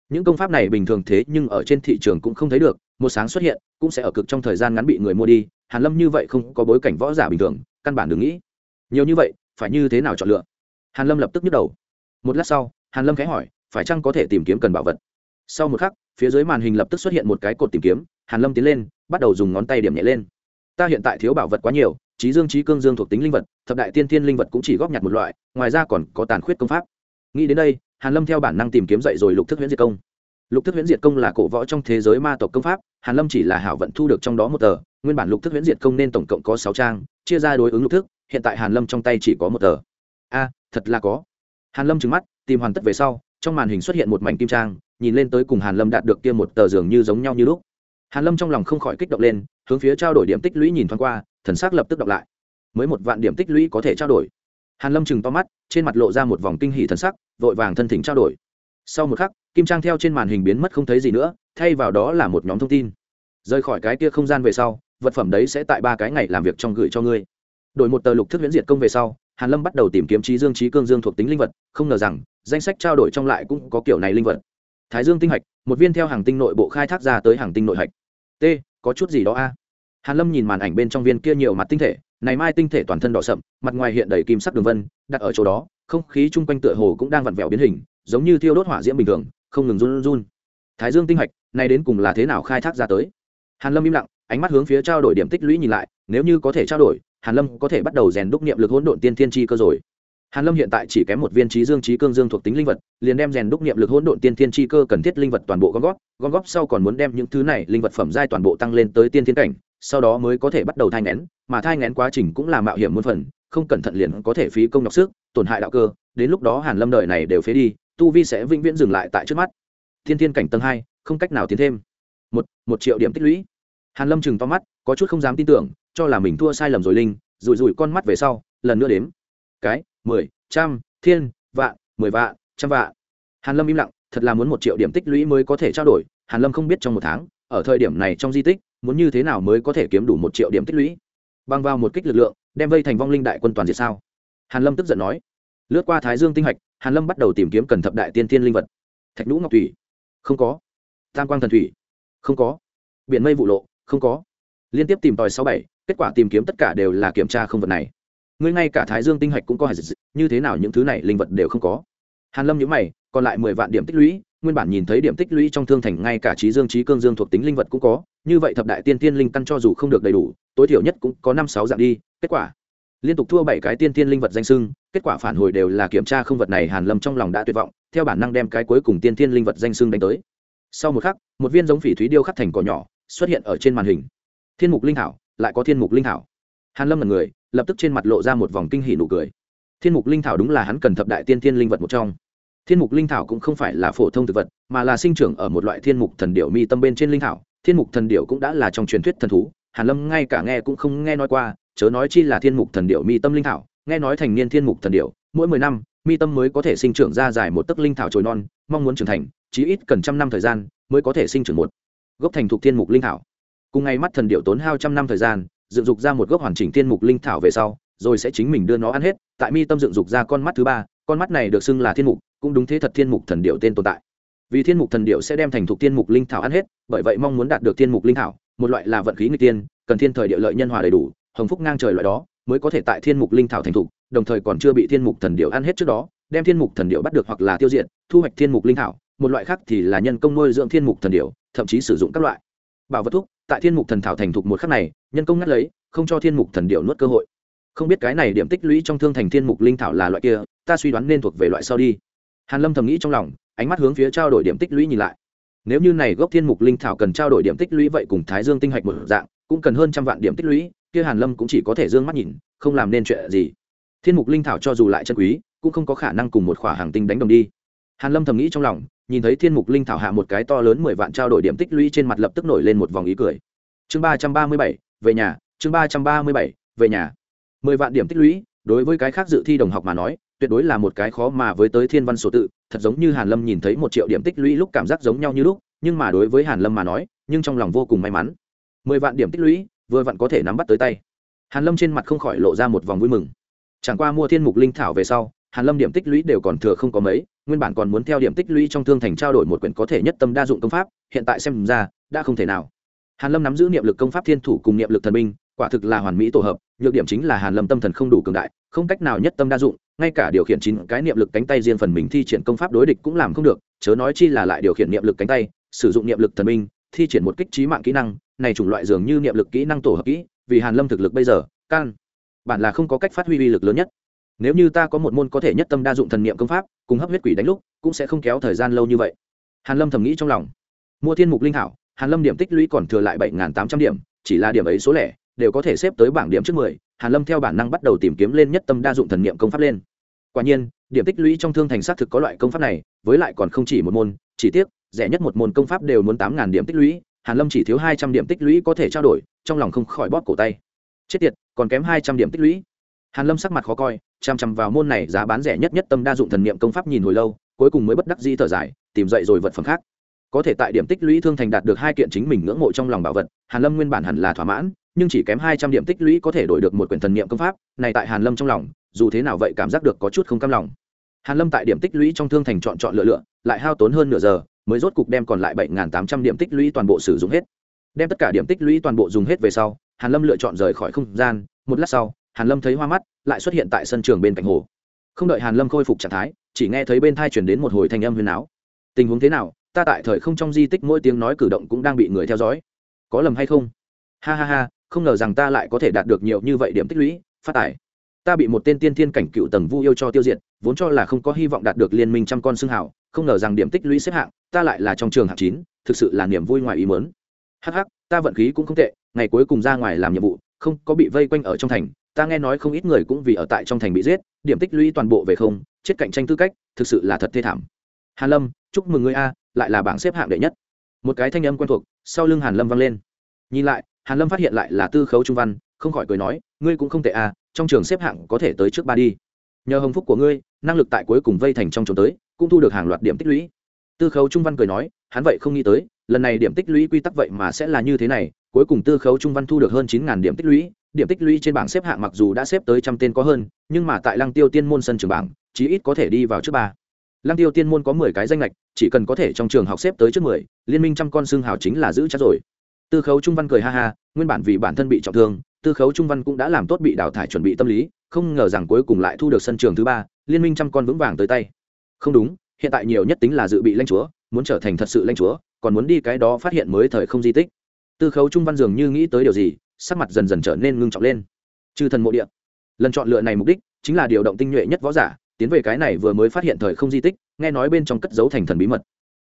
Những công pháp này bình thường thế nhưng ở trên thị trường cũng không thấy được, một sáng xuất hiện, cũng sẽ ở cực trong thời gian ngắn bị người mua đi, hàn lâm như vậy không có bối cảnh võ giả bình thường, căn bản đừng nghĩ. Nhiều như vậy, phải như thế nào chọn lựa? Hàn lâm lập tức nhức đầu. Một lát sau, hàn lâm khẽ hỏi, phải chăng có thể tìm kiếm cần bảo vật? Sau một khắc, phía dưới màn hình lập tức xuất hiện một cái cột tìm kiếm, hàn lâm tiến lên, bắt đầu dùng ngón tay điểm nhẹ lên ta hiện tại thiếu bảo vật quá nhiều, trí dương trí cương dương thuộc tính linh vật, thập đại tiên thiên linh vật cũng chỉ góp nhặt một loại, ngoài ra còn có tàn khuyết công pháp. Nghĩ đến đây, hàn lâm theo bản năng tìm kiếm dậy rồi lục thức huyễn diệt công. Lục thức huyễn diệt công là cổ võ trong thế giới ma tộc công pháp, hàn lâm chỉ là hảo vận thu được trong đó một tờ, nguyên bản lục thức huyễn diệt công nên tổng cộng có sáu trang, chia ra đối ứng lục thức, hiện tại hàn lâm trong tay chỉ có một tờ. A, thật là có. Hàn lâm trừng mắt, tìm hoàn tất về sau, trong màn hình xuất hiện một mảnh kim trang, nhìn lên tới cùng hàn lâm đạt được kia một tờ dường như giống nhau như lúc hàn lâm trong lòng không khỏi kích động lên, hướng phía trao đổi điểm tích lũy nhìn thoáng qua, thần sắc lập tức đọc lại. Mới một vạn điểm tích lũy có thể trao đổi. Hàn lâm chừng to mắt, trên mặt lộ ra một vòng kinh hỉ thần sắc, vội vàng thân thỉnh trao đổi. Sau một khắc, kim trang theo trên màn hình biến mất không thấy gì nữa, thay vào đó là một nhóm thông tin. Rời khỏi cái kia không gian về sau, vật phẩm đấy sẽ tại ba cái ngày làm việc trong gửi cho ngươi. Đổi một tờ lục thức huyễn diệt công về sau, hàn lâm bắt đầu tìm kiếm trí dương trí cương dương thuộc tính linh vật, không ngờ rằng, danh sách trao đổi trong lại cũng có kiểu này linh vật. Thái dương tinh hạch, một viên theo hàng tinh nội bộ khai thác ra tới hàng tinh nội hạch t, có chút gì đó a? Hàn lâm nhìn màn ảnh bên trong viên kia nhiều mặt tinh thể, này mai tinh thể toàn thân đỏ sậm, mặt ngoài hiện đầy kim sắc đường vân, đặt ở chỗ đó, không khí chung quanh tựa hồ cũng đang vặn vẹo biến hình, giống như thiêu đốt hỏa diễm bình thường, không ngừng run run. Thái dương tinh hạch, này đến cùng là thế nào khai thác ra tới? Hàn lâm im lặng, ánh mắt hướng phía trao đổi điểm tích lũy nhìn lại, nếu như có thể trao đổi, hàn lâm có thể bắt đầu rèn đúc niệm lực hỗn độn tiên thiên chi cơ rồi hàn lâm hiện tại chỉ kém một viên trí dương trí cương dương thuộc tính linh vật liền đem rèn đúc niệm lực hỗn độn tiên thiên chi cơ cần thiết linh vật toàn bộ gom góp gom góp sau còn muốn đem những thứ này linh vật phẩm giai toàn bộ tăng lên tới tiên thiên cảnh sau đó mới có thể bắt đầu thai nghén, mà thai nghén quá trình cũng là mạo hiểm muôn phần không cẩn thận liền có thể phí công nhọc sức tổn hại đạo cơ đến lúc đó hàn lâm đời này đều phế đi tu vi sẽ vĩnh viễn dừng lại tại trước mắt. Thiên thiên cảnh tầng hai không cách nào tiến thêm. Một một triệu điểm tích lũy. Hàn lâm chừng to mắt có chút không dám tin tưởng cho là mình thua sai lầm rồi linh rủi rủi con mắt về sau lần nữa đếm. Cái mười, trăm, thiên, vạn, mười vạn, trăm vạn. Hàn lâm im lặng, thật là muốn một triệu điểm tích lũy mới có thể trao đổi, hàn lâm không biết trong một tháng, ở thời điểm này trong di tích, muốn như thế nào mới có thể kiếm đủ một triệu điểm tích lũy. Băng vào một kích lực lượng, đem vây thành vong linh đại quân toàn diệt sao? Hàn lâm tức giận nói. Lướt qua thái dương tinh hạch, hàn lâm bắt đầu tìm kiếm cần thập đại tiên thiên linh vật. Thạch nhũ ngọc thủy. Không có. Tam quang thần thủy. Không có. Biển mây vụ lộ. Không có. Liên tiếp tìm tòi sáu bảy, kết quả tìm kiếm tất cả đều là kiểm tra không vật này ngươi ngay cả thái dương tinh hạch cũng có hạt như thế nào những thứ này linh vật đều không có? Hàn lâm nhớ mày, còn lại mười vạn điểm tích lũy, nguyên bản nhìn thấy điểm tích lũy trong thương thành ngay cả trí dương, trí cương dương thuộc tính linh vật cũng có, như vậy thập đại tiên tiên linh căn cho dù không được đầy đủ, tối thiểu nhất cũng có năm sáu dạng đi, kết quả, liên tục thua bảy cái tiên tiên linh vật danh sưng, kết quả phản hồi đều là kiểm tra không vật này, hàn lâm trong lòng đã tuyệt vọng, theo bản năng đem cái cuối cùng tiên tiên linh vật danh sưng đánh tới. Sau một khắc, một viên giống phỉ thúy điêu khắc thành cỏ nhỏ, xuất hiện ở trên màn hình. Thiên mục linh thảo, lại có thiên mục linh thảo hàn lâm là người lập tức trên mặt lộ ra một vòng kinh hỉ nụ cười. Thiên mục linh thảo đúng là hắn cần thập đại tiên thiên linh vật một trong. Thiên mục linh thảo cũng không phải là phổ thông thực vật mà là sinh trưởng ở một loại thiên mục thần điểu mi tâm bên trên linh thảo. Thiên mục thần điểu cũng đã là trong truyền thuyết thần thú. Hàn lâm ngay cả nghe cũng không nghe nói qua chớ nói chi là thiên mục thần điểu mi tâm linh thảo. Nghe nói thành niên thiên mục thần điểu, mỗi mười năm mi tâm mới có thể sinh trưởng ra dài một tấc linh thảo trồi non mong muốn trưởng thành chí ít cần trăm năm thời gian mới có thể sinh trưởng một gốc thành thục thiên mục linh thảo. Cùng ngay mắt thần điệu tốn hao trăm năm thời gian dựng dục ra một gốc hoàn chỉnh thiên mục linh thảo về sau rồi sẽ chính mình đưa nó ăn hết tại mi tâm dựng dục ra con mắt thứ ba con mắt này được xưng là thiên mục cũng đúng thế thật thiên mục thần điệu tên tồn tại vì thiên mục thần điệu sẽ đem thành thục thiên mục linh thảo ăn hết bởi vậy mong muốn đạt được thiên mục linh thảo một loại là vận khí người tiên cần thiên thời địa lợi nhân hòa đầy đủ hồng phúc ngang trời loại đó mới có thể tại thiên mục linh thảo thành thục đồng thời còn chưa bị thiên mục thần điệu ăn hết trước đó đem thiên mục thần điệu bắt được hoặc là tiêu diệt thu hoạch thiên mục linh thảo một loại khác thì là nhân công nuôi dưỡng thiên mục thần điệu thậm chí sử dụng các loại bảo vật thuốc tại thiên mục thần thảo thành thục một khắc này, nhân công ngắt lấy, không cho thiên mục thần điệu nuốt cơ hội. Không biết cái này điểm tích lũy trong thương thành thiên mục linh thảo là loại kia, ta suy đoán nên thuộc về loại sau đi. Hàn lâm thầm nghĩ trong lòng, ánh mắt hướng phía trao đổi điểm tích lũy nhìn lại. Nếu như này gốc thiên mục linh thảo cần trao đổi điểm tích lũy vậy cùng thái dương tinh hạch một dạng, cũng cần hơn trăm vạn điểm tích lũy, kia hàn lâm cũng chỉ có thể dương mắt nhìn, không làm nên chuyện gì. Thiên mục linh thảo cho dù lại chân quý, cũng không có khả năng cùng một khỏa hàng tinh đánh đồng đi. Hàn lâm thầm nghĩ trong lòng nhìn thấy thiên mục linh thảo hạ một cái to lớn mười vạn trao đổi điểm tích lũy trên mặt lập tức nổi lên một vòng ý cười. Chương ba trăm ba mươi bảy, về nhà, chương ba trăm ba mươi bảy, về nhà. Mười vạn điểm tích lũy, đối với cái khác dự thi đồng học mà nói, tuyệt đối là một cái khó mà với tới thiên văn số tự, thật giống như hàn lâm nhìn thấy một triệu điểm tích lũy lúc cảm giác giống nhau như lúc, nhưng mà đối với hàn lâm mà nói, nhưng trong lòng vô cùng may mắn. Mười vạn điểm tích lũy, vừa vặn có thể nắm bắt tới tay. Hàn lâm trên mặt không khỏi lộ ra một vòng vui mừng. Chẳng qua mua thiên mục linh thảo về sau, hàn lâm điểm tích lũy đều còn thừa không có mấy nguyên bản còn muốn theo điểm tích lũy trong thương thành trao đổi một quyển có thể nhất tâm đa dụng công pháp, hiện tại xem ra, đã không thể nào. Hàn lâm nắm giữ niệm lực công pháp thiên thủ cùng niệm lực thần binh, quả thực là hoàn mỹ tổ hợp, nhược điểm chính là hàn lâm tâm thần không đủ cường đại, không cách nào nhất tâm đa dụng, ngay cả điều khiển chín cái niệm lực cánh tay riêng phần mình thi triển công pháp đối địch cũng làm không được, chớ nói chi là lại điều khiển niệm lực cánh tay, sử dụng niệm lực thần binh, thi triển một kích trí mạng kỹ năng, này chủng loại dường như niệm lực kỹ năng tổ hợp kỹ, vì hàn lâm thực lực bây giờ, can bản là không có cách phát huy uy lực lớn nhất nếu như ta có một môn có thể nhất tâm đa dụng thần niệm công pháp, cùng hấp huyết quỷ đánh lúc, cũng sẽ không kéo thời gian lâu như vậy. Hàn lâm thầm nghĩ trong lòng. Mua thiên mục linh hảo, hàn lâm điểm tích lũy còn thừa lại bảy tám trăm điểm, chỉ là điểm ấy số lẻ, đều có thể xếp tới bảng điểm trước mười, hàn lâm theo bản năng bắt đầu tìm kiếm lên nhất tâm đa dụng thần niệm công pháp lên. Quả nhiên, điểm tích lũy trong thương thành xác thực có loại công pháp này, với lại còn không chỉ một môn, chỉ tiếc, rẻ nhất một môn công pháp đều muốn tám điểm tích lũy, hàn lâm chỉ thiếu hai trăm điểm tích lũy có thể trao đổi, trong lòng không khỏi bóp cổ tay. Chết tiệt, còn kém hai trăm điểm tích lũy hàn lâm sắc mặt khó coi, chăm chăm vào môn này giá bán rẻ nhất nhất tâm đa dụng thần niệm công pháp nhìn hồi lâu, cuối cùng mới bất đắc dĩ thở dài, tìm dậy rồi vật phẩm khác. Có thể tại điểm tích lũy thương thành đạt được hai kiện chính mình ngưỡng mộ trong lòng bảo vật, hàn lâm nguyên bản hẳn là thỏa mãn, nhưng chỉ kém hai trăm điểm tích lũy có thể đổi được một quyển thần niệm công pháp, này tại hàn lâm trong lòng, dù thế nào vậy cảm giác được có chút không cam lòng. Hàn lâm tại điểm tích lũy trong thương thành chọn chọn lựa lựa, lại hao tốn hơn nửa giờ, mới rốt cục đem còn lại bảy tám trăm điểm tích lũy toàn bộ sử dụng hết. Đem tất cả điểm tích lũy toàn bộ dùng hết về sau, hàn lâm lựa chọn rời khỏi không gian, một lát sau hàn lâm thấy hoa mắt, lại xuất hiện tại sân trường bên cạnh hồ. Không đợi hàn lâm khôi phục trạng thái, chỉ nghe thấy bên thai truyền đến một hồi thanh âm huyền áo. Tình huống thế nào, ta tại thời không trong di tích mỗi tiếng nói cử động cũng đang bị người theo dõi. Có lầm hay không? Ha ha ha, không ngờ rằng ta lại có thể đạt được nhiều như vậy điểm tích lũy, phát tài. Ta bị một tên tiên thiên cảnh cựu tầng vu yêu cho tiêu diệt, vốn cho là không có hy vọng đạt được liên minh trăm con xương hảo không ngờ rằng điểm tích lũy xếp hạng, ta lại là trong trường hạng chín, thực sự là niềm vui ngoài ý mớn hh ta vận khí cũng không tệ, ngày cuối cùng ra ngoài làm nhiệm vụ, không có bị vây quanh ở trong thành ta nghe nói không ít người cũng vì ở tại trong thành bị giết, điểm tích lũy toàn bộ về không, chết cạnh tranh tư cách, thực sự là thật thê thảm. Hàn lâm, chúc mừng ngươi a, lại là bảng xếp hạng đệ nhất. Một cái thanh âm quen thuộc, sau lưng hàn lâm vang lên. Nhìn lại, hàn lâm phát hiện lại là tư khấu trung văn, không khỏi cười nói, ngươi cũng không tệ a, trong trường xếp hạng có thể tới trước ba đi. Nhờ hồng phúc của ngươi, năng lực tại cuối cùng vây thành trong trốn tới, cũng thu được hàng loạt điểm tích lũy. Tư khấu trung văn cười nói, hắn vậy không nghĩ tới lần này điểm tích lũy quy tắc vậy mà sẽ là như thế này, cuối cùng tư khấu trung văn thu được hơn chín điểm tích lũy, điểm tích lũy trên bảng xếp hạng mặc dù đã xếp tới trăm tên có hơn, nhưng mà tại lăng tiêu tiên môn sân trường bảng, chí ít có thể đi vào trước ba. Lăng tiêu tiên môn có mười cái danh lệch chỉ cần có thể trong trường học xếp tới trước mười, liên minh trăm con xương hào chính là giữ chắc rồi. Tư khấu trung văn cười ha ha, nguyên bản vì bản thân bị trọng thương, tư khấu trung văn cũng đã làm tốt bị đào thải chuẩn bị tâm lý, không ngờ rằng cuối cùng lại thu được sân trường thứ ba, liên minh trăm con vững vàng tới tay. Không đúng, hiện tại nhiều nhất tính là dự bị lãnh chúa, muốn trở thành thật sự lãnh chúa còn muốn đi cái đó phát hiện mới thời không di tích. Tư khấu trung văn dường như nghĩ tới điều gì, sắc mặt dần dần trở nên ngưng trọng lên. Chư thần mộ địa. Lần chọn lựa này mục đích chính là điều động tinh nhuệ nhất võ giả, tiến về cái này vừa mới phát hiện thời không di tích, nghe nói bên trong cất dấu thành thần bí mật.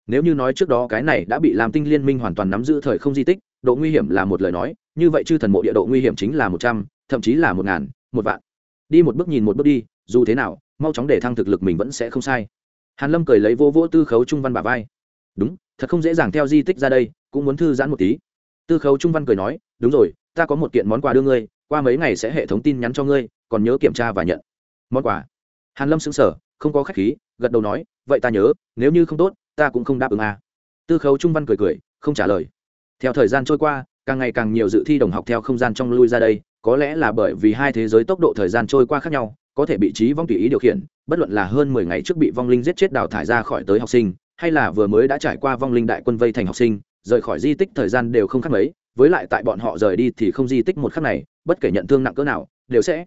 Nếu như nói trước đó cái này đã bị làm tinh liên minh hoàn toàn nắm giữ thời không di tích, độ nguy hiểm là một lời nói, như vậy chư thần mộ địa độ nguy hiểm chính là một trăm, thậm chí là một ngàn, một vạn. Đi một bước nhìn một bước đi, dù thế nào, mau chóng để thăng thực lực mình vẫn sẽ không sai. Hàn lâm cười lấy vô vỗ tư khấu trung văn bà vai. Đúng thật không dễ dàng theo di tích ra đây, cũng muốn thư giãn một tí. Tư khấu trung văn cười nói, đúng rồi, ta có một kiện món quà đưa ngươi, qua mấy ngày sẽ hệ thống tin nhắn cho ngươi, còn nhớ kiểm tra và nhận. Món quà. Hàn lâm sững sờ, không có khách khí, gật đầu nói, vậy ta nhớ, nếu như không tốt, ta cũng không đáp ứng à. tư khấu trung văn cười cười, không trả lời. Theo thời gian trôi qua, càng ngày càng nhiều dự thi đồng học theo không gian trong lui ra đây, có lẽ là bởi vì hai thế giới tốc độ thời gian trôi qua khác nhau, có thể bị trí vong tùy ý điều khiển, bất luận là hơn mười ngày trước bị vong linh giết chết đào thải ra khỏi tới học sinh hay là vừa mới đã trải qua vong linh đại quân vây thành học sinh, rời khỏi di tích thời gian đều không khác mấy, với lại tại bọn họ rời đi thì không di tích một khắc này, bất kể nhận thương nặng cỡ nào, đều sẽ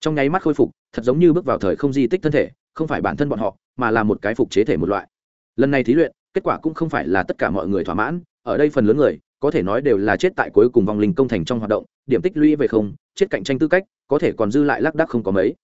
trong nháy mắt khôi phục, thật giống như bước vào thời không di tích thân thể, không phải bản thân bọn họ, mà là một cái phục chế thể một loại. Lần này thí luyện, kết quả cũng không phải là tất cả mọi người thỏa mãn, ở đây phần lớn người, có thể nói đều là chết tại cuối cùng vòng linh công thành trong hoạt động, điểm tích lũy về không, chết cạnh tranh tư cách, có thể còn dư lại lác đác không có mấy.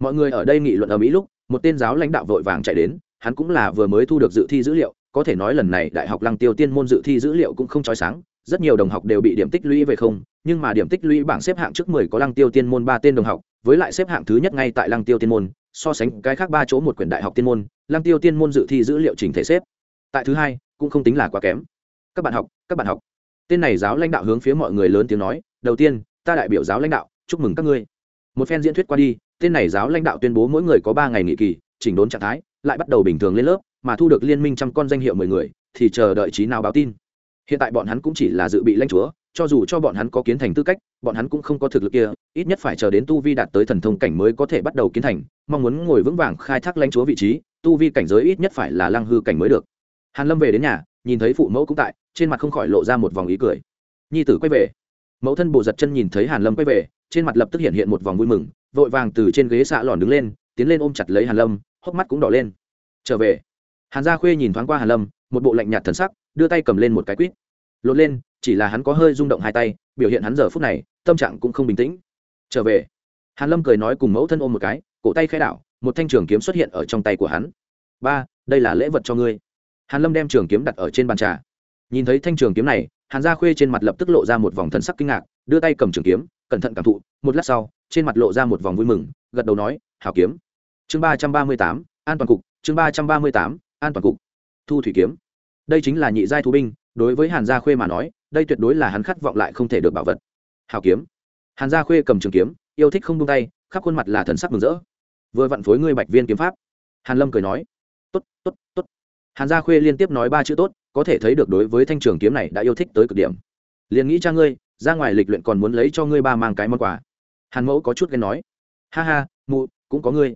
Mọi người ở đây nghị luận ở mỹ lúc, một tên giáo lãnh đạo vội vàng chạy đến hắn cũng là vừa mới thu được dự thi dữ liệu, có thể nói lần này đại học lăng tiêu tiên môn dự thi dữ liệu cũng không trói sáng, rất nhiều đồng học đều bị điểm tích lũy về không, nhưng mà điểm tích lũy bảng xếp hạng trước mười có lăng tiêu tiên môn ba tên đồng học, với lại xếp hạng thứ nhất ngay tại lăng tiêu tiên môn, so sánh cái khác ba chỗ một quyển đại học tiên môn, lăng tiêu tiên môn dự thi dữ liệu chỉnh thể xếp. Tại thứ hai, cũng không tính là quá kém. Các bạn học, các bạn học. Tên này giáo lãnh đạo hướng phía mọi người lớn tiếng nói, đầu tiên, ta đại biểu giáo lãnh đạo, chúc mừng các ngươi. Một phen diễn thuyết qua đi, tên này giáo lãnh đạo tuyên bố mỗi người có ba ngày nghỉ kỳ, chỉnh đốn trạng thái lại bắt đầu bình thường lên lớp, mà thu được liên minh trăm con danh hiệu mười người, thì chờ đợi trí nào báo tin. Hiện tại bọn hắn cũng chỉ là dự bị lãnh chúa, cho dù cho bọn hắn có kiến thành tư cách, bọn hắn cũng không có thực lực kia, ít nhất phải chờ đến tu vi đạt tới thần thông cảnh mới có thể bắt đầu kiến thành, mong muốn ngồi vững vàng khai thác lãnh chúa vị trí, tu vi cảnh giới ít nhất phải là lăng hư cảnh mới được. Hàn lâm về đến nhà, nhìn thấy phụ mẫu cũng tại, trên mặt không khỏi lộ ra một vòng ý cười. Nhi tử quay về. Mẫu thân bộ giật chân nhìn thấy hàn lâm quay về, trên mặt lập tức hiện hiện một vòng vui mừng, vội vàng từ trên ghế xạ lòn đứng lên, tiến lên ôm chặt lấy hàn lâm hốc mắt cũng đỏ lên. Trở về. Hàn gia khuê nhìn thoáng qua hàn lâm, một bộ lạnh nhạt thần sắc, đưa tay cầm lên một cái quýt. Lột lên, chỉ là hắn có hơi rung động hai tay, biểu hiện hắn giờ phút này, tâm trạng cũng không bình tĩnh. Trở về. Hàn lâm cười nói cùng mẫu thân ôm một cái, cổ tay khai đảo, một thanh trường kiếm xuất hiện ở trong tay của hắn. Ba, đây là lễ vật cho ngươi. Hàn lâm đem trường kiếm đặt ở trên bàn trà. Nhìn thấy thanh trường kiếm này, hàn gia khuê trên mặt lập tức lộ ra một vòng thần sắc kinh ngạc, đưa tay cầm trường kiếm, cẩn thận cảm thụ, một lát sau, trên mặt lộ ra một vòng vui mừng, gật đầu nói, hảo kiếm chương ba trăm ba mươi tám, an toàn cục, chương ba trăm ba mươi tám, an toàn cục. Thu thủy kiếm. Đây chính là nhị giai thú binh, đối với hàn gia khuê mà nói, đây tuyệt đối là hắn khát vọng lại không thể được bảo vật. Hảo kiếm. Hàn gia khuê cầm trường kiếm, yêu thích không buông tay, khắp khuôn mặt là thần sắc mừng rỡ. Vừa vặn phối ngươi bạch viên kiếm pháp. Hàn lâm cười nói, tốt tốt tốt. Hàn gia khuê liên tiếp nói ba chữ tốt, có thể thấy được đối với thanh trường kiếm này đã yêu thích tới cực điểm. Liền nghĩ cha ngươi, ra ngoài lịch luyện còn muốn lấy cho ngươi ba mang cái món quà. Hàn mẫu có chút ghen nói, ha ha, mụ, cũng có ngươi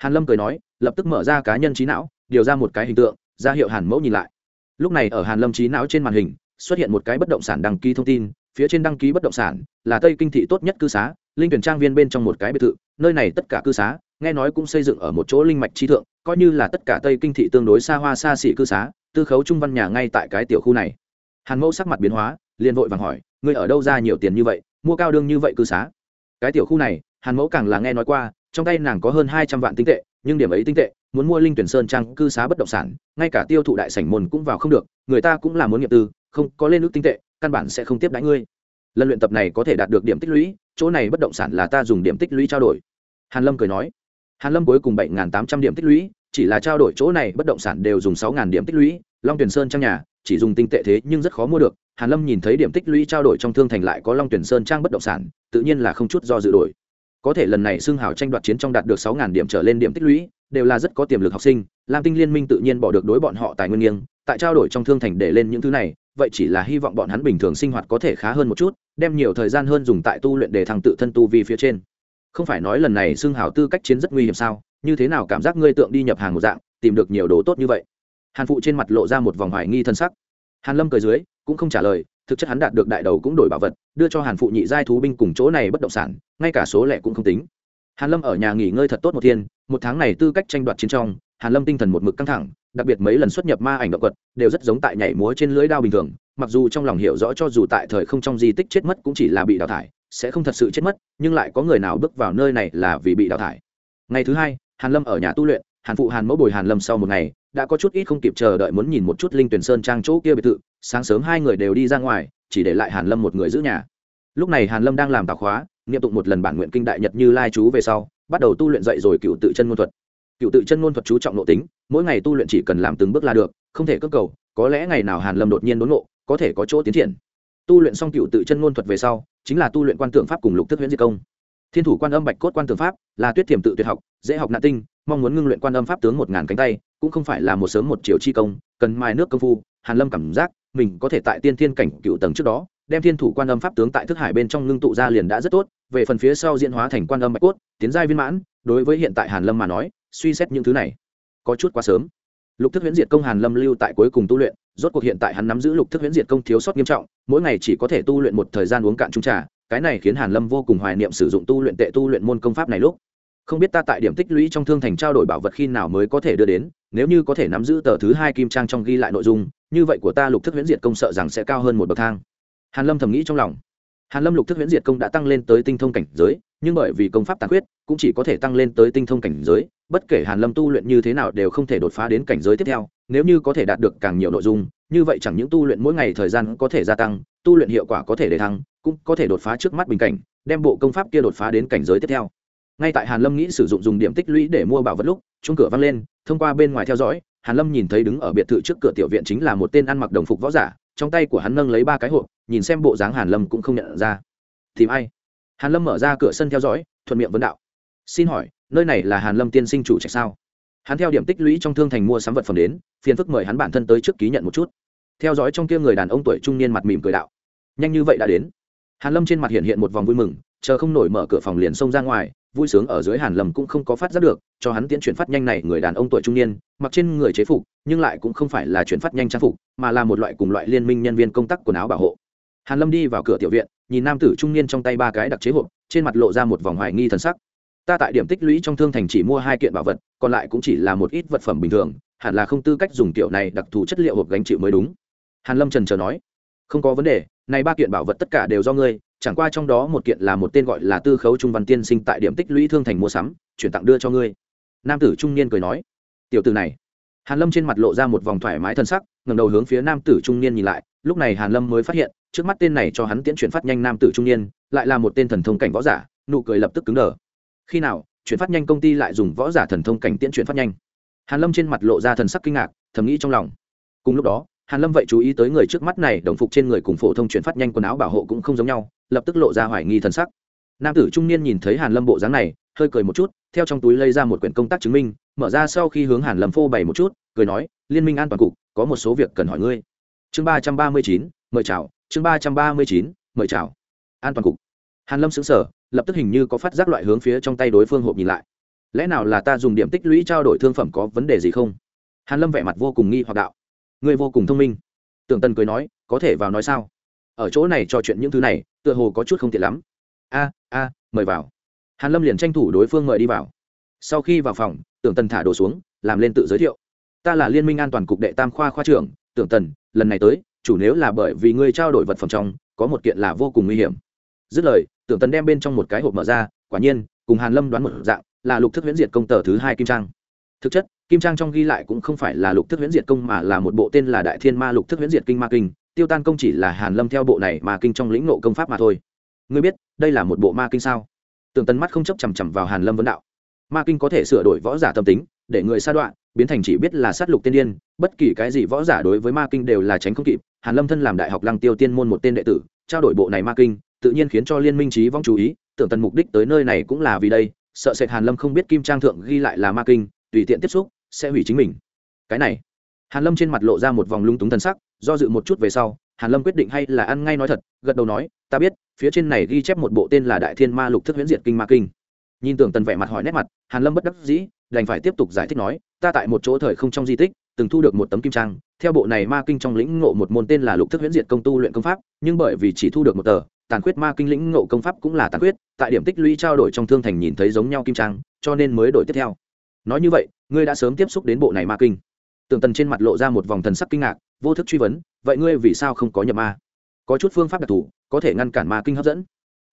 hàn lâm cười nói, lập tức mở ra cá nhân trí não, điều ra một cái hình tượng, ra hiệu hàn mẫu nhìn lại. Lúc này ở hàn lâm trí não trên màn hình, xuất hiện một cái bất động sản đăng ký thông tin, phía trên đăng ký bất động sản là tây kinh thị tốt nhất cư xá, linh tuyển trang viên bên trong một cái biệt thự, nơi này tất cả cư xá, nghe nói cũng xây dựng ở một chỗ linh mạch trí thượng, coi như là tất cả tây kinh thị tương đối xa hoa xa xỉ cư xá, tư khấu trung văn nhà ngay tại cái tiểu khu này. Hàn mẫu sắc mặt biến hóa, liền vội vàng hỏi, ngươi ở đâu ra nhiều tiền như vậy, mua cao đương như vậy cư xá? Cái tiểu khu này, hàn mẫu càng là nghe nói qua trong tay nàng có hơn hai trăm vạn tinh tệ, nhưng điểm ấy tinh tệ, muốn mua linh tuyển sơn trang cư xá bất động sản, ngay cả tiêu thụ đại sảnh môn cũng vào không được, người ta cũng là muốn nghiệp tư, không, có lên nước tinh tệ, căn bản sẽ không tiếp đãi ngươi. Lần luyện tập này có thể đạt được điểm tích lũy, chỗ này bất động sản là ta dùng điểm tích lũy trao đổi. Hàn lâm cười nói. Hàn lâm cuối cùng bảy tám trăm điểm tích lũy, chỉ là trao đổi chỗ này bất động sản đều dùng sáu điểm tích lũy, long tuyển sơn trang nhà, chỉ dùng tinh tệ thế nhưng rất khó mua được. Hàn lâm nhìn thấy điểm tích lũy trao đổi trong thương thành lại có long tuyển sơn trang bất động sản, tự nhiên là không chút do dự đổi có thể lần này xưng hào tranh đoạt chiến trong đạt được sáu điểm trở lên điểm tích lũy, đều là rất có tiềm lực học sinh. Lam tinh liên minh tự nhiên bỏ được đối bọn họ tài nguyên nghiêng, tại trao đổi trong thương thành để lên những thứ này, vậy chỉ là hy vọng bọn hắn bình thường sinh hoạt có thể khá hơn một chút, đem nhiều thời gian hơn dùng tại tu luyện để thăng tự thân tu vi phía trên. Không phải nói lần này xưng hào tư cách chiến rất nguy hiểm sao? Như thế nào cảm giác ngươi tượng đi nhập hàng một dạng, tìm được nhiều đồ tốt như vậy? Hàn phụ trên mặt lộ ra một vòng hoài nghi thân sắc. Hàn lâm cười dưới, cũng không trả lời thực chất hắn đạt được đại đầu cũng đổi bảo vật, đưa cho hàn phụ nhị giai thú binh cùng chỗ này bất động sản, ngay cả số lẻ cũng không tính. Hàn lâm ở nhà nghỉ ngơi thật tốt một thiên, một tháng này tư cách tranh đoạt chiến trong, hàn lâm tinh thần một mực căng thẳng, đặc biệt mấy lần xuất nhập ma ảnh động vật, đều rất giống tại nhảy múa trên lưới đao bình thường, mặc dù trong lòng hiểu rõ cho dù tại thời không trong di tích chết mất cũng chỉ là bị đào thải, sẽ không thật sự chết mất, nhưng lại có người nào bước vào nơi này là vì bị đào thải. Ngày thứ hai, hàn lâm ở nhà tu luyện, hàn phụ hàn mẫu bồi hàn lâm sau một ngày, đã có chút ít không kịp chờ đợi muốn nhìn một chút linh tuyển sơn trang chỗ kia biệt thự sáng sớm hai người đều đi ra ngoài, chỉ để lại hàn lâm một người giữ nhà. Lúc này hàn lâm đang làm tào khóa, niệm tụng một lần bản nguyện kinh đại nhật như lai chú về sau, bắt đầu tu luyện dậy rồi cựu tự chân ngôn thuật. Cựu tự chân ngôn thuật chú trọng nội tính, mỗi ngày tu luyện chỉ cần làm từng bước là được, không thể cất cầu, có lẽ ngày nào hàn lâm đột nhiên đốn ngộ, có thể có chỗ tiến triển. Tu luyện xong cựu tự chân ngôn thuật về sau, chính là tu luyện quan tượng pháp cùng lục thức huyễn diệt công. Thiên thủ quan âm bạch cốt quan tượng pháp, là tuyết tiềm tự tuyệt học, dễ học nạn tinh, mong muốn ngưng luyện quan âm pháp tướng một ngàn cánh tay, cũng không phải là một sớm một chiều chi công, cần mai nước công phu, hàn lâm cảm giác mình có thể tại tiên thiên cảnh cựu tầng trước đó, đem thiên thủ quan âm pháp tướng tại thức hải bên trong ngưng tụ ra liền đã rất tốt, về phần phía sau diễn hóa thành quan âm bạch cốt, tiến giai viên mãn, đối với hiện tại hàn lâm mà nói, suy xét những thứ này, có chút quá sớm. Lục thức huyễn diệt công hàn lâm lưu tại cuối cùng tu luyện, rốt cuộc hiện tại hắn nắm giữ lục thức huyễn diệt công thiếu sót nghiêm trọng, mỗi ngày chỉ có thể tu luyện một thời gian uống cạn trung trà, cái này khiến hàn lâm vô cùng hoài niệm sử dụng tu luyện tệ tu luyện môn công pháp này lúc. Không biết ta tại điểm tích lũy trong thương thành trao đổi bảo vật khi nào mới có thể đưa đến, nếu như có thể nắm giữ tờ thứ hai kim trang trong ghi lại nội dung như vậy của ta lục thức huyễn diệt công sợ rằng sẽ cao hơn một bậc thang. Hàn lâm thầm nghĩ trong lòng. Hàn lâm lục thức huyễn diệt công đã tăng lên tới tinh thông cảnh giới, nhưng bởi vì công pháp tàn khuyết, cũng chỉ có thể tăng lên tới tinh thông cảnh giới, bất kể hàn lâm tu luyện như thế nào đều không thể đột phá đến cảnh giới tiếp theo, nếu như có thể đạt được càng nhiều nội dung, như vậy chẳng những tu luyện mỗi ngày thời gian có thể gia tăng, tu luyện hiệu quả có thể để thăng, cũng có thể đột phá trước mắt bình cảnh, đem bộ công pháp kia đột phá đến cảnh giới tiếp theo. Ngay tại hàn lâm nghĩ sử dụng dùng điểm tích lũy để mua bảo vật lúc chung cửa văng lên, thông qua bên ngoài theo dõi hàn lâm nhìn thấy đứng ở biệt thự trước cửa tiểu viện chính là một tên ăn mặc đồng phục võ giả, trong tay của hắn nâng lấy ba cái hộp, nhìn xem bộ dáng hàn lâm cũng không nhận ra. Tìm ai? Hàn lâm mở ra cửa sân theo dõi, thuận miệng vấn đạo. Xin hỏi, nơi này là hàn lâm tiên sinh chủ trạch sao? Hắn theo điểm tích lũy trong thương thành mua sắm vật phẩm đến, phiền phức mời hắn bản thân tới trước ký nhận một chút. Theo dõi trong kia người đàn ông tuổi trung niên mặt mỉm cười đạo. Nhanh như vậy đã đến. Hàn lâm trên mặt hiện hiện một vòng vui mừng, chờ không nổi mở cửa phòng liền xông ra ngoài vui sướng ở dưới hàn lâm cũng không có phát giác được, cho hắn tiến chuyển phát nhanh này người đàn ông tuổi trung niên, mặc trên người chế phục, nhưng lại cũng không phải là chuyển phát nhanh trang phục, mà là một loại cùng loại liên minh nhân viên công tác quần áo bảo hộ. Hàn lâm đi vào cửa tiểu viện, nhìn nam tử trung niên trong tay ba cái đặc chế hộp, trên mặt lộ ra một vòng hoài nghi thần sắc. Ta tại điểm tích lũy trong thương thành chỉ mua hai kiện bảo vật, còn lại cũng chỉ là một ít vật phẩm bình thường, hẳn là không tư cách dùng tiểu này đặc thù chất liệu hộp gánh chịu mới đúng. Hàn lâm trần chờ nói, không có vấn đề, này ba kiện bảo vật tất cả đều do ngươi chẳng qua trong đó một kiện là một tên gọi là tư khấu trung văn tiên sinh tại điểm tích lũy thương thành mua sắm, chuyển tặng đưa cho ngươi. Nam tử trung niên cười nói. Tiểu tử này, hàn lâm trên mặt lộ ra một vòng thoải mái thân sắc, ngẩng đầu hướng phía nam tử trung niên nhìn lại, lúc này hàn lâm mới phát hiện, trước mắt tên này cho hắn tiễn chuyển phát nhanh nam tử trung niên, lại là một tên thần thông cảnh võ giả, nụ cười lập tức cứng đờ. Khi nào, chuyển phát nhanh công ty lại dùng võ giả thần thông cảnh tiễn chuyển phát nhanh? Hàn lâm trên mặt lộ ra thần sắc kinh ngạc, thầm nghĩ trong lòng. Cùng lúc đó hàn lâm vậy chú ý tới người trước mắt này, đồng phục trên người cùng phổ thông chuyển phát nhanh quần áo bảo hộ cũng không giống nhau, lập tức lộ ra hoài nghi thần sắc. Nam tử trung niên nhìn thấy hàn lâm bộ dáng này, hơi cười một chút, theo trong túi lấy ra một quyển công tác chứng minh, mở ra sau khi hướng hàn lâm phô bày một chút, cười nói, liên minh an toàn cục, có một số việc cần hỏi ngươi. Chương ba trăm ba mươi chín, mời chào, chương ba trăm ba mươi chín, mời chào. An toàn cục. Hàn lâm sững sờ, lập tức hình như có phát giác loại hướng phía trong tay đối phương hộp nhìn lại. Lẽ nào là ta dùng điểm tích lũy trao đổi thương phẩm có vấn đề gì không? Hàn lâm vẻ mặt vô cùng nghi hoặc đạo ngươi vô cùng thông minh. Tưởng tần cười nói, có thể vào nói sao? Ở chỗ này trò chuyện những thứ này, tựa hồ có chút không tiện lắm. A a, mời vào. Hàn lâm liền tranh thủ đối phương mời đi vào. Sau khi vào phòng, tưởng tần thả đồ xuống, làm lên tự giới thiệu. Ta là liên minh an toàn cục đệ tam khoa khoa trưởng, tưởng tần lần này tới, chủ nếu là bởi vì ngươi trao đổi vật phẩm trong, có một kiện là vô cùng nguy hiểm. Dứt lời, tưởng tần đem bên trong một cái hộp mở ra, quả nhiên, cùng hàn lâm đoán một dạng, là lục thức huyễn diệt công tờ thứ hai kim trang. Thực chất kim trang trong ghi lại cũng không phải là lục thức huyễn diệt công mà là một bộ tên là đại thiên ma lục thức huyễn diệt kinh ma kinh. Tiêu tan công chỉ là hàn lâm theo bộ này mà kinh trong lĩnh nộ công pháp mà thôi. Ngươi biết, đây là một bộ ma kinh sao? Tưởng tần mắt không chấp chằm chằm vào hàn lâm vấn đạo. Ma kinh có thể sửa đổi võ giả tâm tính, để người sa đoạn biến thành chỉ biết là sát lục tiên điên. Bất kỳ cái gì võ giả đối với ma kinh đều là tránh không kịp. Hàn lâm thân làm đại học lăng tiêu tiên môn một tên đệ tử, trao đổi bộ này ma kinh, tự nhiên khiến cho liên minh trí vong chú ý. Tưởng tần mục đích tới nơi này cũng là vì đây. Sợ sệt hàn lâm không biết kim trang thượng ghi lại là ma kinh, tùy tiện tiếp xúc sẽ hủy chính mình. Cái này, hàn lâm trên mặt lộ ra một vòng lung túng thần sắc, do dự một chút về sau, hàn lâm quyết định hay là ăn ngay nói thật, gật đầu nói, ta biết, phía trên này ghi chép một bộ tên là đại thiên ma lục thức huyễn diệt kinh ma kinh. Nhìn tưởng tần vẻ mặt hỏi nét mặt, hàn lâm bất đắc dĩ, đành phải tiếp tục giải thích nói, ta tại một chỗ thời không trong di tích, từng thu được một tấm kim trang, theo bộ này ma kinh trong lĩnh ngộ một môn tên là lục thức huyễn diệt công tu luyện công pháp, nhưng bởi vì chỉ thu được một tờ, tàn khuyết ma kinh lĩnh ngộ công pháp cũng là tàn khuyết, tại điểm tích lũy trao đổi trong thương thành nhìn thấy giống nhau kim trang, cho nên mới đổi tiếp theo nói như vậy, ngươi đã sớm tiếp xúc đến bộ này ma kinh. Tường tần trên mặt lộ ra một vòng thần sắc kinh ngạc, vô thức truy vấn, vậy ngươi vì sao không có nhập ma? Có chút phương pháp đặc thù, có thể ngăn cản ma kinh hấp dẫn.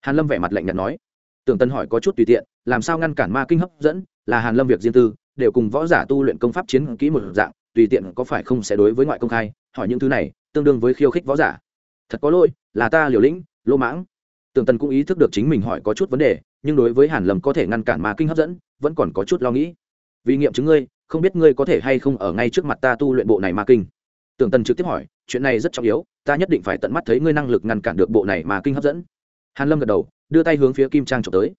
Hàn lâm vẻ mặt lạnh nhạt nói. Tường tần hỏi có chút tùy tiện, làm sao ngăn cản ma kinh hấp dẫn? Là hàn lâm việc riêng tư, đều cùng võ giả tu luyện công pháp chiến kỹ một dạng, tùy tiện có phải không sẽ đối với ngoại công khai, hỏi những thứ này, tương đương với khiêu khích võ giả. Thật có lỗi, là ta liều lĩnh lô mãng. Tường tần cũng ý thức được chính mình hỏi có chút vấn đề, nhưng đối với hàn lâm có thể ngăn cản ma kinh hấp dẫn, vẫn còn có chút lo nghĩ vì nghiệm chứng ngươi, không biết ngươi có thể hay không ở ngay trước mặt ta tu luyện bộ này ma kinh. Tưởng tần trực tiếp hỏi, chuyện này rất trọng yếu, ta nhất định phải tận mắt thấy ngươi năng lực ngăn cản được bộ này ma kinh hấp dẫn. Hàn lâm gật đầu, đưa tay hướng phía kim trang trộm tới.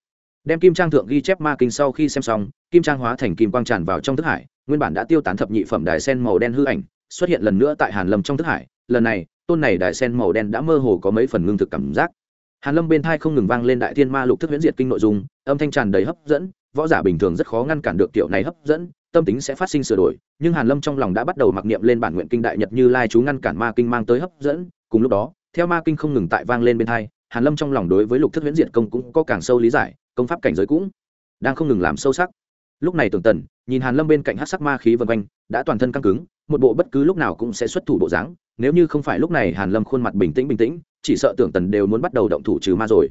Đem kim trang thượng ghi chép ma kinh sau khi xem xong, kim trang hóa thành kim quang tràn vào trong thức hải, nguyên bản đã tiêu tán thập nhị phẩm đài sen màu đen hư ảnh, xuất hiện lần nữa tại hàn lâm trong thức hải. Lần này, tôn này đài sen màu đen đã mơ hồ có mấy phần ngưng thực cảm giác. Hàn lâm bên thai không ngừng vang lên đại thiên ma lục thức huyễn diệt kinh nội dung, âm thanh tràn đầy hấp dẫn võ giả bình thường rất khó ngăn cản được kiểu này hấp dẫn, tâm tính sẽ phát sinh sửa đổi, nhưng hàn lâm trong lòng đã bắt đầu mặc niệm lên bản nguyện kinh đại nhật như lai chú ngăn cản ma kinh mang tới hấp dẫn. Cùng lúc đó, theo ma kinh không ngừng tại vang lên bên thai hàn lâm trong lòng đối với lục thức huyễn diệt công cũng có càng sâu lý giải, công pháp cảnh giới cũng đang không ngừng làm sâu sắc. Lúc này tưởng tần, nhìn hàn lâm bên cạnh hắc sắc ma khí vần quanh, đã toàn thân căng cứng, một bộ bất cứ lúc nào cũng sẽ xuất thủ bộ dáng, nếu như không phải lúc này hàn lâm khuôn mặt bình tĩnh bình tĩnh, chỉ sợ tưởng tần đều muốn bắt đầu động thủ trừ ma rồi.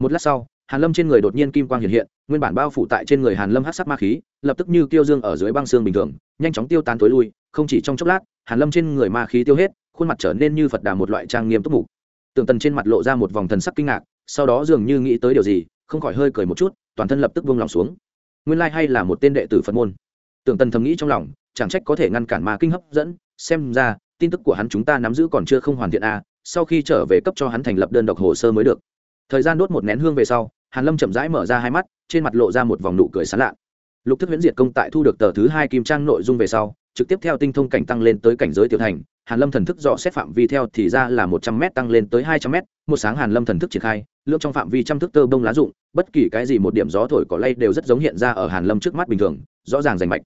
Một lát sau hàn lâm trên người đột nhiên kim quang hiện hiện nguyên bản bao phủ tại trên người hàn lâm hắc sắc ma khí lập tức như tiêu dương ở dưới băng xương bình thường nhanh chóng tiêu tán tối lui không chỉ trong chốc lát hàn lâm trên người ma khí tiêu hết khuôn mặt trở nên như phật đà một loại trang nghiêm túc mục. Tưởng tần trên mặt lộ ra một vòng thần sắc kinh ngạc sau đó dường như nghĩ tới điều gì không khỏi hơi cười một chút toàn thân lập tức buông lòng xuống. Nguyên lai hay là một tên đệ tử phật môn. Tưởng tần thầm nghĩ trong lòng chẳng trách có thể ngăn cản ma kinh hấp dẫn xem ra tin tức của hắn chúng ta nắm giữ còn chưa không hoàn thiện a à, sau khi trở về cấp cho hắn thành lập đơn độc hồ sơ mới được. Thời gian đốt một nén hương về sau hàn lâm chậm rãi mở ra hai mắt, trên mặt lộ ra một vòng nụ cười sán lạ. Lục thức huyễn diệt công tại thu được tờ thứ hai kim trang nội dung về sau, trực tiếp theo tinh thông cảnh tăng lên tới cảnh giới tiểu thành, hàn lâm thần thức dò xét phạm vi theo thì ra là một trăm m tăng lên tới hai trăm m một sáng hàn lâm thần thức triển khai, lượng trong phạm vi trăm thức tơ bông lá dụng bất kỳ cái gì một điểm gió thổi cỏ lay đều rất giống hiện ra ở hàn lâm trước mắt bình thường, rõ ràng rành mạch.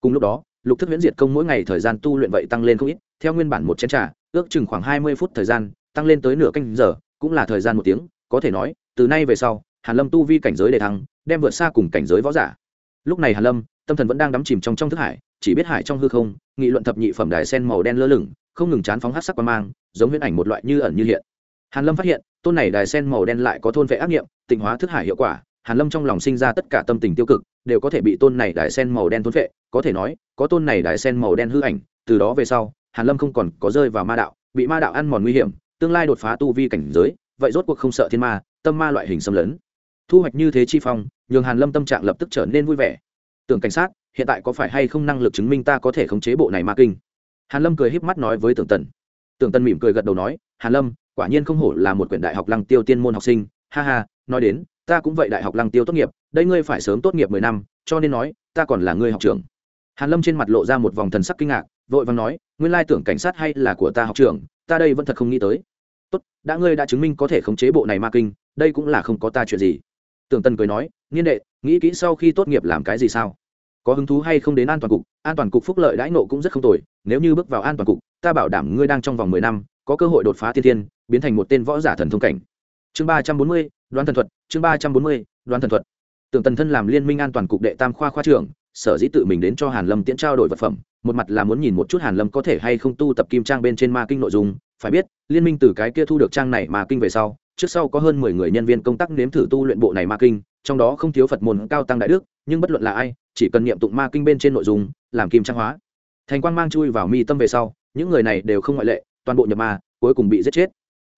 Cùng lúc đó, lục thức huyễn diệt công mỗi ngày thời gian tu luyện vậy tăng lên không ít, theo nguyên bản một chén trà, ước chừng khoảng hai mươi phút thời gian, tăng lên tới nửa canh giờ, cũng là thời gian một tiếng, có thể nói, từ nay về sau hàn lâm tu vi cảnh giới đề thăng, đem vượt xa cùng cảnh giới võ giả. Lúc này hàn lâm, tâm thần vẫn đang đắm chìm trong trong thức hải, chỉ biết hải trong hư không, nghị luận thập nhị phẩm đài sen màu đen lơ lửng, không ngừng chán phóng hát sắc quan mang, giống huyễn ảnh một loại như ẩn như hiện. Hàn lâm phát hiện, tôn này đài sen màu đen lại có thôn vệ ác nghiệm, tịnh hóa thức hải hiệu quả, hàn lâm trong lòng sinh ra tất cả tâm tình tiêu cực, đều có thể bị tôn này đài sen màu đen thôn vệ, có thể nói, có tôn này đài sen màu đen hư ảnh, từ đó về sau, hàn lâm không còn có rơi vào ma đạo, bị ma đạo ăn mòn nguy hiểm, tương lai đột phá tu vi cảnh giới, vậy rốt cuộc không sợ thiên ma, tâm ma loại hình xâm lấn thu hoạch như thế chi phong, nhường hàn lâm tâm trạng lập tức trở nên vui vẻ. Tưởng cảnh sát, hiện tại có phải hay không năng lực chứng minh ta có thể khống chế bộ này ma kinh? Hàn lâm cười híp mắt nói với tưởng tần. Tưởng tần mỉm cười gật đầu nói, hàn lâm, quả nhiên không hổ là một quyển đại học lăng tiêu tiên môn học sinh. Ha ha, nói đến, ta cũng vậy đại học lăng tiêu tốt nghiệp, đây ngươi phải sớm tốt nghiệp mười năm, cho nên nói, ta còn là ngươi học trưởng. Hàn lâm trên mặt lộ ra một vòng thần sắc kinh ngạc, vội vàng nói, nguyên lai tưởng cảnh sát hay là của ta học trưởng, ta đây vẫn thật không nghĩ tới. Tốt, đã ngươi đã chứng minh có thể khống chế bộ này ma kinh, đây cũng là không có ta chuyện gì tưởng tần cười nói nghiên đệ, nghĩ kỹ sau khi tốt nghiệp làm cái gì sao? Có hứng thú hay không đến an toàn cục? An toàn cục phúc lợi đãi nộ cũng rất không tồi, nếu như bước vào an toàn cục, ta bảo đảm ngươi đang trong vòng mười năm, có cơ hội đột phá thiên thiên, biến thành một tên võ giả thần thông cảnh. Chương ba trăm bốn mươi, đoán thần thuật, chương ba trăm bốn mươi, đoán thần thuật. Tưởng tần thân làm liên minh an toàn cục đệ tam khoa khoa trưởng, sở dĩ tự mình đến cho hàn lâm tiễn trao đổi vật phẩm, một mặt là muốn nhìn một chút hàn lâm có thể hay không tu tập kim trang bên trên ma kinh nội dung. Phải biết, liên minh từ cái kia thu được trang này mà kinh về sau trước sau có hơn mười người nhân viên công tác nếm thử tu luyện bộ này ma kinh, trong đó không thiếu phật môn cao tăng đại đức, nhưng bất luận là ai, chỉ cần niệm tụng ma kinh bên trên nội dung, làm kim trang hóa. Thành quang mang chui vào mi tâm về sau, những người này đều không ngoại lệ, toàn bộ nhập ma, cuối cùng bị giết chết.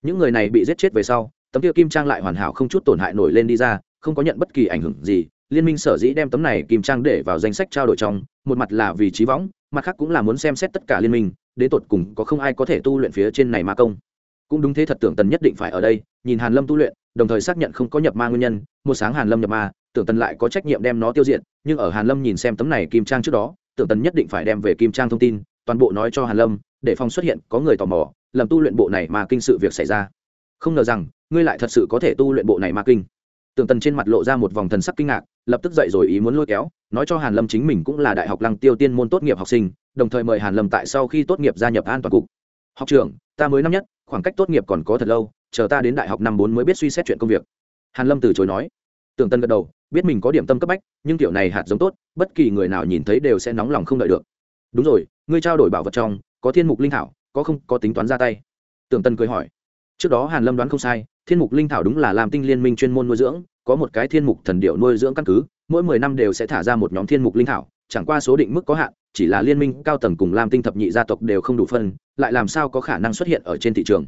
Những người này bị giết chết về sau, tấm kia kim trang lại hoàn hảo không chút tổn hại nổi lên đi ra, không có nhận bất kỳ ảnh hưởng gì. Liên minh sở dĩ đem tấm này kim trang để vào danh sách trao đổi trong, một mặt là vì trí võng, mặt khác cũng là muốn xem xét tất cả liên minh, đến tột cùng có không ai có thể tu luyện phía trên này ma công cũng đúng thế thật tưởng tần nhất định phải ở đây, nhìn hàn lâm tu luyện, đồng thời xác nhận không có nhập ma nguyên nhân, một sáng hàn lâm nhập ma, tưởng tần lại có trách nhiệm đem nó tiêu diệt, nhưng ở hàn lâm nhìn xem tấm này kim trang trước đó, tưởng tần nhất định phải đem về kim trang thông tin, toàn bộ nói cho hàn lâm, để phòng xuất hiện có người tò mò, lầm tu luyện bộ này mà kinh sự việc xảy ra. Không ngờ rằng, ngươi lại thật sự có thể tu luyện bộ này ma kinh. Tưởng tần trên mặt lộ ra một vòng thần sắc kinh ngạc, lập tức dậy rồi ý muốn lôi kéo, nói cho hàn lâm chính mình cũng là đại học lăng tiêu tiên môn tốt nghiệp học sinh, đồng thời mời hàn lâm tại sau khi tốt nghiệp gia nhập an toàn cục học trưởng, ta mới năm nhất, khoảng cách tốt nghiệp còn có thật lâu, chờ ta đến đại học năm bốn mới biết suy xét chuyện công việc. Hàn lâm từ chối nói. Tưởng tân gật đầu, biết mình có điểm tâm cấp bách, nhưng kiểu này hạt giống tốt, bất kỳ người nào nhìn thấy đều sẽ nóng lòng không đợi được. Đúng rồi, ngươi trao đổi bảo vật trong, có thiên mục linh thảo, có không, có tính toán ra tay. Tưởng tân cười hỏi. Trước đó hàn lâm đoán không sai, thiên mục linh thảo đúng là làm tinh liên minh chuyên môn nuôi dưỡng, có một cái thiên mục thần điệu nuôi dưỡng căn cứ, mỗi mười năm đều sẽ thả ra một nhóm thiên mục linh thảo, chẳng qua số định mức có hạn chỉ là liên minh cao tầng cùng lam tinh thập nhị gia tộc đều không đủ phân, lại làm sao có khả năng xuất hiện ở trên thị trường?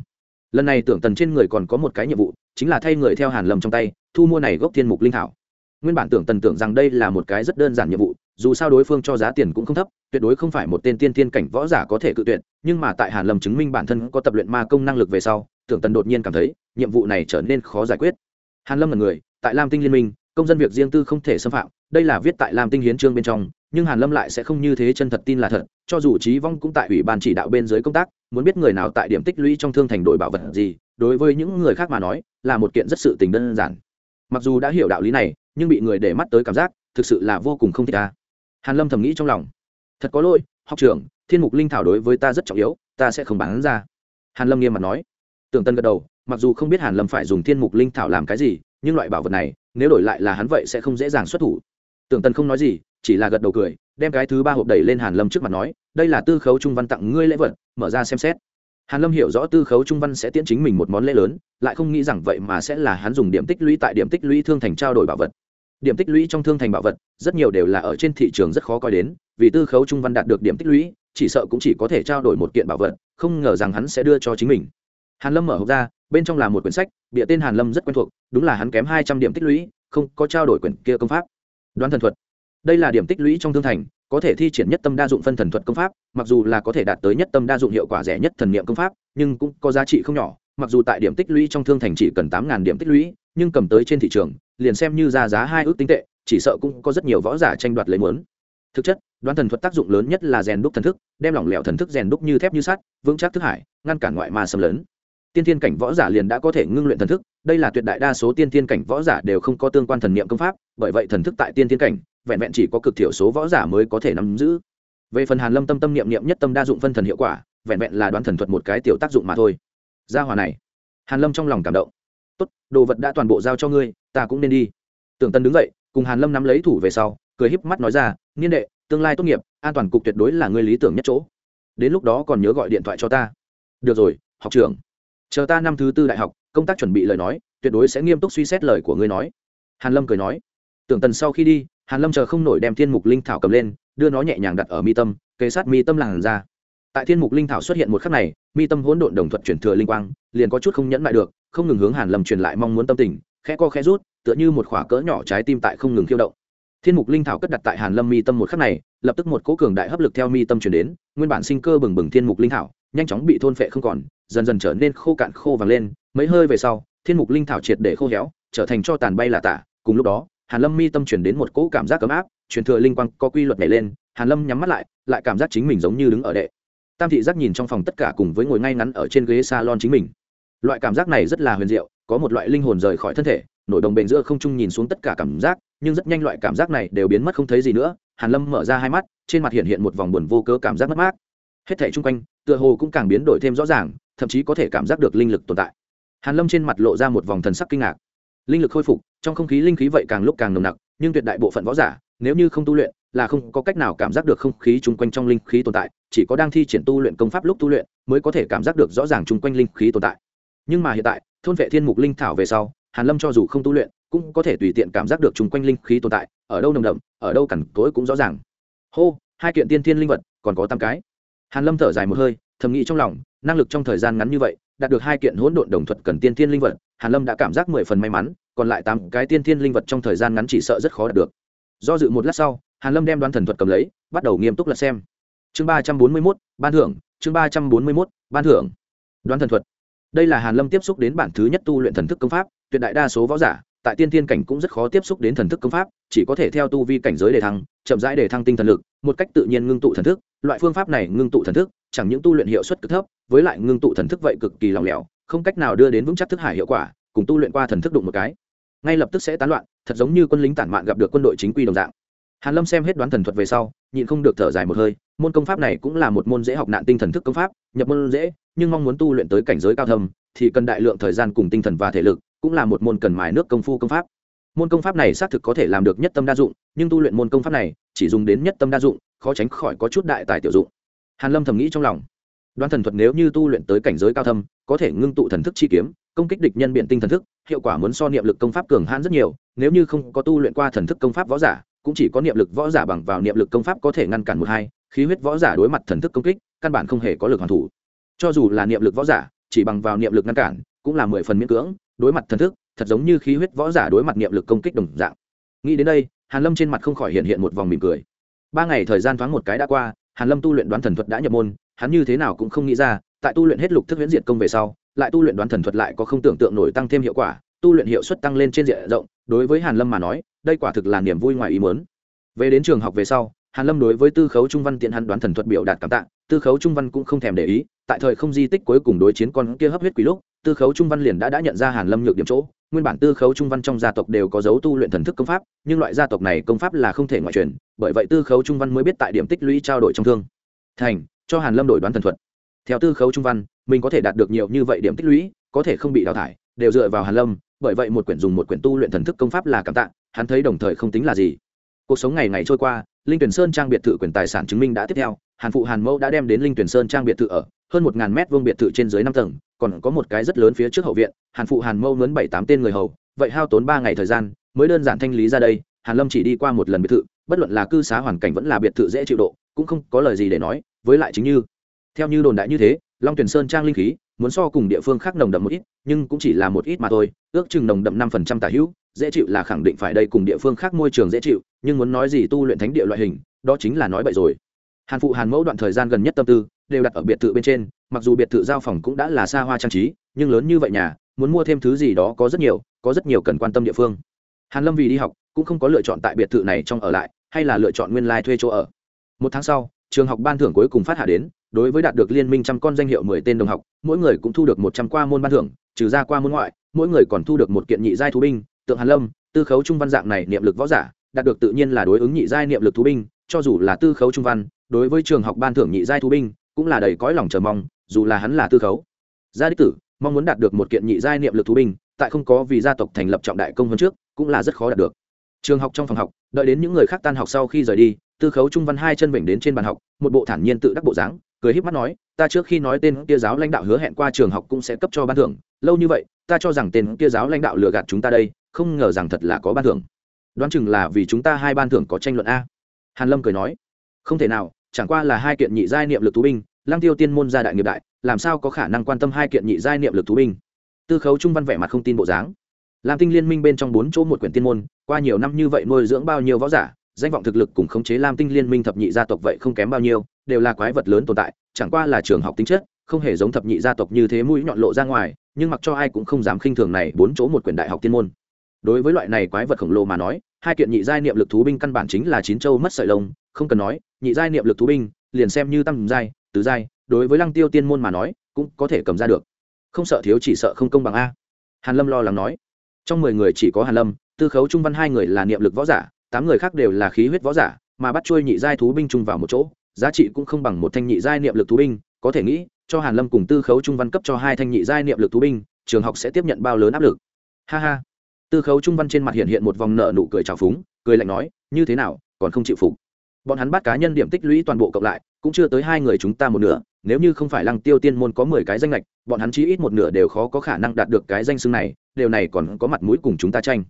Lần này tưởng tần trên người còn có một cái nhiệm vụ, chính là thay người theo hàn lâm trong tay, thu mua này gốc thiên mục linh thảo. Nguyên bản tưởng tần tưởng rằng đây là một cái rất đơn giản nhiệm vụ, dù sao đối phương cho giá tiền cũng không thấp, tuyệt đối không phải một tên tiên tiên cảnh võ giả có thể cự tuyệt, nhưng mà tại hàn lâm chứng minh bản thân có tập luyện ma công năng lực về sau, tưởng tần đột nhiên cảm thấy, nhiệm vụ này trở nên khó giải quyết. Hàn lâm là người, tại lam tinh liên minh, công dân việc riêng tư không thể xâm phạm, đây là viết tại lam tinh hiến trương bên trong nhưng hàn lâm lại sẽ không như thế chân thật tin là thật, cho dù trí vong cũng tại ủy ban chỉ đạo bên dưới công tác, muốn biết người nào tại điểm tích lũy trong thương thành đổi bảo vật gì, đối với những người khác mà nói, là một kiện rất sự tình đơn giản. Mặc dù đã hiểu đạo lý này, nhưng bị người để mắt tới cảm giác, thực sự là vô cùng không thích ta. Hàn lâm thầm nghĩ trong lòng. Thật có lỗi, học trưởng, thiên mục linh thảo đối với ta rất trọng yếu, ta sẽ không bán ra. Hàn lâm nghiêm mặt nói. Tưởng tân gật đầu, mặc dù không biết hàn lâm phải dùng thiên mục linh thảo làm cái gì, nhưng loại bảo vật này, nếu đổi lại là hắn vậy sẽ không dễ dàng xuất thủ. Tưởng tân không nói gì chỉ là gật đầu cười, đem cái thứ ba hộp đẩy lên hàn lâm trước mặt nói, đây là tư khấu trung văn tặng ngươi lễ vật, mở ra xem xét. Hàn lâm hiểu rõ tư khấu trung văn sẽ tiễn chính mình một món lễ lớn, lại không nghĩ rằng vậy mà sẽ là hắn dùng điểm tích lũy tại điểm tích lũy thương thành trao đổi bảo vật. Điểm tích lũy trong thương thành bảo vật, rất nhiều đều là ở trên thị trường rất khó coi đến, vì tư khấu trung văn đạt được điểm tích lũy, chỉ sợ cũng chỉ có thể trao đổi một kiện bảo vật, không ngờ rằng hắn sẽ đưa cho chính mình. Hàn lâm mở hộp ra, bên trong là một quyển sách bịa tên hàn lâm rất quen thuộc, đúng là hắn kém hai trăm điểm tích lũy, không có trao đổi quyển kia công pháp. Đoán thần thuật đây là điểm tích lũy trong thương thành, có thể thi triển nhất tâm đa dụng phân thần thuật công pháp, mặc dù là có thể đạt tới nhất tâm đa dụng hiệu quả rẻ nhất thần niệm công pháp, nhưng cũng có giá trị không nhỏ, mặc dù tại điểm tích lũy trong thương thành chỉ cần tám ngàn điểm tích lũy, nhưng cầm tới trên thị trường, liền xem như ra giá hai ước tinh tệ, chỉ sợ cũng có rất nhiều võ giả tranh đoạt lấy muốn. Thực chất, đoán thần thuật tác dụng lớn nhất là rèn đúc thần thức, đem lỏng lẻo thần thức rèn đúc như thép như sắt, vững chắc thức hải, ngăn cản ngoại ma xâm lấn. Tiên thiên cảnh võ giả liền đã có thể ngưng luyện thần thức, đây là tuyệt đại đa số tiên thiên cảnh võ giả đều không có tương quan thần niệm công pháp, bởi vậy thần thức tại tiên thiên cảnh vẹn vẹn chỉ có cực thiểu số võ giả mới có thể nắm giữ. Về phần hàn lâm tâm tâm niệm niệm nhất tâm đa dụng phân thần hiệu quả, vẹn vẹn là đoán thần thuật một cái tiểu tác dụng mà thôi. Gia hòa này, hàn lâm trong lòng cảm động. Tốt, đồ vật đã toàn bộ giao cho ngươi, ta cũng nên đi. Tưởng tân đứng dậy, cùng hàn lâm nắm lấy thủ về sau, cười híp mắt nói ra, niên đệ, tương lai tốt nghiệp, an toàn cục tuyệt đối là ngươi lý tưởng nhất chỗ. Đến lúc đó còn nhớ gọi điện thoại cho ta. Được rồi, học trưởng. Chờ ta năm thứ tư đại học, công tác chuẩn bị lời nói, tuyệt đối sẽ nghiêm túc suy xét lời của ngươi nói. Hàn lâm cười nói. Tưởng tần sau khi đi hàn lâm chờ không nổi đem thiên mục linh thảo cầm lên, đưa nó nhẹ nhàng đặt ở mi tâm, kế sát mi tâm làn ra tại thiên mục linh thảo xuất hiện một khắc này, mi tâm hỗn độn đồng thuận chuyển thừa linh quang, liền có chút không nhẫn lại được, không ngừng hướng hàn lâm truyền lại mong muốn tâm tình, khẽ co khẽ rút, tựa như một khỏa cỡ nhỏ trái tim tại không ngừng khiêu động. Thiên mục linh thảo cất đặt tại hàn lâm mi tâm một khắc này, lập tức một cỗ cường đại hấp lực theo mi tâm truyền đến, nguyên bản sinh cơ bừng bừng thiên mục linh thảo, nhanh chóng bị thôn phệ không còn, dần dần trở nên khô cạn khô vàng lên, mấy hơi về sau, thiên mục linh thảo triệt để khô héo, trở thành cho tàn bay là tả, cùng lúc đó hàn lâm mi tâm truyền đến một cỗ cảm giác ấm áp, truyền thừa linh quang có quy luật nhảy lên, hàn lâm nhắm mắt lại lại cảm giác chính mình giống như đứng ở đệ. Tam thị giác nhìn trong phòng tất cả cùng với ngồi ngay ngắn ở trên ghế salon chính mình. Loại cảm giác này rất là huyền diệu, có một loại linh hồn rời khỏi thân thể, nổi đồng bền giữa không trung nhìn xuống tất cả cảm giác, nhưng rất nhanh loại cảm giác này đều biến mất không thấy gì nữa. Hàn lâm mở ra hai mắt, trên mặt hiện hiện một vòng buồn vô cớ cảm giác mất mát. Hết thảy chung quanh, tựa hồ cũng càng biến đổi thêm rõ ràng, thậm chí có thể cảm giác được linh lực tồn tại. Hàn lâm trên mặt lộ ra một vòng thần sắc kinh ngạc linh lực khôi phục, trong không khí linh khí vậy càng lúc càng nồng nặc, nhưng tuyệt đại bộ phận võ giả, nếu như không tu luyện, là không có cách nào cảm giác được không khí chung quanh trong linh khí tồn tại, chỉ có đang thi triển tu luyện công pháp lúc tu luyện mới có thể cảm giác được rõ ràng chung quanh linh khí tồn tại. Nhưng mà hiện tại, thôn vệ thiên mục linh thảo về sau, hàn lâm cho dù không tu luyện, cũng có thể tùy tiện cảm giác được chung quanh linh khí tồn tại, ở đâu nồng đậm, ở đâu cằn tối cũng rõ ràng. Hô, hai kiện tiên thiên linh vật, còn có tam cái. Hàn lâm thở dài một hơi, thầm nghĩ trong lòng, năng lực trong thời gian ngắn như vậy, đạt được hai kiện hỗn độn đồng thuật cần tiên thiên linh vật hàn lâm đã cảm giác mười phần may mắn, còn lại tám cái tiên thiên linh vật trong thời gian ngắn chỉ sợ rất khó đạt được. Do dự một lát sau, hàn lâm đem đoán thần thuật cầm lấy, bắt đầu nghiêm túc lật xem. Chương ba trăm bốn mươi mốt, ban thưởng, chương ba trăm bốn mươi mốt, ban thưởng. Đoán thần thuật. Đây là hàn lâm tiếp xúc đến bản thứ nhất tu luyện thần thức công pháp, tuyệt đại đa số võ giả, tại tiên tiên cảnh cũng rất khó tiếp xúc đến thần thức công pháp, chỉ có thể theo tu vi cảnh giới để thăng, chậm rãi để thăng tinh thần lực, một cách tự nhiên ngưng tụ thần thức. Loại phương pháp này ngưng tụ thần thức, chẳng những tu luyện hiệu suất cực thấp, với lại ngưng tụ thần thức vậy cực kỳ lỏng lẻo không cách nào đưa đến vững chắc thức hải hiệu quả, cùng tu luyện qua thần thức đụng một cái. Ngay lập tức sẽ tán loạn, thật giống như quân lính tản mạn gặp được quân đội chính quy đồng dạng. Hàn lâm xem hết đoán thần thuật về sau, nhịn không được thở dài một hơi, môn công pháp này cũng là một môn dễ học nạn tinh thần thức công pháp, nhập môn dễ, nhưng mong muốn tu luyện tới cảnh giới cao thâm, thì cần đại lượng thời gian cùng tinh thần và thể lực, cũng là một môn cần mài nước công phu công pháp. Môn công pháp này xác thực có thể làm được nhất tâm đa dụng, nhưng tu luyện môn công pháp này, chỉ dùng đến nhất tâm đa dụng, khó tránh khỏi có chút đại tài tiểu dụng. Hàn lâm thầm nghĩ trong lòng đoán thần thuật nếu như tu luyện tới cảnh giới cao thâm, có thể ngưng tụ thần thức chi kiếm, công kích địch nhân biện tinh thần thức, hiệu quả muốn so niệm lực công pháp cường hãn rất nhiều, nếu như không có tu luyện qua thần thức công pháp võ giả, cũng chỉ có niệm lực võ giả bằng vào niệm lực công pháp có thể ngăn cản một hai, khí huyết võ giả đối mặt thần thức công kích, căn bản không hề có lực hoàn thủ. Cho dù là niệm lực võ giả, chỉ bằng vào niệm lực ngăn cản, cũng là mười phần miễn cưỡng, đối mặt thần thức, thật giống như khí huyết võ giả đối mặt niệm lực công kích đồng dạng. Nghĩ đến đây, hàn lâm trên mặt không khỏi hiện hiện một vòng mỉm cười. Ba ngày thời gian thoáng một cái đã qua, hàn lâm tu luyện đoán thần thuật đã nhập môn hắn như thế nào cũng không nghĩ ra, tại tu luyện hết lục thức huyễn diệt công về sau, lại tu luyện đoán thần thuật lại có không tưởng tượng nổi tăng thêm hiệu quả, tu luyện hiệu suất tăng lên trên diện rộng, đối với hàn lâm mà nói, đây quả thực là niềm vui ngoài ý muốn. Về đến trường học về sau, hàn lâm đối với tư khấu trung văn tiện hắn đoán thần thuật biểu đạt cảm tạ, tư khấu trung văn cũng không thèm để ý, tại thời không di tích cuối cùng đối chiến con kia hấp huyết quỷ lúc, tư khấu trung văn liền đã đã nhận ra hàn lâm nhược điểm chỗ. Nguyên bản tư khấu trung văn trong gia tộc đều có dấu tu luyện thần thức công pháp, nhưng loại gia tộc này công pháp là không thể ngoại truyền, bởi vậy tư khấu trung văn mới biết tại điểm tích lũy trao đổi trong thương. Thành cho hàn lâm đổi đoán thần thuật. Theo tư khấu trung văn, mình có thể đạt được nhiều như vậy điểm tích lũy, có thể không bị đào thải, đều dựa vào hàn lâm, bởi vậy một quyển dùng một quyển tu luyện thần thức công pháp là cảm tạ, hắn thấy đồng thời không tính là gì. Cuộc sống ngày ngày trôi qua, linh tuyển sơn trang biệt thự quyền tài sản chứng minh đã tiếp theo, hàn phụ hàn mẫu đã đem đến linh tuyển sơn trang biệt thự ở hơn một ngàn mét vuông biệt thự trên dưới năm tầng, còn có một cái rất lớn phía trước hậu viện, hàn phụ hàn mẫu mướn bảy tám tên người hầu, vậy hao tốn ba ngày thời gian, mới đơn giản thanh lý ra đây, hàn lâm chỉ đi qua một lần biệt thự, bất luận là cư xá hoàn cảnh vẫn là biệt thự dễ chịu độ, cũng không có lời gì để nói với lại chính như. Theo như đồn đại như thế, long tuyển sơn trang linh khí, muốn so cùng địa phương khác nồng đậm một ít, nhưng cũng chỉ là một ít mà thôi, ước chừng nồng đậm năm phần trăm tả hữu, dễ chịu là khẳng định phải đây cùng địa phương khác môi trường dễ chịu, nhưng muốn nói gì tu luyện thánh địa loại hình, đó chính là nói bậy rồi. Hàn phụ hàn mẫu đoạn thời gian gần nhất tâm tư, đều đặt ở biệt thự bên trên, mặc dù biệt thự giao phòng cũng đã là xa hoa trang trí, nhưng lớn như vậy nhà, muốn mua thêm thứ gì đó có rất nhiều, có rất nhiều cần quan tâm địa phương. Hàn lâm vì đi học, cũng không có lựa chọn tại biệt thự này trong ở lại, hay là lựa chọn nguyên lai thuê chỗ ở. Một tháng sau trường học ban thưởng cuối cùng phát hạ đến, đối với đạt được liên minh trăm con danh hiệu mười tên đồng học, mỗi người cũng thu được một trăm qua môn ban thưởng, trừ ra qua môn ngoại, mỗi người còn thu được một kiện nhị giai thú binh, tượng hàn lâm, tư khấu trung văn dạng này niệm lực võ giả, đạt được tự nhiên là đối ứng nhị giai niệm lực thú binh, cho dù là tư khấu trung văn, đối với trường học ban thưởng nhị giai thú binh, cũng là đầy cõi lòng chờ mong, dù là hắn là tư khấu. Gia đích tử, mong muốn đạt được một kiện nhị giai niệm lực thú binh, tại không có vì gia tộc thành lập trọng đại công hơn trước, cũng là rất khó đạt được. Trường học trong phòng học đợi đến những người khác tan học sau khi rời đi, tư khấu trung văn hai chân vểnh đến trên bàn học, một bộ thản nhiên tự đắc bộ dáng, cười híp mắt nói, ta trước khi nói tên kia giáo lãnh đạo hứa hẹn qua trường học cũng sẽ cấp cho ban thưởng, lâu như vậy, ta cho rằng tên kia giáo lãnh đạo lừa gạt chúng ta đây, không ngờ rằng thật là có ban thưởng. Đoán chừng là vì chúng ta hai ban thưởng có tranh luận a. Hàn lâm cười nói, không thể nào, chẳng qua là hai kiện nhị giai niệm lực thú binh, lăng tiêu tiên môn gia đại nghiệp đại, làm sao có khả năng quan tâm hai kiện nhị giai niệm lực thú binh? Tư khấu trung văn vẻ mặt không tin bộ dáng lam tinh liên minh bên trong bốn chỗ một quyển tiên môn, qua nhiều năm như vậy nuôi dưỡng bao nhiêu võ giả, danh vọng thực lực cùng khống chế lam tinh liên minh thập nhị gia tộc vậy không kém bao nhiêu, đều là quái vật lớn tồn tại, chẳng qua là trường học tính chất, không hề giống thập nhị gia tộc như thế mũi nhọn lộ ra ngoài, nhưng mặc cho ai cũng không dám khinh thường này bốn chỗ một quyển đại học tiên môn. Đối với loại này quái vật khổng lồ mà nói, hai kiện nhị giai niệm lực thú binh căn bản chính là chín châu mất sợi lông, không cần nói, nhị giai niệm lực thú binh, liền xem như tam giai, tứ giai, đối với lăng tiêu tiên môn mà nói, cũng có thể cầm ra được. Không sợ thiếu chỉ sợ không công bằng a. Hàn lâm lo lắng nói trong mười người chỉ có hàn lâm, tư khấu trung văn hai người là niệm lực võ giả, tám người khác đều là khí huyết võ giả, mà bắt chuôi nhị giai thú binh chung vào một chỗ, giá trị cũng không bằng một thanh nhị giai niệm lực thú binh. Có thể nghĩ, cho hàn lâm cùng tư khấu trung văn cấp cho hai thanh nhị giai niệm lực thú binh, trường học sẽ tiếp nhận bao lớn áp lực. Ha ha. Tư khấu trung văn trên mặt hiện hiện một vòng nợ nụ cười trào phúng, cười lạnh nói, như thế nào, còn không chịu phục? Bọn hắn bắt cá nhân điểm tích lũy toàn bộ cộng lại, cũng chưa tới hai người chúng ta một nửa nếu như không phải lăng tiêu tiên môn có mười cái danh lệch bọn hắn chí ít một nửa đều khó có khả năng đạt được cái danh xưng này, điều này còn có mặt mũi cùng chúng ta tranh.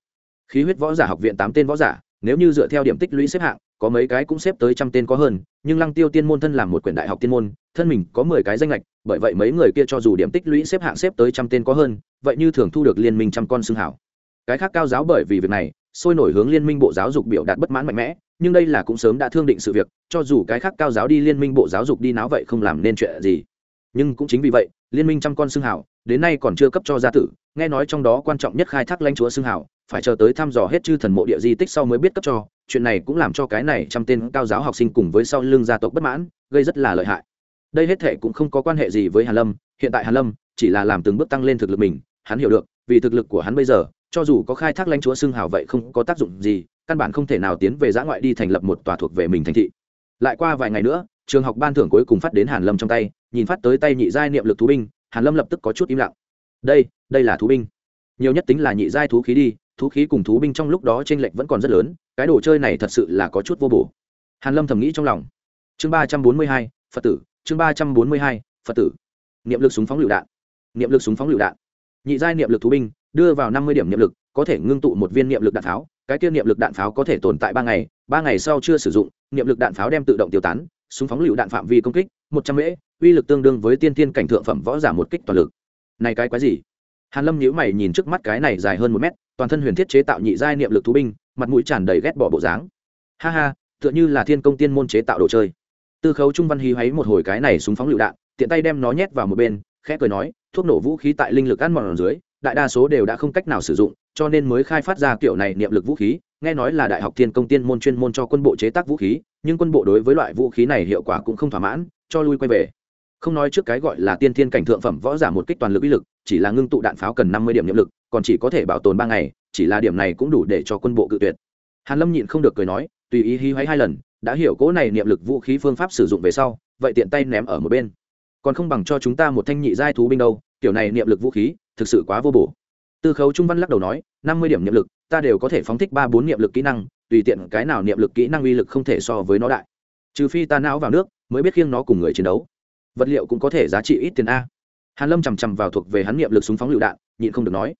Khí huyết võ giả học viện tám tên võ giả, nếu như dựa theo điểm tích lũy xếp hạng, có mấy cái cũng xếp tới trăm tên có hơn, nhưng lăng tiêu tiên môn thân làm một quyển đại học tiên môn, thân mình có mười cái danh lệch bởi vậy mấy người kia cho dù điểm tích lũy xếp hạng xếp tới trăm tên có hơn, vậy như thường thu được liên minh trăm con xưng hảo. Cái khác cao giáo bởi vì việc này sôi nổi hướng liên minh bộ giáo dục biểu đạt bất mãn mạnh mẽ, nhưng đây là cũng sớm đã thương định sự việc, cho dù cái khác cao giáo đi liên minh bộ giáo dục đi náo vậy không làm nên chuyện gì. Nhưng cũng chính vì vậy, liên minh trăm con xương hảo đến nay còn chưa cấp cho gia tử, nghe nói trong đó quan trọng nhất khai thác lãnh chúa xương hảo phải chờ tới thăm dò hết chư thần mộ địa di tích sau mới biết cấp cho, chuyện này cũng làm cho cái này trăm tên cao giáo học sinh cùng với sau lưng gia tộc bất mãn, gây rất là lợi hại. Đây hết thể cũng không có quan hệ gì với hàn lâm, hiện tại hàn lâm chỉ là làm từng bước tăng lên thực lực mình, hắn hiểu được, vì thực lực của hắn bây giờ cho dù có khai thác lãnh chúa xưng hào vậy không có tác dụng gì, căn bản không thể nào tiến về giã ngoại đi thành lập một tòa thuộc về mình thành thị. Lại qua vài ngày nữa, trường học ban thưởng cuối cùng phát đến hàn lâm trong tay, nhìn phát tới tay nhị giai niệm lực thú binh, hàn lâm lập tức có chút im lặng. Đây đây là thú binh. Nhiều nhất tính là nhị giai thú khí đi, thú khí cùng thú binh trong lúc đó trên lệch vẫn còn rất lớn, cái đồ chơi này thật sự là có chút vô bổ. Hàn lâm thầm nghĩ trong lòng. Chương ba trăm bốn mươi hai, phật tử, chương ba trăm bốn mươi hai, phật tử. Niệm lực súng phóng lựu đạn. Niệm lực súng phóng lựu đạn. Nhị giai niệm lực thú binh đưa vào năm mươi điểm niệm lực, có thể ngưng tụ một viên niệm lực đạn pháo, cái kia niệm lực đạn pháo có thể tồn tại ba ngày ba ngày sau chưa sử dụng, niệm lực đạn pháo đem tự động tiêu tán, súng phóng lựu đạn phạm vi công kích, một trăm mễ, uy lực tương đương với tiên tiên cảnh thượng phẩm võ giả một kích toàn lực. Này cái quái gì? Hàn lâm nhíu mày nhìn trước mắt cái này dài hơn một mét, toàn thân huyền thiết chế tạo nhị giai niệm lực thú binh, mặt mũi tràn đầy ghét bỏ bộ dáng. Ha ha, tựa như là thiên công tiên môn chế tạo đồ chơi. Tư khấu trung văn hí hoáy một hồi cái này súng phóng lựu đạn, tiện tay đem nó nhét vào một bên, khẽ cười nói, thuốc nổ vũ khí tại linh lực ăn mòn dưới đại đa số đều đã không cách nào sử dụng, cho nên mới khai phát ra kiểu này niệm lực vũ khí, nghe nói là đại học thiên công tiên môn chuyên môn cho quân bộ chế tác vũ khí, nhưng quân bộ đối với loại vũ khí này hiệu quả cũng không thỏa mãn, cho lui quay về. Không nói trước cái gọi là tiên thiên cảnh thượng phẩm võ giả một kích toàn lực uy lực, chỉ là ngưng tụ đạn pháo cần năm mươi điểm niệm lực, còn chỉ có thể bảo tồn ba ngày, chỉ là điểm này cũng đủ để cho quân bộ cự tuyệt. Hàn lâm nhịn không được cười nói, tùy ý hí hoáy hai lần, đã hiểu cố này niệm lực vũ khí phương pháp sử dụng về sau, vậy tiện tay ném ở một bên còn không bằng cho chúng ta một thanh nhị giai thú binh đâu, kiểu này niệm lực vũ khí thực sự quá vô bổ. Tư khấu trung văn lắc đầu nói, năm mươi điểm niệm lực, ta đều có thể phóng thích ba bốn niệm lực kỹ năng, tùy tiện cái nào niệm lực kỹ năng uy lực không thể so với nó đại. Trừ phi ta não vào nước, mới biết khiêng nó cùng người chiến đấu. Vật liệu cũng có thể giá trị ít tiền a. Hàn lâm chằm chằm vào thuộc về hắn niệm lực súng phóng lựu đạn, nhịn không được nói,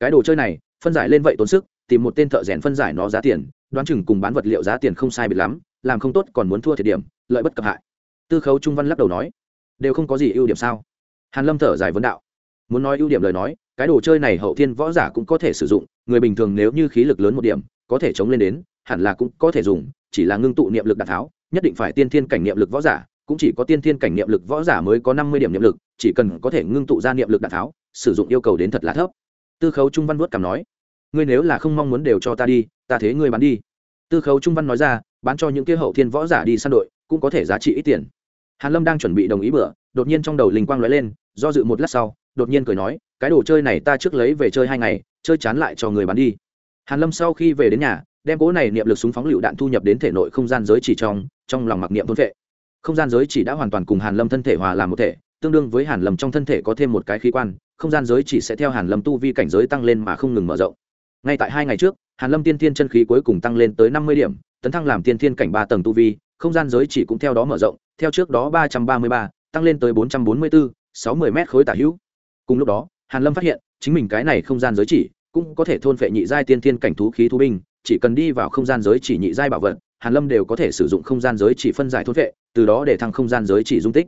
cái đồ chơi này, phân giải lên vậy tốn sức, tìm một tên thợ rèn phân giải nó giá tiền, đoán chừng cùng bán vật liệu giá tiền không sai biệt lắm, làm không tốt còn muốn thua thiệt điểm, lợi bất cập hại. Tư khấu trung văn lắc đầu nói đều không có gì ưu điểm sao? Hàn lâm thở dài vấn đạo. Muốn nói ưu điểm lời nói, cái đồ chơi này hậu thiên võ giả cũng có thể sử dụng, người bình thường nếu như khí lực lớn một điểm, có thể chống lên đến, hẳn là cũng có thể dùng, chỉ là ngưng tụ niệm lực đạn tháo, nhất định phải tiên thiên cảnh niệm lực võ giả, cũng chỉ có tiên thiên cảnh niệm lực võ giả mới có năm mươi điểm niệm lực, chỉ cần có thể ngưng tụ ra niệm lực đạn tháo, sử dụng yêu cầu đến thật là thấp. Tư khấu trung văn vuốt cảm nói, ngươi nếu là không mong muốn đều cho ta đi, ta thế ngươi bán đi. Tư khấu trung văn nói ra, bán cho những kia hậu thiên võ giả đi săn đội, cũng có thể giá trị ít tiền hàn lâm đang chuẩn bị đồng ý bữa, đột nhiên trong đầu linh quang lóe lên, do dự một lát sau, đột nhiên cười nói, cái đồ chơi này ta trước lấy về chơi hai ngày, chơi chán lại cho người bán đi. Hàn lâm sau khi về đến nhà, đem cố này niệm lực súng phóng lựu đạn thu nhập đến thể nội không gian giới chỉ trong trong lòng mặc niệm thôn vệ. Không gian giới chỉ đã hoàn toàn cùng hàn lâm thân thể hòa làm một thể, tương đương với hàn lâm trong thân thể có thêm một cái khí quan, không gian giới chỉ sẽ theo hàn lâm tu vi cảnh giới tăng lên mà không ngừng mở rộng. Ngay tại hai ngày trước, hàn lâm tiên thiên chân khí cuối cùng tăng lên tới năm mươi điểm, tấn thăng làm tiên thiên cảnh ba tầng tu vi không gian giới chỉ cũng theo đó mở rộng, theo trước đó ba trăm ba mươi ba, tăng lên tới bốn trăm bốn mươi bốn sáu mươi m khối tả hữu. Cùng lúc đó, hàn lâm phát hiện, chính mình cái này không gian giới chỉ cũng có thể thôn phệ nhị giai tiên thiên cảnh thú khí thú binh, chỉ cần đi vào không gian giới chỉ nhị giai bảo vật, hàn lâm đều có thể sử dụng không gian giới chỉ phân giải thôn phệ, từ đó để thăng không gian giới chỉ dung tích.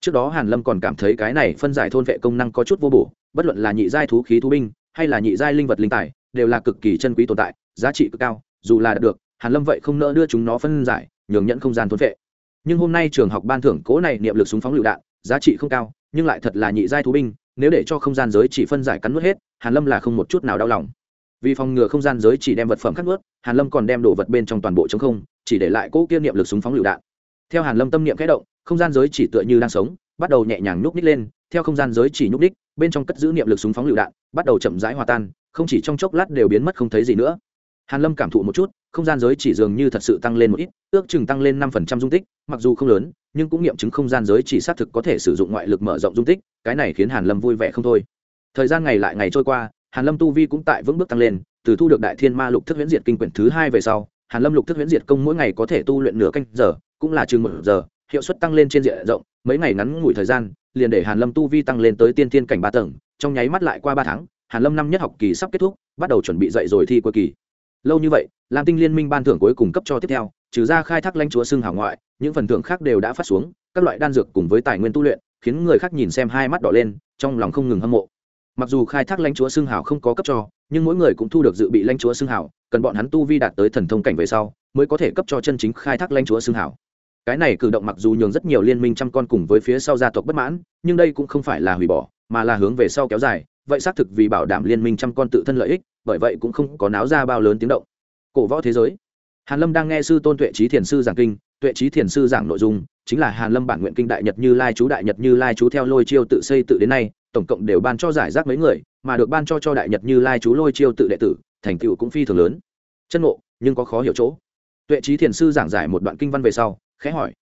Trước đó hàn lâm còn cảm thấy cái này phân giải thôn phệ công năng có chút vô bổ, bất luận là nhị giai thú khí thú binh, hay là nhị giai linh vật linh tài, đều là cực kỳ chân quý tồn tại, giá trị cực cao, dù là đạt được, hàn lâm vậy không nỡ đưa chúng nó phân giải nhường nhận không gian thôn phệ nhưng hôm nay trường học ban thưởng cố này niệm lực súng phóng lựu đạn, giá trị không cao, nhưng lại thật là nhị giai thú binh, nếu để cho không gian giới chỉ phân giải cắn nuốt hết, hàn lâm là không một chút nào đau lòng. Vì phòng ngừa không gian giới chỉ đem vật phẩm cắt nuốt, hàn lâm còn đem đồ vật bên trong toàn bộ chống không, chỉ để lại cố kia niệm lực súng phóng lựu đạn. Theo hàn lâm tâm niệm khẽ động, không gian giới chỉ tựa như đang sống, bắt đầu nhẹ nhàng nhúc ních lên, theo không gian giới chỉ nhúc ních bên trong cất giữ niệm lực súng phóng lựu đạn, bắt đầu chậm rãi hòa tan, không chỉ trong chốc lát đều biến mất không thấy gì nữa. Hàn lâm cảm thụ một chút không gian giới chỉ dường như thật sự tăng lên một ít, ước chừng tăng lên năm phần trăm dung tích, mặc dù không lớn, nhưng cũng nghiệm chứng không gian giới chỉ xác thực có thể sử dụng ngoại lực mở rộng dung tích, cái này khiến hàn lâm vui vẻ không thôi. Thời gian ngày lại ngày trôi qua, hàn lâm tu vi cũng tại vững bước tăng lên, từ thu được đại thiên ma lục thức huyễn diệt kinh quyển thứ hai về sau, hàn lâm lục thức huyễn diệt công mỗi ngày có thể tu luyện nửa canh giờ, cũng là chừng một giờ, hiệu suất tăng lên trên diện rộng, mấy ngày ngắn ngủi thời gian, liền để hàn lâm tu vi tăng lên tới tiên tiên cảnh ba tầng, trong nháy mắt lại qua ba tháng, hàn lâm năm nhất học kỳ sắp kết thúc, bắt đầu chuẩn bị dạy rồi thi cuối kỳ. Lâu như vậy lam tinh liên minh ban thưởng cuối cùng cấp cho tiếp theo, trừ ra khai thác lãnh chúa xưng hảo ngoại, những phần thưởng khác đều đã phát xuống, các loại đan dược cùng với tài nguyên tu luyện, khiến người khác nhìn xem hai mắt đỏ lên, trong lòng không ngừng hâm mộ. Mặc dù khai thác lãnh chúa xưng hào không có cấp cho, nhưng mỗi người cũng thu được dự bị lãnh chúa xưng hào, cần bọn hắn tu vi đạt tới thần thông cảnh về sau, mới có thể cấp cho chân chính khai thác lãnh chúa xưng hào. Cái này cử động mặc dù nhường rất nhiều liên minh trăm con cùng với phía sau gia tộc bất mãn, nhưng đây cũng không phải là hủy bỏ, mà là hướng về sau kéo dài, vậy xác thực vì bảo đảm liên minh trăm con tự thân lợi ích, bởi vậy cũng không có náo ra bao lớn tiếng động cổ võ thế giới. Hàn lâm đang nghe sư tôn tuệ trí thiền sư giảng kinh, tuệ trí thiền sư giảng nội dung chính là hàn lâm bản nguyện kinh đại nhật như lai chú, đại nhật như lai chú theo lôi chiêu tự xây tự đến nay, tổng cộng đều ban cho giải rác mấy người, mà được ban cho cho đại nhật như lai chú lôi chiêu tự đệ tử, thành tựu cũng phi thường lớn. Chân ngộ, nhưng có khó hiểu chỗ. Tuệ trí thiền sư giảng giải một đoạn kinh văn về sau, khẽ hỏi,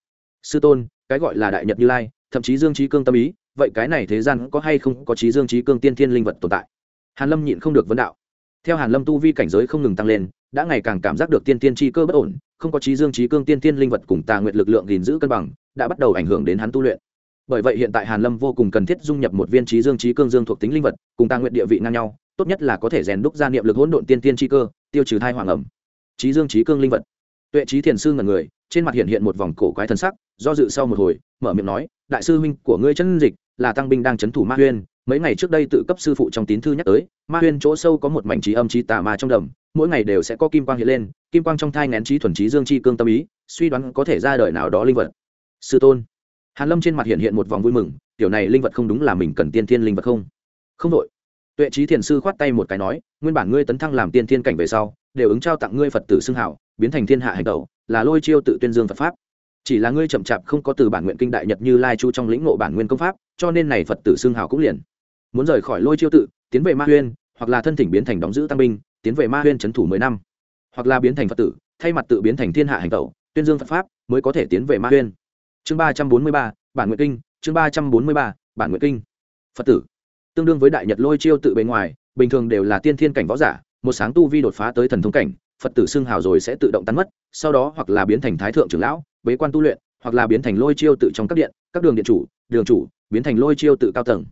sư tôn, cái gọi là đại nhật như lai, thậm chí dương trí cương tâm ý, vậy cái này thế gian có hay không có trí dương trí cương tiên thiên linh vật tồn tại? Hàn lâm nhịn không được vấn đạo theo hàn lâm tu vi cảnh giới không ngừng tăng lên, đã ngày càng cảm giác được tiên tiên chi cơ bất ổn, không có trí dương trí cương tiên tiên linh vật cùng tà nguyện lực lượng gìn giữ cân bằng, đã bắt đầu ảnh hưởng đến hắn tu luyện. Bởi vậy hiện tại hàn lâm vô cùng cần thiết dung nhập một viên trí dương trí cương dương thuộc tính linh vật, cùng tà nguyện địa vị ngang nhau, tốt nhất là có thể rèn đúc ra niệm lực hỗn độn tiên tiên chi cơ, tiêu trừ thai hoàng ẩm. Trí dương trí cương linh vật. Tuệ trí thiền sư ngẩn người, trên mặt hiện hiện một vòng cổ quái thần sắc, do dự sau một hồi, mở miệng nói, đại sư huynh của ngươi chân dịch, là tăng binh đang chấn thủ ma huyên mấy ngày trước đây tự cấp sư phụ trong tín thư nhắc tới, ma huyên chỗ sâu có một mảnh trí âm trí tà ma trong đầm, mỗi ngày đều sẽ có kim quang hiện lên, kim quang trong thai ngén trí thuần trí dương chi cương tâm ý, suy đoán có thể ra đời nào đó linh vật. Sư tôn. Hàn lâm trên mặt hiện hiện một vòng vui mừng, tiểu này linh vật không đúng là mình cần tiên thiên linh vật không? Không đội. Tuệ trí thiền sư khoát tay một cái nói, nguyên bản ngươi tấn thăng làm tiên thiên cảnh về sau, đều ứng trao tặng ngươi phật tử xưng hảo, biến thành thiên hạ hành tẩu, là lôi chiêu tự tuyên dương phật pháp. Chỉ là ngươi chậm chạp không có từ bản nguyện kinh đại nhật như lai chu trong lĩnh ngộ bản nguyên công pháp, cho nên này phật tử xưng hào cũng liền muốn rời khỏi lôi chiêu tự, tiến về ma huyên, hoặc là thân thỉnh biến thành đóng giữ tăng binh, tiến về ma huyên trấn thủ mười năm. Hoặc là biến thành phật tử, thay mặt tự biến thành thiên hạ hành tẩu, tuyên dương phật pháp, mới có thể tiến về ma huyên. Chương ba trăm bốn mươi ba, bản nguyện kinh, chương ba trăm bốn mươi ba, bản nguyện kinh. Phật tử, tương đương với đại nhật lôi chiêu tự bề ngoài, bình thường đều là tiên thiên cảnh võ giả, một sáng tu vi đột phá tới thần thông cảnh, phật tử xưng hào rồi sẽ tự động tán mất, sau đó hoặc là biến thành thái thượng trưởng lão, bế quan tu luyện, hoặc là biến thành lôi chiêu tự trong các điện, các đường điện chủ, đường chủ, biến thành lôi chiêu tự cao tầng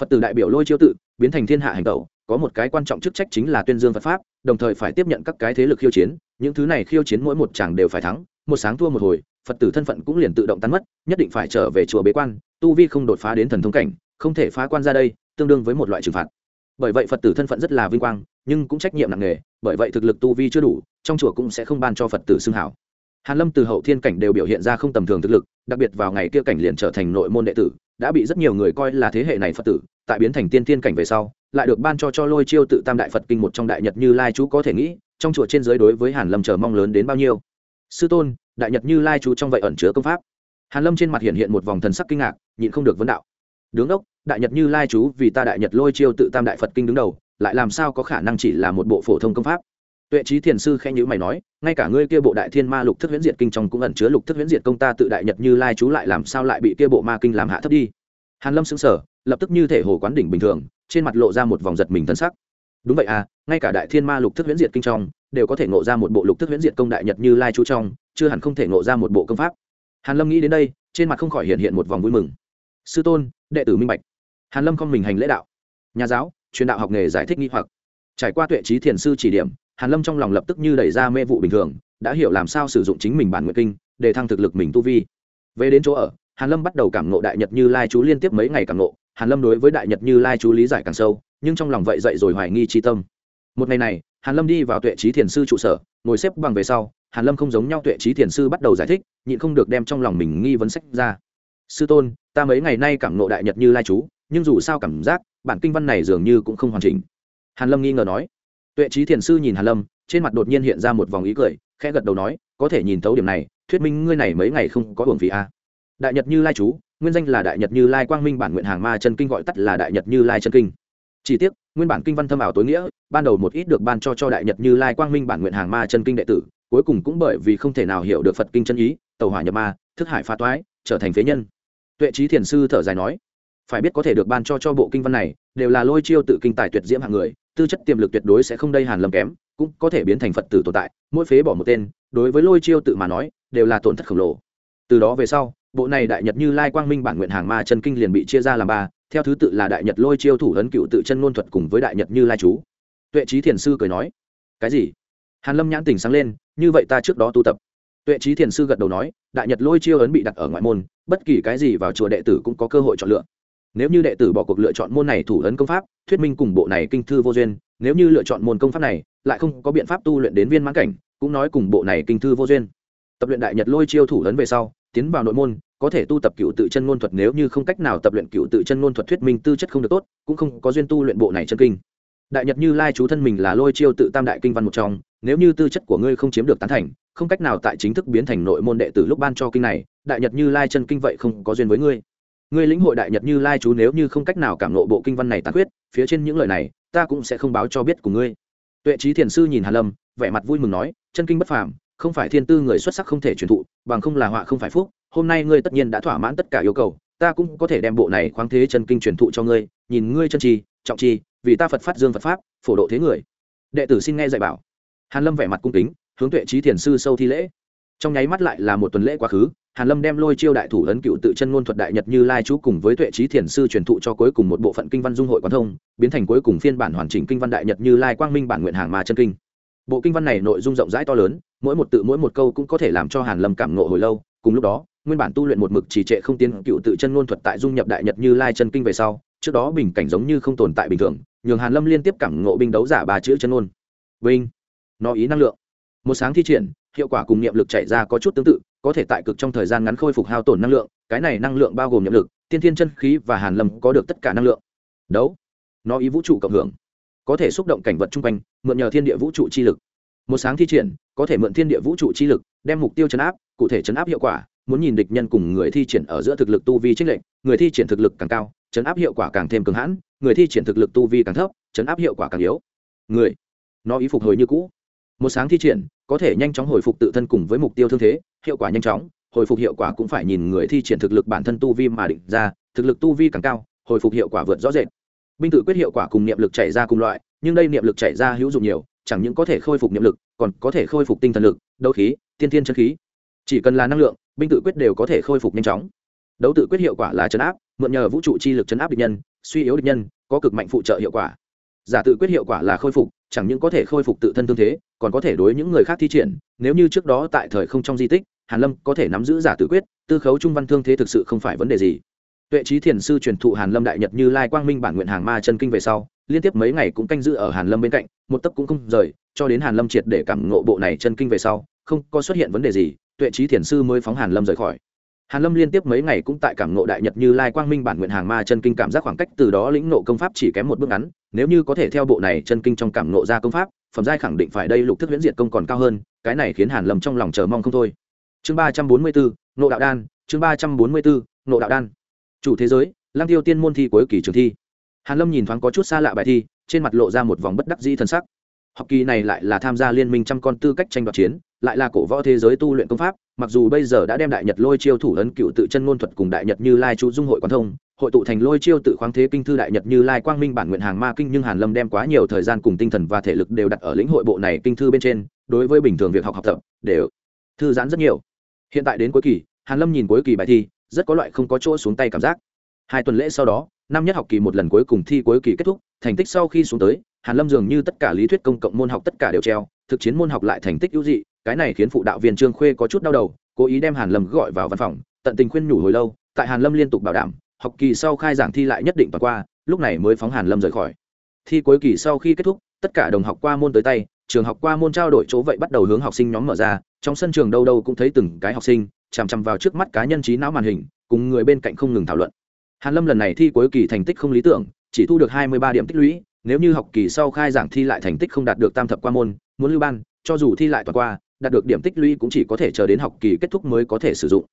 phật tử đại biểu lôi chiêu tự, biến thành thiên hạ hành tẩu, có một cái quan trọng chức trách chính là tuyên dương phật pháp, đồng thời phải tiếp nhận các cái thế lực khiêu chiến, những thứ này khiêu chiến mỗi một chàng đều phải thắng, một sáng thua một hồi, phật tử thân phận cũng liền tự động tan mất, nhất định phải trở về chùa bế quan, tu vi không đột phá đến thần thông cảnh, không thể phá quan ra đây, tương đương với một loại trừng phạt. Bởi vậy phật tử thân phận rất là vinh quang, nhưng cũng trách nhiệm nặng nề, bởi vậy thực lực tu vi chưa đủ, trong chùa cũng sẽ không ban cho phật tử xưng hảo. Hàn lâm từ hậu thiên cảnh đều biểu hiện ra không tầm thường thực lực, đặc biệt vào ngày kia cảnh liền trở thành nội môn đệ tử đã bị rất nhiều người coi là thế hệ này phật tử, tại biến thành tiên thiên cảnh về sau, lại được ban cho cho lôi chiêu tự tam đại phật kinh một trong đại nhật như lai chú có thể nghĩ, trong chùa trên giới đối với hàn lâm chờ mong lớn đến bao nhiêu. Sư tôn, đại nhật như lai chú trong vậy ẩn chứa công pháp. Hàn lâm trên mặt hiện hiện một vòng thần sắc kinh ngạc, nhịn không được vấn đạo. Đứng đốc, đại nhật như lai chú vì ta đại nhật lôi chiêu tự tam đại phật kinh đứng đầu, lại làm sao có khả năng chỉ là một bộ phổ thông công pháp? Tuệ trí thiền sư khen nhữ mày nói, ngay cả ngươi kia bộ đại thiên ma lục thức huyễn diệt kinh trong cũng ẩn chứa lục thức huyễn diệt công ta tự đại nhật như lai chú lại làm sao lại bị kia bộ ma kinh làm hạ thấp đi? Hàn lâm sững sờ, lập tức như thể hồ quán đỉnh bình thường, trên mặt lộ ra một vòng giật mình thân sắc. Đúng vậy à ngay cả đại thiên ma lục thức huyễn diệt kinh trong, đều có thể ngộ ra một bộ lục thức huyễn diệt công đại nhật như lai chú trong, chưa hẳn không thể ngộ ra một bộ công pháp. Hàn lâm nghĩ đến đây, trên mặt không khỏi hiện hiện một vòng vui mừng. Sư tôn, đệ tử minh bạch. Hàn lâm không mình hành lễ đạo. Nhà giáo, truyền đạo học nghề giải thích nghi hoặc. Trải qua tuệ trí thiền sư chỉ điểm hàn lâm trong lòng lập tức như đẩy ra mê vụ bình thường, đã hiểu làm sao sử dụng chính mình bản nguyện kinh, để thăng thực lực mình tu vi. Về đến chỗ ở, hàn lâm bắt đầu cảm ngộ đại nhật như lai chú liên tiếp mấy ngày cảm ngộ. Hàn lâm đối với đại nhật như lai chú lý giải càng sâu, nhưng trong lòng vậy dậy rồi hoài nghi chi tâm. Một ngày này, hàn lâm đi vào tuệ trí thiền sư trụ sở, ngồi xếp bằng về sau, hàn lâm không giống nhau tuệ trí thiền sư bắt đầu giải thích, nhịn không được đem trong lòng mình nghi vấn sách ra. Sư tôn, ta mấy ngày nay cảm ngộ đại nhật như lai chú, nhưng dù sao cảm giác, bản kinh văn này dường như cũng không hoàn chỉnh. Hàn lâm nghi ngờ nói tuệ trí thiền sư nhìn hàn lâm, trên mặt đột nhiên hiện ra một vòng ý cười, khẽ gật đầu nói, có thể nhìn thấu điểm này, thuyết minh ngươi này mấy ngày không có hưởng vì a. Đại nhật như lai chú, nguyên danh là đại nhật như lai quang minh bản nguyện hàng ma chân kinh gọi tắt là đại nhật như lai chân kinh. Chỉ tiếc, nguyên bản kinh văn thâm ảo tối nghĩa, ban đầu một ít được ban cho cho đại nhật như lai quang minh bản nguyện hàng ma chân kinh đệ tử, cuối cùng cũng bởi vì không thể nào hiểu được phật kinh chân ý tàu hỏa nhập ma, thức hải phá toái, trở thành phế nhân. Tuệ trí thiền sư thở dài nói, phải biết có thể được ban cho cho bộ kinh văn này, đều là lôi chiêu tự kinh tài tuyệt diễm hạng người tư chất tiềm lực tuyệt đối sẽ không đây hàn lâm kém, cũng có thể biến thành phật tử tồn tại, mỗi phế bỏ một tên, đối với lôi chiêu tự mà nói, đều là tổn thất khổng lồ. Từ đó về sau, bộ này đại nhật như lai quang minh bản nguyện hàng ma chân kinh liền bị chia ra làm ba, theo thứ tự là đại nhật lôi chiêu thủ ấn cựu tự chân ngôn thuật cùng với đại nhật như lai chú. Tuệ trí thiền sư cười nói, cái gì? Hàn lâm nhãn tỉnh sáng lên, như vậy ta trước đó tu tập. Tuệ trí thiền sư gật đầu nói, đại nhật lôi chiêu ấn bị đặt ở ngoại môn, bất kỳ cái gì vào chùa đệ tử cũng có cơ hội chọn lựa nếu như đệ tử bỏ cuộc lựa chọn môn này thủ ấn công pháp, thuyết minh cùng bộ này kinh thư vô duyên, nếu như lựa chọn môn công pháp này, lại không có biện pháp tu luyện đến viên mãn cảnh, cũng nói cùng bộ này kinh thư vô duyên. Tập luyện đại nhật lôi chiêu thủ ấn về sau, tiến vào nội môn, có thể tu tập cựu tự chân ngôn thuật nếu như không cách nào tập luyện cựu tự chân ngôn thuật thuyết minh tư chất không được tốt, cũng không có duyên tu luyện bộ này chân kinh. Đại nhật như lai chú thân mình là lôi chiêu tự tam đại kinh văn một trong, nếu như tư chất của ngươi không chiếm được tán thành, không cách nào tại chính thức biến thành nội môn đệ tử lúc ban cho kinh này, đại nhật như lai chân kinh vậy không có duyên với ngươi ngươi lĩnh hội đại nhật như lai chú nếu như không cách nào cảm nộ bộ kinh văn này tàn quyết phía trên những lời này, ta cũng sẽ không báo cho biết của ngươi. Tuệ trí thiền sư nhìn hà lâm, vẻ mặt vui mừng nói, chân kinh bất phàm, không phải thiên tư người xuất sắc không thể truyền thụ, bằng không là họa không phải phúc, hôm nay ngươi tất nhiên đã thỏa mãn tất cả yêu cầu, ta cũng có thể đem bộ này khoáng thế chân kinh truyền thụ cho ngươi, nhìn ngươi chân trì, trọng trì, vì ta phật phát dương phật pháp, phổ độ thế người. Đệ tử xin nghe dạy bảo. Hàn lâm vẻ mặt cung kính, hướng tuệ trí thiền sư sâu thi lễ. Trong nháy mắt lại là một tuần lễ quá khứ hàn lâm đem lôi chiêu đại thủ ấn cựu tự chân ngôn thuật đại nhật như lai chú cùng với tuệ trí thiền sư truyền thụ cho cuối cùng một bộ phận kinh văn dung hội quán thông, biến thành cuối cùng phiên bản hoàn chỉnh kinh văn đại nhật như lai quang minh bản nguyện hàng mà chân kinh. Bộ kinh văn này nội dung rộng rãi to lớn, mỗi một tự mỗi một câu cũng có thể làm cho hàn lâm cảm ngộ hồi lâu. Cùng lúc đó, nguyên bản tu luyện một mực trì trệ không tiến cựu tự chân ngôn thuật tại dung nhập đại nhật như lai chân kinh về sau, trước đó bình cảnh giống như không tồn tại bình thường, nhường hàn lâm liên tiếp cảm ngộ binh đấu giả ba chữ chân ngôn. Binh nó ý năng lượng một sáng thi triển, hiệu quả cùng niệm lực chạy ra có chút tương tự, có thể tại cực trong thời gian ngắn khôi phục hao tổn năng lượng, cái này năng lượng bao gồm niệm lực, tiên thiên chân khí và hàn lâm có được tất cả năng lượng. Đấu. Nó ý vũ trụ cộng hưởng. Có thể xúc động cảnh vật chung quanh, mượn nhờ thiên địa vũ trụ chi lực. Một sáng thi triển, có thể mượn thiên địa vũ trụ chi lực, đem mục tiêu chấn áp, cụ thể chấn áp hiệu quả, muốn nhìn địch nhân cùng người thi triển ở giữa thực lực tu vi trích lệnh người thi triển thực lực càng cao, chấn áp hiệu quả càng thêm cường hãn, người thi triển thực lực tu vi càng thấp, chấn áp hiệu quả càng yếu. Người. Nó ý phục hồi như cũ một sáng thi triển, có thể nhanh chóng hồi phục tự thân cùng với mục tiêu thương thế, hiệu quả nhanh chóng, hồi phục hiệu quả cũng phải nhìn người thi triển thực lực bản thân tu vi mà định ra, thực lực tu vi càng cao, hồi phục hiệu quả vượt rõ rệt. Binh tự quyết hiệu quả cùng niệm lực chảy ra cùng loại, nhưng đây niệm lực chảy ra hữu dụng nhiều, chẳng những có thể khôi phục niệm lực, còn có thể khôi phục tinh thần lực, đấu khí, tiên tiên chân khí. Chỉ cần là năng lượng, binh tự quyết đều có thể khôi phục nhanh chóng. Đấu tự quyết hiệu quả là chấn áp, mượn nhờ vũ trụ chi lực chấn áp địch nhân, suy yếu địch nhân, có cực mạnh phụ trợ hiệu quả. Giả tự quyết hiệu quả là khôi phục, chẳng những có thể khôi phục tự thân thương thế còn có thể đối những người khác thi triển, nếu như trước đó tại thời không trong di tích, hàn lâm có thể nắm giữ giả tử quyết, tư khấu trung văn thương thế thực sự không phải vấn đề gì. Tuệ trí thiền sư truyền thụ hàn lâm đại nhật như lai quang minh bản nguyện hàng ma chân kinh về sau, liên tiếp mấy ngày cũng canh giữ ở hàn lâm bên cạnh, một tấc cũng không rời, cho đến hàn lâm triệt để cảm ngộ bộ này chân kinh về sau, không có xuất hiện vấn đề gì, tuệ trí thiền sư mới phóng hàn lâm rời khỏi. Hàn lâm liên tiếp mấy ngày cũng tại cảm ngộ đại nhật như lai quang minh bản nguyện hàng ma chân kinh cảm giác khoảng cách từ đó lĩnh ngộ công pháp chỉ kém một bước ngắn, nếu như có thể theo bộ này chân kinh trong cảm ngộ ra công pháp phẩm giai khẳng định phải đây lục thức huyễn diệt công còn cao hơn, cái này khiến hàn lâm trong lòng chờ mong không thôi. Chương ba trăm bốn mươi bốn nộ đạo đan, chương ba trăm bốn mươi bốn nộ đạo đan. Chủ thế giới lang tiêu tiên môn thi cuối kỳ trường thi. Hàn lâm nhìn thoáng có chút xa lạ bài thi, trên mặt lộ ra một vòng bất đắc dĩ thần sắc học kỳ này lại là tham gia liên minh trăm con tư cách tranh đoạt chiến, lại là cổ võ thế giới tu luyện công pháp, mặc dù bây giờ đã đem đại nhật lôi chiêu thủ ấn cựu tự chân ngôn thuật cùng đại nhật như lai chú dung hội quan thông, hội tụ thành lôi chiêu tự khoáng thế kinh thư đại nhật như lai quang minh bản nguyện hàng ma kinh nhưng hàn lâm đem quá nhiều thời gian cùng tinh thần và thể lực đều đặt ở lĩnh hội bộ này kinh thư bên trên, đối với bình thường việc học học tập, đều thư giãn rất nhiều. Hiện tại đến cuối kỳ, hàn lâm nhìn cuối kỳ bài thi, rất có loại không có chỗ xuống tay cảm giác. Hai tuần lễ sau đó, năm nhất học kỳ một lần cuối cùng thi cuối kỳ kết thúc, thành tích sau khi xuống tới hàn lâm dường như tất cả lý thuyết công cộng môn học tất cả đều treo, thực chiến môn học lại thành tích ưu dị, cái này khiến phụ đạo viên trương khuê có chút đau đầu, cố ý đem hàn lâm gọi vào văn phòng, tận tình khuyên nhủ hồi lâu, tại hàn lâm liên tục bảo đảm, học kỳ sau khai giảng thi lại nhất định toàn qua, lúc này mới phóng hàn lâm rời khỏi. Thi cuối kỳ sau khi kết thúc, tất cả đồng học qua môn tới tay, trường học qua môn trao đổi chỗ vậy bắt đầu hướng học sinh nhóm mở ra, trong sân trường đâu đâu cũng thấy từng cái học sinh, chằm chằm vào trước mắt cá nhân trí não màn hình, cùng người bên cạnh không ngừng thảo luận. Hàn lâm lần này thi cuối kỳ thành tích không lý tưởng, chỉ thu được hai mươi ba điểm tích lũy nếu như học kỳ sau khai giảng thi lại thành tích không đạt được tam thập qua môn, muốn lưu ban, cho dù thi lại toàn qua, đạt được điểm tích lũy cũng chỉ có thể chờ đến học kỳ kết thúc mới có thể sử dụng.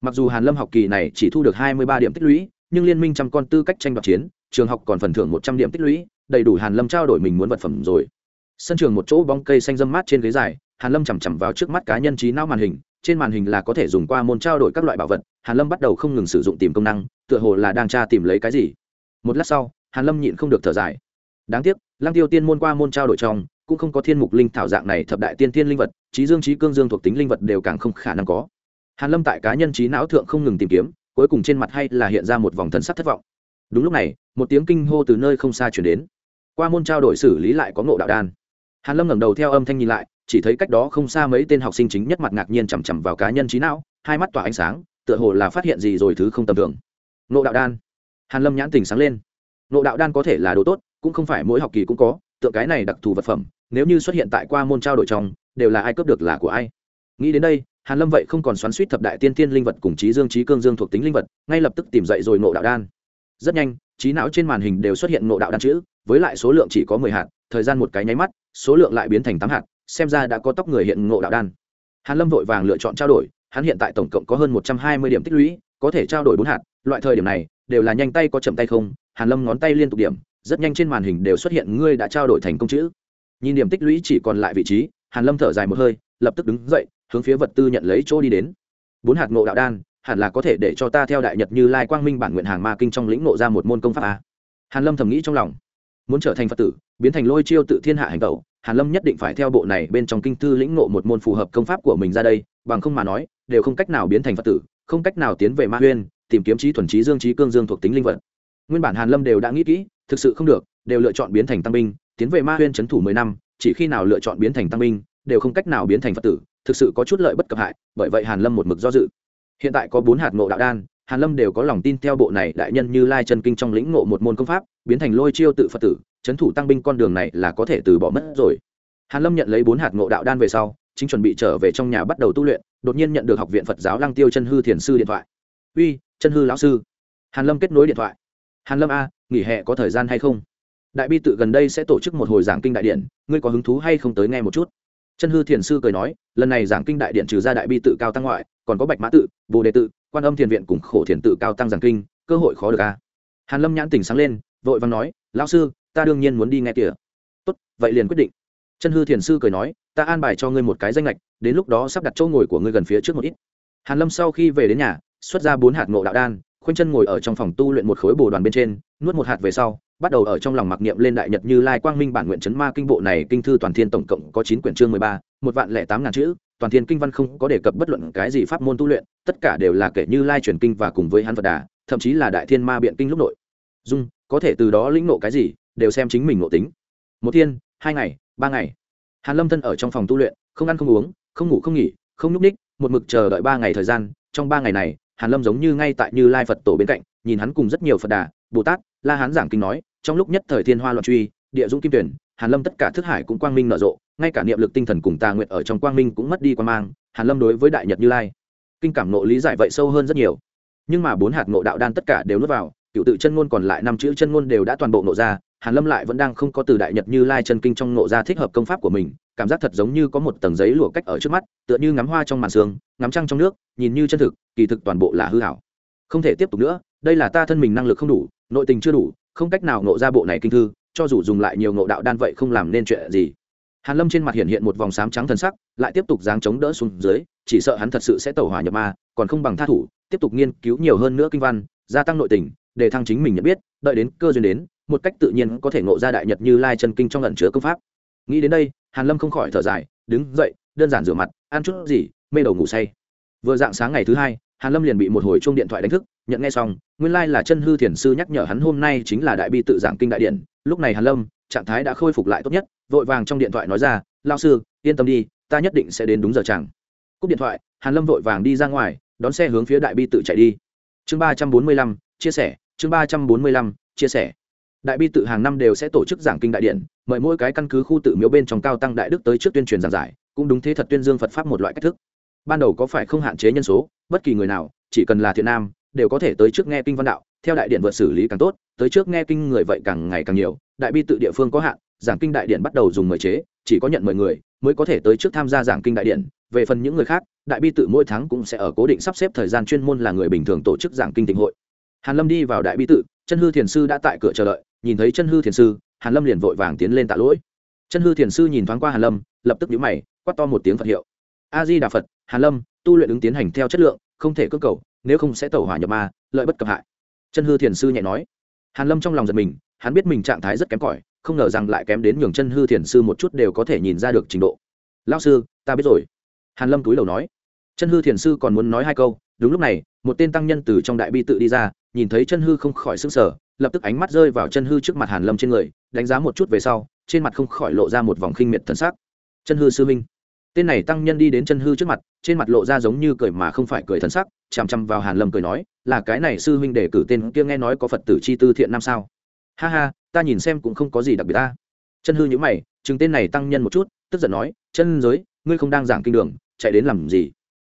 Mặc dù hàn lâm học kỳ này chỉ thu được hai mươi ba điểm tích lũy, nhưng liên minh trăm con tư cách tranh đoạt chiến, trường học còn phần thưởng một trăm điểm tích lũy, đầy đủ hàn lâm trao đổi mình muốn vật phẩm rồi. Sân trường một chỗ bóng cây xanh râm mát trên ghế dài, hàn lâm chằm chằm vào trước mắt cá nhân trí não màn hình, trên màn hình là có thể dùng qua môn trao đổi các loại bảo vật, hàn lâm bắt đầu không ngừng sử dụng tìm công năng, tựa hồ là đang tra tìm lấy cái gì. Một lát sau, hàn lâm nhịn không được thở dài đáng tiếc, lăng tiêu tiên môn qua môn trao đổi trong, cũng không có thiên mục linh thảo dạng này thập đại tiên tiên linh vật trí dương trí cương dương thuộc tính linh vật đều càng không khả năng có. Hàn lâm tại cá nhân trí não thượng không ngừng tìm kiếm, cuối cùng trên mặt hay là hiện ra một vòng thần sắc thất vọng. Đúng lúc này, một tiếng kinh hô từ nơi không xa chuyển đến. Qua môn trao đổi xử lý lại có ngộ đạo đan. Hàn lâm ngẩng đầu theo âm thanh nhìn lại, chỉ thấy cách đó không xa mấy tên học sinh chính nhất mặt ngạc nhiên chằm chằm vào cá nhân trí não, hai mắt tỏa ánh sáng, tựa hồ là phát hiện gì rồi thứ không tầm thường. Ngộ đạo đan. Hàn lâm nhãn tình sáng lên. Nộ đạo đan có thể là đồ tốt cũng không phải mỗi học kỳ cũng có, tượng cái này đặc thù vật phẩm, nếu như xuất hiện tại qua môn trao đổi trong, đều là ai cướp được là của ai. Nghĩ đến đây, hàn lâm vậy không còn xoắn suýt thập đại tiên tiên linh vật cùng trí dương trí cương dương thuộc tính linh vật, ngay lập tức tìm dậy rồi nộ đạo đan. Rất nhanh, trí não trên màn hình đều xuất hiện nộ đạo đan chữ, với lại số lượng chỉ có mười hạt, thời gian một cái nháy mắt, số lượng lại biến thành tám hạt, xem ra đã có tóc người hiện ngộ đạo đan. Hàn lâm vội vàng lựa chọn trao đổi, hắn hiện tại tổng cộng có hơn một trăm hai mươi điểm tích lũy, có thể trao đổi bốn hạt, loại thời điểm này, đều là nhanh tay có chậm tay không, hàn lâm ngón tay liên tục điểm rất nhanh trên màn hình đều xuất hiện ngươi đã trao đổi thành công chữ. Nhìn điểm tích lũy chỉ còn lại vị trí, hàn lâm thở dài một hơi, lập tức đứng dậy, hướng phía vật tư nhận lấy chỗ đi đến. Bốn hạt ngộ đạo đan, hẳn là có thể để cho ta theo đại nhật như lai quang minh bản nguyện hàng ma kinh trong lĩnh ngộ ra một môn công pháp a. Hàn lâm thầm nghĩ trong lòng. Muốn trở thành phật tử, biến thành lôi chiêu tự thiên hạ hành tẩu, hàn lâm nhất định phải theo bộ này bên trong kinh thư lĩnh ngộ một môn phù hợp công pháp của mình ra đây, bằng không mà nói, đều không cách nào biến thành phật tử, không cách nào tiến về ma huyên, tìm kiếm trí thuần trí dương trí cương dương thuộc tính linh vật nguyên bản hàn lâm đều đã nghĩ kỹ, thực sự không được, đều lựa chọn biến thành tăng binh, tiến về ma huyên trấn thủ mười năm, chỉ khi nào lựa chọn biến thành tăng binh, đều không cách nào biến thành phật tử, thực sự có chút lợi bất cập hại, bởi vậy hàn lâm một mực do dự. Hiện tại có bốn hạt ngộ đạo đan, hàn lâm đều có lòng tin theo bộ này đại nhân như lai chân kinh trong lĩnh ngộ một môn công pháp, biến thành lôi chiêu tự phật tử, trấn thủ tăng binh con đường này là có thể từ bỏ mất rồi. Hàn lâm nhận lấy bốn hạt ngộ đạo đan về sau, chính chuẩn bị trở về trong nhà bắt đầu tu luyện, đột nhiên nhận được học viện phật giáo lăng tiêu chân hư thiền sư điện thoại. Uy, chân hư lão sư. Hàn lâm kết nối điện thoại hàn lâm a, nghỉ hè có thời gian hay không? Đại bi tự gần đây sẽ tổ chức một hồi giảng kinh đại điện ngươi có hứng thú hay không tới nghe một chút? Chân hư thiền sư cười nói, lần này giảng kinh đại điện trừ ra đại bi tự cao tăng ngoại, còn có bạch mã tự, bồ đề tự, quan âm thiền viện cùng khổ thiền tự cao tăng giảng kinh, cơ hội khó được a. Hàn lâm nhãn tỉnh sáng lên, vội vàng nói, lão sư, ta đương nhiên muốn đi nghe kìa. Tốt, vậy liền quyết định. Chân hư thiền sư cười nói, ta an bài cho ngươi một cái danh lệch đến lúc đó sắp đặt chỗ ngồi của ngươi gần phía trước một ít. Hàn lâm sau khi về đến nhà, xuất ra bốn hạt ngộ đạo đan khoanh chân ngồi ở trong phòng tu luyện một khối bồ đoàn bên trên, nuốt một hạt về sau, bắt đầu ở trong lòng mặc niệm lên đại nhật như lai quang minh bản nguyện chấn ma kinh bộ này kinh thư toàn thiên tổng cộng có chín quyển chương mười ba, một vạn lẻ tám ngàn chữ, toàn thiên kinh văn không có đề cập bất luận cái gì pháp môn tu luyện, tất cả đều là kể như lai truyền kinh và cùng với hắn phật đà, thậm chí là đại thiên ma biện kinh lúc nội. Dung, có thể từ đó lĩnh nộ cái gì, đều xem chính mình ngộ tính. Một thiên, hai ngày, ba ngày. Hàn lâm thân ở trong phòng tu luyện, không ăn không uống, không ngủ không nghỉ, không nhúc ních một mực chờ đợi ba ngày thời gian, trong ba ngày này hàn lâm giống như ngay tại như lai phật tổ bên cạnh, nhìn hắn cùng rất nhiều phật đà, bồ tát, la hán giảng kinh nói, trong lúc nhất thời thiên hoa loạn truy, địa dũng kim tuyển, hàn lâm tất cả thức hải cũng quang minh nở rộ, ngay cả niệm lực tinh thần cùng tà nguyện ở trong quang minh cũng mất đi quan mang, hàn lâm đối với đại nhật như lai kinh cảm nộ lý giải vậy sâu hơn rất nhiều. Nhưng mà bốn hạt ngộ đạo đan tất cả đều nuốt vào cựu tự chân ngôn còn lại năm chữ chân ngôn đều đã toàn bộ nộ ra hàn lâm lại vẫn đang không có từ đại nhật như lai chân kinh trong nộ ra thích hợp công pháp của mình, cảm giác thật giống như có một tầng giấy lụa cách ở trước mắt, tựa như ngắm hoa trong màn sương, ngắm trăng trong nước, nhìn như chân thực, kỳ thực toàn bộ là hư hảo. Không thể tiếp tục nữa, đây là ta thân mình năng lực không đủ, nội tình chưa đủ, không cách nào nộ ra bộ này kinh thư, cho dù dùng lại nhiều ngộ đạo đan vậy không làm nên chuyện gì. Hàn lâm trên mặt hiện hiện một vòng sám trắng thần sắc, lại tiếp tục giáng chống đỡ xuống dưới, chỉ sợ hắn thật sự sẽ tẩu hỏa nhập ma, còn không bằng tha thủ, tiếp tục nghiên cứu nhiều hơn nữa kinh văn, gia tăng nội tình, để thăng chính mình nhận biết, đợi đến cơ duyên đến một cách tự nhiên có thể ngộ ra đại nhật như lai chân kinh trong ẩn chứa công pháp. Nghĩ đến đây, hàn lâm không khỏi thở dài, đứng dậy, đơn giản rửa mặt, ăn chút gì, mê đầu ngủ say. Vừa dạng sáng ngày thứ hai, hàn lâm liền bị một hồi chuông điện thoại đánh thức, nhận nghe xong, nguyên lai là chân hư thiền sư nhắc nhở hắn hôm nay chính là đại bi tự giảng kinh đại điện lúc này hàn lâm, trạng thái đã khôi phục lại tốt nhất, vội vàng trong điện thoại nói ra lao sư, yên tâm đi, ta nhất định sẽ đến đúng giờ chẳng. Cúp điện thoại, hàn lâm vội vàng đi ra ngoài, đón xe hướng phía đại bi tự chạy đi. Chương ba trăm bốn mươi lăm, chia sẻ, chương ba trăm bốn mươi lăm, chia sẻ đại bi tự hàng năm đều sẽ tổ chức giảng kinh đại điện mời mỗi cái căn cứ khu tự miếu bên trong cao tăng đại đức tới trước tuyên truyền giảng giải, cũng đúng thế thật tuyên dương phật pháp một loại cách thức. Ban đầu có phải không hạn chế nhân số, bất kỳ người nào, chỉ cần là thiện nam, đều có thể tới trước nghe kinh văn đạo, theo đại điện vượt xử lý càng tốt, tới trước nghe kinh người vậy càng ngày càng nhiều, đại bi tự địa phương có hạn, giảng kinh đại điện bắt đầu dùng mời chế, chỉ có nhận mời người, mới có thể tới trước tham gia giảng kinh đại điện về phần những người khác, đại bi tự mỗi tháng cũng sẽ ở cố định sắp xếp thời gian chuyên môn là người bình thường tổ chức giảng kinh tình hội. Hàn lâm đi vào đại bi tự chân hư thiền sư đã tại cửa chờ đợi, nhìn thấy chân hư thiền sư, hàn lâm liền vội vàng tiến lên tạ lỗi. Chân hư thiền sư nhìn thoáng qua hàn lâm, lập tức nhíu mày, quát to một tiếng phật hiệu. A di đà phật, hàn lâm, tu luyện ứng tiến hành theo chất lượng, không thể cưỡng cầu, nếu không sẽ tẩu hỏa nhập ma, lợi bất cập hại. Chân hư thiền sư nhẹ nói. Hàn lâm trong lòng giật mình, hắn biết mình trạng thái rất kém cỏi, không ngờ rằng lại kém đến nhường chân hư thiền sư một chút đều có thể nhìn ra được trình độ. Lão sư, ta biết rồi. Hàn lâm túi đầu nói. Chân hư thiền sư còn muốn nói hai câu đúng lúc này, một tên tăng nhân từ trong đại bi tự đi ra, nhìn thấy chân hư không khỏi sững sờ, lập tức ánh mắt rơi vào chân hư trước mặt hàn lâm trên người, đánh giá một chút về sau, trên mặt không khỏi lộ ra một vòng khinh miệt thân sắc. Chân hư sư minh tên này tăng nhân đi đến chân hư trước mặt, trên mặt lộ ra giống như cười mà không phải cười thân sắc, chằm chằm vào hàn lâm cười nói, là cái này sư huynh để cử tên kia nghe nói có phật tử chi tư thiện nam sao? Ha ha, ta nhìn xem cũng không có gì đặc biệt ta. Chân hư nhữ mày, chừng tên này tăng nhân một chút, tức giận nói, chân giới, ngươi không đang giảng kinh đường, chạy đến làm gì?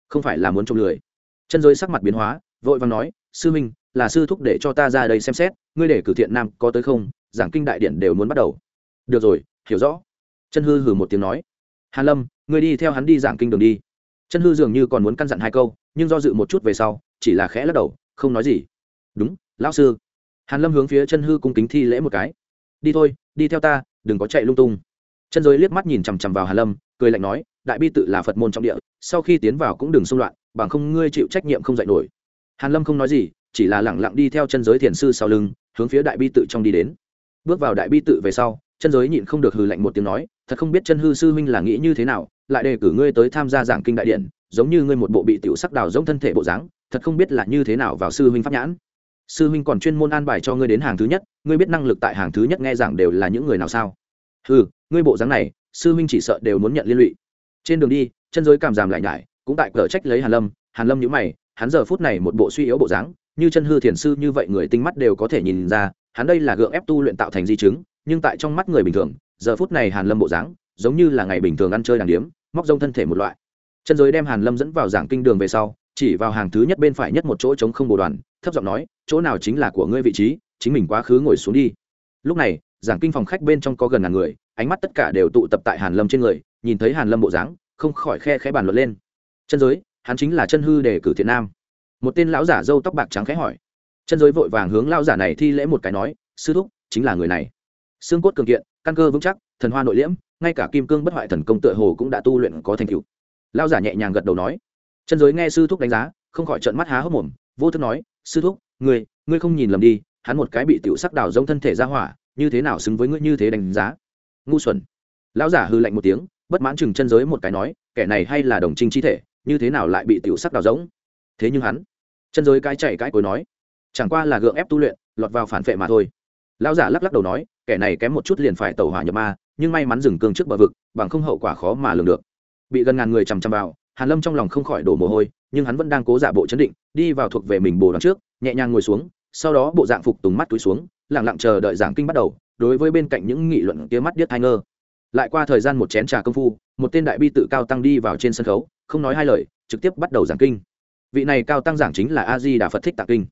Không phải là muốn trông lười chân giới sắc mặt biến hóa, vội vàng nói, sư minh, là sư thúc để cho ta ra đây xem xét, ngươi để cử thiện nam có tới không, giảng kinh đại điện đều muốn bắt đầu. Được rồi, hiểu rõ. Chân hư hừ một tiếng nói, hàn lâm, ngươi đi theo hắn đi giảng kinh đường đi. Chân hư dường như còn muốn căn dặn hai câu, nhưng do dự một chút về sau, chỉ là khẽ lắc đầu, không nói gì. Đúng, lão sư. Hàn lâm hướng phía chân hư cung kính thi lễ một cái. Đi thôi, đi theo ta, đừng có chạy lung tung. Chân giới liếc mắt nhìn chằm chằm vào hàn lâm, cười lạnh nói, đại bi tự là phật môn trọng địa, sau khi tiến vào cũng đừng xung loạn bằng không ngươi chịu trách nhiệm không dạy nổi. Hàn lâm không nói gì, chỉ là lẳng lặng đi theo chân giới thiền sư sau lưng, hướng phía đại bi tự trong đi đến. Bước vào đại bi tự về sau, chân giới nhịn không được hừ lạnh một tiếng nói, thật không biết chân hư sư huynh là nghĩ như thế nào, lại đề cử ngươi tới tham gia giảng kinh đại điện, giống như ngươi một bộ bị tiểu sắc đào giống thân thể bộ dáng, thật không biết là như thế nào vào sư huynh pháp nhãn. Sư huynh còn chuyên môn an bài cho ngươi đến hàng thứ nhất, ngươi biết năng lực tại hàng thứ nhất nghe giảng đều là những người nào sao? Ừ ngươi bộ dáng này, sư huynh chỉ sợ đều muốn nhận liên lụy. Trên đường đi, chân giới cảm giảm lại nhải cũng tại cờ trách lấy hàn lâm hàn lâm nhíu mày, hắn giờ phút này một bộ suy yếu bộ dáng, như chân hư thiền sư như vậy người tinh mắt đều có thể nhìn ra, hắn đây là gượng ép tu luyện tạo thành di chứng, nhưng tại trong mắt người bình thường, giờ phút này hàn lâm bộ dáng, giống như là ngày bình thường ăn chơi đàng điếm, móc rông thân thể một loại. Chân giới đem hàn lâm dẫn vào giảng kinh đường về sau, chỉ vào hàng thứ nhất bên phải nhất một chỗ trống không bồ đoàn, thấp giọng nói, chỗ nào chính là của ngươi vị trí, chính mình quá khứ ngồi xuống đi. Lúc này, giảng kinh phòng khách bên trong có gần ngàn người, ánh mắt tất cả đều tụ tập tại hàn lâm trên người, nhìn thấy hàn lâm bộ dáng, không khỏi khe khẽ bàn luận lên chân giới, hắn chính là chân hư để cử thiện nam. Một tên lão giả râu tóc bạc trắng khẽ hỏi. Chân giới vội vàng hướng lão giả này thi lễ một cái nói, sư thúc, chính là người này. Xương cốt cường kiện, căn cơ vững chắc, thần hoa nội liễm, ngay cả kim cương bất hoại thần công tựa hồ cũng đã tu luyện có thành tựu. Lão giả nhẹ nhàng gật đầu nói. Chân giới nghe sư thúc đánh giá, không khỏi trợn mắt há hốc mồm, vô thức nói, sư thúc, ngươi ngươi không nhìn lầm đi, hắn một cái bị tiểu sắc đào giống thân thể ra hỏa, như thế nào xứng với ngươi như thế đánh giá? Ngu xuẩn. Lão giả hư lạnh một tiếng, bất mãn chừng chân giới một cái nói, kẻ này hay là đồng trinh chi thể như thế nào lại bị tiểu sắc đào giống thế nhưng hắn, chân giới cái chạy cái cối nói, chẳng qua là gượng ép tu luyện, lọt vào phản vệ mà thôi. Lão giả lắc lắc đầu nói, kẻ này kém một chút liền phải tẩu hỏa nhập ma, nhưng may mắn dừng cương trước bờ vực, bằng không hậu quả khó mà lường được. Bị gần ngàn người chằm chằm vào, hàn lâm trong lòng không khỏi đổ mồ hôi, nhưng hắn vẫn đang cố giả bộ chấn định, đi vào thuộc về mình bồ đằng trước, nhẹ nhàng ngồi xuống, sau đó bộ dạng phục tùng mắt túi xuống, lặng lặng chờ đợi giảng kinh bắt đầu, đối với bên cạnh những nghị luận kia mắt điếc thai ngơ. Lại qua thời gian một chén trà công phu, một tên đại bi tự cao tăng đi vào trên sân khấu không nói hai lời, trực tiếp bắt đầu giảng kinh. Vị này cao tăng giảng chính là a di đà phật thích tạng kinh.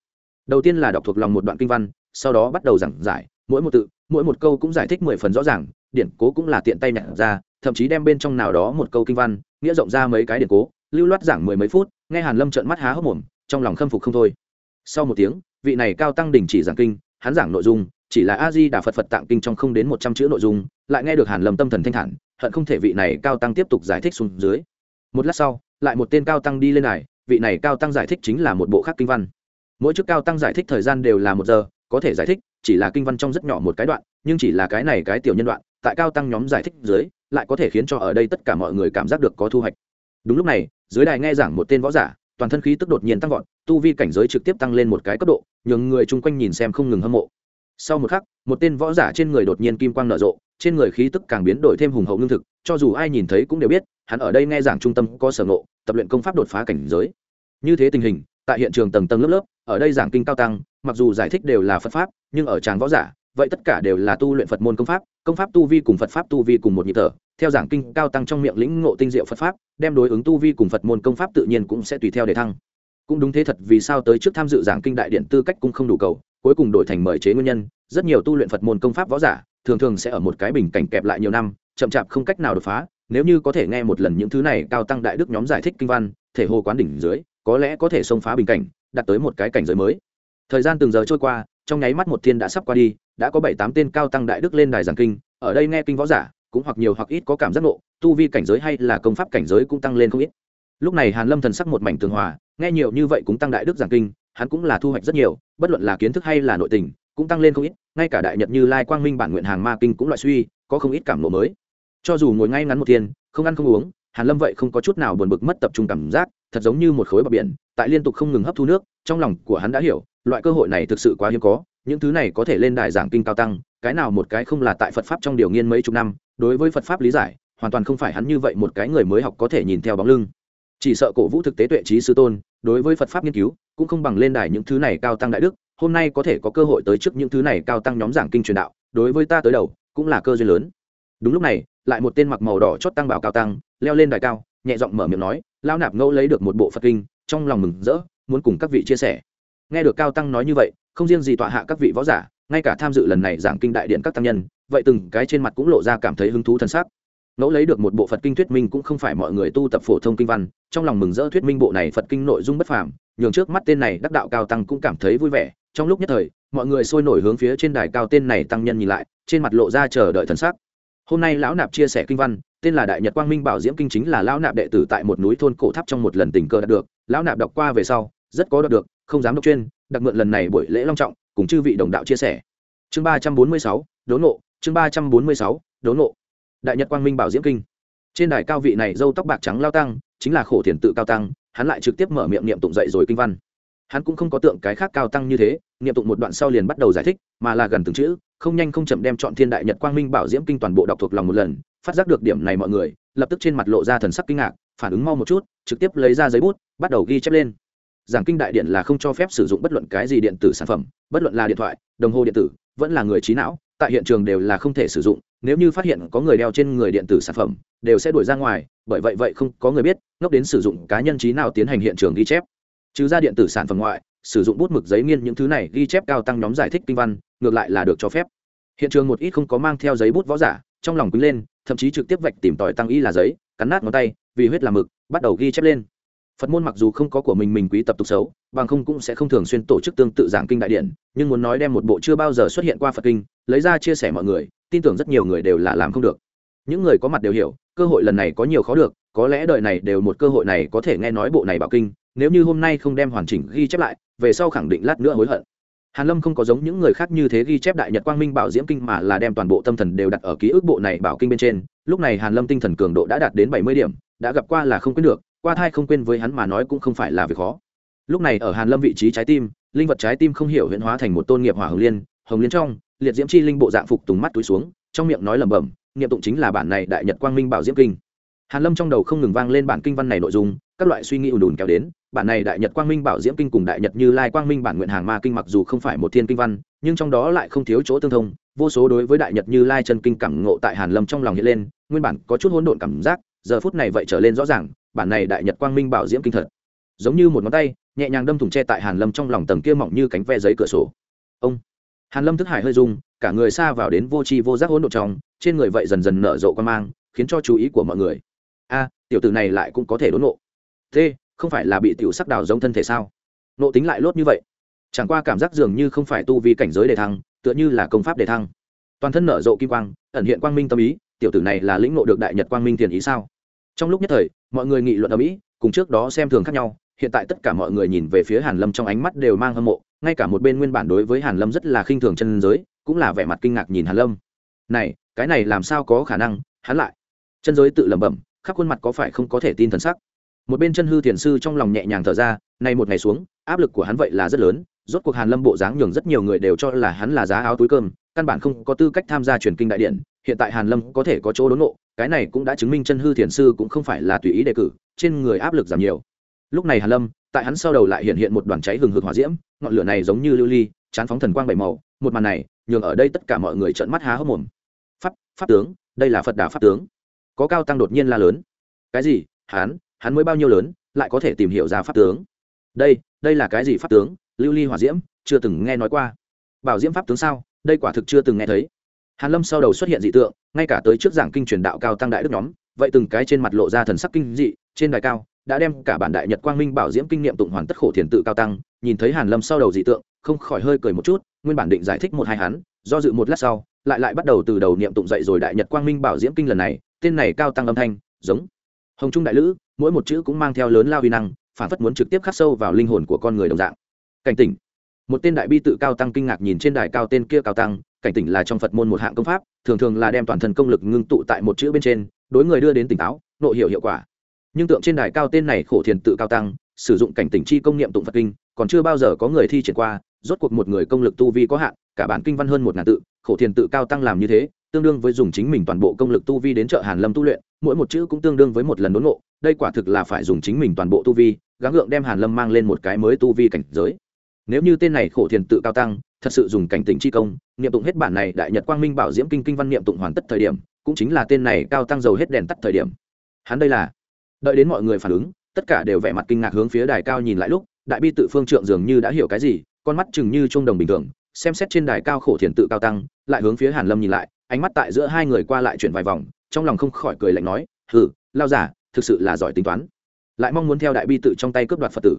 Đầu tiên là đọc thuộc lòng một đoạn kinh văn, sau đó bắt đầu giảng giải, mỗi một tự, mỗi một câu cũng giải thích mười phần rõ ràng, điển cố cũng là tiện tay nhặt ra, thậm chí đem bên trong nào đó một câu kinh văn, nghĩa rộng ra mấy cái điển cố, lưu loát giảng mười mấy phút, nghe hàn lâm trợn mắt há hốc mồm, trong lòng khâm phục không thôi. Sau một tiếng, vị này cao tăng đình chỉ giảng kinh, hắn giảng nội dung, chỉ là a di đà phật phật tạng kinh trong không đến một trăm chữ nội dung, lại nghe được hàn lâm tâm thần thanh thản, hận không thể vị này cao tăng tiếp tục giải thích xuống dưới một lát sau, lại một tên cao tăng đi lên này, vị này cao tăng giải thích chính là một bộ khác kinh văn. Mỗi chức cao tăng giải thích thời gian đều là một giờ, có thể giải thích, chỉ là kinh văn trong rất nhỏ một cái đoạn, nhưng chỉ là cái này cái tiểu nhân đoạn, tại cao tăng nhóm giải thích dưới, lại có thể khiến cho ở đây tất cả mọi người cảm giác được có thu hoạch. Đúng lúc này, dưới đài nghe giảng một tên võ giả, toàn thân khí tức đột nhiên tăng vọt, tu vi cảnh giới trực tiếp tăng lên một cái cấp độ, nhường người chung quanh nhìn xem không ngừng hâm mộ sau một khắc, một tên võ giả trên người đột nhiên kim quang nở rộ, trên người khí tức càng biến đổi thêm hùng hậu lương thực, cho dù ai nhìn thấy cũng đều biết, hắn ở đây nghe giảng trung tâm có sở ngộ, tập luyện công pháp đột phá cảnh giới. Như thế tình hình, tại hiện trường tầng tầng lớp lớp, ở đây giảng kinh cao tăng, mặc dù giải thích đều là phật pháp, nhưng ở tràng võ giả, vậy tất cả đều là tu luyện phật môn công pháp công pháp tu vi cùng phật pháp tu vi cùng một nhịp thở. Theo giảng kinh cao tăng trong miệng lĩnh ngộ tinh diệu phật pháp, đem đối ứng tu vi cùng phật môn công pháp tự nhiên cũng sẽ tùy theo để thăng. Cũng đúng thế thật vì sao tới trước tham dự giảng kinh đại điện tư cách cũng không đủ cầu cuối cùng đổi thành mời chế nguyên nhân, rất nhiều tu luyện phật môn công pháp võ giả, thường thường sẽ ở một cái bình cảnh kẹp lại nhiều năm, chậm chạp không cách nào đột phá, nếu như có thể nghe một lần những thứ này cao tăng đại đức nhóm giải thích kinh văn, thể hồ quán đỉnh dưới, có lẽ có thể xông phá bình cảnh, đạt tới một cái cảnh giới mới. Thời gian từng giờ trôi qua, trong nháy mắt một thiên đã sắp qua đi, đã có bảy tám tên cao tăng đại đức lên đài giảng kinh, ở đây nghe kinh võ giả, cũng hoặc nhiều hoặc ít có cảm giác ngộ, tu vi cảnh giới hay là công pháp cảnh giới cũng tăng lên không ít. Lúc này hàn lâm thần sắc một mảnh tường hòa, nghe nhiều như vậy cũng tăng đại đức giảng kinh hắn cũng là thu hoạch rất nhiều, bất luận là kiến thức hay là nội tình, cũng tăng lên không ít, ngay cả đại nhật như lai quang minh bản nguyện hàng ma kinh cũng loại suy, có không ít cảm nộ mới. Cho dù ngồi ngay ngắn một thiên, không ăn không uống, hàn lâm vậy không có chút nào buồn bực mất tập trung cảm giác, thật giống như một khối bờ biển, tại liên tục không ngừng hấp thu nước, trong lòng của hắn đã hiểu, loại cơ hội này thực sự quá hiếm có, những thứ này có thể lên đài giảng kinh cao tăng, cái nào một cái không là tại phật pháp trong điều nghiên mấy chục năm, đối với phật pháp lý giải, hoàn toàn không phải hắn như vậy một cái người mới học có thể nhìn theo bóng lưng. Chỉ sợ cổ vũ thực tế tuệ trí sư tôn đối với phật pháp nghiên cứu, cũng không bằng lên đài những thứ này cao tăng đại đức, hôm nay có thể có cơ hội tới trước những thứ này cao tăng nhóm giảng kinh truyền đạo, đối với ta tới đầu, cũng là cơ duyên lớn. Đúng lúc này, lại một tên mặc màu đỏ chót tăng bảo cao tăng, leo lên đài cao, nhẹ giọng mở miệng nói lao nạp ngẫu lấy được một bộ phật kinh, trong lòng mừng rỡ, muốn cùng các vị chia sẻ. Nghe được cao tăng nói như vậy, không riêng gì tọa hạ các vị võ giả, ngay cả tham dự lần này giảng kinh đại điện các tăng nhân, vậy từng cái trên mặt cũng lộ ra cảm thấy hứng thú thân xác ngẫu lấy được một bộ phật kinh thuyết minh cũng không phải mọi người tu tập phổ thông kinh văn, trong lòng mừng rỡ thuyết minh bộ này phật kinh nội dung bất phàm, nhường trước mắt tên này đắc đạo cao tăng cũng cảm thấy vui vẻ. Trong lúc nhất thời, mọi người sôi nổi hướng phía trên đài cao tên này tăng nhân nhìn lại, trên mặt lộ ra chờ đợi thần sắc. Hôm nay lão nạp chia sẻ kinh văn, tên là đại nhật quang minh bảo diễm kinh chính là lão nạp đệ tử tại một núi thôn cổ tháp trong một lần tình cờ đạt được, lão nạp đọc qua về sau, rất có đọc được, không dám đọc chuyên, đặc mượn lần này buổi lễ long trọng, cùng chư vị đồng đạo chia sẻ. Chương ba trăm bốn mươi sáu, đốn nộ chương ba trăm bốn mươi sáu, đốn nộ đại nhật quang minh bảo diễm kinh. Trên đài cao vị này dâu tóc bạc trắng lao tăng, chính là khổ thiền tự cao tăng, hắn lại trực tiếp mở miệng niệm tụng dậy rồi kinh văn. Hắn cũng không có tượng cái khác cao tăng như thế, niệm tụng một đoạn sau liền bắt đầu giải thích, mà là gần từng chữ, không nhanh không chậm đem chọn thiên đại nhật quang minh bảo diễm kinh toàn bộ đọc thuộc lòng một lần, phát giác được điểm này mọi người, lập tức trên mặt lộ ra thần sắc kinh ngạc, phản ứng mau một chút, trực tiếp lấy ra giấy bút, bắt đầu ghi chép lên. Giảng kinh đại điện là không cho phép sử dụng bất luận cái gì điện tử sản phẩm, bất luận là điện thoại, đồng hồ điện tử, vẫn là người trí não, tại hiện trường đều là không thể sử dụng nếu như phát hiện có người đeo trên người điện tử sản phẩm, đều sẽ đuổi ra ngoài, bởi vậy vậy không có người biết, ngốc đến sử dụng cá nhân trí nào tiến hành hiện trường ghi chép. Trừ ra điện tử sản phẩm ngoại, sử dụng bút mực giấy nghiên những thứ này ghi chép cao tăng nhóm giải thích kinh văn, ngược lại là được cho phép. Hiện trường một ít không có mang theo giấy bút võ giả, trong lòng quý lên, thậm chí trực tiếp vạch tìm tòi tăng y là giấy, cắn nát ngón tay, vì huyết làm mực, bắt đầu ghi chép lên phật môn mặc dù không có của mình mình quý tập tục xấu, bằng không cũng sẽ không thường xuyên tổ chức tương tự giảng kinh đại điện nhưng muốn nói đem một bộ chưa bao giờ xuất hiện qua phật kinh, lấy ra chia sẻ mọi người, tin tưởng rất nhiều người đều là làm không được. Những người có mặt đều hiểu, cơ hội lần này có nhiều khó được, có lẽ đời này đều một cơ hội này có thể nghe nói bộ này bảo kinh, nếu như hôm nay không đem hoàn chỉnh ghi chép lại, về sau khẳng định lát nữa hối hận. Hàn lâm không có giống những người khác như thế ghi chép đại nhật quang minh bảo diễm kinh mà là đem toàn bộ tâm thần đều đặt ở ký ức bộ này bảo kinh bên trên. Lúc này hàn lâm tinh thần cường độ đã đạt đến bảy mươi điểm, đã gặp qua là không quyết được qua thai không quên với hắn mà nói cũng không phải là việc khó. Lúc này ở hàn lâm vị trí trái tim, linh vật trái tim không hiểu huyễn hóa thành một tôn nghiệp hỏa hồng liên hồng liên trong, liệt diễm chi linh bộ dạng phục tùng mắt túi xuống, trong miệng nói lẩm bẩm, niệm tụng chính là bản này đại nhật quang minh bảo diễm kinh. Hàn lâm trong đầu không ngừng vang lên bản kinh văn này nội dung, các loại suy nghĩ ùn ùn kéo đến, bản này đại nhật quang minh bảo diễm kinh cùng đại nhật như lai quang minh bản nguyện hàng ma kinh mặc dù không phải một thiên kinh văn, nhưng trong đó lại không thiếu chỗ tương thông, vô số đối với đại nhật như lai chân kinh cảm ngộ tại hàn lâm trong lòng hiện lên, nguyên bản có chút hỗn độn cảm giác, giờ phút này vậy trở lên rõ ràng bản này đại nhật quang minh bảo diễm kinh thật. Giống như một ngón tay, nhẹ nhàng đâm thủng tre tại hàn lâm trong lòng tầng kia mỏng như cánh ve giấy cửa sổ. Ông! Hàn lâm thức hải hơi rung, cả người xa vào đến vô tri vô giác hỗn độn trong, trên người vậy dần dần nở rộ quan mang, khiến cho chú ý của mọi người. A, tiểu tử này lại cũng có thể đốn nộ. T không phải là bị tiểu sắc đào giống thân thể sao? Nộ tính lại lốt như vậy. Chẳng qua cảm giác dường như không phải tu vi cảnh giới đề thăng, tựa như là công pháp đề thăng. Toàn thân nở rộ kim quang, ẩn hiện quang minh tâm ý, tiểu tử này là lĩnh nộ được đại nhật quang minh tiền ý sao? Trong lúc nhất thời, mọi người nghị luận ở mỹ, cùng trước đó xem thường khác nhau, hiện tại tất cả mọi người nhìn về phía hàn lâm trong ánh mắt đều mang hâm mộ, ngay cả một bên nguyên bản đối với hàn lâm rất là khinh thường chân giới, cũng là vẻ mặt kinh ngạc nhìn hàn lâm. Này, cái này làm sao có khả năng, hắn lại. Chân giới tự lẩm bẩm, khắp khuôn mặt có phải không có thể tin thần sắc? Một bên chân hư thiền sư trong lòng nhẹ nhàng thở ra nay một ngày xuống, áp lực của hắn vậy là rất lớn, rốt cuộc hàn lâm bộ dáng nhường rất nhiều người đều cho là hắn là giá áo túi cơm, căn bản không có tư cách tham gia truyền kinh đại điện hiện tại hàn lâm có thể có chỗ đốn nộ, cái này cũng đã chứng minh chân hư thiền sư cũng không phải là tùy ý đề cử, trên người áp lực giảm nhiều. Lúc này hàn lâm, tại hắn sau đầu lại hiện hiện một đoàn cháy hừng hực hỏa diễm, ngọn lửa này giống như lưu ly, chán phóng thần quang bảy màu, một màn này, nhường ở đây tất cả mọi người trợn mắt há hốc mồm. Pháp pháp tướng, đây là phật đà pháp tướng. Có cao tăng đột nhiên la lớn. Cái gì? Hắn hắn mới bao nhiêu lớn, lại có thể tìm hiểu ra pháp tướng? Đây đây là cái gì pháp tướng? Lưu ly hỏa diễm, chưa từng nghe nói qua. Bảo diễm pháp tướng sao? Đây quả thực chưa từng nghe thấy hàn lâm sau đầu xuất hiện dị tượng, ngay cả tới trước giảng kinh truyền đạo cao tăng đại đức nhóm, vậy từng cái trên mặt lộ ra thần sắc kinh dị, trên đài cao, đã đem cả bản đại nhật quang minh bảo diễm kinh nghiệm tụng hoàn tất khổ thiền tự cao tăng, nhìn thấy hàn lâm sau đầu dị tượng, không khỏi hơi cười một chút, nguyên bản định giải thích một hai hắn, do dự một lát sau, lại lại bắt đầu từ đầu niệm tụng dậy rồi đại nhật quang minh bảo diễm kinh lần này, tên này cao tăng âm thanh, giống hồng trung đại lữ, mỗi một chữ cũng mang theo lớn lao uy năng, phản phất muốn trực tiếp khắc sâu vào linh hồn của con người đồng dạng. Cảnh tỉnh. Một tên đại bi tự cao tăng kinh ngạc nhìn trên đài cao tên kia cao tăng cảnh tỉnh là trong phật môn một hạng công pháp, thường thường là đem toàn thân công lực ngưng tụ tại một chữ bên trên, đối người đưa đến tỉnh táo nội hiệu hiệu quả. Nhưng tượng trên đài cao tên này khổ thiền tự cao tăng, sử dụng cảnh tỉnh chi công niệm tụng phật kinh, còn chưa bao giờ có người thi triển qua, rốt cuộc một người công lực tu vi có hạn, cả bản kinh văn hơn một ngàn tự, khổ thiền tự cao tăng làm như thế, tương đương với dùng chính mình toàn bộ công lực tu vi đến chợ hàn lâm tu luyện, mỗi một chữ cũng tương đương với một lần đốn ngộ, đây quả thực là phải dùng chính mình toàn bộ tu vi, gắng gượng đem hàn lâm mang lên một cái mới tu vi cảnh giới. Nếu như tên này khổ thiền tự cao tăng thật sự dùng cảnh tỉnh chi công, niệm tụng hết bản này đại nhật quang minh bảo diễm kinh kinh văn niệm tụng hoàn tất thời điểm, cũng chính là tên này cao tăng dầu hết đèn tắt thời điểm. Hắn đây là, đợi đến mọi người phản ứng, tất cả đều vẻ mặt kinh ngạc hướng phía đài cao nhìn lại lúc, đại bi tự phương trượng dường như đã hiểu cái gì, con mắt chừng như trung đồng bình thường, xem xét trên đài cao khổ thiền tự cao tăng, lại hướng phía hàn lâm nhìn lại, ánh mắt tại giữa hai người qua lại chuyển vài vòng, trong lòng không khỏi cười lạnh nói, hừ, lao giả, thực sự là giỏi tính toán. Lại mong muốn theo đại bi tự trong tay cướp đoạt phật tử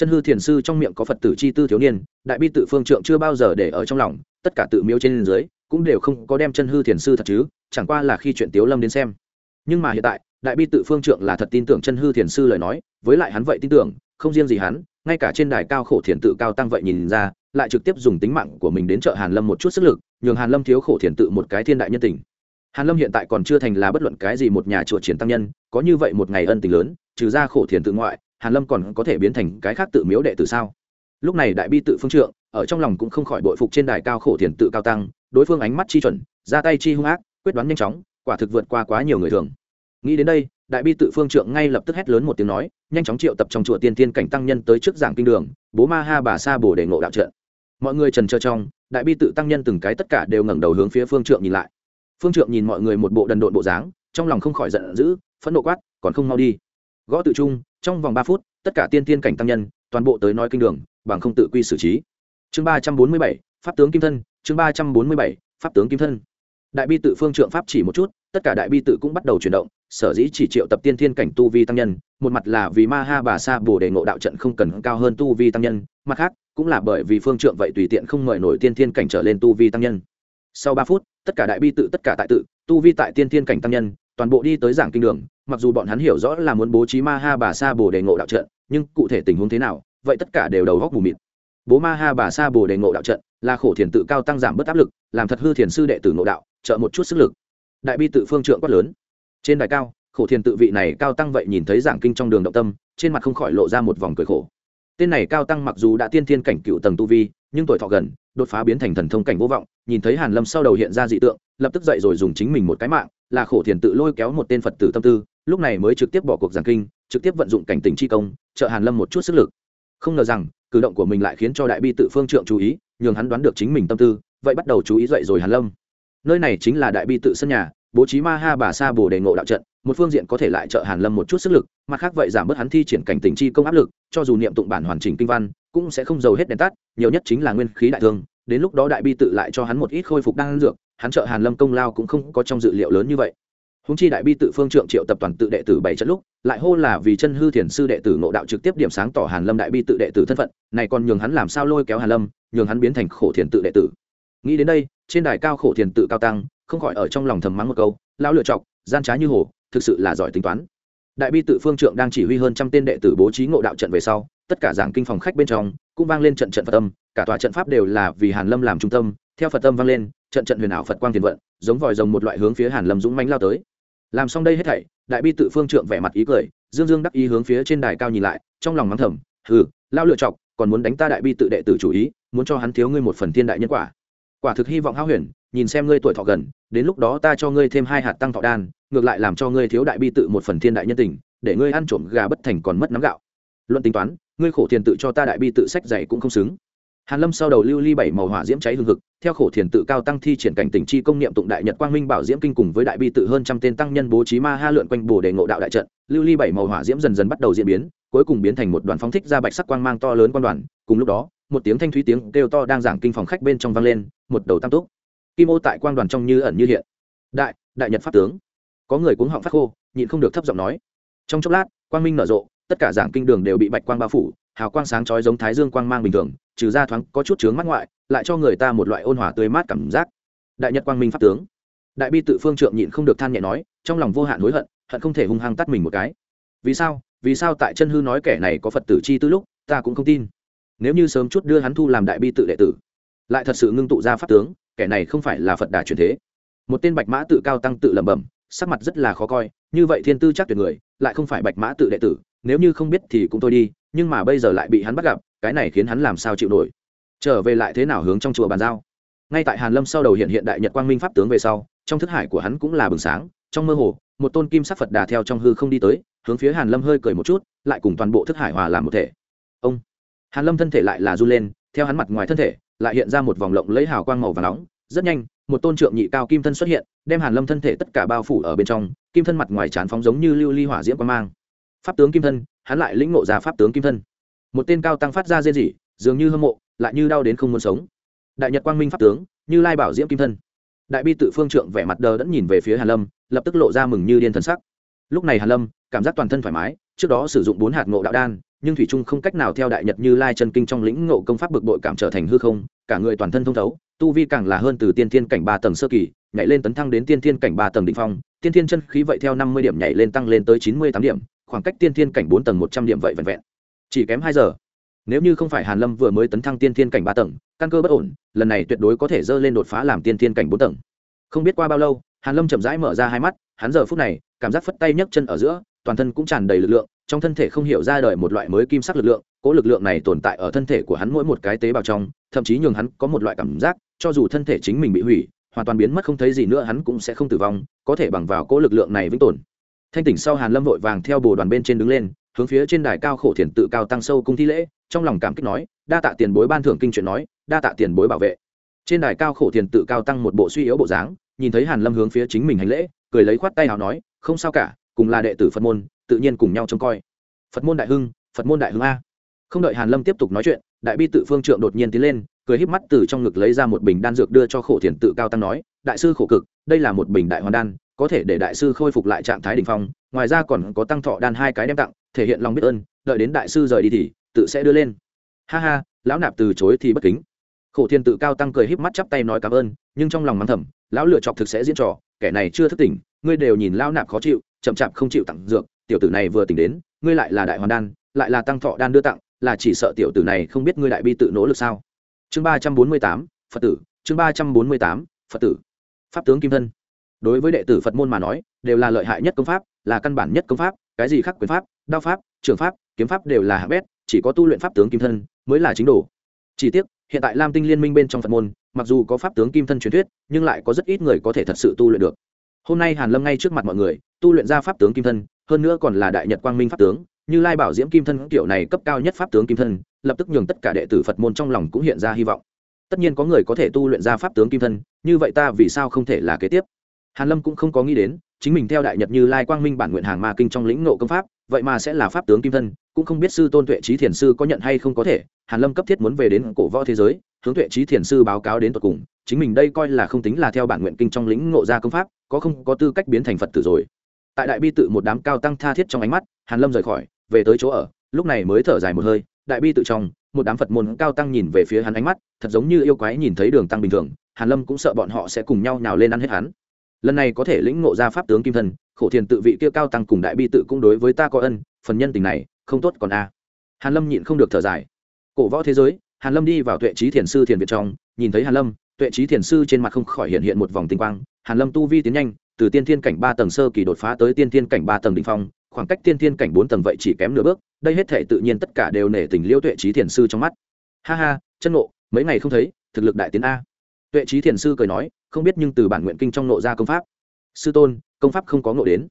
chân hư thiền sư trong miệng có phật tử chi tư thiếu niên, đại bi tự phương trượng chưa bao giờ để ở trong lòng, tất cả tự miếu trên dưới, cũng đều không có đem chân hư thiền sư thật chứ, chẳng qua là khi chuyện tiếu lâm đến xem. Nhưng mà hiện tại, đại bi tự phương trượng là thật tin tưởng chân hư thiền sư lời nói, với lại hắn vậy tin tưởng, không riêng gì hắn, ngay cả trên đài cao khổ thiền tự cao tăng vậy nhìn ra, lại trực tiếp dùng tính mạng của mình đến trợ hàn lâm một chút sức lực, nhường hàn lâm thiếu khổ thiền tự một cái thiên đại nhân tình. Hàn lâm hiện tại còn chưa thành là bất luận cái gì một nhà chùa triển tăng nhân, có như vậy một ngày ân tình lớn, trừ ra khổ thiền tự ngoại hàn lâm còn có thể biến thành cái khác tự miếu đệ tử sao? Lúc này đại bi tự phương trượng, ở trong lòng cũng không khỏi bội phục trên đài cao khổ thiền tự cao tăng, đối phương ánh mắt chi chuẩn, ra tay chi hung ác, quyết đoán nhanh chóng, quả thực vượt qua quá nhiều người thường. Nghĩ đến đây, đại bi tự phương trượng ngay lập tức hét lớn một tiếng nói, nhanh chóng triệu tập trong chùa tiên tiên cảnh tăng nhân tới trước giảng kinh đường, bố ma ha bà sa bồ để ngộ đạo trận. Mọi người trần trơ trong, đại bi tự tăng nhân từng cái tất cả đều ngẩng đầu hướng phía phương trượng nhìn lại. Phương trượng nhìn mọi người một bộ đần độn bộ dáng, trong lòng không khỏi giận dữ, phẫn nộ quát, còn không mau đi. Gõ tự trung trong vòng ba phút, tất cả tiên tiên cảnh tăng nhân, toàn bộ tới nói kinh đường, bằng không tự quy xử trí. Chương ba trăm bốn mươi bảy, pháp tướng kim thân, chương ba trăm bốn mươi bảy, pháp tướng kim thân. Đại bi tự phương trượng pháp chỉ một chút, tất cả đại bi tự cũng bắt đầu chuyển động, sở dĩ chỉ triệu tập tiên thiên cảnh tu vi tăng nhân, một mặt là vì ma ha bà sa bồ đề ngộ đạo trận không cần cao hơn tu vi tăng nhân, mặt khác, cũng là bởi vì phương trượng vậy tùy tiện không mời nổi tiên thiên cảnh trở lên tu vi tăng nhân. Sau ba phút, tất cả đại bi tự, tất cả tại tự, tu vi tại tiên thiên cảnh tăng nhân toàn bộ đi tới giảng kinh đường, mặc dù bọn hắn hiểu rõ là muốn bố trí ma ha bà sa bồ đề ngộ đạo trận, nhưng cụ thể tình huống thế nào, vậy tất cả đều đầu góc mù mịt. Bố ma ha bà sa bồ đề ngộ đạo trận là khổ thiền tự cao tăng giảm bớt áp lực, làm thật hư thiền sư đệ tử ngộ đạo, trợ một chút sức lực. Đại bi tự phương trượng quát lớn. Trên đài cao, khổ thiền tự vị này cao tăng vậy nhìn thấy giảng kinh trong đường động tâm, trên mặt không khỏi lộ ra một vòng cười khổ. Tên này cao tăng mặc dù đã tiên thiên cảnh cựu tầng tu vi nhưng tuổi thọ gần, đột phá biến thành thần thông cảnh vô vọng, nhìn thấy hàn lâm sau đầu hiện ra dị tượng, lập tức dậy rồi dùng chính mình một cái mạng, là khổ thiền tự lôi kéo một tên phật tử tâm tư, lúc này mới trực tiếp bỏ cuộc giảng kinh, trực tiếp vận dụng cảnh tình chi công, trợ hàn lâm một chút sức lực. Không ngờ rằng, cử động của mình lại khiến cho đại bi tự phương trượng chú ý, nhường hắn đoán được chính mình tâm tư, vậy bắt đầu chú ý dậy rồi hàn lâm. Nơi này chính là đại bi tự sân nhà, bố trí ma ha bà sa bồ đề ngộ đạo trận một phương diện có thể lại trợ hàn lâm một chút sức lực mặt khác vậy giảm bớt hắn thi triển cảnh tình chi công áp lực, cho dù niệm tụng bản hoàn chỉnh kinh văn, cũng sẽ không giàu hết đèn tắt, nhiều nhất chính là nguyên khí đại thương, đến lúc đó đại bi tự lại cho hắn một ít khôi phục đan dược, hắn trợ hàn lâm công lao cũng không có trong dự liệu lớn như vậy. Húng chi đại bi tự phương trượng triệu tập toàn tự đệ tử bảy trận lúc, lại hô là vì chân hư thiền sư đệ tử ngộ đạo trực tiếp điểm sáng tỏ hàn lâm đại bi tự đệ tử thân phận, này còn nhường hắn làm sao lôi kéo hàn lâm, nhường hắn biến thành khổ thiền tự đệ tử. Nghĩ đến đây, trên đài cao khổ thiền tự cao tăng, không khỏi ở trong lòng thầm mắng một câu, lão lựa chọc, gian trá như hồ thực sự là giỏi tính toán. Đại bi tự phương trượng đang chỉ huy hơn trăm tên đệ tử bố trí ngộ đạo trận về sau, tất cả giảng kinh phòng khách bên trong, cũng vang lên trận trận phật tâm cả tòa trận pháp đều là vì hàn lâm làm trung tâm, theo phật tâm vang lên, trận trận huyền ảo phật quang tiền vận, giống vòi rồng một loại hướng phía hàn lâm dũng mãnh lao tới. Làm xong đây hết thảy, đại bi tự phương trượng vẻ mặt ý cười, dương dương đắc ý hướng phía trên đài cao nhìn lại, trong lòng mắng thầm, hừ, lao lựa chọc, còn muốn đánh ta đại bi tự đệ tử chủ ý, muốn cho hắn thiếu ngươi một phần thiên đại nhân quả. Quả thực hy vọng hao huyền, nhìn xem ngươi tuổi thọ gần, đến lúc đó ta cho ngươi thêm hai hạt tăng thọ đan ngược lại làm cho ngươi thiếu đại bi tự một phần thiên đại nhân tình, để ngươi ăn trộm gà bất thành còn mất nắm gạo. Luận tính toán, ngươi khổ thiền tự cho ta đại bi tự sách dày cũng không xứng. Hàn lâm sau đầu lưu ly bảy màu hỏa diễm cháy hương hực, theo khổ thiền tự cao tăng thi triển cảnh tình chi công niệm tụng đại nhật quang minh bảo diễm kinh cùng với đại bi tự hơn trăm tên tăng nhân bố trí ma ha lượn quanh bồ đề ngộ đạo đại trận, lưu ly bảy màu hỏa diễm dần dần bắt đầu diễn biến, cuối cùng biến thành một đoàn phóng thích ra bạch sắc quang mang to lớn quan đoàn, cùng lúc đó, một tiếng thanh thúy tiếng kêu to đang giảng kinh phòng khách bên trong vang lên, một đầu tam túc. Kim ô tại quang đoàn trong như ẩn như hiện. Đại đại nhật pháp tướng có người cuống họng phát khô, nhịn không được thấp giọng nói. Trong chốc lát, quang minh nở rộ, tất cả giảng kinh đường đều bị bạch quang bao phủ, hào quang sáng chói giống thái dương quang mang bình thường, trừ ra thoáng có chút chướng mắt ngoại, lại cho người ta một loại ôn hòa tươi mát cảm giác. Đại nhật quang minh pháp tướng. Đại bi tự phương trượng nhịn không được than nhẹ nói, trong lòng vô hạn hối hận hận không thể hung hăng tắt mình một cái. Vì sao? Vì sao tại chân hư nói kẻ này có phật tử chi tư lúc, ta cũng không tin? Nếu như sớm chút đưa hắn thu làm đại bi tự đệ tử, lại thật sự ngưng tụ ra pháp tướng, kẻ này không phải là phật đà truyền thế. Một tên bạch mã tự cao tăng tự lẩm bẩm sắc mặt rất là khó coi, như vậy thiên tư chắc tuyệt người, lại không phải bạch mã tự đệ tử, nếu như không biết thì cũng thôi đi, nhưng mà bây giờ lại bị hắn bắt gặp, cái này khiến hắn làm sao chịu nổi. Trở về lại thế nào hướng trong chùa bàn giao? Ngay tại hàn lâm sau đầu hiện hiện đại nhật quang minh pháp tướng về sau, trong thức hải của hắn cũng là bừng sáng, trong mơ hồ, một tôn kim sắc phật đà theo trong hư không đi tới, hướng phía hàn lâm hơi cười một chút, lại cùng toàn bộ thức hải hòa làm một thể. Ông! Hàn lâm thân thể lại là du lên, theo hắn mặt ngoài thân thể, lại hiện ra một vòng lộng lấy hào quang màu vàng nóng rất nhanh, một tôn trượng nhị cao kim thân xuất hiện, đem hàn lâm thân thể tất cả bao phủ ở bên trong, kim thân mặt ngoài chán phóng giống như lưu ly hỏa diễm quang mang. Pháp tướng kim thân, hắn lại lĩnh ngộ ra pháp tướng kim thân. Một tên cao tăng phát ra dê dỉ dường như hâm mộ, lại như đau đến không muốn sống. Đại nhật quang minh pháp tướng, như lai bảo diễm kim thân. Đại bi tự phương trượng vẻ mặt đờ đẫn nhìn về phía hàn lâm, lập tức lộ ra mừng như điên thần sắc. Lúc này hàn lâm, cảm giác toàn thân thoải mái, trước đó sử dụng bốn hạt ngộ đạo đan nhưng thủy trung không cách nào theo đại nhật như lai chân kinh trong lĩnh ngộ công pháp bực bội cảm trở thành hư không, cả người toàn thân thông thấu, tu vi càng là hơn từ tiên thiên cảnh ba tầng sơ kỳ, nhảy lên tấn thăng đến tiên thiên cảnh ba tầng đỉnh phong, tiên thiên chân khí vậy theo năm mươi điểm nhảy lên tăng lên tới chín mươi tám điểm, khoảng cách tiên thiên cảnh bốn tầng một trăm điểm vậy vẹn vẹn. Chỉ kém hai giờ. Nếu như không phải hàn lâm vừa mới tấn thăng tiên thiên cảnh ba tầng, căn cơ bất ổn, lần này tuyệt đối có thể dơ lên đột phá làm tiên thiên cảnh bốn tầng. Không biết qua bao lâu, hàn lâm chậm rãi mở ra hai mắt, hắn giờ phút này, cảm giác phất tay nhấc chân ở giữa, toàn thân cũng tràn đầy lực lượng trong thân thể không hiểu ra đời một loại mới kim sắc lực lượng, cỗ lực lượng này tồn tại ở thân thể của hắn mỗi một cái tế bào trong, thậm chí nhường hắn có một loại cảm giác, cho dù thân thể chính mình bị hủy, hoàn toàn biến mất không thấy gì nữa hắn cũng sẽ không tử vong, có thể bằng vào cỗ lực lượng này vĩnh tồn. Thanh tỉnh sau hàn lâm vội vàng theo bồ đoàn bên trên đứng lên, hướng phía trên đài cao khổ thiền tự cao tăng sâu cung thi lễ, trong lòng cảm kích nói, đa tạ tiền bối ban thưởng kinh chuyện nói, đa tạ tiền bối bảo vệ. Trên đài cao khổ thiền tự cao tăng một bộ suy yếu bộ dáng, nhìn thấy hàn lâm hướng phía chính mình hành lễ, cười lấy khoát tay nào nói, không sao cả, cùng là đệ tử phật môn tự nhiên cùng nhau trông coi. Phật môn đại hưng, phật môn đại hưng a. Không đợi hàn lâm tiếp tục nói chuyện, đại bi tự phương trượng đột nhiên tiến lên, cười híp mắt từ trong ngực lấy ra một bình đan dược đưa cho khổ thiền tự cao tăng nói, đại sư khổ cực, đây là một bình đại hoàn đan, có thể để đại sư khôi phục lại trạng thái đỉnh phong, ngoài ra còn có tăng thọ đan hai cái đem tặng, thể hiện lòng biết ơn, đợi đến đại sư rời đi thì, tự sẽ đưa lên. Ha ha, lão nạp từ chối thì bất kính. Khổ thiên tự cao tăng cười híp mắt chắp tay nói cảm ơn, nhưng trong lòng mắng thầm, lão lựa chọc thực sẽ diễn trò, kẻ này chưa thức tỉnh, ngươi đều nhìn lão nạp khó chịu, chậm chạp không chịu tặng dược tiểu tử này vừa tỉnh đến, ngươi lại là đại hoàn đan, lại là tăng thọ đan đưa tặng, là chỉ sợ tiểu tử này không biết ngươi đại bi tự nỗ lực sao? Chương ba trăm bốn mươi tám, phật tử, chương ba trăm bốn mươi tám, phật tử. Pháp tướng kim thân. Đối với đệ tử phật môn mà nói, đều là lợi hại nhất công pháp, là căn bản nhất công pháp, cái gì khác quyền pháp, đao pháp, trường pháp, kiếm pháp đều là hạng bét, chỉ có tu luyện pháp tướng kim thân mới là chính đồ. Chỉ tiếc, hiện tại lam tinh liên minh bên trong phật môn, mặc dù có pháp tướng kim thân truyền thuyết, nhưng lại có rất ít người có thể thật sự tu luyện được. Hôm nay hàn lâm ngay trước mặt mọi người, tu luyện ra pháp tướng kim thân hơn nữa còn là đại nhật quang minh pháp tướng, như lai bảo diễm kim thân kiểu này cấp cao nhất pháp tướng kim thân, lập tức nhường tất cả đệ tử phật môn trong lòng cũng hiện ra hy vọng. Tất nhiên có người có thể tu luyện ra pháp tướng kim thân, như vậy ta vì sao không thể là kế tiếp? Hàn lâm cũng không có nghĩ đến, chính mình theo đại nhật như lai quang minh bản nguyện hàng ma kinh trong lĩnh ngộ công pháp, vậy mà sẽ là pháp tướng kim thân, cũng không biết sư tôn tuệ trí thiền sư có nhận hay không có thể. Hàn lâm cấp thiết muốn về đến cổ võ thế giới, hướng tuệ trí thiền sư báo cáo đến tận cùng, chính mình đây coi là không tính là theo bản nguyện kinh trong lĩnh ngộ ra công pháp, có không có tư cách biến thành phật tử rồi tại đại bi tự một đám cao tăng tha thiết trong ánh mắt, hàn lâm rời khỏi, về tới chỗ ở. Lúc này mới thở dài một hơi, đại bi tự trong, một đám phật môn cao tăng nhìn về phía hắn ánh mắt, thật giống như yêu quái nhìn thấy đường tăng bình thường. Hàn lâm cũng sợ bọn họ sẽ cùng nhau nhào lên ăn hết hắn. Lần này có thể lĩnh ngộ ra pháp tướng kim thân khổ thiền tự vị kia cao tăng cùng đại bi tự cũng đối với ta có ân, phần nhân tình này, không tốt còn a. Hàn lâm nhịn không được thở dài. Cổ võ thế giới, hàn lâm đi vào tuệ trí thiền sư thiền việt trong, nhìn thấy hàn lâm, tuệ trí thiền sư trên mặt không khỏi hiện hiện một vòng tinh quang. Hàn lâm tu vi tiến nhanh từ tiên thiên cảnh ba tầng sơ kỳ đột phá tới tiên thiên cảnh ba tầng đỉnh phong, khoảng cách tiên thiên cảnh bốn tầng vậy chỉ kém nửa bước, đây hết thể tự nhiên tất cả đều nể tình liễu tuệ trí thiền sư trong mắt. Ha ha, chân ngộ, mấy ngày không thấy, thực lực đại tiến a. Tuệ trí thiền sư cười nói, không biết nhưng từ bản nguyện kinh trong nộ ra công pháp. Sư tôn, công pháp không có ngộ đến.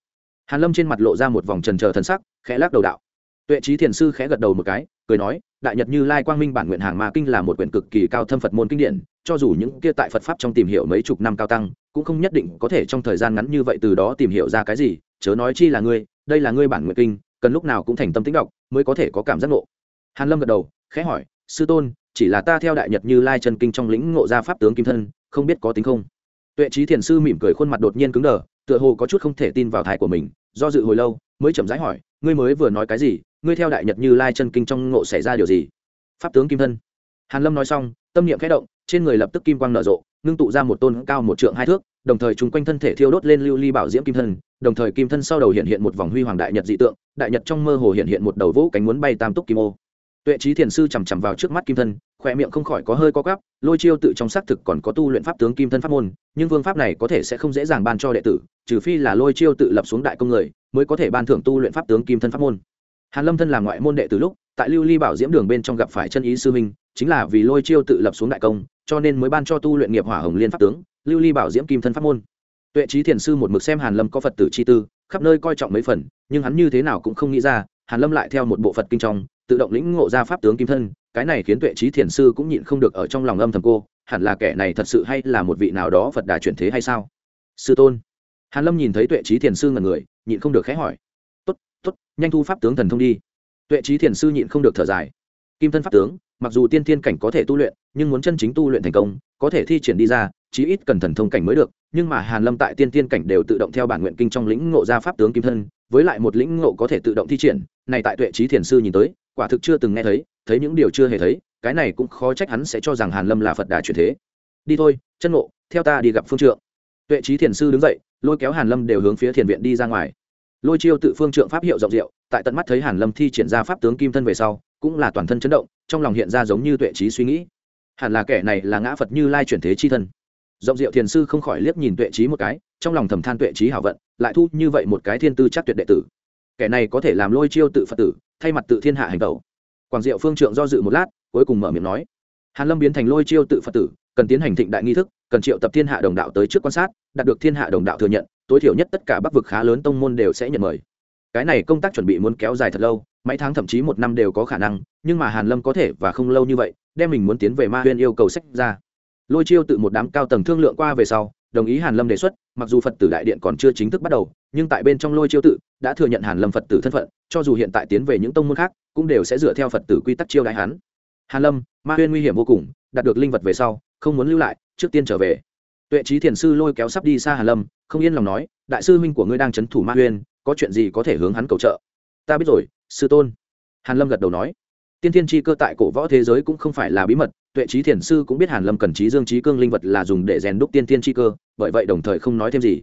Hàn lâm trên mặt lộ ra một vòng trần chờ thần sắc, khẽ lắc đầu đạo. Tuệ trí thiền sư khẽ gật đầu một cái, cười nói đại nhật như lai quang minh bản nguyện hàng ma kinh là một quyển cực kỳ cao thâm phật môn kinh điển, cho dù những kia tại phật pháp trong tìm hiểu mấy chục năm cao tăng, cũng không nhất định có thể trong thời gian ngắn như vậy từ đó tìm hiểu ra cái gì, chớ nói chi là ngươi, đây là ngươi bản nguyện kinh, cần lúc nào cũng thành tâm tính đọc, mới có thể có cảm giác ngộ. Hàn lâm gật đầu, khẽ hỏi, sư tôn, chỉ là ta theo đại nhật như lai chân kinh trong lĩnh ngộ ra pháp tướng kim thân, không biết có tính không? Tuệ trí thiền sư mỉm cười khuôn mặt đột nhiên cứng đờ, tựa hồ có chút không thể tin vào thai của mình, do dự hồi lâu, mới chậm rãi hỏi, ngươi mới vừa nói cái gì? Ngươi theo đại nhật như lai chân kinh trong ngộ xảy ra điều gì? Pháp tướng kim thân. Hàn lâm nói xong, tâm niệm khẽ động, trên người lập tức kim quang nở rộ, ngưng tụ ra một tôn cao một trượng hai thước, đồng thời chúng quanh thân thể thiêu đốt lên lưu ly bảo diễm kim thân, đồng thời kim thân sau đầu hiện hiện một vòng huy hoàng đại nhật dị tượng, đại nhật trong mơ hồ hiện hiện một đầu vũ cánh muốn bay tam túc kim ô. Tuệ trí thiền sư chằm chằm vào trước mắt kim thân khoe miệng không khỏi có hơi có gắp lôi chiêu tự trong xác thực còn có tu luyện pháp tướng kim thân pháp môn, nhưng phương pháp này có thể sẽ không dễ dàng ban cho đệ tử, trừ phi là lôi chiêu tự lập xuống đại công người, mới có thể ban thưởng tu luyện pháp tướng kim thân pháp môn hàn lâm thân là ngoại môn đệ từ lúc, tại lưu ly bảo diễm đường bên trong gặp phải chân ý sư minh chính là vì lôi chiêu tự lập xuống đại công, cho nên mới ban cho tu luyện nghiệp hỏa hồng liên pháp tướng, lưu ly bảo diễm kim thân pháp môn. Tuệ trí thiền sư một mực xem hàn lâm có phật tử chi tư, khắp nơi coi trọng mấy phần, nhưng hắn như thế nào cũng không nghĩ ra, hàn lâm lại theo một bộ phật kinh trong, tự động lĩnh ngộ ra pháp tướng kim thân, cái này khiến tuệ trí thiền sư cũng nhịn không được ở trong lòng âm thầm cô, hẳn là kẻ này thật sự hay là một vị nào đó phật đà chuyển thế hay sao? Sư tôn. Hàn lâm nhìn thấy tuệ trí thiền sư ngần người, nhịn không được khẽ hỏi tốt, nhanh thu pháp tướng thần thông đi. Tuệ trí thiền sư nhịn không được thở dài. Kim thân pháp tướng, mặc dù tiên thiên cảnh có thể tu luyện, nhưng muốn chân chính tu luyện thành công, có thể thi triển đi ra, chí ít cần thần thông cảnh mới được. Nhưng mà hàn lâm tại tiên thiên cảnh đều tự động theo bản nguyện kinh trong lĩnh ngộ ra pháp tướng kim thân, với lại một lĩnh ngộ có thể tự động thi triển, này tại tuệ trí thiền sư nhìn tới, quả thực chưa từng nghe thấy thấy những điều chưa hề thấy, cái này cũng khó trách hắn sẽ cho rằng hàn lâm là phật đà chuyển thế. Đi thôi, chân ngộ, theo ta đi gặp phương trượng. Tuệ trí thiền sư đứng dậy, lôi kéo hàn lâm đều hướng phía thiền viện đi ra ngoài lôi chiêu tự phương trượng pháp hiệu rộng rượu tại tận mắt thấy hàn lâm thi triển ra pháp tướng kim thân về sau, cũng là toàn thân chấn động, trong lòng hiện ra giống như tuệ trí suy nghĩ. Hẳn là kẻ này là ngã phật như lai chuyển thế chi thân. Rộng diệu thiền sư không khỏi liếc nhìn tuệ trí một cái, trong lòng thầm than tuệ trí hảo vận, lại thu như vậy một cái thiên tư chắc tuyệt đệ tử. Kẻ này có thể làm lôi chiêu tự phật tử, thay mặt tự thiên hạ hành tẩu. Quảng diệu phương trượng do dự một lát, cuối cùng mở miệng nói, hàn lâm biến thành lôi chiêu tự phật tử, cần tiến hành thịnh đại nghi thức, cần triệu tập thiên hạ đồng đạo tới trước quan sát, đạt được thiên hạ đồng đạo thừa nhận tối thiểu nhất tất cả bắc vực khá lớn tông môn đều sẽ nhận mời. Cái này công tác chuẩn bị muốn kéo dài thật lâu, mấy tháng thậm chí một năm đều có khả năng, nhưng mà hàn lâm có thể và không lâu như vậy, đem mình muốn tiến về ma huyên yêu cầu sách ra. Lôi chiêu tự một đám cao tầng thương lượng qua về sau, đồng ý hàn lâm đề xuất, mặc dù phật tử đại điện còn chưa chính thức bắt đầu, nhưng tại bên trong lôi chiêu tự đã thừa nhận hàn lâm phật tử thân phận, cho dù hiện tại tiến về những tông môn khác, cũng đều sẽ dựa theo phật tử quy tắc chiêu đại hắn. Hàn lâm, ma huyên nguy hiểm vô cùng, đạt được linh vật về sau, không muốn lưu lại, trước tiên trở về tuệ trí thiền sư lôi kéo sắp đi xa hàn lâm, không yên lòng nói, đại sư huynh của ngươi đang chấn thủ ma huyên có chuyện gì có thể hướng hắn cầu trợ? Ta biết rồi, sư tôn. Hàn lâm gật đầu nói. Tiên thiên chi cơ tại cổ võ thế giới cũng không phải là bí mật, tuệ trí thiền sư cũng biết hàn lâm cần trí dương trí cương linh vật là dùng để rèn đúc tiên thiên chi cơ, bởi vậy đồng thời không nói thêm gì.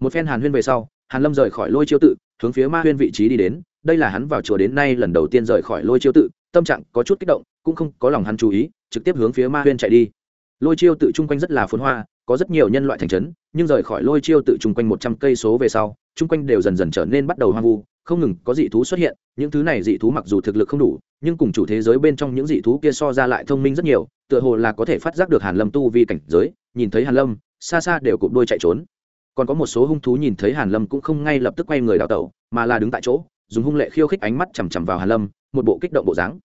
Một phen hàn huyên về sau, hàn lâm rời khỏi lôi chiêu tự, hướng phía ma huyên vị trí đi đến. Đây là hắn vào chùa đến nay lần đầu tiên rời khỏi lôi chiêu tự, tâm trạng có chút kích động, cũng không có lòng hắn chú ý, trực tiếp hướng phía ma huyên chạy đi. Lôi chiêu tự chung quanh rất là phồn hoa có rất nhiều nhân loại thành trấn, nhưng rời khỏi lôi chiêu tự chung quanh một trăm cây số về sau, chung quanh đều dần dần trở nên bắt đầu hoang vu, không ngừng có dị thú xuất hiện, những thứ này dị thú mặc dù thực lực không đủ, nhưng cùng chủ thế giới bên trong những dị thú kia so ra lại thông minh rất nhiều, tựa hồ là có thể phát giác được hàn lâm tu vi cảnh giới, nhìn thấy hàn lâm, xa xa đều cụp đôi chạy trốn. Còn có một số hung thú nhìn thấy hàn lâm cũng không ngay lập tức quay người đào tẩu, mà là đứng tại chỗ, dùng hung lệ khiêu khích ánh mắt chằm chằm vào hàn lâm, một bộ kích động bộ dáng.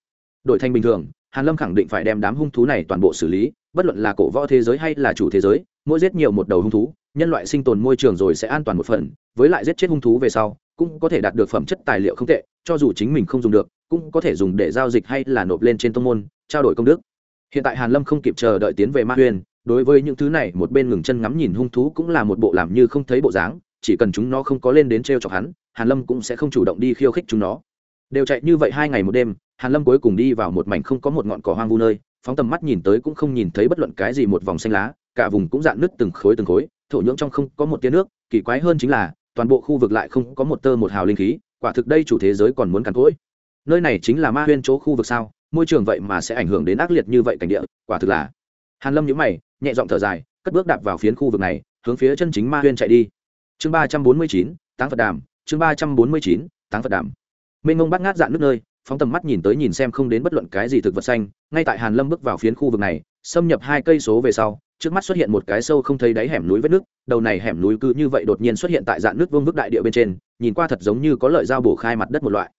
Đổi thành bình thường, hàn lâm khẳng định phải đem đám hung thú này toàn bộ xử lý bất luận là cổ võ thế giới hay là chủ thế giới, mỗi giết nhiều một đầu hung thú, nhân loại sinh tồn môi trường rồi sẽ an toàn một phần, với lại giết chết hung thú về sau, cũng có thể đạt được phẩm chất tài liệu không tệ, cho dù chính mình không dùng được, cũng có thể dùng để giao dịch hay là nộp lên trên tông môn, trao đổi công đức. Hiện tại hàn lâm không kịp chờ đợi tiến về ma huyền, đối với những thứ này một bên ngừng chân ngắm nhìn hung thú cũng là một bộ làm như không thấy bộ dáng, chỉ cần chúng nó không có lên đến treo chọc hắn, hàn lâm cũng sẽ không chủ động đi khiêu khích chúng nó. Đều chạy như vậy hai ngày một đêm, hàn lâm cuối cùng đi vào một mảnh không có một ngọn cỏ hoang vu nơi phóng tầm mắt nhìn tới cũng không nhìn thấy bất luận cái gì một vòng xanh lá, cả vùng cũng dạn nứt từng khối từng khối, thổ nhưỡng trong không có một tia nước, kỳ quái hơn chính là, toàn bộ khu vực lại không có một tơ một hào linh khí, quả thực đây chủ thế giới còn muốn càn cỗi. Nơi này chính là ma huyên chỗ khu vực sao, môi trường vậy mà sẽ ảnh hưởng đến ác liệt như vậy cảnh địa, quả thực là. Hàn lâm nhíu mày, nhẹ giọng thở dài, cất bước đạp vào phiến khu vực này, hướng phía chân chính ma huyên chạy đi. Chương ba trăm bốn mươi chín, táng phật đàm, chương ba trăm bốn mươi chín, táng phật đàm. Mênh mông bắt ngát dạn nước nơi phóng tầm mắt nhìn tới nhìn xem không đến bất luận cái gì thực vật xanh, ngay tại hàn lâm bước vào phiến khu vực này, xâm nhập hai cây số về sau, trước mắt xuất hiện một cái sâu không thấy đáy hẻm núi vết nước, đầu này hẻm núi cứ như vậy đột nhiên xuất hiện tại dạng nước vương vức đại địa bên trên, nhìn qua thật giống như có lợi dao bổ khai mặt đất một loại.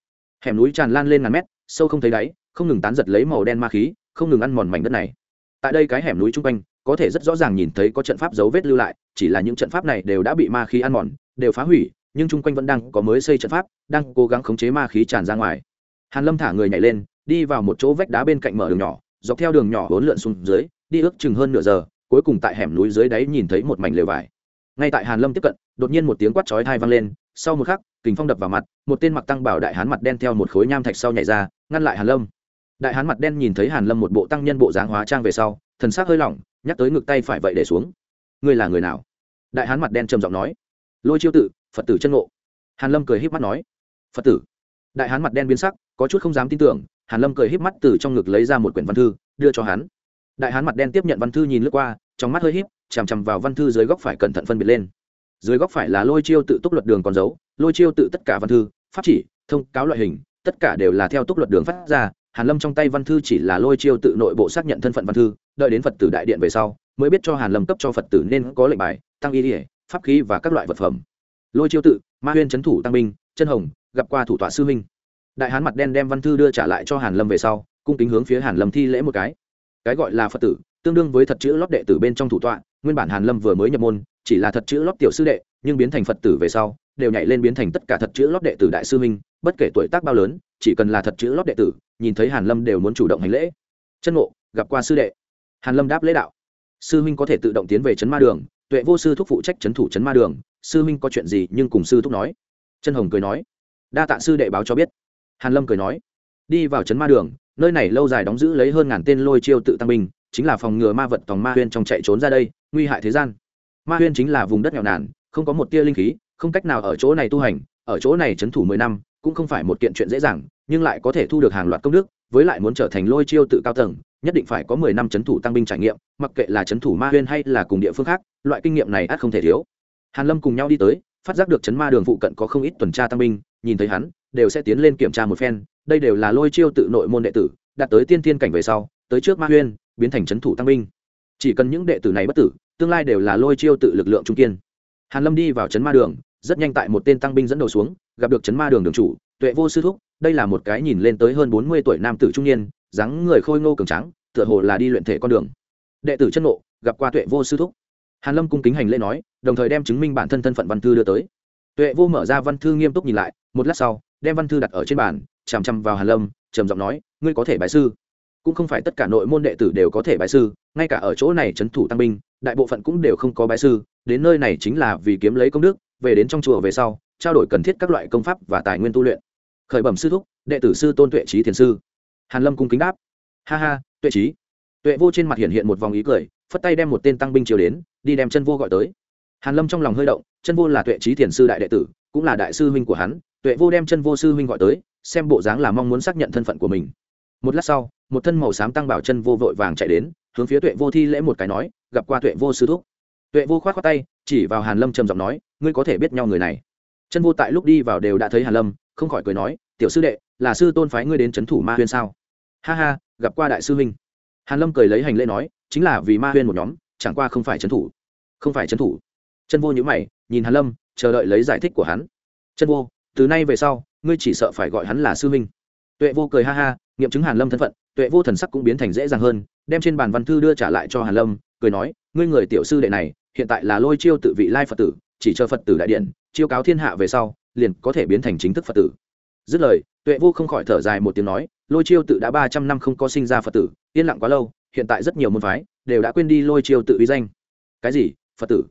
Hẻm núi tràn lan lên ngàn mét, sâu không thấy đáy, không ngừng tán giật lấy màu đen ma khí, không ngừng ăn mòn mảnh đất này. Tại đây cái hẻm núi chung quanh, có thể rất rõ ràng nhìn thấy có trận pháp dấu vết lưu lại, chỉ là những trận pháp này đều đã bị ma khí ăn mòn, đều phá hủy, nhưng chung quanh vẫn đang có mới xây trận pháp, đang cố gắng khống chế ma khí tràn ra ngoài hàn lâm thả người nhảy lên, đi vào một chỗ vách đá bên cạnh mở đường nhỏ, dọc theo đường nhỏ hỗn lượn xuống dưới, đi ước chừng hơn nửa giờ, cuối cùng tại hẻm núi dưới đáy nhìn thấy một mảnh lều vải. Ngay tại hàn lâm tiếp cận, đột nhiên một tiếng quát chói tai vang lên, sau một khắc, kình phong đập vào mặt, một tên mặc tăng bảo đại hán mặt đen theo một khối nham thạch sau nhảy ra, ngăn lại hàn lâm. Đại hán mặt đen nhìn thấy hàn lâm một bộ tăng nhân bộ dáng hóa trang về sau, thần sắc hơi lỏng, nhắc tới ngực tay phải vậy để xuống. Ngươi là người nào? Đại hán mặt đen trầm giọng nói. Lôi chiêu tự phật tử chân ngộ. Hàn lâm cười híp mắt nói. Phật tử đại hán mặt đen biến sắc, có chút không dám tin tưởng, hàn lâm cười híp mắt từ trong ngực lấy ra một quyển văn thư, đưa cho hắn. Đại hán mặt đen tiếp nhận văn thư nhìn lướt qua, trong mắt hơi híp, chằm chằm vào văn thư dưới góc phải cẩn thận phân biệt lên. Dưới góc phải là lôi chiêu tự túc luật đường còn dấu, lôi chiêu tự tất cả văn thư, pháp chỉ, thông cáo loại hình, tất cả đều là theo túc luật đường phát ra. Hàn lâm trong tay văn thư chỉ là lôi chiêu tự nội bộ xác nhận thân phận văn thư, đợi đến phật tử đại điện về sau, mới biết cho hàn lâm cấp cho phật tử nên có lệnh bài, tăng y ỉa pháp khí và các loại vật phẩm. Lôi chiêu tự, ma huyên chấn thủ tăng binh, chân hồng gặp qua thủ tọa sư huynh. Đại hán mặt đen đem văn thư đưa trả lại cho hàn lâm về sau, cung kính hướng phía hàn lâm thi lễ một cái. Cái gọi là phật tử, tương đương với thật chữ lót đệ tử bên trong thủ tọa, nguyên bản hàn lâm vừa mới nhập môn, chỉ là thật chữ lót tiểu sư đệ, nhưng biến thành phật tử về sau, đều nhảy lên biến thành tất cả thật chữ lót đệ tử đại sư huynh, bất kể tuổi tác bao lớn, chỉ cần là thật chữ lót đệ tử, nhìn thấy hàn lâm đều muốn chủ động hành lễ. Chân ngộ, gặp qua sư đệ. Hàn lâm đáp lễ đạo. Sư huynh có thể tự động tiến về chấn ma đường, tuệ vô sư thúc phụ trách chấn thủ chấn ma đường, sư huynh có chuyện gì nhưng cùng sư thúc nói. Chân hồng cười nói đa tạ sư đệ báo cho biết. Hàn lâm cười nói, đi vào chấn ma đường, nơi này lâu dài đóng giữ lấy hơn ngàn tên lôi chiêu tự tăng binh, chính là phòng ngừa ma vật tòng ma huyên trong chạy trốn ra đây, nguy hại thế gian. Ma huyên chính là vùng đất nghèo nàn, không có một tia linh khí, không cách nào ở chỗ này tu hành, ở chỗ này trấn thủ mười năm, cũng không phải một kiện chuyện dễ dàng, nhưng lại có thể thu được hàng loạt công đức, với lại muốn trở thành lôi chiêu tự cao tầng, nhất định phải có mười năm trấn thủ tăng binh trải nghiệm, mặc kệ là trấn thủ ma huyên hay là cùng địa phương khác, loại kinh nghiệm này ắt không thể thiếu. Hàn lâm cùng nhau đi tới, phát giác được trấn ma đường phụ cận có không ít tuần tra tăng binh nhìn thấy hắn, đều sẽ tiến lên kiểm tra một phen, đây đều là lôi chiêu tự nội môn đệ tử, đạt tới tiên thiên cảnh về sau, tới trước ma huyên, biến thành trấn thủ tăng binh. Chỉ cần những đệ tử này bất tử, tương lai đều là lôi chiêu tự lực lượng trung kiên. Hàn lâm đi vào trấn ma đường, rất nhanh tại một tên tăng binh dẫn đầu xuống, gặp được trấn ma đường đường chủ, tuệ vô sư thúc, đây là một cái nhìn lên tới hơn bốn mươi tuổi nam tử trung niên, dáng người khôi ngô cường tráng, tựa hồ là đi luyện thể con đường. Đệ tử chân nộ gặp qua tuệ vô sư thúc. Hàn lâm cung kính hành lễ nói, đồng thời đem chứng minh bản thân thân phận văn thư đưa tới. Tuệ vô mở ra văn thư nghiêm túc nhìn lại một lát sau, đem văn thư đặt ở trên bàn, chằm chằm vào hàn lâm, trầm giọng nói, ngươi có thể bài sư. Cũng không phải tất cả nội môn đệ tử đều có thể bài sư, ngay cả ở chỗ này trấn thủ tăng binh, đại bộ phận cũng đều không có bài sư, đến nơi này chính là vì kiếm lấy công đức, về đến trong chùa về sau, trao đổi cần thiết các loại công pháp và tài nguyên tu luyện. Khởi bẩm sư thúc, đệ tử sư tôn tuệ trí thiền sư. Hàn lâm cung kính đáp. Ha ha, tuệ trí. Tuệ vô trên mặt hiện hiện một vòng ý cười, phất tay đem một tên tăng binh chiều đến, đi đem chân vô gọi tới. Hàn lâm trong lòng hơi động, chân vô là tuệ trí thiền sư đại đệ tử, cũng là đại sư huynh của hắn tuệ vô đem chân vô sư huynh gọi tới, xem bộ dáng là mong muốn xác nhận thân phận của mình. Một lát sau, một thân màu xám tăng bảo chân vô vội vàng chạy đến, hướng phía tuệ vô thi lễ một cái nói, gặp qua tuệ vô sư thúc. Tuệ vô khoát khoát tay, chỉ vào hàn lâm trầm giọng nói, ngươi có thể biết nhau người này. Chân vô tại lúc đi vào đều đã thấy hàn lâm, không khỏi cười nói, tiểu sư đệ, là sư tôn phái ngươi đến chấn thủ ma huyên sao? Ha ha, gặp qua đại sư huynh. Hàn lâm cười lấy hành lễ nói, chính là vì ma huyên một nhóm, chẳng qua không phải chấn thủ. Không phải chấn thủ. Chân vô nhíu mày, nhìn hàn lâm, chờ đợi lấy giải thích của hắn. Chân vô từ nay về sau, ngươi chỉ sợ phải gọi hắn là sư minh. tuệ vô cười ha ha, nghiệm chứng hàn lâm thân phận, tuệ vô thần sắc cũng biến thành dễ dàng hơn, đem trên bàn văn thư đưa trả lại cho hàn lâm, cười nói, ngươi người tiểu sư đệ này, hiện tại là lôi chiêu tự vị lai phật tử, chỉ chờ phật tử đại điện, chiêu cáo thiên hạ về sau, liền có thể biến thành chính thức phật tử. Dứt lời, tuệ vô không khỏi thở dài một tiếng nói, lôi chiêu tự đã ba trăm năm không có sinh ra phật tử, yên lặng quá lâu, hiện tại rất nhiều môn phái đều đã quên đi lôi chiêu tự uy danh. Cái gì? Phật tử?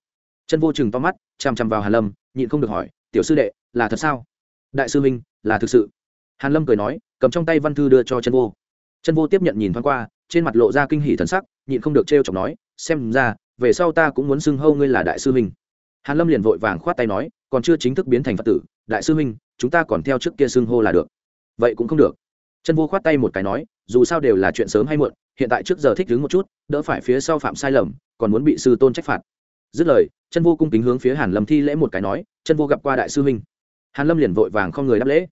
Chân vô chừng to mắt chằm chằm vào hàn lâm, nhịn không được hỏi, tiểu sư đệ, là thật sao? Đại sư minh là thực sự. Hàn lâm cười nói, cầm trong tay văn thư đưa cho chân vô. Chân vô tiếp nhận nhìn thoáng qua, trên mặt lộ ra kinh hỉ thần sắc, nhịn không được trêu chọc nói, xem ra, về sau ta cũng muốn xưng hâu ngươi là đại sư minh hàn lâm liền vội vàng khoát tay nói, còn chưa chính thức biến thành phật tử, đại sư minh chúng ta còn theo trước kia xưng hô là được. Vậy cũng không được. Chân vô khoát tay một cái nói, dù sao đều là chuyện sớm hay muộn, hiện tại trước giờ thích đứng một chút, đỡ phải phía sau phạm sai lầm, còn muốn bị sư tôn trách phạt. Dứt lời, chân vô cung kính hướng phía hàn lâm thi lễ một cái nói, chân vô gặp qua đại sư minh hàn lâm liền vội vàng không người đáp lễ.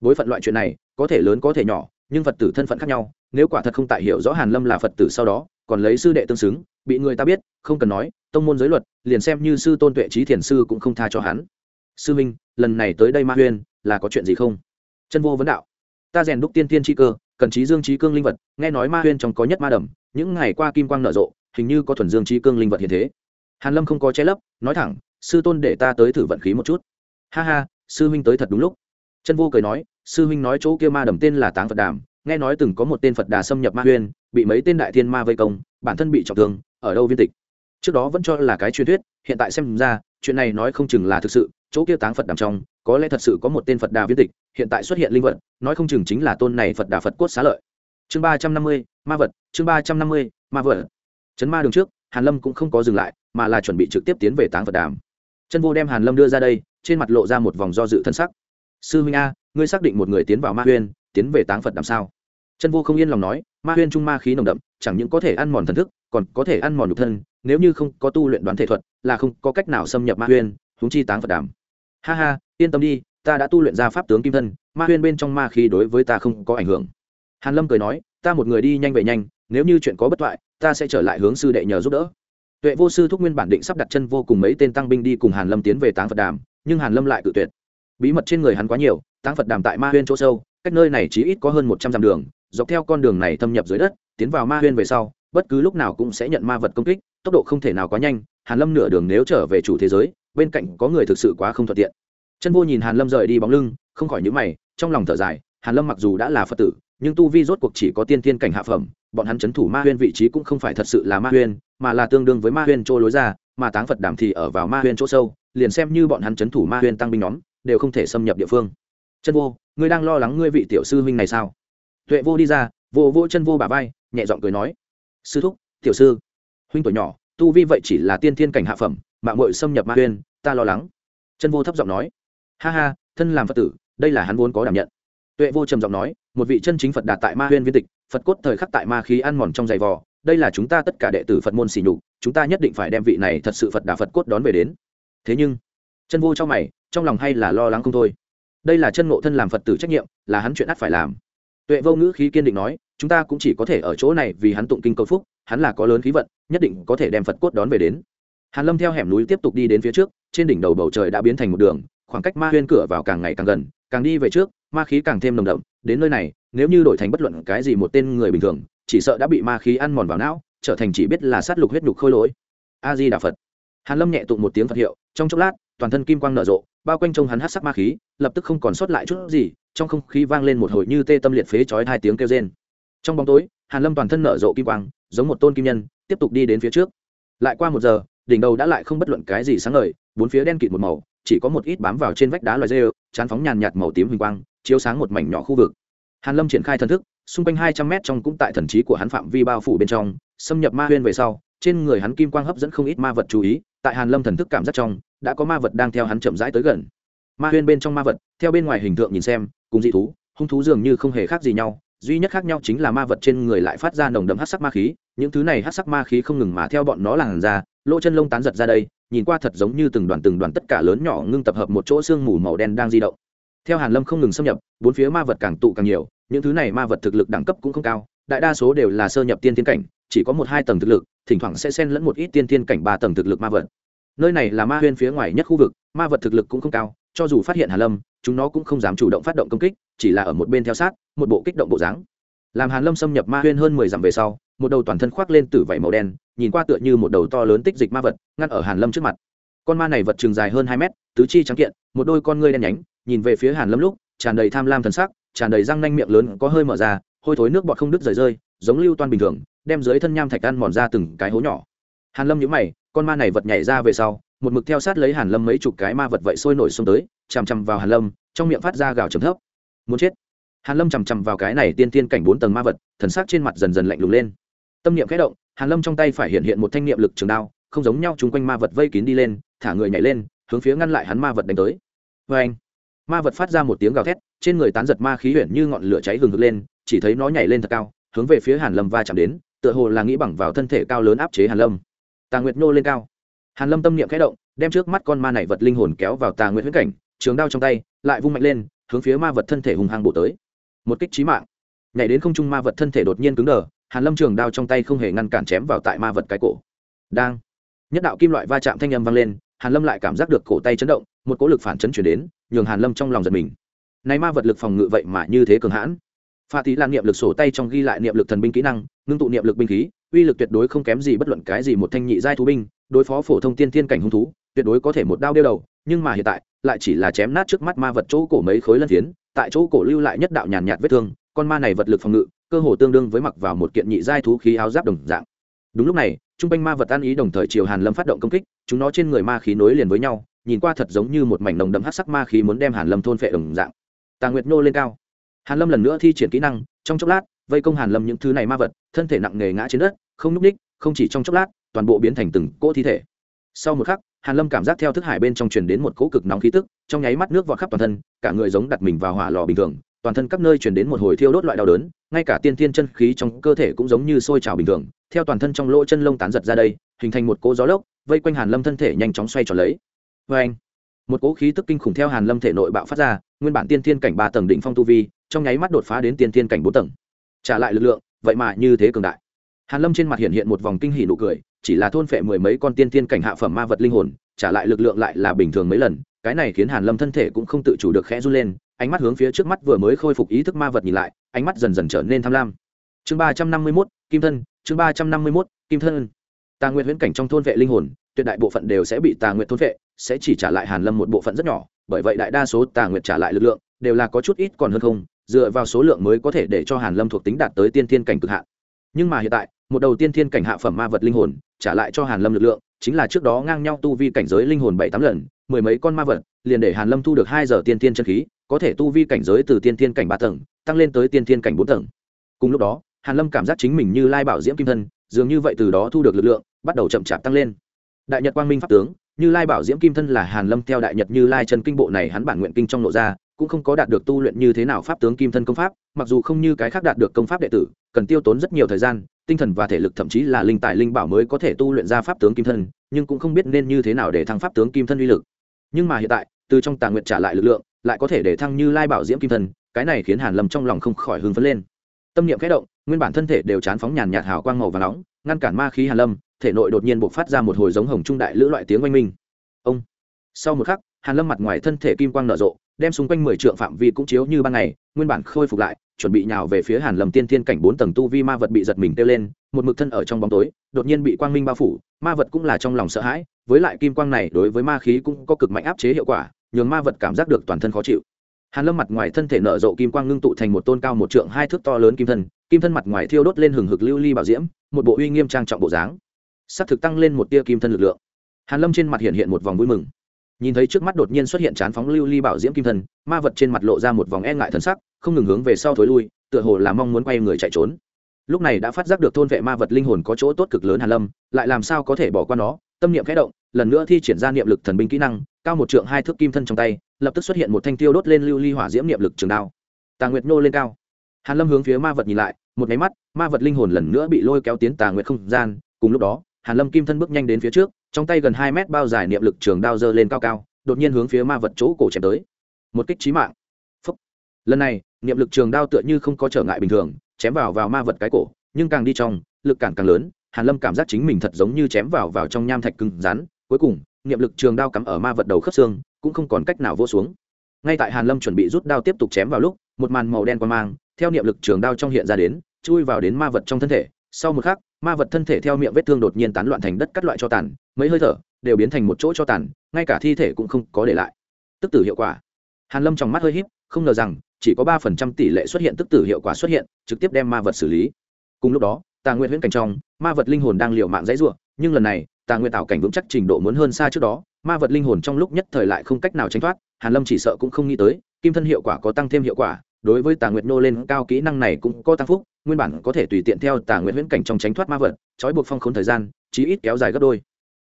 Bối phận loại chuyện này, có thể lớn có thể nhỏ, nhưng phật tử thân phận khác nhau, nếu quả thật không tại hiểu rõ hàn lâm là phật tử sau đó, còn lấy sư đệ tương xứng, bị người ta biết, không cần nói, tông môn giới luật, liền xem như sư tôn tuệ trí thiền sư cũng không tha cho hắn. Sư minh, lần này tới đây ma huyên, là có chuyện gì không? Chân vô vấn đạo. Ta rèn đúc tiên tiên chi cơ, cần trí dương trí cương linh vật, nghe nói ma huyên trong có nhất ma đầm, những ngày qua kim quang nở rộ, hình như có thuần dương trí cương linh vật hiện thế. Hàn lâm không có che lấp, nói thẳng, sư tôn để ta tới thử vận khí một chút. Ha ha sư minh tới thật đúng lúc. Chân vô cười nói, sư huynh nói chỗ kia ma đầm tên là táng phật đàm, nghe nói từng có một tên phật đà xâm nhập ma huyên bị mấy tên đại thiên ma vây công, bản thân bị trọng thương, ở đâu viên tịch. Trước đó vẫn cho là cái truyền thuyết, hiện tại xem ra, chuyện này nói không chừng là thực sự, chỗ kia táng phật đàm trong, có lẽ thật sự có một tên phật đà viên tịch, hiện tại xuất hiện linh vật, nói không chừng chính là tôn này phật đà phật cốt xá lợi. Chương ba trăm năm mươi, ma vật, chương ba trăm năm mươi, ma vật. Chấn ma đường trước, hàn lâm cũng không có dừng lại, mà là chuẩn bị trực tiếp tiến về táng phật đàm chân vô đem hàn lâm đưa ra đây, trên mặt lộ ra một vòng do dự thân sắc. Sư huynh a, ngươi xác định một người tiến vào ma huyên, tiến về táng phật làm sao chân vô không yên lòng nói, ma huyên trung ma khí nồng đậm, chẳng những có thể ăn mòn thần thức, còn có thể ăn mòn nhục thân, nếu như không có tu luyện đoán thể thuật, là không có cách nào xâm nhập ma huyên húng chi táng phật đàm. Ha ha, yên tâm đi, ta đã tu luyện ra pháp tướng kim thân, ma huyên bên trong ma khí đối với ta không có ảnh hưởng. Hàn lâm cười nói, ta một người đi nhanh về nhanh, nếu như chuyện có bất thoại, ta sẽ trở lại hướng sư đệ nhờ giúp đỡ tuệ vô sư thúc nguyên bản định sắp đặt chân vô cùng mấy tên tăng binh đi cùng hàn lâm tiến về táng phật đàm, nhưng hàn lâm lại cự tuyệt. Bí mật trên người hắn quá nhiều, táng phật đàm tại ma huyên chỗ sâu, cách nơi này chỉ ít có hơn một trăm dặm đường, dọc theo con đường này thâm nhập dưới đất, tiến vào ma huyên về sau, bất cứ lúc nào cũng sẽ nhận ma vật công kích, tốc độ không thể nào quá nhanh, hàn lâm nửa đường nếu trở về chủ thế giới, bên cạnh có người thực sự quá không thuận tiện. Chân vô nhìn hàn lâm rời đi bóng lưng, không khỏi nhíu mày, trong lòng thở dài, hàn lâm mặc dù đã là phật tử, nhưng tu vi rốt cuộc chỉ có tiên tiên cảnh hạ phẩm, bọn hắn chấn thủ ma huyên vị trí cũng không phải thật sự là ma huyên mà là tương đương với ma huyên chỗ lối ra, mà táng phật đàm thì ở vào ma huyên chỗ sâu, liền xem như bọn hắn chấn thủ ma huyên tăng binh nhóm, đều không thể xâm nhập địa phương. Chân vô, ngươi đang lo lắng ngươi vị tiểu sư huynh này sao? Tuệ vô đi ra vô vô chân vô bà vai, nhẹ giọng cười nói, sư thúc, tiểu sư, huynh tuổi nhỏ, tu vi vậy chỉ là tiên thiên cảnh hạ phẩm mạng mội xâm nhập ma huyên, ta lo lắng. Chân vô thấp giọng nói, ha ha, thân làm phật tử, đây là hắn vốn có đảm nhận. Tuệ vô trầm giọng nói, một vị chân chính phật đạt tại ma huyên viên tịch, phật cốt thời khắc tại ma khí ăn mòn trong giày vò đây là chúng ta tất cả đệ tử phật môn xỉ nhục, chúng ta nhất định phải đem vị này thật sự phật đà phật cốt đón về đến. Thế nhưng, chân vô cho mày, trong lòng hay là lo lắng không thôi. Đây là chân ngộ thân làm phật tử trách nhiệm, là hắn chuyện ắt phải làm. Tuệ vô ngữ khí kiên định nói, chúng ta cũng chỉ có thể ở chỗ này vì hắn tụng kinh cầu phúc, hắn là có lớn khí vận, nhất định có thể đem phật cốt đón về đến. Hàn lâm theo hẻm núi tiếp tục đi đến phía trước, trên đỉnh đầu bầu trời đã biến thành một đường, khoảng cách ma huyên cửa vào càng ngày càng gần, càng đi về trước, ma khí càng thêm nồng đậm, đến nơi này, nếu như đổi thành bất luận cái gì một tên người bình thường chỉ sợ đã bị ma khí ăn mòn vào não, trở thành chỉ biết là sát lục huyết nhục khôi lỗi. A di đà phật hàn lâm nhẹ tụng một tiếng phật hiệu, trong chốc lát, toàn thân kim quang nở rộ, bao quanh trông hắn hát sắc ma khí, lập tức không còn sót lại chút gì, trong không khí vang lên một hồi như tê tâm liệt phế chói hai tiếng kêu rên. Trong bóng tối, hàn lâm toàn thân nở rộ kim quang, giống một tôn kim nhân, tiếp tục đi đến phía trước. Lại qua một giờ, đỉnh đầu đã lại không bất luận cái gì sáng ngời, bốn phía đen kịt một màu, chỉ có một ít bám vào trên vách đá loài rêu, chán phóng nhàn nhạt màu tím huỳnh quang, chiếu sáng một mảnh nhỏ khu vực. Hàn lâm triển khai thần thức xung quanh hai trăm mét trong cũng tại thần trí của hắn phạm vi bao phủ bên trong, xâm nhập ma huyên về sau, trên người hắn kim quang hấp dẫn không ít ma vật chú ý, tại hàn lâm thần thức cảm giác trong, đã có ma vật đang theo hắn chậm rãi tới gần. Ma huyên bên trong ma vật, theo bên ngoài hình tượng nhìn xem, cùng dị thú, hung thú dường như không hề khác gì nhau, duy nhất khác nhau chính là ma vật trên người lại phát ra nồng đậm hắc sắc ma khí, những thứ này hắc sắc ma khí không ngừng mà theo bọn nó làn ra, lỗ chân lông tán giật ra đây, nhìn qua thật giống như từng đoàn từng đoàn tất cả lớn nhỏ ngưng tập hợp một chỗ xương mù màu đen đang di động. Theo hàn lâm không ngừng xâm nhập, bốn phía ma vật càng tụ càng nhiều những thứ này ma vật thực lực đẳng cấp cũng không cao, đại đa số đều là sơ nhập tiên thiên cảnh, chỉ có một hai tầng thực lực, thỉnh thoảng sẽ xen lẫn một ít tiên thiên cảnh ba tầng thực lực ma vật. Nơi này là ma huyên phía ngoài nhất khu vực, ma vật thực lực cũng không cao, cho dù phát hiện hàn lâm, chúng nó cũng không dám chủ động phát động công kích, chỉ là ở một bên theo sát, một bộ kích động bộ dáng. Làm hàn lâm xâm nhập ma huyên hơn mười dặm về sau, một đầu toàn thân khoác lên tử vảy màu đen, nhìn qua tựa như một đầu to lớn tích dịch ma vật, ngăn ở hàn lâm trước mặt. Con ma này vật trường dài hơn hai mét, tứ chi trắng kiện, một đôi con ngươi đen nhánh, nhìn về phía hàn lâm lúc, tràn đầy tham lam thần sắc tràn đầy răng nanh miệng lớn có hơi mở ra, hôi thối nước bọt không đứt rời rơi, giống lưu toan bình thường, đem dưới thân nham thạch ăn mòn ra từng cái hố nhỏ. Hàn lâm nhíu mày, con ma này vật nhảy ra về sau, một mực theo sát lấy hàn lâm mấy chục cái ma vật vậy sôi nổi xông tới, chằm chằm vào hàn lâm, trong miệng phát ra gào trầm thấp. Muốn chết. Hàn lâm chằm chằm vào cái này tiên tiên cảnh bốn tầng ma vật, thần sắc trên mặt dần dần lạnh lùng lên. Tâm niệm khẽ động, hàn lâm trong tay phải hiện hiện một thanh niệm lực trường đao, không giống nhau, chúng quanh ma vật vây kín đi lên, thả người nhảy lên, hướng phía ngăn lại hắn ma vật đánh tới. Với anh ma vật phát ra một tiếng gào thét, trên người tán giật ma khí huyển như ngọn lửa cháy hừng hực lên, chỉ thấy nó nhảy lên thật cao, hướng về phía hàn lâm va chạm đến, tựa hồ là nghĩ bằng vào thân thể cao lớn áp chế hàn lâm. Tà nguyệt nô lên cao. Hàn lâm tâm niệm khẽ động, đem trước mắt con ma này vật linh hồn kéo vào tà nguyệt huyễn cảnh, trường đao trong tay, lại vung mạnh lên, hướng phía ma vật thân thể hùng hăng bổ tới. Một kích chí mạng. Nhảy đến không trung ma vật thân thể đột nhiên cứng đờ, hàn lâm trường đao trong tay không hề ngăn cản chém vào tại ma vật cái cổ. Đang. Nhất đạo kim loại va chạm thanh âm vang lên, hàn lâm lại cảm giác được cổ tay chấn động, một cỗ lực phản chấn chuyển đến nhường hàn lâm trong lòng giật mình. Này ma vật lực phòng ngự vậy mà như thế cường hãn. Pha tí lan niệm lực sổ tay trong ghi lại niệm lực thần binh kỹ năng, ngưng tụ niệm lực binh khí, uy lực tuyệt đối không kém gì bất luận cái gì một thanh nhị giai thú binh, đối phó phổ thông tiên thiên cảnh hung thú, tuyệt đối có thể một đao đeo đầu, nhưng mà hiện tại, lại chỉ là chém nát trước mắt ma vật chỗ cổ mấy khối lân phiến, tại chỗ cổ lưu lại nhất đạo nhàn nhạt vết thương, con ma này vật lực phòng ngự, cơ hồ tương đương với mặc vào một kiện nhị giai thú khí áo giáp đồng dạng. Đúng lúc này, trung quanh ma vật ăn ý đồng thời chiều hàn lâm phát động công kích, chúng nó trên người ma khí nối liền với nhau nhìn qua thật giống như một mảnh nồng đậm hắc sắc ma khí muốn đem hàn lâm thôn phệ đồng dạng. Tà nguyệt nô lên cao. Hàn lâm lần nữa thi triển kỹ năng, trong chốc lát, vây công hàn lâm những thứ này ma vật, thân thể nặng nề ngã trên đất, không lúc đích không chỉ trong chốc lát, toàn bộ biến thành từng cỗ thi thể. Sau một khắc, hàn lâm cảm giác theo thức hải bên trong truyền đến một cỗ cực nóng khí tức, trong nháy mắt nước vọt khắp toàn thân, cả người giống đặt mình vào hỏa lò bình thường, toàn thân các nơi truyền đến một hồi thiêu đốt loại đau đớn, ngay cả tiên tiên chân khí trong cơ thể cũng giống như sôi trào bình thường, theo toàn thân trong lỗ chân lông tán giật ra đây, hình thành một cỗ gió lốc, vây quanh hàn lâm thân thể nhanh chóng xoay tròn lấy vê anh một cỗ khí tức kinh khủng theo hàn lâm thể nội bạo phát ra nguyên bản tiên Thiên cảnh ba tầng đỉnh phong tu vi trong nháy mắt đột phá đến tiên Thiên cảnh bốn tầng. Trả lại lực lượng vậy mà như thế cường đại. Hàn lâm trên mặt hiện hiện một vòng kinh hỉ nụ cười chỉ là thôn phệ mười mấy con tiên Thiên cảnh hạ phẩm ma vật linh hồn trả lại lực lượng lại là bình thường mấy lần cái này khiến hàn lâm thân thể cũng không tự chủ được khẽ run lên ánh mắt hướng phía trước mắt vừa mới khôi phục ý thức ma vật nhìn lại ánh mắt dần dần trở nên tham lam. Chương ba trăm năm mươi 351, kim thân chương ba trăm năm mươi 351, kim thân. Tà nguyện huyễn cảnh trong thôn vệ linh hồn tuyệt đại bộ phận đều sẽ bị tà nguyện thôn vệ sẽ chỉ trả lại hàn lâm một bộ phận rất nhỏ, bởi vậy đại đa số tà nguyệt trả lại lực lượng đều là có chút ít còn hơn không, dựa vào số lượng mới có thể để cho hàn lâm thuộc tính đạt tới tiên thiên cảnh cực hạn. Nhưng mà hiện tại, một đầu tiên thiên cảnh hạ phẩm ma vật linh hồn trả lại cho hàn lâm lực lượng, chính là trước đó ngang nhau tu vi cảnh giới linh hồn bảy tám lần, mười mấy con ma vật, liền để hàn lâm thu được hai giờ tiên thiên chân khí, có thể tu vi cảnh giới từ tiên thiên cảnh ba tầng, tăng lên tới tiên thiên cảnh bốn tầng. Cùng lúc đó, hàn lâm cảm giác chính mình như lai bảo diễm kim thân, dường như vậy từ đó thu được lực lượng, bắt đầu chậm chạp tăng lên. Đại nhật quang minh pháp tướng như lai bảo diễm kim thân là hàn lâm theo đại nhật như lai chân kinh bộ này hắn bản nguyện kinh trong nội ra, cũng không có đạt được tu luyện như thế nào pháp tướng kim thân công pháp, mặc dù không như cái khác đạt được công pháp đệ tử, cần tiêu tốn rất nhiều thời gian, tinh thần và thể lực thậm chí là linh tài linh bảo mới có thể tu luyện ra pháp tướng kim thân, nhưng cũng không biết nên như thế nào để thăng pháp tướng kim thân uy lực. Nhưng mà hiện tại, từ trong tà nguyện trả lại lực lượng, lại có thể để thăng như lai bảo diễm kim thân, cái này khiến hàn lâm trong lòng không khỏi hưng phấn lên. Tâm niệm khẽ động, nguyên bản thân thể đều chán phóng nhàn nhạt hào quang màu và nóng, ngăn cản ma khí hàn lâm thể nội đột nhiên bộc phát ra một hồi giống hồng trung đại lữ loại tiếng oanh minh. Ông. Sau một khắc, hàn lâm mặt ngoài thân thể kim quang nở rộ, đem xung quanh mười trượng phạm vi cũng chiếu như ban ngày, nguyên bản khôi phục lại, chuẩn bị nhào về phía hàn lâm tiên thiên cảnh bốn tầng tu vi ma vật bị giật mình tiêu lên, một mực thân ở trong bóng tối, đột nhiên bị quang minh bao phủ, ma vật cũng là trong lòng sợ hãi, với lại kim quang này đối với ma khí cũng có cực mạnh áp chế hiệu quả, nhường ma vật cảm giác được toàn thân khó chịu. Hàn lâm mặt ngoài thân thể nở rộ kim quang ngưng tụ thành một tôn cao một trượng hai thước to lớn kim thân kim thân mặt ngoài thiêu đốt lên hừng hực lưu ly bảo diễm, một bộ uy nghiêm trang trọng bộ dáng sắp thực tăng lên một tia kim thân lực lượng. Hàn lâm trên mặt hiện hiện một vòng vui mừng. Nhìn thấy trước mắt đột nhiên xuất hiện chán phóng lưu ly bảo diễm kim thân, ma vật trên mặt lộ ra một vòng e ngại thân sắc, không ngừng hướng về sau thối lui, tựa hồ là mong muốn quay người chạy trốn. Lúc này đã phát giác được thôn vệ ma vật linh hồn có chỗ tốt cực lớn hàn lâm, lại làm sao có thể bỏ qua nó, tâm niệm khẽ động, lần nữa thi triển ra niệm lực thần binh kỹ năng, cao một trượng hai thước kim thân trong tay, lập tức xuất hiện một thanh tiêu đốt lên lưu ly hỏa diễm niệm lực trường đao. Tà nguyệt nô lên cao. Hàn lâm hướng phía ma vật nhìn lại, một máy mắt, ma vật linh hồn lần nữa bị lôi kéo tiến tà nguyệt không gian, cùng lúc đó hàn lâm kim thân bước nhanh đến phía trước, trong tay gần hai mét bao dài niệm lực trường đao dơ lên cao cao, đột nhiên hướng phía ma vật chỗ cổ chém tới. Một kích chí mạng. Phúc. lần này, niệm lực trường đao tựa như không có trở ngại bình thường, chém vào vào ma vật cái cổ, nhưng càng đi trong, lực cản càng lớn, hàn lâm cảm giác chính mình thật giống như chém vào vào trong nham thạch cứng rắn, cuối cùng, niệm lực trường đao cắm ở ma vật đầu khớp xương, cũng không còn cách nào vô xuống. Ngay tại hàn lâm chuẩn bị rút đao tiếp tục chém vào lúc, một màn màu đen qua mang, theo niệm lực trường đao trong hiện ra đến, chui vào đến ma vật trong thân thể, sau một khắc ma vật thân thể theo miệng vết thương đột nhiên tán loạn thành đất cắt loại cho tàn mấy hơi thở đều biến thành một chỗ cho tàn ngay cả thi thể cũng không có để lại. Tức tử hiệu quả. Hàn lâm trong mắt hơi híp không ngờ rằng chỉ có ba phần trăm tỷ lệ xuất hiện tức tử hiệu quả xuất hiện trực tiếp đem ma vật xử lý. Cùng lúc đó tà nguyện huyễn cảnh trong ma vật linh hồn đang liều mạng dãy dùa, nhưng lần này tà nguyện tạo cảnh vững chắc trình độ muốn hơn xa trước đó ma vật linh hồn trong lúc nhất thời lại không cách nào tránh thoát hàn lâm chỉ sợ cũng không nghĩ tới kim thân hiệu quả có tăng thêm hiệu quả đối với tà nguyệt nô lên cao kỹ năng này cũng có tăng phúc, nguyên bản có thể tùy tiện theo tà nguyệt huyễn cảnh trong tránh thoát ma vật, trói buộc phong khốn thời gian, chí ít kéo dài gấp đôi.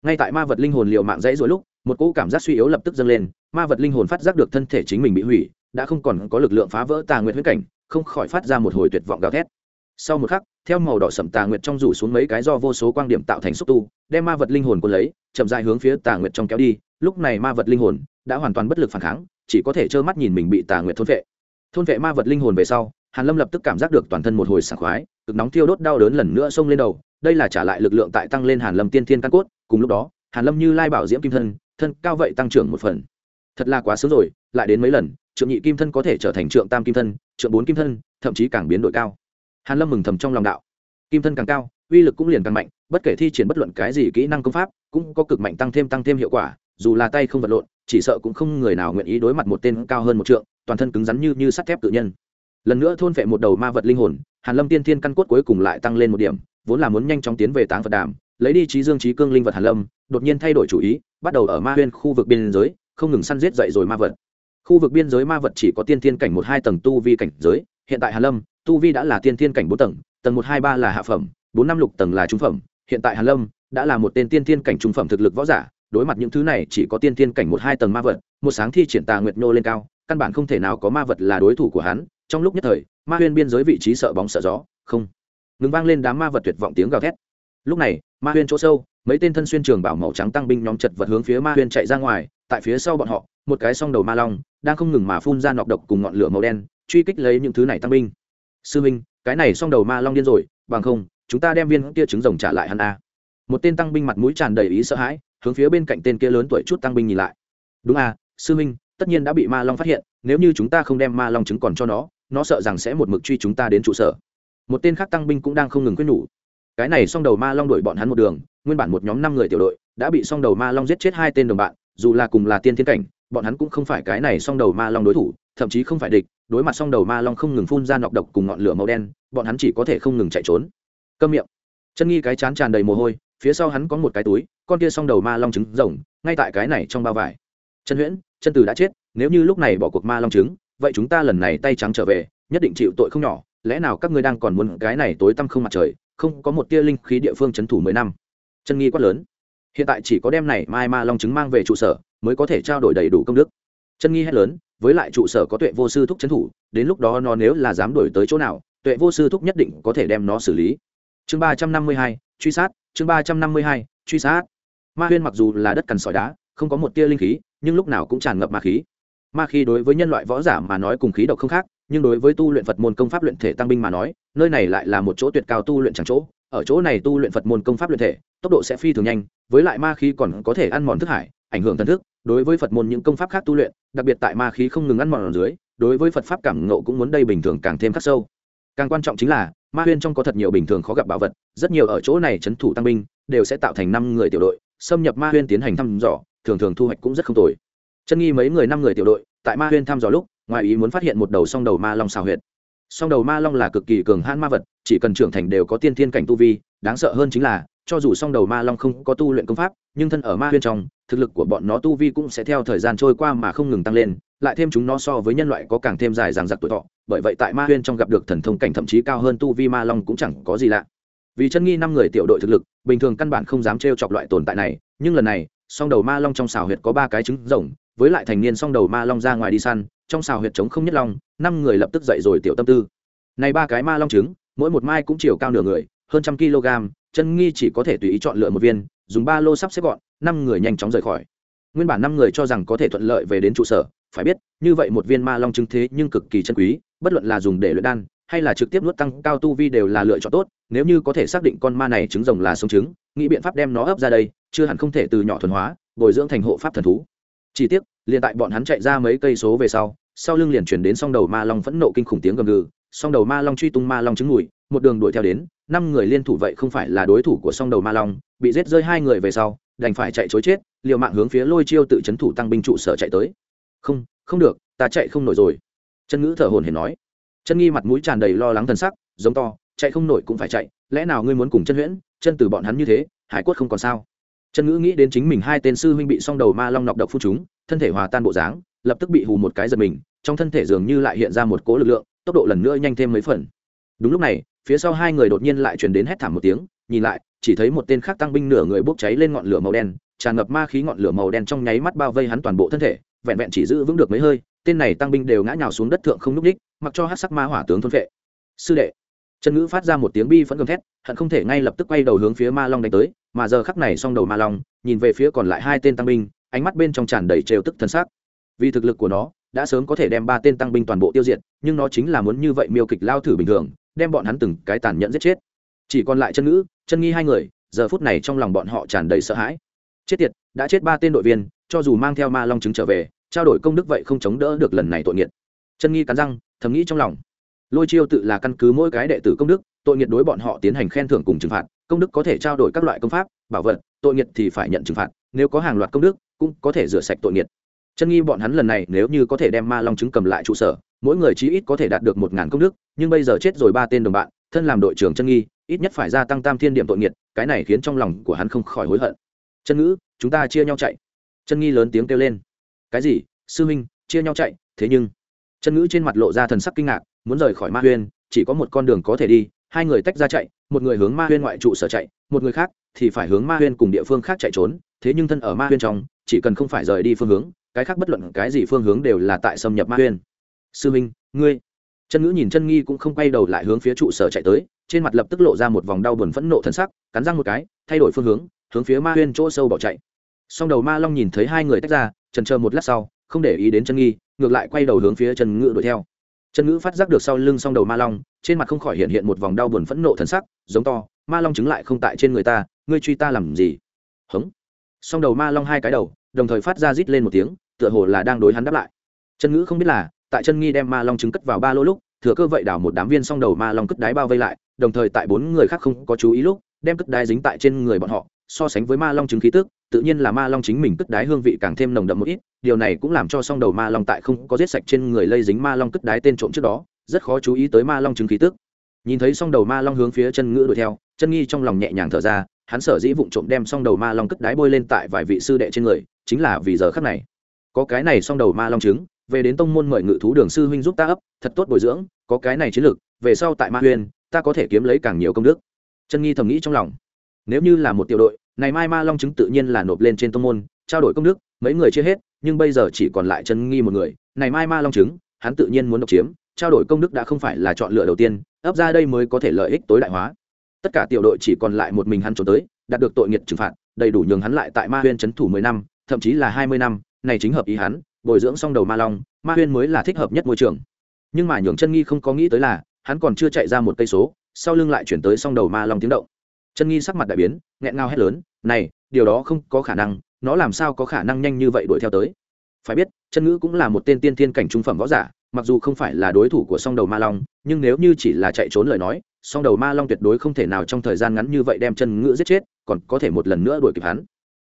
Ngay tại ma vật linh hồn liều mạng dãy rồi lúc, một cỗ cảm giác suy yếu lập tức dâng lên, ma vật linh hồn phát giác được thân thể chính mình bị hủy, đã không còn có lực lượng phá vỡ tà nguyệt huyễn cảnh, không khỏi phát ra một hồi tuyệt vọng gào thét. Sau một khắc, theo màu đỏ sậm tà nguyệt trong rủ xuống mấy cái do vô số quang điểm tạo thành xúc tu, đem ma vật linh hồn cuốn lấy, chậm dài hướng phía tà nguyệt trong kéo đi, lúc này ma vật linh hồn đã hoàn toàn bất lực phản kháng, chỉ có thể trơ mắt nhìn mình bị tà nguyệt thôn vệ thôn vệ ma vật linh hồn về sau, hàn lâm lập tức cảm giác được toàn thân một hồi sảng khoái, cực nóng thiêu đốt đau đớn lần nữa xông lên đầu. Đây là trả lại lực lượng tại tăng lên hàn lâm tiên thiên căn cốt. Cùng lúc đó, hàn lâm như lai bảo diễm kim thân thân cao vậy tăng trưởng một phần. Thật là quá sớm rồi, lại đến mấy lần, trượng nhị kim thân có thể trở thành trượng tam kim thân, trượng bốn kim thân, thậm chí càng biến đổi cao. Hàn lâm mừng thầm trong lòng đạo. Kim thân càng cao, uy lực cũng liền càng mạnh, bất kể thi triển bất luận cái gì kỹ năng công pháp, cũng có cực mạnh tăng thêm tăng thêm hiệu quả, dù là tay không vật lộn, chỉ sợ cũng không người nào nguyện ý đối mặt một tên cao hơn một trượng toàn thân cứng rắn như như sắt thép tự nhân. Lần nữa thôn phệ một đầu ma vật linh hồn, hàn lâm tiên thiên căn cốt cuối cùng lại tăng lên một điểm, vốn là muốn nhanh chóng tiến về táng phật đàm, lấy đi trí dương trí cương linh vật hàn lâm, đột nhiên thay đổi chủ ý, bắt đầu ở ma huyên khu vực biên giới, không ngừng săn giết dậy rồi ma vật. Khu vực biên giới ma vật chỉ có tiên thiên cảnh một hai tầng tu vi cảnh giới, hiện tại hàn lâm, tu vi đã là tiên thiên cảnh bốn tầng tầng một hai ba là hạ phẩm, bốn năm lục tầng là trung phẩm, hiện tại hàn lâm đã là một tên tiên thiên cảnh trung phẩm thực lực võ giả, đối mặt những thứ này chỉ có tiên thiên cảnh một hai tầng ma vật, một sáng thi triển tà nguyệt nô lên cao căn bản không thể nào có ma vật là đối thủ của hắn, trong lúc nhất thời, ma huyên biên giới vị trí sợ bóng sợ gió, không. Ngừng vang lên đám ma vật tuyệt vọng tiếng gào thét. Lúc này, ma huyên chỗ sâu, mấy tên thân xuyên trường bảo màu trắng tăng binh nhóm chật vật hướng phía ma huyên chạy ra ngoài, tại phía sau bọn họ, một cái song đầu ma long, đang không ngừng mà phun ra nọc độc cùng ngọn lửa màu đen, truy kích lấy những thứ này tăng binh. Sư minh cái này song đầu ma long điên rồi, bằng không, chúng ta đem viên kia trứng rồng trả lại hắn a. Một tên tăng binh mặt mũi tràn đầy ý sợ hãi, hướng phía bên cạnh tên kia lớn tuổi chút tăng binh nhìn lại. Đúng à sư minh tất nhiên đã bị ma long phát hiện, nếu như chúng ta không đem ma long trứng còn cho nó nó sợ rằng sẽ một mực truy chúng ta đến trụ sở. Một tên khác tăng binh cũng đang không ngừng quyết nhủ. Cái này s đầu ma long đuổi bọn hắn một đường, nguyên bản một nhóm năm người tiểu đội, đã bị s đầu ma long giết chết hai tên đồng bạn, dù là cùng là tiên thiên cảnh, bọn hắn cũng không phải cái này s đầu ma long đối thủ, thậm chí không phải địch, đối mặt s đầu ma long không ngừng phun ra nọc độc cùng ngọn lửa màu đen, bọn hắn chỉ có thể không ngừng chạy trốn. Cơm miệng. Chân nghi cái chán tràn đầy mồ hôi, phía sau hắn có một cái túi, con kia s đầu ma long trứng rồng, ngay tại cái này trong bao vải. Chân huyễn chân từ đã chết, nếu như lúc này bỏ cuộc ma long trứng, vậy chúng ta lần này tay trắng trở về, nhất định chịu tội không nhỏ, lẽ nào các ngươi đang còn muốn cái này tối tăm không mặt trời, không có một tia linh khí địa phương c h ấ n thủ mười năm? Chân nghi quát lớn. Hiện tại chỉ có đem này mai ma long trứng mang về trụ sở, mới có thể trao đổi đầy đủ công đức. Chân nghi hét lớn, với lại trụ sở có tuệ vô sư thúc c thủ, đến lúc đó nó nếu là dám đổi tới chỗ nào, tuệ vô sư thúc nhất định có thể đem nó xử lý. Chương ba trăm năm mươi hai, truy sát, chương ba trăm năm mươi hai, truy sát. Ma huyên mặc dù là đất cằn sỏi đá, không có một tia linh khí nhưng lúc nào cũng tràn ngập ma khí. Ma khí đối với nhân loại võ giả mà nói cùng khí độc không khác, nhưng đối với tu luyện phật môn công pháp luyện thể tăng binh mà nói, nơi này lại là một chỗ tuyệt cao tu luyện chẳng chỗ. Ở chỗ này tu luyện phật môn công pháp luyện thể, tốc độ sẽ phi thường nhanh, với lại ma khí còn có thể ăn mòn thức hải, ảnh hưởng thần thức. Đối với phật môn những công pháp khác tu luyện, đặc biệt tại ma khí không ngừng ăn mòn ở dưới, đối với phật pháp cảm ngộ cũng muốn đây bình thường càng thêm khắc sâu. Càng quan trọng chính là, ma huyên trong có thật nhiều bình thường khó gặp bảo vật, rất nhiều ở chỗ này c thủ tăng binh, đều sẽ tạo thành năm người tiểu đội, xâm nhập ma huyên tiến hành thăm dò thường thường thu hoạch cũng rất không tồi. Chân nghi mấy người năm người tiểu đội, tại ma huyên thăm dò lúc, ngoài ý muốn phát hiện một đầu song đầu ma long xào huyệt. Song đầu ma long là cực kỳ cường hãn ma vật, chỉ cần trưởng thành đều có tiên thiên cảnh tu vi, đáng sợ hơn chính là, cho dù song đầu ma long không có tu luyện công pháp, nhưng thân ở ma huyên trong, thực lực của bọn nó tu vi cũng sẽ theo thời gian trôi qua mà không ngừng tăng lên, lại thêm chúng nó so với nhân loại có càng thêm dài dằng dặc tuổi thọ, bởi vậy tại ma huyên trong gặp được thần thông cảnh thậm chí cao hơn tu vi ma long cũng chẳng có gì lạ. Vì chân nghi năm người tiểu đội thực lực, bình thường căn bản không dám trêu chọc loại tồn tại này, nhưng lần này song đầu ma long trong xào huyệt có ba cái trứng rồng, với lại thành niên song đầu ma long ra ngoài đi săn, trong xào huyệt trống không nhất long, năm người lập tức dậy rồi tiểu tâm tư. Này ba cái ma long trứng, mỗi một mai cũng chiều cao nửa người, hơn trăm kg, chân nghi chỉ có thể tùy ý chọn lựa một viên, dùng ba lô sắp xếp gọn, năm người nhanh chóng rời khỏi. Nguyên bản năm người cho rằng có thể thuận lợi về đến trụ sở, phải biết, như vậy một viên ma long trứng thế nhưng cực kỳ chân quý, bất luận là dùng để luyện đan, hay là trực tiếp nuốt tăng cao tu vi đều là lựa chọn tốt, nếu như có thể xác định con ma này trứng rồng là sống trứng nghĩ biện pháp đem nó ấp ra đây, chưa hẳn không thể từ nhỏ thuần hóa, bồi dưỡng thành hộ pháp thần thú. Chỉ tiếc, liền tại bọn hắn chạy ra mấy cây số về sau sau lưng liền chuyển đến song đầu ma long phẫn nộ kinh khủng tiếng gầm gừ, song đầu ma long truy tung ma long trứng mùi một đường đuổi theo đến, năm người liên thủ vậy không phải là đối thủ của song đầu ma long, bị giết rơi hai người về sau, đành phải chạy chối chết, liều mạng hướng phía lôi chiêu tự c h ấ n thủ tăng binh trụ sở chạy tới. Không không được, ta chạy không nổi rồi. Chân ngữ thở hồn hển nói. Chân nghi mặt mũi tràn đầy lo lắng thần sắc, giống to, chạy không nổi cũng phải chạy, lẽ nào ngươi muốn cùng chân huyễn chân từ bọn hắn như thế, hải quất không còn sao. Chân ngữ nghĩ đến chính mình hai tên sư huynh bị song đầu ma long nọc độc phun chúng, thân thể hòa tan bộ dáng, lập tức bị hù một cái giật mình, trong thân thể dường như lại hiện ra một cỗ lực lượng, tốc độ lần nữa nhanh thêm mấy phần. Đúng lúc này, phía sau hai người đột nhiên lại chuyển đến hét thảm một tiếng, nhìn lại, chỉ thấy một tên khác tăng binh nửa người bốc cháy lên ngọn lửa màu đen, tràn ngập ma khí ngọn lửa màu đen trong nháy mắt bao vây hắn toàn bộ thân thể, vẹn vẹn chỉ giữ vững được mấy hơi, tên này tăng binh đều ngã nhào xuống đất thượng không núp đích mặc cho hát sắc ma hỏa tướng thôn vệ. Sư đệ chân ngữ phát ra một tiếng bi phẫn gầm thét, hận không thể ngay lập tức quay đầu hướng phía ma long đánh tới, mà giờ khắc này song đầu ma long, nhìn về phía còn lại hai tên tăng binh, ánh mắt bên trong tràn đầy trêu tức thân xác. Vì thực lực của nó, đã sớm có thể đem ba tên tăng binh toàn bộ tiêu diệt, nhưng nó chính là muốn như vậy miêu kịch lao thử bình thường, đem bọn hắn từng cái tàn nhẫn giết chết. Chỉ còn lại chân ngữ chân nghi hai người, giờ phút này trong lòng bọn họ tràn đầy sợ hãi. Chết tiệt, đã chết ba tên đội viên, cho dù mang theo ma long chứng trở về, trao đổi công đức vậy không chống đỡ được lần này tội nghiệt. Chân nghi cắn răng, thầm nghĩ trong lòng lôi chiêu tự là căn cứ mỗi cái đệ tử công đức, tội nghiệt đối bọn họ tiến hành khen thưởng cùng trừng phạt, công đức có thể trao đổi các loại công pháp, bảo vật, tội nghiệt thì phải nhận trừng phạt, nếu có hàng loạt công đức, cũng có thể rửa sạch tội nghiệt chân nghi bọn hắn lần này nếu như có thể đem ma long chứng cầm lại trụ sở, mỗi người chí ít có thể đạt được một ngàn công đức, nhưng bây giờ chết rồi ba tên đồng bạn, thân làm đội trưởng chân nghi, ít nhất phải gia tăng tam thiên điểm tội nghiệt cái này khiến trong lòng của hắn không khỏi hối hận. Chân ngữ, chúng ta chia nhau chạy. Chân nghi lớn tiếng kêu lên. Cái gì? Sư huynh, chia nhau chạy, thế nhưng? Chân ngữ trên mặt lộ ra thần sắc kinh ngạc muốn rời khỏi ma huyên, chỉ có một con đường có thể đi, hai người tách ra chạy, một người hướng ma huyên ngoại trụ sở chạy, một người khác thì phải hướng ma huyên cùng địa phương khác chạy trốn, thế nhưng thân ở ma huyên trong, chỉ cần không phải rời đi phương hướng, cái khác bất luận cái gì phương hướng đều là tại xâm nhập ma huyên. Sư minh, ngươi. Chân ngữ nhìn chân nghi cũng không quay đầu lại hướng phía trụ sở chạy tới, trên mặt lập tức lộ ra một vòng đau buồn phẫn nộ thân sắc, cắn răng một cái, thay đổi phương hướng hướng phía ma huyên chỗ sâu bỏ chạy. Song đầu ma long nhìn thấy hai người tách ra trần chờ một lát sau, không để ý đến chân nghi, ngược lại quay đầu hướng phía trần ngữ đuổi theo chân ngữ phát giác được sau lưng song đầu ma long, trên mặt không khỏi hiện hiện một vòng đau buồn phẫn nộ thần sắc, giống to, ma long chứng lại không tại trên người ta, ngươi truy ta làm gì? Hống. Song đầu ma long hai cái đầu, đồng thời phát ra rít lên một tiếng, tựa hồ là đang đối hắn đáp lại. Chân ngữ không biết là, tại chân nghi đem ma long trứng cất vào ba lô lúc, thừa cơ vậy đảo một đám viên song đầu ma long cất đáy bao vây lại, đồng thời tại bốn người khác không có chú ý lúc, đem cất đáy dính tại trên người bọn họ, so sánh với ma long trứng khí tức tự nhiên là ma long chính mình cất đáy hương vị càng thêm nồng đậm một ít, điều này cũng làm cho song đầu ma long tại không có giết sạch trên người lây dính ma long cất đáy tên trộm trước đó, rất khó chú ý tới ma long chứng khí tức. Nhìn thấy song đầu ma long hướng phía chân ngữ đuổi theo, chân nghi trong lòng nhẹ nhàng thở ra, hắn sở dĩ vụng trộm đem song đầu ma long cất đáy bôi lên tại vài vị sư đệ trên người, chính là vì giờ khắc này. Có cái này song đầu ma long trứng, về đến tông môn mời ngự thú đường sư huynh giúp ta ấp, thật tốt bồi dưỡng, có cái này chiến lược, về sau tại ma huyên ta có thể kiếm lấy càng nhiều công đức. Chân nghi thầm nghĩ trong lòng. Nếu như là một tiểu đội này mai ma long trứng tự nhiên là nộp lên trên tông môn, trao đổi công đức, mấy người chia hết, nhưng bây giờ chỉ còn lại chân nghi một người. Này mai ma long trứng, hắn tự nhiên muốn độc chiếm, trao đổi công đức đã không phải là chọn lựa đầu tiên, ấp ra đây mới có thể lợi ích tối đại hóa. Tất cả tiểu đội chỉ còn lại một mình hắn trốn tới, đạt được tội nghiệt trừng phạt, đầy đủ nhường hắn lại tại ma huyên trấn thủ mười năm, thậm chí là hai mươi năm, này chính hợp ý hắn, bồi dưỡng xong đầu ma long, ma huyên mới là thích hợp nhất môi trường. Nhưng mà nhường chân nghi không có nghĩ tới là, hắn còn chưa chạy ra một cây số, sau lưng lại chuyển tới xong đầu ma long tiếng động chân nghi sắc mặt đại biến, nghẹn ngào hét lớn, này, điều đó không có khả năng, nó làm sao có khả năng nhanh như vậy đuổi theo tới? Phải biết, chân ngữ cũng là một tên tiên thiên cảnh trung phẩm võ giả, mặc dù không phải là đối thủ của song đầu ma long, nhưng nếu như chỉ là chạy trốn lời nói, song đầu ma long tuyệt đối không thể nào trong thời gian ngắn như vậy đem chân ngữ giết chết, còn có thể một lần nữa đuổi kịp hắn.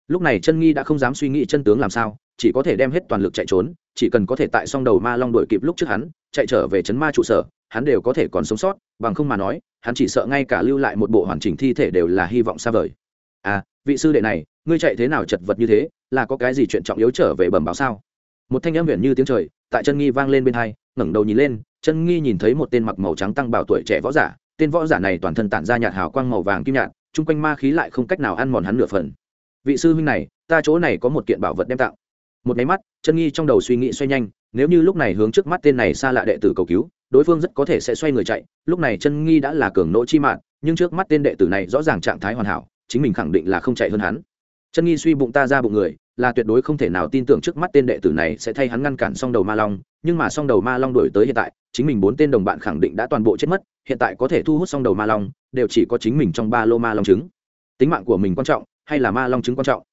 Lúc này chân nghi đã không dám suy nghĩ chân tướng làm sao, chỉ có thể đem hết toàn lực chạy trốn, chỉ cần có thể tại song đầu ma long đuổi kịp lúc trước hắn, chạy trở về chấn ma trụ sở hắn đều có thể còn sống sót, bằng không mà nói, hắn chỉ sợ ngay cả lưu lại một bộ hoàn chỉnh thi thể đều là hy vọng xa vời. À vị sư đệ này, ngươi chạy thế nào chật vật như thế, là có cái gì chuyện trọng yếu trở về bẩm báo sao? Một thanh âm huyền như tiếng trời, tại chân nghi vang lên bên hai, ngẩng đầu nhìn lên, chân nghi nhìn thấy một tên mặc màu trắng tăng bảo tuổi trẻ võ giả, tên võ giả này toàn thân tản ra nhạt hào quang màu vàng kim nhạt, chung quanh ma khí lại không cách nào ăn mòn hắn nửa phần. Vị sư huynh này, ta chỗ này có một kiện bảo vật đem tặng. Một máy mắt, chân nghi trong đầu suy nghĩ xoay nhanh, nếu như lúc này hướng trước mắt tên này xa lạ đệ tử cầu cứu đối phương rất có thể sẽ xoay người chạy, lúc này chân nghi đã là cường nỗ chi mạng, nhưng trước mắt tên đệ tử này rõ ràng trạng thái hoàn hảo, chính mình khẳng định là không chạy hơn hắn. Chân nghi suy bụng ta ra bụng người, là tuyệt đối không thể nào tin tưởng trước mắt tên đệ tử này sẽ thay hắn ngăn cản song đầu ma long, nhưng mà song đầu ma long đổi tới hiện tại, chính mình bốn tên đồng bạn khẳng định đã toàn bộ chết mất, hiện tại có thể thu hút song đầu ma long, đều chỉ có chính mình trong ba lô ma long trứng. Tính mạng của mình quan trọng, hay là ma long trứng quan trọng?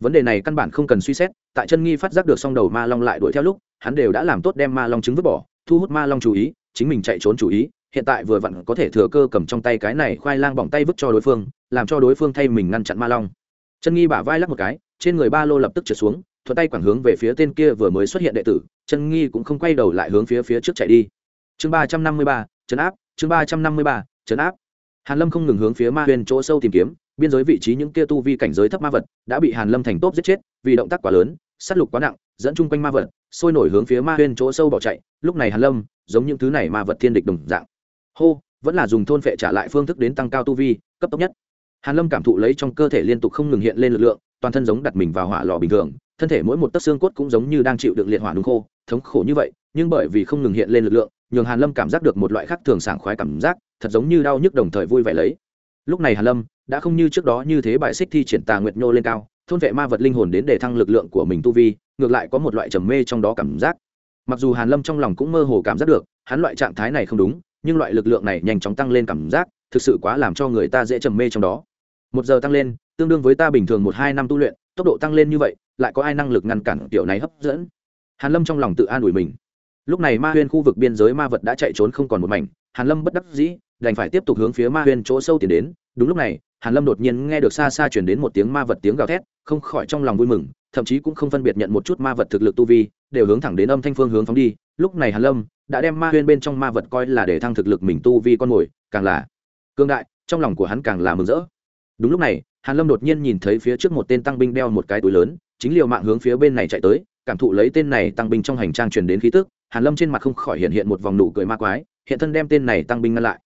Vấn đề này căn bản không cần suy xét, tại chân nghi phát giác được song đầu ma long lại đuổi theo lúc, hắn đều đã làm tốt đem ma long trứng vứt bỏ, thu hút ma long chú ý chính mình chạy trốn chủ ý, hiện tại vừa vặn có thể thừa cơ cầm trong tay cái này khoai lang bỏng tay vứt cho đối phương, làm cho đối phương thay mình ngăn chặn ma long. Chân nghi bả vai lắc một cái, trên người ba lô lập tức trượt xuống, thuận tay quẳng hướng về phía tên kia vừa mới xuất hiện đệ tử, chân nghi cũng không quay đầu lại hướng phía phía trước chạy đi. Chương ba trăm năm mươi ba chấn áp, chương ba trăm năm mươi ba chấn áp. Hàn lâm không ngừng hướng phía ma huyền chỗ sâu tìm kiếm, biên giới vị trí những kia tu vi cảnh giới thấp ma vật đã bị hàn lâm thành tốp giết chết, vì động tác quá lớn, sát lục quá nặng, dẫn chung quanh ma vật, sôi nổi hướng phía ma huyền chỗ sâu bỏ chạy. Lúc này hàn lâm giống những thứ này ma vật thiên địch đồng dạng. Hô, vẫn là dùng thôn phệ trả lại phương thức đến tăng cao tu vi, cấp tốc nhất. Hàn lâm cảm thụ lấy trong cơ thể liên tục không ngừng hiện lên lực lượng, toàn thân giống đặt mình vào hỏa lò bình thường, thân thể mỗi một tấc xương cốt cũng giống như đang chịu được liệt hỏa nung khô, thống khổ như vậy, nhưng bởi vì không ngừng hiện lên lực lượng, nhường hàn lâm cảm giác được một loại khác thường sảng khoái cảm giác, thật giống như đau nhức đồng thời vui vẻ lấy. Lúc này hàn lâm đã không như trước đó như thế bại xích thi triển tà nguyệt nhô lên cao, thôn vệ ma vật linh hồn đến để thăng lực lượng của mình tu vi, ngược lại có một loại trầm mê trong đó cảm giác mặc dù hàn lâm trong lòng cũng mơ hồ cảm giác được, hắn loại trạng thái này không đúng, nhưng loại lực lượng này nhanh chóng tăng lên cảm giác, thực sự quá làm cho người ta dễ trầm mê trong đó. Một giờ tăng lên, tương đương với ta bình thường một hai năm tu luyện, tốc độ tăng lên như vậy, lại có ai năng lực ngăn cản kiểu này hấp dẫn? Hàn lâm trong lòng tự an ủi mình. Lúc này ma huyên khu vực biên giới ma vật đã chạy trốn không còn một mảnh, hàn lâm bất đắc dĩ, đành phải tiếp tục hướng phía ma huyên chỗ sâu tiến đến. Đúng lúc này, hàn lâm đột nhiên nghe được xa xa truyền đến một tiếng ma vật tiếng gào thét, không khỏi trong lòng vui mừng thậm chí cũng không phân biệt nhận một chút ma vật thực lực tu vi, đều hướng thẳng đến âm thanh phương hướng phóng đi. Lúc này hàn lâm đã đem ma huyên bên trong ma vật coi là để thăng thực lực mình tu vi con mồi, càng là cương đại, trong lòng của hắn càng là mừng rỡ. Đúng lúc này, hàn lâm đột nhiên nhìn thấy phía trước một tên tăng binh đeo một cái túi lớn, chính liều mạng hướng phía bên này chạy tới, cảm thụ lấy tên này tăng binh trong hành trang truyền đến khí tức. Hàn lâm trên mặt không khỏi hiện hiện một vòng nụ cười ma quái, hiện thân đem tên này tăng binh ngăn lại.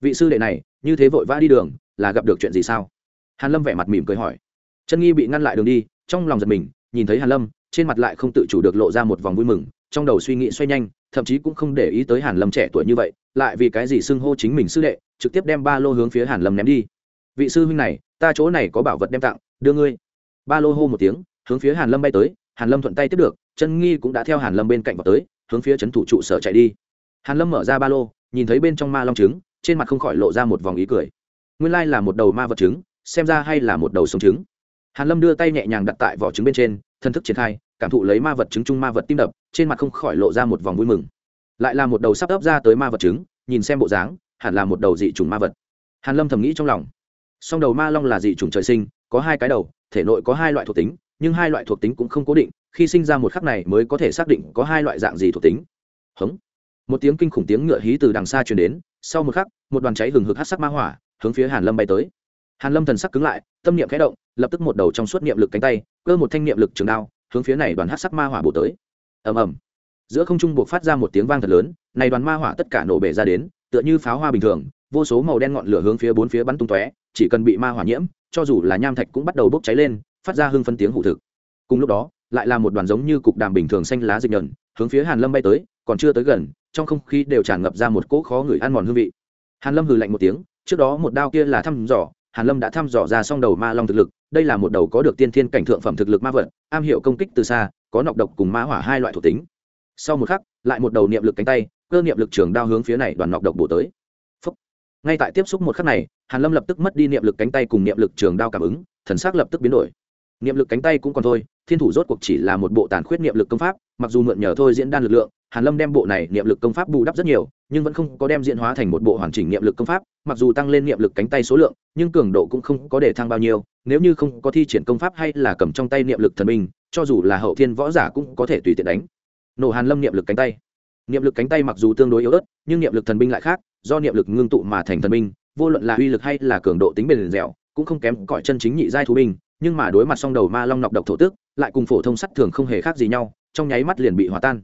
Vị sư đệ này, như thế vội vã đi đường, là gặp được chuyện gì sao? Hàn lâm vẻ mặt mỉm cười hỏi. Chân nghi bị ngăn lại đường đi, trong lòng giật mình nhìn thấy hàn lâm, trên mặt lại không tự chủ được lộ ra một vòng vui mừng, trong đầu suy nghĩ xoay nhanh, thậm chí cũng không để ý tới hàn lâm trẻ tuổi như vậy, lại vì cái gì xưng hô chính mình sư đệ, trực tiếp đem ba lô hướng phía hàn lâm ném đi. Vị sư huynh này, ta chỗ này có bảo vật đem tặng, đưa ngươi. Ba lô hô một tiếng, hướng phía hàn lâm bay tới, hàn lâm thuận tay tiếp được, chân nghi cũng đã theo hàn lâm bên cạnh vào tới, hướng phía trấn thủ trụ sở chạy đi. Hàn lâm mở ra ba lô, nhìn thấy bên trong ma long trứng, trên mặt không khỏi lộ ra một vòng ý cười. Nguyên lai là một đầu ma vật trứng, xem ra hay là một đầu sống trứng hàn lâm đưa tay nhẹ nhàng đặt tại vỏ trứng bên trên, thân thức triển khai, cảm thụ lấy ma vật trứng chung ma vật tim đập, trên mặt không khỏi lộ ra một vòng vui mừng. Lại là một đầu sắp ấp ra tới ma vật trứng, nhìn xem bộ dáng, hẳn là một đầu dị trùng ma vật. Hàn lâm thầm nghĩ trong lòng. Song đầu ma long là dị trùng trời sinh, có hai cái đầu, thể nội có hai loại thuộc tính, nhưng hai loại thuộc tính cũng không cố định, khi sinh ra một khắc này mới có thể xác định có hai loại dạng gì thuộc tính. Hống. Một tiếng kinh khủng tiếng ngựa hí từ đằng xa truyền đến, sau một khắc, một đoàn cháy hừng hực hắc sắc ma hỏa hướng phía hàn lâm bay tới hàn lâm thần sắc cứng lại, tâm niệm khẽ động, lập tức một đầu trong suốt niệm lực cánh tay, cơ một thanh niệm lực trường đao, hướng phía này đoàn hắc sắc ma hỏa bổ tới. Ầm ầm. Giữa không trung buộc phát ra một tiếng vang thật lớn, này đoàn ma hỏa tất cả nổ bể ra đến, tựa như pháo hoa bình thường, vô số màu đen ngọn lửa hướng phía bốn phía bắn tung tóe, chỉ cần bị ma hỏa nhiễm, cho dù là nham thạch cũng bắt đầu bốc cháy lên, phát ra hưng phân tiếng hụ thực. Cùng lúc đó, lại là một đoàn giống như cục đàm bình thường xanh lá dịch nhợn hướng phía hàn lâm bay tới, còn chưa tới gần, trong không khí đều tràn ngập ra một cỗ khó người ăn mòn hương vị. Hàn lâm hừ lạnh một tiếng, trước đó một đao kia là thăm dò hàn lâm đã thăm dò ra song đầu ma long thực lực, đây là một đầu có được tiên thiên cảnh thượng phẩm thực lực ma vật, am hiểu công kích từ xa, có nọc độc cùng ma hỏa hai loại thuộc tính. Sau một khắc, lại một đầu niệm lực cánh tay, cơ niệm lực trường đao hướng phía này đoàn nọc độc bổ tới. Phúc. ngay tại tiếp xúc một khắc này, hàn lâm lập tức mất đi niệm lực cánh tay cùng niệm lực trường đao cảm ứng, thần sắc lập tức biến đổi. Niệm lực cánh tay cũng còn thôi, thiên thủ rốt cuộc chỉ là một bộ tàn khuyết niệm lực công pháp, mặc dù mượn nhờ thôi diễn đan lực lượng hàn lâm đem bộ này niệm lực công pháp bù đắp rất nhiều, nhưng vẫn không có đem diễn hóa thành một bộ hoàn chỉnh niệm lực công pháp, mặc dù tăng lên niệm lực cánh tay số lượng, nhưng cường độ cũng không có để thăng bao nhiêu, nếu như không có thi triển công pháp hay là cầm trong tay niệm lực thần minh cho dù là hậu thiên võ giả cũng có thể tùy tiện đánh. Nổ hàn lâm niệm lực cánh tay. Niệm lực cánh tay mặc dù tương đối yếu ớt, nhưng niệm lực thần binh lại khác, do niệm lực ngưng tụ mà thành thần binh, vô luận là uy lực hay là cường độ tính bền dẻo, cũng không kém cỏi chân chính nhị giai thú binh, nhưng mà đối mặt song đầu ma long nọc độc thổ tức, lại cùng phổ thông sắt thường không hề khác gì nhau, trong nháy mắt liền bị hòa tan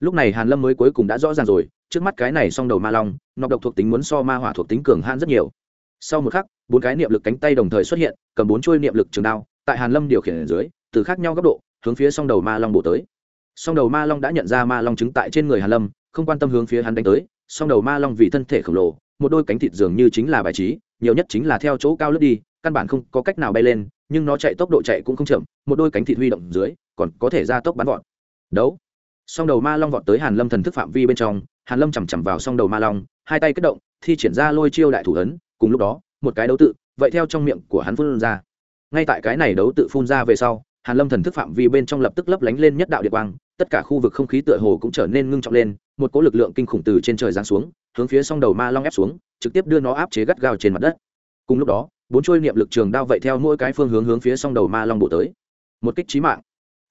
lúc này hàn lâm mới cuối cùng đã rõ ràng rồi, trước mắt cái này song đầu ma long nọc độc thuộc tính muốn so ma hỏa thuộc tính cường hãn rất nhiều. Sau một khắc, bốn cái niệm lực cánh tay đồng thời xuất hiện, cầm bốn chuôi niệm lực trường đao, tại hàn lâm điều khiển ở dưới, từ khác nhau góc độ, hướng phía song đầu ma long bổ tới. Song đầu ma long đã nhận ra ma long trứng tại trên người hàn lâm, không quan tâm hướng phía hắn đánh tới, song đầu ma long vì thân thể khổng lồ, một đôi cánh thịt dường như chính là bài trí, nhiều nhất chính là theo chỗ cao lướt đi, căn bản không có cách nào bay lên, nhưng nó chạy tốc độ chạy cũng không chậm, một đôi cánh thịt huy động dưới, còn có thể ra tốc bắn vọt. Đấu song đầu ma long vọt tới hàn lâm thần thức phạm vi bên trong, hàn lâm chằm chằm vào song đầu ma long, hai tay kết động, thi triển ra lôi chiêu đại thủ ấn, cùng lúc đó, một cái đấu tự, vậy theo trong miệng của hắn phun ra. Ngay tại cái này đấu tự phun ra về sau, hàn lâm thần thức phạm vi bên trong lập tức lấp lánh lên nhất đạo địa quang, tất cả khu vực không khí tựa hồ cũng trở nên ngưng trọng lên, một cỗ lực lượng kinh khủng từ trên trời giáng xuống, hướng phía song đầu ma long ép xuống, trực tiếp đưa nó áp chế gắt gao trên mặt đất. Cùng lúc đó, bốn trôi niệm lực trường đao vậy theo mỗi cái phương hướng hướng phía song đầu ma long bộ tới. Một kích trí mạng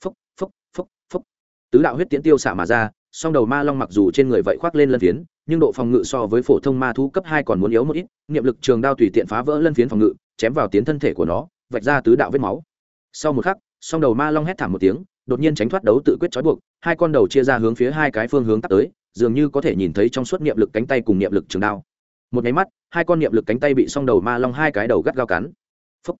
phúc phúc phúc phúc tứ đạo huyết tiễn tiêu xả mà ra, song đầu ma long mặc dù trên người vậy khoác lên lân phiến, nhưng độ phòng ngự so với phổ thông ma thú cấp hai còn muốn yếu một ít, niệm lực trường đao tùy tiện phá vỡ lân phiến phòng ngự, chém vào tiến thân thể của nó, vạch ra tứ đạo vết máu. Sau một khắc, song đầu ma long hét thảm một tiếng, đột nhiên tránh thoát đấu tự quyết trói buộc, hai con đầu chia ra hướng phía hai cái phương hướng tắt tới, dường như có thể nhìn thấy trong suốt niệm lực cánh tay cùng niệm lực trường đao. Một nháy mắt, hai con niệm lực cánh tay bị song đầu ma long hai cái đầu gắt gao cắn. Phúc.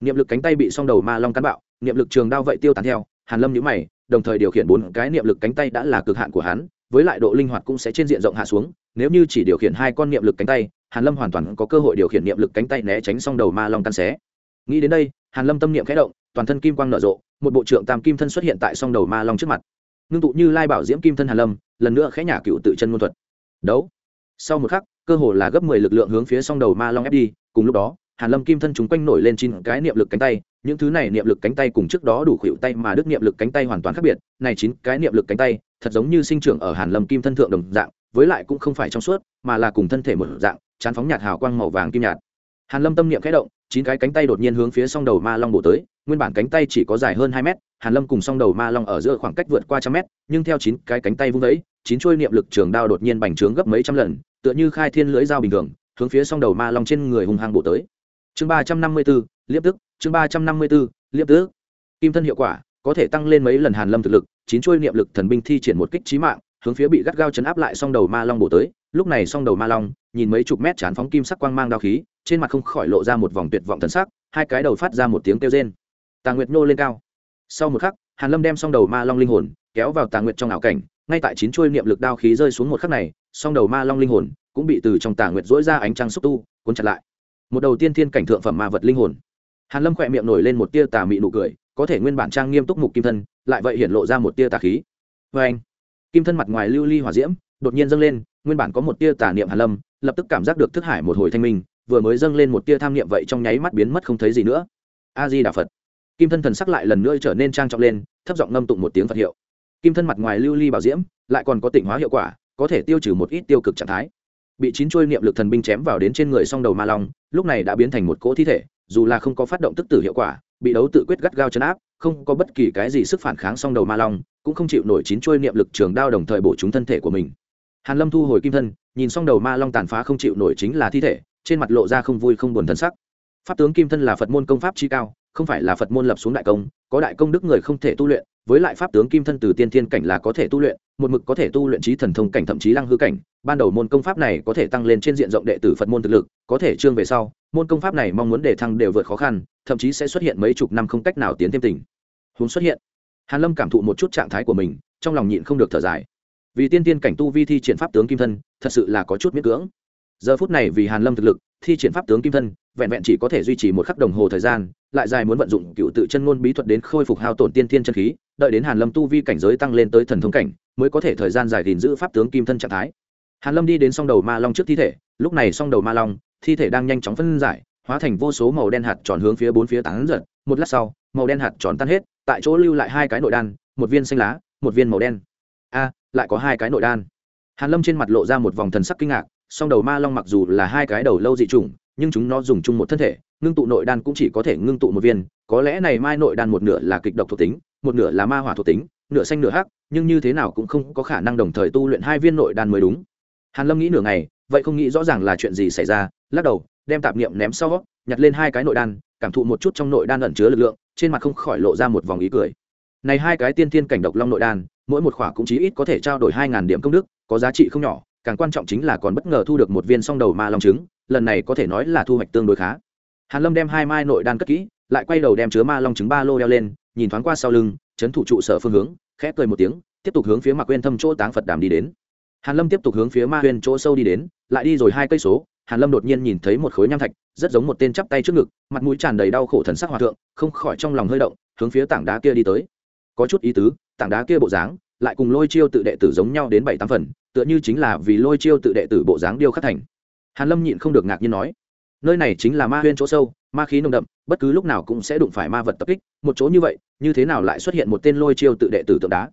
niệm lực cánh tay bị song đầu ma long cắn bạo, niệm lực trường đao vậy tiêu tán theo, hàn lâm nhíu mày đồng thời điều khiển bốn cái niệm lực cánh tay đã là cực hạn của hắn, với lại độ linh hoạt cũng sẽ trên diện rộng hạ xuống, nếu như chỉ điều khiển hai con niệm lực cánh tay, hàn lâm hoàn toàn có cơ hội điều khiển niệm lực cánh tay né tránh song đầu ma long căn xé. Nghĩ đến đây, hàn lâm tâm niệm khẽ động, toàn thân kim quang nở rộ, một bộ trưởng tam kim thân xuất hiện tại song đầu ma long trước mặt. Ngưng tụ như lai bảo diễm kim thân hàn lâm, lần nữa khẽ nhả cựu tự chân ngôn thuật. Đấu. Sau một khắc, cơ hồ là gấp mười lực lượng hướng phía song đầu ma long ép đi, cùng lúc đó hàn lâm kim thân chúng quanh nổi lên chín cái niệm lực cánh tay, những thứ này niệm lực cánh tay cùng trước đó đủ khuỵu tay mà đức niệm lực cánh tay hoàn toàn khác biệt, này chín cái niệm lực cánh tay, thật giống như sinh trưởng ở hàn lâm kim thân thượng đồng dạng, với lại cũng không phải trong suốt, mà là cùng thân thể một dạng, chán phóng nhạt hào quang màu vàng kim nhạt. Hàn lâm tâm niệm khẽ động, chín cái cánh tay đột nhiên hướng phía song đầu ma long bổ tới, nguyên bản cánh tay chỉ có dài hơn hai mét, hàn lâm cùng song đầu ma long ở giữa khoảng cách vượt qua trăm mét, nhưng theo chín cái cánh tay vung vẫy chín chuôi niệm lực trường đao đột nhiên bành trướng gấp mấy trăm lần, tựa như khai thiên lưỡi dao bình thường, hướng phía song đầu ma long trên người hung hăng bổ tới chương ba trăm năm mươi 354, liếp tức. Chương ba trăm năm mươi 354, liếp tức. Kim thân hiệu quả có thể tăng lên mấy lần hàn lâm thực lực chín chuôi niệm lực thần binh thi triển một kích chí mạng hướng phía bị gắt gao chấn áp lại song đầu ma long bổ tới. Lúc này song đầu ma long nhìn mấy chục mét chán phóng kim sắc quang mang đao khí trên mặt không khỏi lộ ra một vòng tuyệt vọng thần sắc hai cái đầu phát ra một tiếng kêu rên. Tà nguyệt nô lên cao. Sau một khắc hàn lâm đem song đầu ma long linh hồn kéo vào tà nguyệt trong ảo cảnh ngay tại chín chuôi niệm lực đao khí rơi xuống một khắc này song đầu ma long linh hồn cũng bị từ trong tà nguyệt dỗi ra ánh trăng xúc tu cuốn chặt lại một đầu tiên thiên cảnh thượng phẩm ma vật linh hồn. Hàn lâm khỏe miệng nổi lên một tia tà mị nụ cười, có thể nguyên bản trang nghiêm túc mục kim thân, lại vậy hiện lộ ra một tia tà khí. Vê anh kim thân mặt ngoài lưu ly hỏa diễm, đột nhiên dâng lên, nguyên bản có một tia tà niệm hàn lâm, lập tức cảm giác được thức hải một hồi thanh minh, vừa mới dâng lên một tia tham niệm vậy trong nháy mắt biến mất không thấy gì nữa. A di đà phật. Kim thân thần sắc lại lần nữa trở nên trang trọng lên, thấp giọng ngâm tụng một tiếng phật hiệu. Kim thân mặt ngoài lưu ly bảo diễm, lại còn có tỉnh hóa hiệu quả, có thể tiêu trừ một ít tiêu cực trạng thái bị chín chuôi niệm lực thần binh chém vào đến trên người song đầu ma long, lúc này đã biến thành một cỗ thi thể, dù là không có phát động tức tử hiệu quả, bị đấu tự quyết gắt gao chấn áp, không có bất kỳ cái gì sức phản kháng song đầu ma long, cũng không chịu nổi chín chuôi niệm lực trường đao đồng thời bổ trúng thân thể của mình. Hàn lâm thu hồi kim thân, nhìn song đầu ma long tàn phá không chịu nổi chính là thi thể, trên mặt lộ ra không vui không buồn thân sắc. Pháp tướng kim thân là phật môn công pháp chi cao, không phải là phật môn lập xuống đại công, có đại công đức người không thể tu luyện với lại pháp tướng kim thân từ tiên thiên cảnh là có thể tu luyện, một mực có thể tu luyện trí thần thông cảnh thậm chí lăng hư cảnh. Ban đầu môn công pháp này có thể tăng lên trên diện rộng đệ tử phật môn thực lực, có thể trương về sau, môn công pháp này mong muốn đề thăng đều vượt khó khăn, thậm chí sẽ xuất hiện mấy chục năm không cách nào tiến thêm tỉnh. Huống xuất hiện, hàn lâm cảm thụ một chút trạng thái của mình, trong lòng nhịn không được thở dài. Vì tiên tiên cảnh tu vi thi triển pháp tướng kim thân, thật sự là có chút miễn cưỡng. Giờ phút này vì hàn lâm thực lực, thi triển pháp tướng kim thân, vẹn vẹn chỉ có thể duy trì một khắc đồng hồ thời gian, lại dài muốn vận dụng cựu tự chân ngôn bí thuật đến khôi phục hao tổn tiên thiên chân khí đợi đến hàn lâm tu vi cảnh giới tăng lên tới thần thông cảnh, mới có thể thời gian dài gìn giữ pháp tướng kim thân trạng thái. Hàn lâm đi đến song đầu ma long trước thi thể, lúc này song đầu ma long, thi thể đang nhanh chóng phân giải, hóa thành vô số màu đen hạt tròn hướng phía bốn phía tán giật. Một lát sau, màu đen hạt tròn tan hết, tại chỗ lưu lại hai cái nội đan, một viên xanh lá, một viên màu đen. A, lại có hai cái nội đan. Hàn lâm trên mặt lộ ra một vòng thần sắc kinh ngạc, song đầu ma long mặc dù là hai cái đầu lâu dị trùng nhưng chúng nó dùng chung một thân thể, ngưng tụ nội đan cũng chỉ có thể ngưng tụ một viên, có lẽ này mai nội đan một nửa là kịch độc thuộc tính một nửa là ma hỏa thuộc tính, nửa xanh nửa hắc, nhưng như thế nào cũng không có khả năng đồng thời tu luyện hai viên nội đan mới đúng. Hàn lâm nghĩ nửa ngày, vậy không nghĩ rõ ràng là chuyện gì xảy ra, lắc đầu, đem tạp niệm ném sau, nhặt lên hai cái nội đan, cảm thụ một chút trong nội đan ẩn chứa lực lượng, trên mặt không khỏi lộ ra một vòng ý cười. Này hai cái tiên thiên cảnh độc long nội đan, mỗi một khỏa cũng chí ít có thể trao đổi hai ngàn điểm công đức, có giá trị không nhỏ, càng quan trọng chính là còn bất ngờ thu được một viên song đầu ma long trứng, lần này có thể nói là thu hoạch tương đối khá. Hàn lâm đem hai mai nội đan cất kỹ, lại quay đầu đem chứa ma long trứng ba lô đeo lên nhìn thoáng qua sau lưng, chấn thủ trụ sở phương hướng, khẽ cười một tiếng, tiếp tục hướng phía mạc quên thâm chỗ táng phật đàm đi đến. Hàn lâm tiếp tục hướng phía ma huyền chỗ sâu đi đến, lại đi rồi hai cây số, hàn lâm đột nhiên nhìn thấy một khối nham thạch, rất giống một tên chắp tay trước ngực, mặt mũi tràn đầy đau khổ thần sắc hòa thượng, không khỏi trong lòng hơi động, hướng phía tảng đá kia đi tới. Có chút ý tứ, tảng đá kia bộ dáng, lại cùng lôi chiêu tự đệ tử giống nhau đến bảy tám phần, tựa như chính là vì lôi chiêu tự đệ tử bộ dáng điêu khắc thành. Hàn lâm nhịn không được ngạc nhiên nói, nơi này chính là ma huyên chỗ sâu ma khí nồng đậm, bất cứ lúc nào cũng sẽ đụng phải ma vật tập kích, một chỗ như vậy, như thế nào lại xuất hiện một tên lôi chiêu tự đệ tử tượng đá?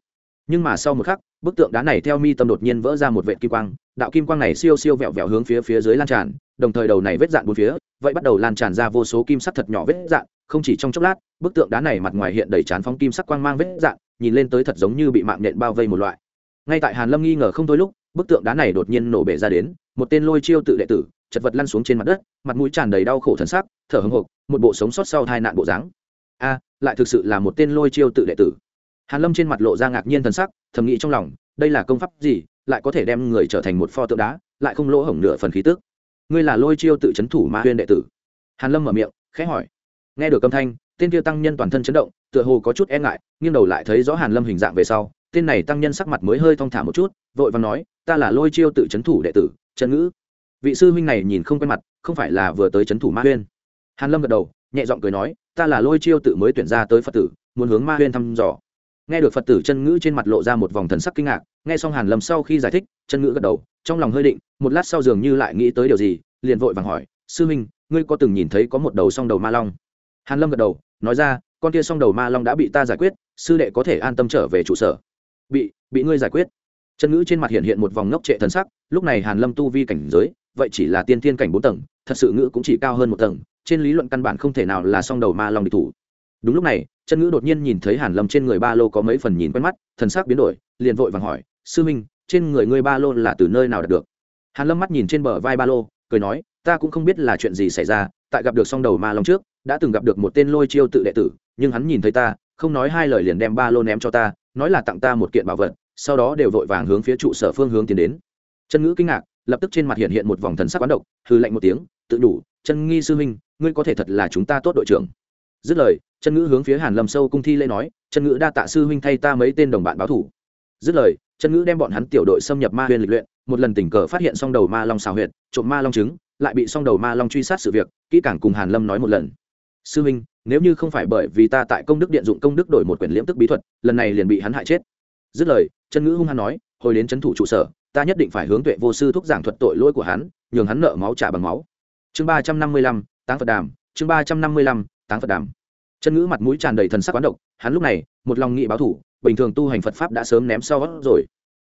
Nhưng mà sau một khắc, bức tượng đá này theo mi tâm đột nhiên vỡ ra một vệ kim quang, đạo kim quang này siêu siêu vẹo vẹo hướng phía phía dưới lan tràn, đồng thời đầu này vết dạn bốn phía, vậy bắt đầu lan tràn ra vô số kim sắc thật nhỏ vết dạn, không chỉ trong chốc lát, bức tượng đá này mặt ngoài hiện đầy chán phóng kim sắc quang mang vết dạn, nhìn lên tới thật giống như bị mạng nhện bao vây một loại. Ngay tại hàn lâm nghi ngờ không thôi lúc, bức tượng đá này đột nhiên nổ bể ra đến, một tên lôi chiêu tự đệ tử, chật vật lăn xuống trên mặt đất, mặt mũi tràn đầy đau khổ thần sắc thở hững hộc, một bộ sống sót sau tai nạn bộ dáng. A, lại thực sự là một tên lôi chiêu tự đệ tử. Hàn lâm trên mặt lộ ra ngạc nhiên thần sắc, thầm nghĩ trong lòng, đây là công pháp gì, lại có thể đem người trở thành một pho tượng đá, lại không lỗ hổng nửa phần khí tức. Ngươi là lôi chiêu tự chấn thủ ma huyên đệ tử. Hàn lâm mở miệng, khẽ hỏi. Nghe được âm thanh, tên kia tăng nhân toàn thân chấn động, tựa hồ có chút e ngại, nghiêng đầu lại thấy rõ hàn lâm hình dạng về sau, tên này tăng nhân sắc mặt mới hơi thong thả một chút, vội vàng nói, ta là lôi chiêu tự chấn thủ đệ tử trần ngữ. Vị sư huynh này nhìn không quen mặt, không phải là vừa tới chấn thủ ma huyên hàn lâm gật đầu, nhẹ giọng cười nói, ta là lôi chiêu tự mới tuyển ra tới phật tử, muốn hướng ma huyên thăm dò. Nghe được phật tử chân ngữ trên mặt lộ ra một vòng thần sắc kinh ngạc, nghe xong hàn lâm sau khi giải thích, chân ngữ gật đầu, trong lòng hơi định, một lát sau dường như lại nghĩ tới điều gì, liền vội vàng hỏi, sư huynh ngươi có từng nhìn thấy có một đầu song đầu ma long? Hàn lâm gật đầu, nói ra, con kia song đầu ma long đã bị ta giải quyết, sư đệ có thể an tâm trở về trụ sở. Bị bị ngươi giải quyết? Chân ngữ trên mặt hiện hiện một vòng ngốc trệ thần sắc, lúc này hàn lâm tu vi cảnh giới, vậy chỉ là tiên thiên cảnh bốn tầng, thật sự ngữ cũng chỉ cao hơn một tầng trên lý luận căn bản không thể nào là song đầu ma long địch thủ. Đúng lúc này, chân ngữ đột nhiên nhìn thấy hàn lâm trên người ba lô có mấy phần nhìn quen mắt, thần sắc biến đổi, liền vội vàng hỏi, sư minh, trên người ngươi ba lô là từ nơi nào đạt được? Hàn lâm mắt nhìn trên bờ vai ba lô, cười nói, ta cũng không biết là chuyện gì xảy ra, tại gặp được song đầu ma long trước, đã từng gặp được một tên lôi chiêu tự đệ tử, nhưng hắn nhìn thấy ta, không nói hai lời liền đem ba lô ném cho ta, nói là tặng ta một kiện bảo vật, sau đó đều vội vàng hướng phía trụ sở phương hướng tiến đến. Chân ngữ kinh ngạc, lập tức trên mặt hiện hiện một vòng thần sắc quán độc hư lạnh một tiếng, tự đủ, chân nghi sư huynh ngươi có thể thật là chúng ta tốt đội trưởng. Dứt lời, chân ngữ hướng phía hàn lâm sâu cung thi lễ nói, chân ngữ đa tạ sư huynh thay ta mấy tên đồng bạn báo thủ. Dứt lời, chân ngữ đem bọn hắn tiểu đội xâm nhập ma huyền lịch luyện, một lần tình cờ phát hiện song đầu ma long xào huyệt, trộm ma long trứng, lại bị song đầu ma long truy sát sự việc, kỹ càng cùng hàn lâm nói một lần. Sư huynh, nếu như không phải bởi vì ta tại công đức điện dụng công đức đổi một quyển liễm tức bí thuật, lần này liền bị hắn hại chết. Dứt lời, chân ngữ hung hăng nói, hồi đến trấn thủ trụ sở, ta nhất định phải hướng tuệ vô sư thúc giảng thuật tội lỗi của hắn, nhường hắn nợ máu trả bằng máu. Chương ba trăm năm mươi lăm táng phật đàm, chương ba trăm năm mươi lăm, táng phật đàm. Chân ngữ mặt mũi tràn đầy thần sắc quán độc, hắn lúc này, một lòng nghị báo thủ, bình thường tu hành phật pháp đã sớm ném sau rồi.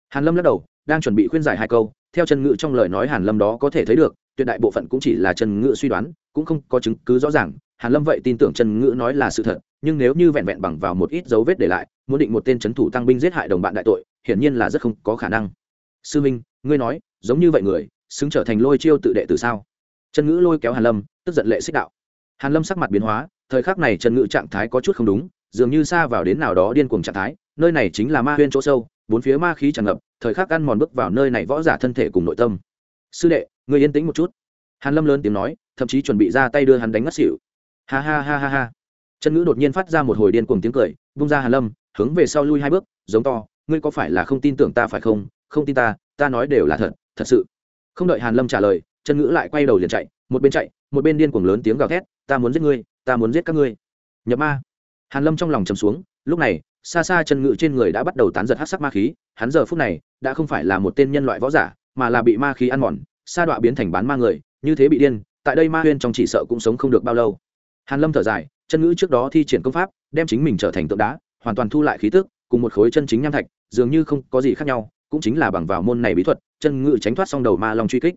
Hàn lâm lắc đầu, đang chuẩn bị khuyên giải hai câu, theo chân ngữ trong lời nói hàn lâm đó có thể thấy được, tuyệt đại bộ phận cũng chỉ là chân ngữ suy đoán, cũng không có chứng cứ rõ ràng. Hàn lâm vậy tin tưởng chân ngữ nói là sự thật, nhưng nếu như vẹn vẹn bằng vào một ít dấu vết để lại, muốn định một tên c thủ tăng binh giết hại đồng bạn đại tội, hiển nhiên là rất không có khả năng. Sư minh, ngươi nói, giống như vậy người, xứng trở thành lôi chiêu tự đệ từ sao? Chân ngữ lôi kéo hàn lâm tức giận lệ xích đạo. Hàn lâm sắc mặt biến hóa, thời khắc này trần ngự trạng thái có chút không đúng, dường như xa vào đến nào đó điên cuồng trạng thái, nơi này chính là ma huyên chỗ sâu, bốn phía ma khí tràn ngập, thời khắc ăn mòn bước vào nơi này võ giả thân thể cùng nội tâm. Sư đệ người yên tĩnh một chút. Hàn lâm lớn tiếng nói, thậm chí chuẩn bị ra tay đưa hắn đánh ngất xỉu. Ha ha ha ha ha. Trần ngữ đột nhiên phát ra một hồi điên cuồng tiếng cười bung ra hàn lâm, hướng về sau lui hai bước, giống to, ngươi có phải là không tin tưởng ta phải không? Không tin ta ta nói đều là thật thật sự. Không đợi hàn lâm trả lời Trần ngữ lại quay đầu liền chạy, một bên chạy một bên điên cuồng lớn tiếng gào thét, ta muốn giết ngươi, ta muốn giết các ngươi. Nhập ma. Hàn lâm trong lòng trầm xuống, lúc này, xa xa chân ngự trên người đã bắt đầu tán giật hắc sắc ma khí, hắn giờ phút này đã không phải là một tên nhân loại võ giả, mà là bị ma khí ăn mòn, sa đọa biến thành bán ma người, như thế bị điên, tại đây ma huyên trong chỉ sợ cũng sống không được bao lâu. Hàn lâm thở dài, chân ngữ trước đó thi triển công pháp, đem chính mình trở thành tượng đá, hoàn toàn thu lại khí tức, cùng một khối chân chính nham thạch, dường như không có gì khác nhau, cũng chính là bằng vào môn này bí thuật, chân ngữ tránh thoát xong đầu ma long truy kích.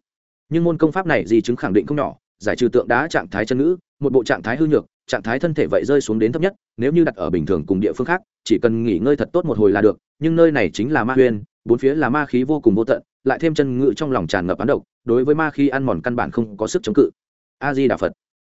Nhưng môn công pháp này di chứng khẳng định không nhỏ giải trừ tượng đá trạng thái chân ngữ, một bộ trạng thái hư nhược, trạng thái thân thể vậy rơi xuống đến thấp nhất, nếu như đặt ở bình thường cùng địa phương khác, chỉ cần nghỉ ngơi thật tốt một hồi là được, nhưng nơi này chính là ma huyên, bốn phía là ma khí vô cùng vô tận, lại thêm chân ngữ trong lòng tràn ngập án độc, đối với ma khí ăn mòn căn bản không có sức chống cự. A di đà phật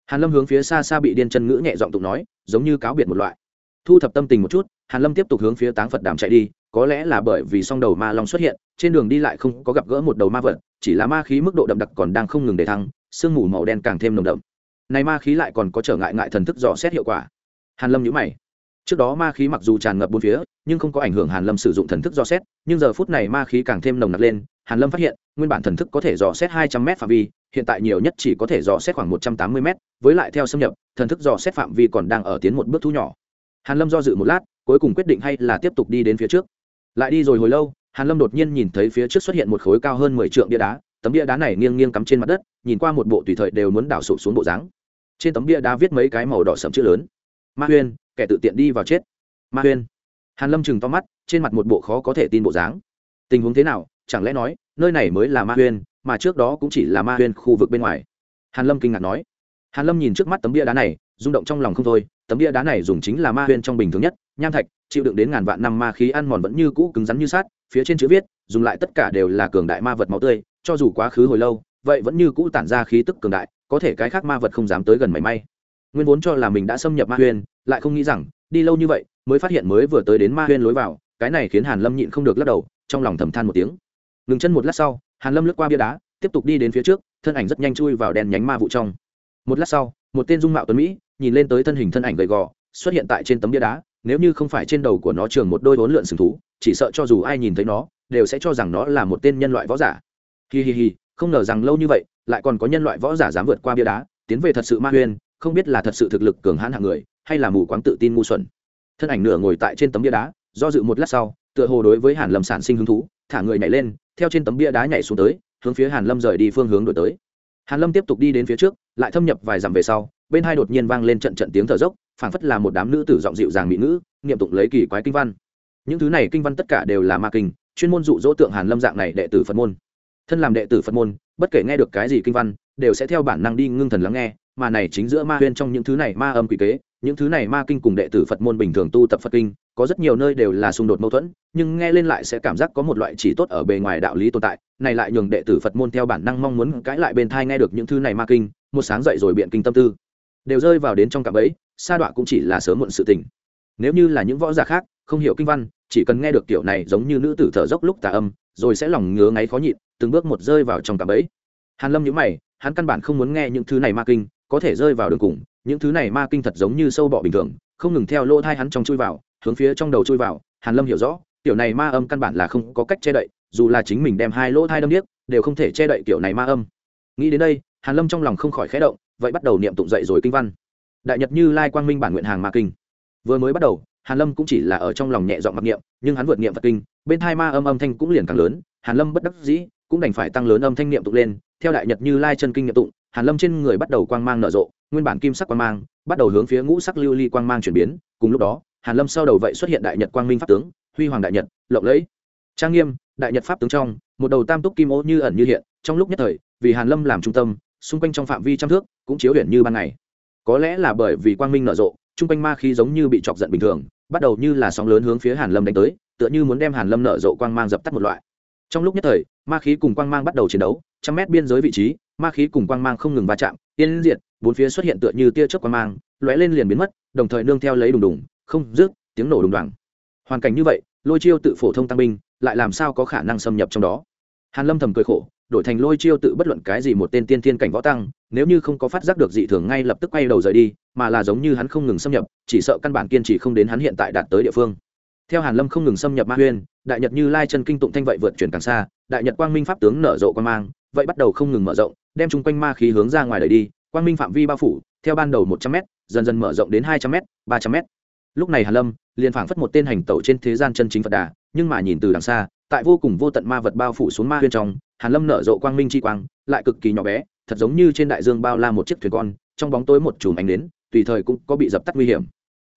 hàn lâm hướng phía xa xa bị điên chân ngữ nhẹ giọng tụng nói, giống như cáo biệt một loại. Thu thập tâm tình một chút, hàn lâm tiếp tục hướng phía táng phật đàm chạy đi, có lẽ là bởi vì song đầu ma long xuất hiện, trên đường đi lại không có gặp gỡ một đầu ma vật, chỉ là ma khí mức độ đậm đặc còn đang không ngừng để thăng sương mù màu đen càng thêm nồng đậm. Này ma khí lại còn có trở ngại ngại thần thức dò xét hiệu quả. Hàn lâm nhíu mày. Trước đó ma khí mặc dù tràn ngập bốn phía, nhưng không có ảnh hưởng hàn lâm sử dụng thần thức dò xét, nhưng giờ phút này ma khí càng thêm nồng nặc lên, hàn lâm phát hiện, nguyên bản thần thức có thể dò xét hai trăm m phạm vi, hiện tại nhiều nhất chỉ có thể dò xét khoảng một trăm tám mươi m với lại theo xâm nhập, thần thức dò xét phạm vi còn đang ở tiến một bước thu nhỏ. Hàn lâm do dự một lát, cuối cùng quyết định hay là tiếp tục đi đến phía trước. Lại đi rồi hồi lâu, hàn lâm đột nhiên nhìn thấy phía trước xuất hiện một khối cao hơn mười trượng bia đá tấm bia đá này nghiêng nghiêng cắm trên mặt đất, nhìn qua một bộ tùy thời đều muốn đảo sụp xuống bộ dáng. Trên tấm bia đá viết mấy cái màu đỏ sẫm chữ lớn. Ma huyên, kẻ tự tiện đi vào chết. Ma huyên. Hàn lâm chừng to mắt, trên mặt một bộ khó có thể tin bộ dáng. Tình huống thế nào, chẳng lẽ nói, nơi này mới là ma huyên, mà trước đó cũng chỉ là ma huyên khu vực bên ngoài? Hàn lâm kinh ngạc nói. Hàn lâm nhìn trước mắt tấm bia đá này, rung động trong lòng không thôi. Tấm bia đá này dùng chính là ma huyên trong bình thường nhất, nham thạch, chịu đựng đến ngàn vạn năm ma khí ăn mòn vẫn như cũ cứng rắn như sát phía trên chữ viết, dùng lại tất cả đều là cường đại ma vật máu tươi cho dù quá khứ hồi lâu, vậy vẫn như cũ tản ra khí tức cường đại, có thể cái khác ma vật không dám tới gần mảy may. Nguyên vốn cho là mình đã xâm nhập ma huyên lại không nghĩ rằng, đi lâu như vậy, mới phát hiện mới vừa tới đến ma huyên lối vào, cái này khiến hàn lâm nhịn không được lắc đầu, trong lòng thầm than một tiếng. Ngừng chân một lát sau, hàn lâm lướt qua bia đá, tiếp tục đi đến phía trước, thân ảnh rất nhanh chui vào đèn nhánh ma vụ trong. Một lát sau, một tên dung mạo tuấn mỹ, nhìn lên tới thân hình thân ảnh gầy gò, xuất hiện tại trên tấm bia đá, nếu như không phải trên đầu của nó trường một đôi vốn lượn sừng thú, chỉ sợ cho dù ai nhìn thấy nó, đều sẽ cho rằng nó là một tên nhân loại võ giả hi hi hi không ngờ rằng lâu như vậy lại còn có nhân loại võ giả dám vượt qua bia đá tiến về thật sự ma huyên không biết là thật sự thực lực cường hãn hạng người hay là mù quáng tự tin ngu xuẩn. Thân ảnh nửa ngồi tại trên tấm bia đá do dự một lát sau tựa hồ đối với hàn lâm sản sinh hứng thú thả người nhảy lên theo trên tấm bia đá nhảy xuống tới hướng phía hàn lâm rời đi phương hướng đổi tới. Hàn lâm tiếp tục đi đến phía trước lại thâm nhập vài dặm về sau bên hai đột nhiên vang lên trận trận tiếng thở dốc phảng phất là một đám nữ tử giọng dịu dàng mỹ nữ, niệm tụng lấy kỳ quái kinh văn. Những thứ này kinh văn tất cả đều là ma kinh chuyên môn dụ dỗ tượng hàn lâm dạng này đệ tử phật môn thân làm đệ tử phật môn, bất kể nghe được cái gì kinh văn, đều sẽ theo bản năng đi ngưng thần lắng nghe, mà này chính giữa ma huyên trong những thứ này ma âm quỷ kế, những thứ này ma kinh cùng đệ tử phật môn bình thường tu tập phật kinh, có rất nhiều nơi đều là xung đột mâu thuẫn, nhưng nghe lên lại sẽ cảm giác có một loại chỉ tốt ở bề ngoài đạo lý tồn tại, này lại nhường đệ tử phật môn theo bản năng mong muốn cãi lại bên thai nghe được những thứ này ma kinh, một sáng dậy rồi biện kinh tâm tư. Đều rơi vào đến trong cạm ấy sa đọa cũng chỉ là sớm muộn sự tình nếu như là những võ giả khác, không hiểu kinh văn, chỉ cần nghe được kiểu này giống như nữ tử thở dốc lúc tà âm, rồi sẽ lòng ngứa ngáy khó nhịn, từng bước một rơi vào trong cạm bẫy. Hàn lâm nhíu mày, hắn căn bản không muốn nghe những thứ này ma kinh, có thể rơi vào đường cùng, những thứ này ma kinh thật giống như sâu bọ bình thường, không ngừng theo lỗ thai hắn trong chui vào, hướng phía trong đầu chui vào. Hàn lâm hiểu rõ, kiểu này ma âm căn bản là không có cách che đậy, dù là chính mình đem hai lỗ thai đâm điếc, đều không thể che đậy kiểu này ma âm. Nghĩ đến đây, hàn lâm trong lòng không khỏi khẽ động, vậy bắt đầu niệm tụng dậy rồi kinh văn. Đại nhật như lai quang minh bản nguyện hàng ma kinh vừa mới bắt đầu, hàn lâm cũng chỉ là ở trong lòng nhẹ giọng mặc niệm, nhưng hắn vượt niệm phật kinh, bên thai ma âm âm thanh cũng liền càng lớn, hàn lâm bất đắc dĩ, cũng đành phải tăng lớn âm thanh niệm tụng lên, theo đại nhật như lai chân kinh niệm tụng, hàn lâm trên người bắt đầu quang mang nở rộ, nguyên bản kim sắc quang mang, bắt đầu hướng phía ngũ sắc lưu ly quang mang chuyển biến, cùng lúc đó, hàn lâm sau đầu vậy xuất hiện đại nhật quang minh pháp tướng, huy hoàng đại nhật, lộng lẫy. Trang nghiêm, đại nhật pháp tướng trong, một đầu tam túc kim ô như ẩn như hiện, trong lúc nhất thời, vì hàn lâm làm trung tâm, xung quanh trong phạm vi trăm thước, cũng chiếu hiển như ban ngày. Có lẽ là bởi vì quang minh nở rộ trung quanh ma khí giống như bị chọc giận bình thường, bắt đầu như là sóng lớn hướng phía hàn lâm đánh tới, tựa như muốn đem hàn lâm nở rộ quang mang dập tắt một loại. Trong lúc nhất thời, ma khí cùng quang mang bắt đầu chiến đấu, trăm mét biên giới vị trí, ma khí cùng quang mang không ngừng va chạm tiên diệt, bốn phía xuất hiện tựa như tia chớp quang mang, lóe lên liền biến mất, đồng thời nương theo lấy đùng đùng, không rước tiếng nổ đùng đoàng. Hoàn cảnh như vậy, lôi chiêu tự phổ thông tăng binh, lại làm sao có khả năng xâm nhập trong đó? Hàn lâm thầm cười khổ, đổi thành lôi chiêu tự bất luận cái gì một tên tiên thiên cảnh võ tăng nếu như không có phát giác được dị thường ngay lập tức quay đầu rời đi, mà là giống như hắn không ngừng xâm nhập, chỉ sợ căn bản kiên trì không đến hắn hiện tại đạt tới địa phương. Theo hàn lâm không ngừng xâm nhập ma huyên, đại nhật như lai chân kinh tụng thanh vậy vượt chuyển càng xa, đại nhật quang minh pháp tướng nở rộ quan mang, vậy bắt đầu không ngừng mở rộng, đem chung quanh ma khí hướng ra ngoài đẩy đi, quang minh phạm vi bao phủ, theo ban đầu một trăm m dần dần mở rộng đến hai trăm m ba trăm m lúc này hàn lâm liền phảng phất một tên hành tẩu trên thế gian chân chính phật đà, nhưng mà nhìn từ đằng xa, tại vô cùng vô tận ma vật bao phủ xuống ma huyên trong, hàn lâm nở rộ quang minh chi quang, lại cực kỳ nhỏ bé thật giống như trên đại dương bao la một chiếc thuyền con, trong bóng tối một chùm ánh đến tùy thời cũng có bị dập tắt nguy hiểm.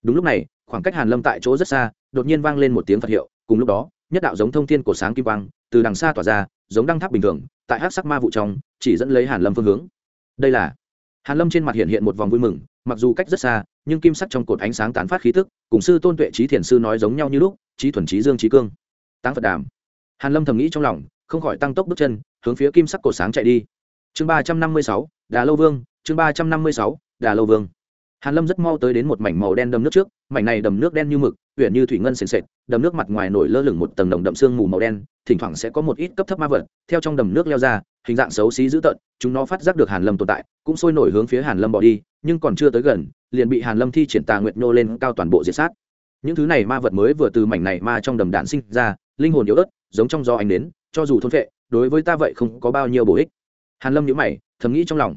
Đúng lúc này, khoảng cách hàn lâm tại chỗ rất xa, đột nhiên vang lên một tiếng phật hiệu, cùng lúc đó, nhất đạo giống thông thiên của sáng kim quang, từ đằng xa tỏa ra, giống đăng tháp bình thường, tại hắc sắc ma vụ trong, chỉ dẫn lấy hàn lâm phương hướng. Đây là hàn lâm trên mặt hiện hiện một vòng vui mừng, mặc dù cách rất xa, nhưng kim sắc trong cột ánh sáng tán phát khí tức, cùng sư tôn tuệ trí thiền sư nói giống nhau như lúc, trí thuần trí dương trí cương. Táng phật đàm. Hàn lâm thầm nghĩ trong lòng, không khỏi tăng tốc bước chân, hướng phía kim sắc cột sáng chạy đi chương ba trăm năm mươi sáu, đà lâu vương, chương ba trăm năm mươi sáu, đà lâu vương. Hàn lâm rất mau tới đến một mảnh màu đen đầm nước trước, mảnh này đầm nước đen như mực huyện như thủy ngân sền sệt, đầm nước mặt ngoài nổi lơ lửng một tầng đồng đậm sương mù màu đen, thỉnh thoảng sẽ có một ít cấp thấp ma vật, theo trong đầm nước leo ra, hình dạng xấu xí dữ tợn, chúng nó phát giác được hàn lâm tồn tại, cũng sôi nổi hướng phía hàn lâm bỏ đi, nhưng còn chưa tới gần, liền bị hàn lâm thi triển tà nguyệt nô lên cao toàn bộ diệt sát. Những thứ này ma vật mới vừa từ mảnh này ma trong đầm đạn sinh ra, linh hồn yếu ớt, giống trong gió ánh đến cho dù thôn phệ, đối với ta vậy không có bao nhiêu bổ ích hàn lâm nhíu mày, thầm nghĩ trong lòng.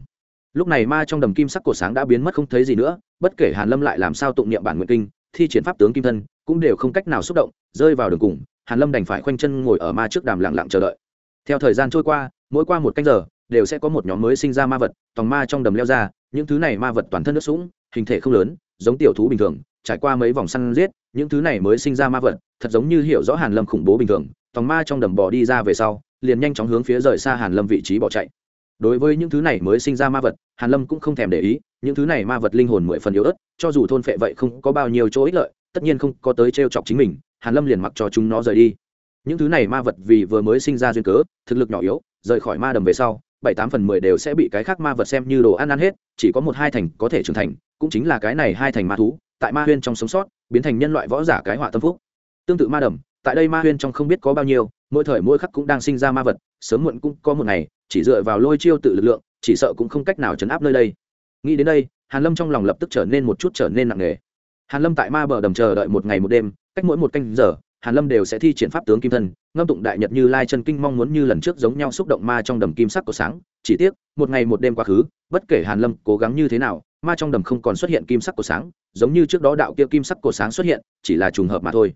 Lúc này ma trong đầm kim sắc cổ sáng đã biến mất không thấy gì nữa, bất kể hàn lâm lại làm sao tụng niệm bản nguyện kinh, thi triển pháp tướng kim thân, cũng đều không cách nào xúc động, rơi vào đường cùng, hàn lâm đành phải khoanh chân ngồi ở ma trước đàm lặng lặng chờ đợi. Theo thời gian trôi qua, mỗi qua một canh giờ, đều sẽ có một nhóm mới sinh ra ma vật, tòng ma trong đầm leo ra, những thứ này ma vật toàn thân nước sũng, hình thể không lớn, giống tiểu thú bình thường, trải qua mấy vòng săn giết, những thứ này mới sinh ra ma vật, thật giống như hiểu rõ hàn lâm khủng bố bình thường, tòng ma trong đầm bò đi ra về sau, liền nhanh chóng hướng phía rời xa hàn lâm vị trí bỏ chạy đối với những thứ này mới sinh ra ma vật, hàn lâm cũng không thèm để ý, những thứ này ma vật linh hồn mười phần yếu ớt, cho dù thôn phệ vậy không có bao nhiêu chỗ ích lợi, tất nhiên không có tới trêu chọc chính mình, hàn lâm liền mặc cho chúng nó rời đi. Những thứ này ma vật vì vừa mới sinh ra duyên cớ, thực lực nhỏ yếu, rời khỏi ma đầm về sau, bảy tám phần mười đều sẽ bị cái khác ma vật xem như đồ ăn ăn hết, chỉ có một hai thành có thể trưởng thành, cũng chính là cái này hai thành ma thú, tại ma huyên trong sống sót, biến thành nhân loại võ giả cái họa tâm phúc. Tương tự ma đầm, tại đây ma huyên trong không biết có bao nhiêu, mỗi thời mỗi khắc cũng đang sinh ra ma vật, sớm muộn cũng có một ngày chỉ dựa vào lôi chiêu tự lực lượng, chỉ sợ cũng không cách nào chấn áp nơi đây. Nghĩ đến đây, hàn lâm trong lòng lập tức trở nên một chút trở nên nặng nề. Hàn lâm tại ma bờ đầm chờ đợi một ngày một đêm, cách mỗi một canh giờ, hàn lâm đều sẽ thi triển pháp tướng kim thân, ngâm tụng đại nhật như lai chân kinh mong muốn như lần trước giống nhau xúc động ma trong đầm kim sắc của sáng. Chỉ tiếc, một ngày một đêm quá khứ, bất kể hàn lâm cố gắng như thế nào, ma trong đầm không còn xuất hiện kim sắc của sáng, giống như trước đó đạo kia kim sắc của sáng xuất hiện, chỉ là trùng hợp mà thôi.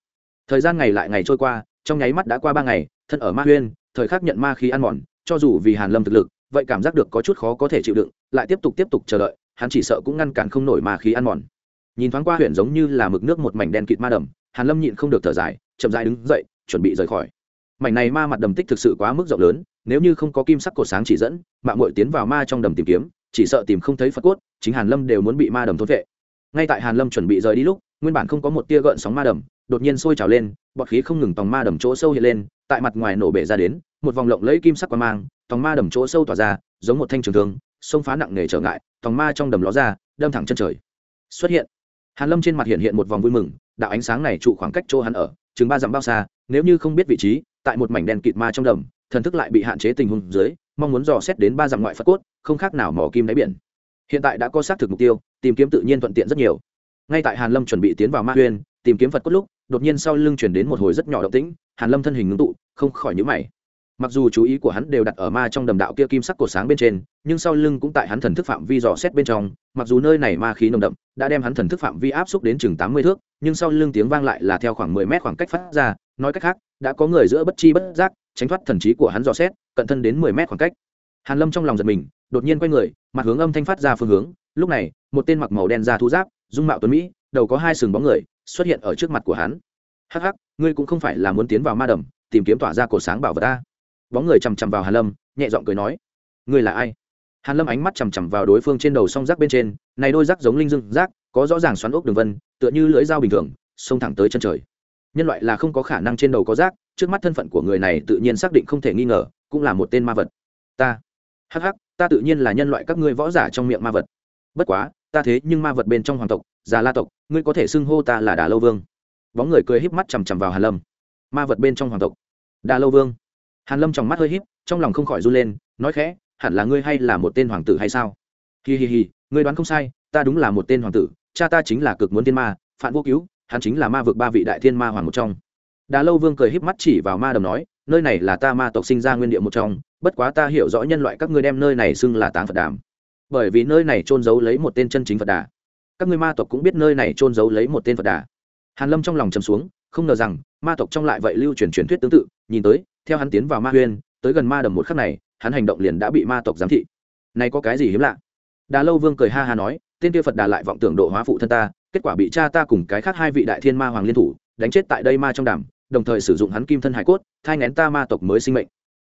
Thời gian ngày lại ngày trôi qua, trong nháy mắt đã qua ba ngày, thân ở ma huyên, thời khắc nhận ma khí ăn mòn cho dù vì hàn lâm thực lực, vậy cảm giác được có chút khó có thể chịu đựng, lại tiếp tục tiếp tục chờ đợi, hắn chỉ sợ cũng ngăn cản không nổi mà khí ăn mòn. Nhìn thoáng qua huyện giống như là mực nước một mảnh đen kịt ma đầm, hàn lâm nhịn không được thở dài, chậm rãi đứng dậy, chuẩn bị rời khỏi. Mảnh này ma mặt đầm tích thực sự quá mức rộng lớn, nếu như không có kim sắc cột sáng chỉ dẫn, mạng muội tiến vào ma trong đầm tìm kiếm, chỉ sợ tìm không thấy phật cốt, chính hàn lâm đều muốn bị ma đầm thôn vệ. Ngay tại hàn lâm chuẩn bị rời đi lúc, nguyên bản không có một tia gợn sóng ma đầm, đột nhiên sôi trào lên, bọt khí không ngừng tòng ma đầm chỗ sâu hiện lên, tại mặt ngoài nổ bể ra đến một vòng lộng lẫy kim sắc quang mang, tòng ma đầm chỗ sâu tỏa ra, giống một thanh trường thương, sông phá nặng nề trở ngại, tòng ma trong đầm ló ra, đâm thẳng chân trời. Xuất hiện. Hàn lâm trên mặt hiện hiện một vòng vui mừng, đạo ánh sáng này trụ khoảng cách chỗ hắn ở, chừng ba dặm bao xa, nếu như không biết vị trí, tại một mảnh đen kịt ma trong đầm, thần thức lại bị hạn chế tình huống dưới, mong muốn dò xét đến ba dặm ngoại phật cốt, không khác nào mỏ kim đáy biển. Hiện tại đã có xác thực mục tiêu, tìm kiếm tự nhiên thuận tiện rất nhiều. Ngay tại hàn lâm chuẩn bị tiến vào ma huyên tìm kiếm phật cốt lúc, đột nhiên sau lưng chuyển đến một hồi rất nhỏ động tĩnh, hàn lâm thân hình ngưng tụ, không khỏi nhíu mày mặc dù chú ý của hắn đều đặt ở ma trong đầm đạo kia kim sắc cổ sáng bên trên, nhưng sau lưng cũng tại hắn thần thức phạm vi dò xét bên trong, mặc dù nơi này ma khí nồng đậm, đã đem hắn thần thức phạm vi áp xúc đến chừng tám mươi thước, nhưng sau lưng tiếng vang lại là theo khoảng mười mét khoảng cách phát ra, nói cách khác, đã có người giữa bất chi bất giác tránh thoát thần trí của hắn dò xét, cận thân đến mười mét khoảng cách. Hàn lâm trong lòng giật mình, đột nhiên quay người, mặt hướng âm thanh phát ra phương hướng, lúc này, một tên mặc màu đen da thu giáp, dung mạo tuấn mỹ, đầu có hai sừng bóng người, xuất hiện ở trước mặt của hắn. Hắc hắc, ngươi cũng không phải là muốn tiến vào ma đầm, tìm kiếm tỏa ra cổ sáng bảo vật ta bóng người chằm chằm vào hàn lâm, nhẹ giọng cười nói, ngươi là ai? Hàn lâm ánh mắt chằm chằm vào đối phương trên đầu song rác bên trên, này đôi rác giống linh dương rác, có rõ ràng xoắn ốc đường vân, tựa như lưỡi dao bình thường, xông thẳng tới chân trời. Nhân loại là không có khả năng trên đầu có rác, trước mắt thân phận của người này tự nhiên xác định không thể nghi ngờ, cũng là một tên ma vật. Ta, hắc hắc, ta tự nhiên là nhân loại các ngươi võ giả trong miệng ma vật. Bất quá, ta thế nhưng ma vật bên trong hoàng tộc, già la tộc, ngươi có thể xưng hô ta là đà lâu vương. Bóng người cười híp mắt chằm chằm vào hàn lâm. Ma vật bên trong hoàng tộc. Đà lâu vương hàn lâm trong mắt hơi híp, trong lòng không khỏi run lên, nói khẽ, hẳn là ngươi hay là một tên hoàng tử hay sao? Hi hi hi, ngươi đoán không sai, ta đúng là một tên hoàng tử, cha ta chính là cực muốn thiên ma, phản vô cứu, hắn chính là ma vực ba vị đại thiên ma hoàng một trong. Đà lâu vương cười híp mắt chỉ vào ma đầm nói, nơi này là ta ma tộc sinh ra nguyên địa một trong, bất quá ta hiểu rõ nhân loại các ngươi đem nơi này xưng là táng phật đàm. Bởi vì nơi này trôn giấu lấy một tên chân chính phật đà. Các ngươi ma tộc cũng biết nơi này trôn giấu lấy một tên phật đà. Hàn lâm trong lòng trầm xuống, không ngờ rằng, ma tộc trong lại vậy lưu truyền truyền thuyết tương tự, nhìn tới theo hắn tiến vào ma huyên, tới gần ma đầm một khắc này, hắn hành động liền đã bị ma tộc giám thị. Này có cái gì hiếm lạ? Đà lâu vương cười ha ha nói, tên kia phật đà lại vọng tưởng độ hóa phụ thân ta, kết quả bị cha ta cùng cái khác hai vị đại thiên ma hoàng liên thủ, đánh chết tại đây ma trong đàm, đồng thời sử dụng hắn kim thân hải cốt, thai ngén ta ma tộc mới sinh mệnh.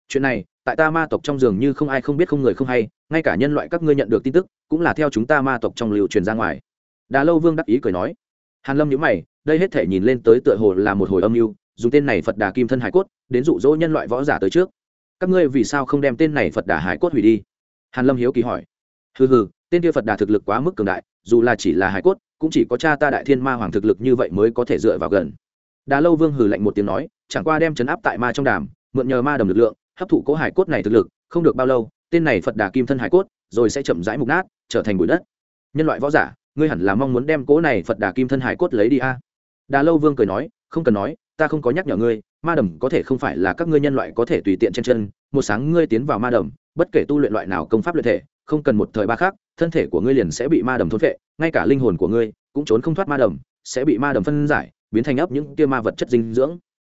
Chuyện này, tại ta ma tộc trong giường như không ai không biết không người không hay, ngay cả nhân loại các ngươi nhận được tin tức, cũng là theo chúng ta ma tộc trong liều truyền ra ngoài. Đà lâu vương đắc ý cười nói. Hàn lâm nhữ mày, đây hết thể nhìn lên tới tựa hồ là một hồi âm mưu dùng tên này phật đà kim thân hải cốt, đến dụ dỗ nhân loại võ giả tới trước. Các ngươi vì sao không đem tên này phật đà hải cốt hủy đi? Hàn lâm hiếu kỳ hỏi. Hừ hừ, tên kia phật đà thực lực quá mức cường đại, dù là chỉ là hải cốt, cũng chỉ có cha ta đại thiên ma hoàng thực lực như vậy mới có thể dựa vào gần. Đà lâu vương hừ lạnh một tiếng nói, chẳng qua đem chấn áp tại ma trong đàm, mượn nhờ ma đầm lực lượng, hấp thụ cố hải cốt này thực lực, không được bao lâu, tên này phật đà kim thân hải cốt rồi sẽ chậm rãi mục nát, trở thành bụi đất. Nhân loại võ giả, ngươi hẳn là mong muốn đem cố này phật đà kim thân hải cốt lấy đi a. Đà lâu vương cười nói, không cần nói ta không có nhắc nhở ngươi, ma đầm có thể không phải là các ngươi nhân loại có thể tùy tiện trên chân, một sáng ngươi tiến vào ma đầm, bất kể tu luyện loại nào công pháp luyện thể, không cần một thời ba khác thân thể của ngươi liền sẽ bị ma đầm thôn vệ ngay cả linh hồn của ngươi cũng trốn không thoát ma đầm, sẽ bị ma đầm phân giải, biến thành ấp những tia ma vật chất dinh dưỡng.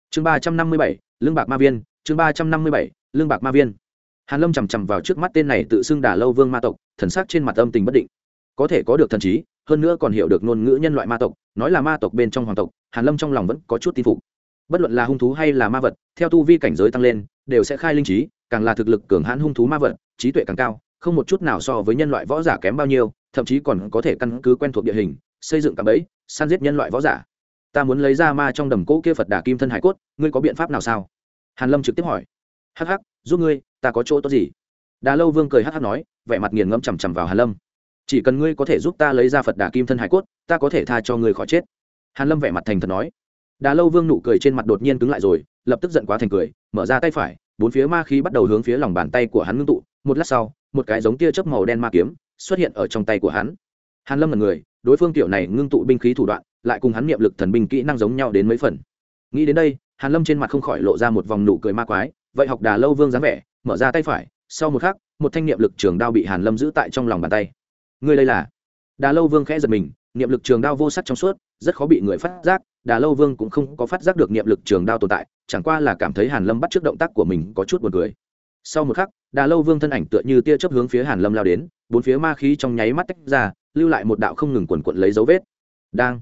Chương ba trăm năm mươi bảy, lương bạc ma viên, chương ba trăm năm mươi bảy, lương bạc ma viên. Hàn lâm chằm chằm vào trước mắt tên này tự xưng đà lâu vương ma tộc, thần sắc trên mặt âm tình bất định. Có thể có được thần trí, hơn nữa còn hiểu được ngôn ngữ nhân loại ma tộc, nói là ma tộc bên trong hoàng tộc, hàn lâm trong lòng vẫn có chút tin phục bất luận là hung thú hay là ma vật, theo tu vi cảnh giới tăng lên, đều sẽ khai linh trí, càng là thực lực cường hãn hung thú ma vật, trí tuệ càng cao, không một chút nào so với nhân loại võ giả kém bao nhiêu, thậm chí còn có thể căn cứ quen thuộc địa hình, xây dựng cạm bẫy, săn giết nhân loại võ giả. Ta muốn lấy ra ma trong đầm cỗ kia phật đà kim thân hải cốt, ngươi có biện pháp nào sao? Hàn lâm trực tiếp hỏi. Hắc hắc, giúp ngươi, ta có chỗ tốt gì? Đà lâu vương cười hắc hắc nói, vẻ mặt nghiền ngẫm chằm chằm vào hàn lâm. Chỉ cần ngươi có thể giúp ta lấy ra phật đà kim thân hải cốt, ta có thể tha cho ngươi khỏi chết. Hàn lâm vẻ mặt thành thật nói đà lâu vương nụ cười trên mặt đột nhiên cứng lại rồi, lập tức giận quá thành cười, mở ra tay phải, bốn phía ma khí bắt đầu hướng phía lòng bàn tay của hắn ngưng tụ, một lát sau, một cái giống tia chớp màu đen ma kiếm xuất hiện ở trong tay của hắn. Hàn lâm là người, đối phương tiểu này ngưng tụ binh khí thủ đoạn, lại cùng hắn niệm lực thần binh kỹ năng giống nhau đến mấy phần. Nghĩ đến đây, hàn lâm trên mặt không khỏi lộ ra một vòng nụ cười ma quái, vậy học đà lâu vương dáng vẻ, mở ra tay phải, sau một khắc, một thanh niệm lực trường đao bị hàn lâm giữ tại trong lòng bàn tay. Ngươi đây là? Đà lâu vương khẽ giật mình, niệm lực trường đao vô sắc trong suốt, rất khó bị người phát giác đà lâu vương cũng không có phát giác được niệm lực trường đao tồn tại, chẳng qua là cảm thấy hàn lâm bắt trước động tác của mình có chút buồn cười. Sau một khắc, đà lâu vương thân ảnh tựa như tia chớp hướng phía hàn lâm lao đến, bốn phía ma khí trong nháy mắt tách ra, lưu lại một đạo không ngừng quần quận lấy dấu vết. Đang,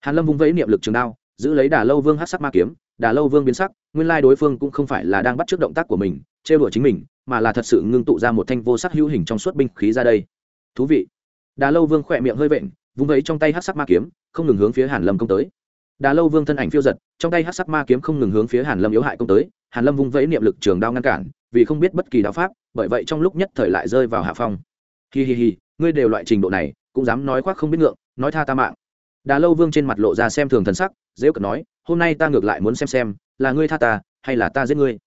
hàn lâm vung vẫy niệm lực trường đao, giữ lấy đà lâu vương hát sắc ma kiếm, đà lâu vương biến sắc, nguyên lai đối phương cũng không phải là đang bắt trước động tác của mình trêu đùa chính mình, mà là thật sự ngưng tụ ra một thanh vô sắc hữu hình trong suốt binh khí ra đây. Thú vị. Đà lâu vương khỏe miệng hơi vện, vung vẫy trong tay hát sắc ma kiếm, không ngừng hướng phía hàn lâm công tới đà lâu vương thân ảnh phiêu giật, trong tay hát sắc ma kiếm không ngừng hướng phía hàn lâm yếu hại công tới, hàn lâm vung vẫy niệm lực trường đao ngăn cản, vì không biết bất kỳ đạo pháp, bởi vậy trong lúc nhất thời lại rơi vào hạ phong. Hi hi hi, ngươi đều loại trình độ này, cũng dám nói khoác không biết ngượng, nói tha ta mạng. Đà lâu vương trên mặt lộ ra xem thường thần sắc, dễ cợt nói, hôm nay ta ngược lại muốn xem xem, là ngươi tha ta, hay là ta giết ngươi?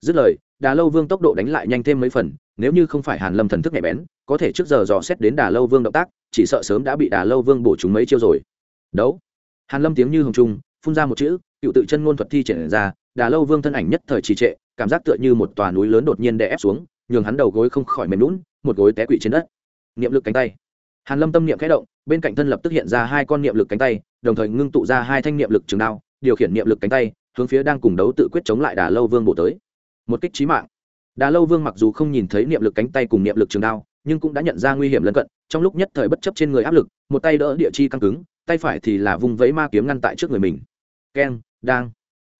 Dứt lời, đà lâu vương tốc độ đánh lại nhanh thêm mấy phần, nếu như không phải hàn lâm thần thức nhạy bén, có thể trước giờ dò xét đến đà lâu vương động tác, chỉ sợ sớm đã bị đà lâu vương bổ chúng mấy chiêu rồi. Đấu hàn lâm tiếng như hồng trung, phun ra một chữ, cựu tự chân ngôn thuật thi triển ra, đà lâu vương thân ảnh nhất thời trì trệ, cảm giác tựa như một tòa núi lớn đột nhiên đè ép xuống, nhường hắn đầu gối không khỏi mềm lún một gối té quỵ trên đất. Niệm lực cánh tay. Hàn lâm tâm niệm khẽ động, bên cạnh thân lập tức hiện ra hai con niệm lực cánh tay, đồng thời ngưng tụ ra hai thanh niệm lực trường đao, điều khiển niệm lực cánh tay, hướng phía đang cùng đấu tự quyết chống lại đà lâu vương bổ tới. Một kích trí mạng. Đà lâu vương mặc dù không nhìn thấy niệm lực cánh tay cùng niệm lực trường đao, nhưng cũng đã nhận ra nguy hiểm lân cận, trong lúc nhất thời bất chấp trên người áp lực, một tay đỡ địa chi căng cứng tay phải thì là vùng vẫy ma kiếm ngăn tại trước người mình. Keng, đang.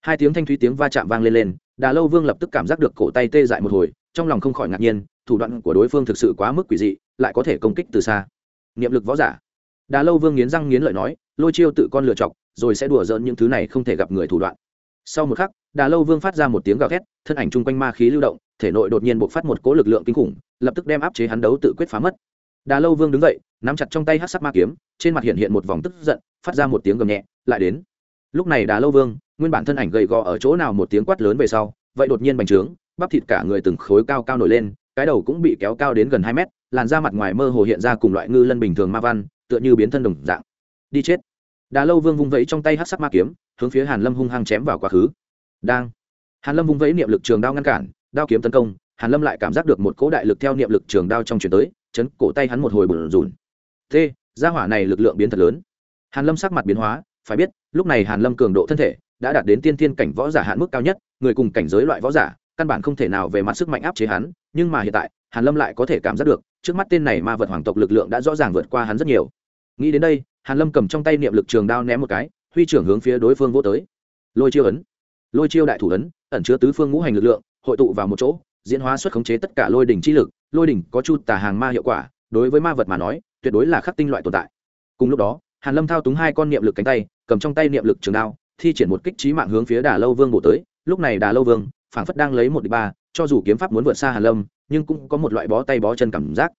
Hai tiếng thanh thúy tiếng va chạm vang lên lên, đà lâu vương lập tức cảm giác được cổ tay tê dại một hồi, trong lòng không khỏi ngạc nhiên, thủ đoạn của đối phương thực sự quá mức quỷ dị, lại có thể công kích từ xa. Niệm lực võ giả. Đà lâu vương nghiến răng nghiến lợi nói, lôi chiêu tự con lựa chọc, rồi sẽ đùa dỡn những thứ này không thể gặp người thủ đoạn. Sau một khắc, đà lâu vương phát ra một tiếng gào thét, thân ảnh chung quanh ma khí lưu động, thể nội đột nhiên bộc phát một cỗ lực lượng kinh khủng, lập tức đem áp chế hắn đấu tự quyết phá mất đà lâu vương đứng dậy, nắm chặt trong tay hát sắc ma kiếm, trên mặt hiện hiện một vòng tức giận, phát ra một tiếng gầm nhẹ, lại đến. Lúc này đà lâu vương, nguyên bản thân ảnh gầy gò ở chỗ nào một tiếng quát lớn về sau, vậy đột nhiên bành trướng, bắp thịt cả người từng khối cao cao nổi lên, cái đầu cũng bị kéo cao đến gần hai mét, làn da mặt ngoài mơ hồ hiện ra cùng loại ngư lân bình thường ma văn, tựa như biến thân đồng dạng. Đi chết. Đà lâu vương vung vẫy trong tay hát sắc ma kiếm, hướng phía hàn lâm hung hăng chém vào quá khứ. Đang. Hàn lâm vung vẫy niệm lực trường đao ngăn cản, đao kiếm tấn công, hàn lâm lại cảm giác được một cỗ đại lực theo niệm lực trường đao trong chuyển tới chấn, cổ tay hắn một hồi bùn rùn. Thế gia hỏa này lực lượng biến thật lớn. Hàn lâm sắc mặt biến hóa, phải biết, lúc này hàn lâm cường độ thân thể đã đạt đến tiên thiên cảnh võ giả hạn mức cao nhất, người cùng cảnh giới loại võ giả, căn bản không thể nào về mặt sức mạnh áp chế hắn, nhưng mà hiện tại, hàn lâm lại có thể cảm giác được, trước mắt tên này ma vật hoàng tộc lực lượng đã rõ ràng vượt qua hắn rất nhiều. Nghĩ đến đây, hàn lâm cầm trong tay niệm lực trường đao ném một cái, huy trưởng hướng phía đối phương vô tới. Lôi chiêu ấn. Lôi chiêu đại thủ ấn, ẩn chứa tứ phương ngũ hành lực lượng, hội tụ vào một chỗ, diễn hóa xuất khống chế tất cả lôi đỉnh chi lực lôi đỉnh có chu tà hàng ma hiệu quả, đối với ma vật mà nói, tuyệt đối là khắc tinh loại tồn tại. Cùng lúc đó, hàn lâm thao túng hai con niệm lực cánh tay, cầm trong tay niệm lực trường đao, thi triển một kích trí mạng hướng phía đà lâu vương bổ tới. Lúc này đà lâu vương, phảng phất đang lấy một địch ba, cho dù kiếm pháp muốn vượt xa hàn lâm, nhưng cũng có một loại bó tay bó chân cảm giác.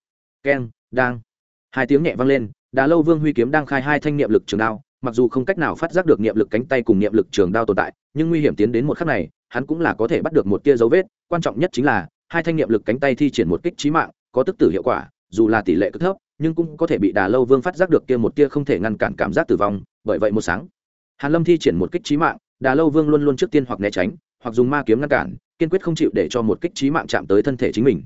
Keng, đang. Hai tiếng nhẹ vang lên, đà lâu vương huy kiếm đang khai hai thanh niệm lực trường đao, mặc dù không cách nào phát giác được niệm lực cánh tay cùng niệm lực trường đao tồn tại, nhưng nguy hiểm tiến đến một khắc này, hắn cũng là có thể bắt được một tia dấu vết, quan trọng nhất chính là hai thanh niệm lực cánh tay thi triển một kích trí mạng, có tức tử hiệu quả, dù là tỷ lệ cực thấp, nhưng cũng có thể bị đà lâu vương phát giác được kia một tia không thể ngăn cản cảm giác tử vong, bởi vậy một sáng, hàn lâm thi triển một kích trí mạng, đà lâu vương luôn luôn trước tiên hoặc né tránh, hoặc dùng ma kiếm ngăn cản, kiên quyết không chịu để cho một kích trí mạng chạm tới thân thể chính mình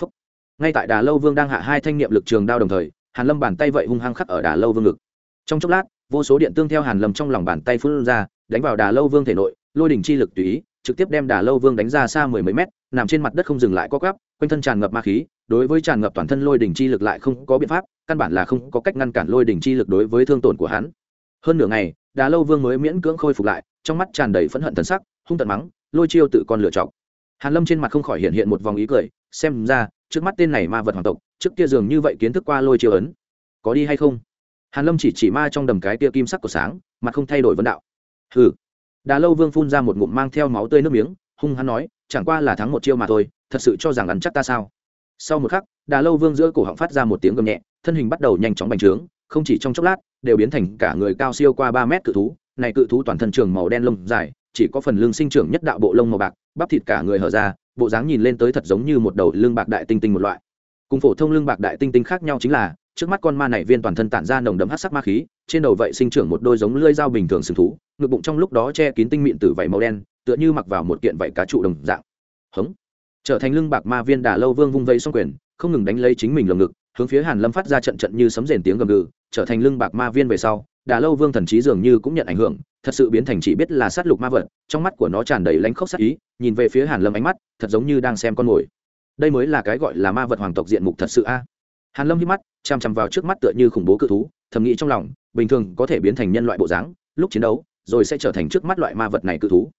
Phúc. ngay tại đà lâu vương đang hạ hai thanh niệm lực trường đao đồng thời, hàn lâm bàn tay vậy hung hăng khắc ở đà lâu vương ngực trong chốc lát, vô số điện tương theo hàn lâm trong lòng bàn tay phun ra, đánh vào đà lâu vương thể nội, lôi đỉnh chi lực tùy ý trực tiếp đem đà lâu vương đánh ra xa mười mấy mét, nằm trên mặt đất không dừng lại có gắp quanh thân tràn ngập ma khí, đối với tràn ngập toàn thân lôi đỉnh chi lực lại không có biện pháp, căn bản là không có cách ngăn cản lôi đỉnh chi lực đối với thương tổn của hắn. Hơn nửa ngày, đà lâu vương mới miễn cưỡng khôi phục lại, trong mắt tràn đầy phẫn hận thần sắc, hung tận mắng, lôi chiêu tự con lựa chọc hàn lâm trên mặt không khỏi hiện hiện một vòng ý cười, xem ra, trước mắt tên này ma vật hoàng tộc, trước kia dường như vậy kiến thức qua lôi chiêu ấn. Có đi hay không? Hàn lâm chỉ chỉ ma trong đầm cái tia kim sắc của sáng, mặt không thay đổi vấn đạo. Hừ đà lâu vương phun ra một ngụm mang theo máu tươi nước miếng, hung hắn nói, chẳng qua là thắng một chiêu mà thôi, thật sự cho rằng ăn chắc ta sao? Sau một khắc, đà lâu vương giữa cổ họng phát ra một tiếng gầm nhẹ, thân hình bắt đầu nhanh chóng bành trướng, không chỉ trong chốc lát, đều biến thành cả người cao siêu qua ba mét cự thú, này cự thú toàn thân trường màu đen lông dài, chỉ có phần lưng sinh trưởng nhất đạo bộ lông màu bạc, bắp thịt cả người hở ra, bộ dáng nhìn lên tới thật giống như một đầu lưng bạc đại tinh tinh một loại. Cùng phổ thông lưng bạc đại tinh tinh khác nhau chính là trước mắt con ma này viên toàn thân tản ra nồng đậm hắc sắc ma khí, trên đầu vậy sinh trưởng một đôi giống lưỡi dao bình thường sừng thú, ngực bụng trong lúc đó che kín tinh mịn tử vảy màu đen, tựa như mặc vào một kiện vảy cá trụ đồng dạng. Hững. trở thành lưng bạc ma viên đà lâu vương vung vây song quyền, không ngừng đánh lấy chính mình lồng ngực, hướng phía hàn lâm phát ra trận trận như sấm rền tiếng gầm gừ, trở thành lưng bạc ma viên về sau, đà lâu vương thần trí dường như cũng nhận ảnh hưởng, thật sự biến thành chỉ biết là sát lục ma vật, trong mắt của nó tràn đầy lánh khốc sát ý, nhìn về phía hàn lâm ánh mắt, thật giống như đang xem con mồi. Đây mới là cái gọi là ma vật hoàng tộc diện mục thật sự a. Hàn lâm hít mắt chằm chằm vào trước mắt tựa như khủng bố cự thú, thầm nghĩ trong lòng, bình thường có thể biến thành nhân loại bộ dáng, lúc chiến đấu, rồi sẽ trở thành trước mắt loại ma vật này cự thú.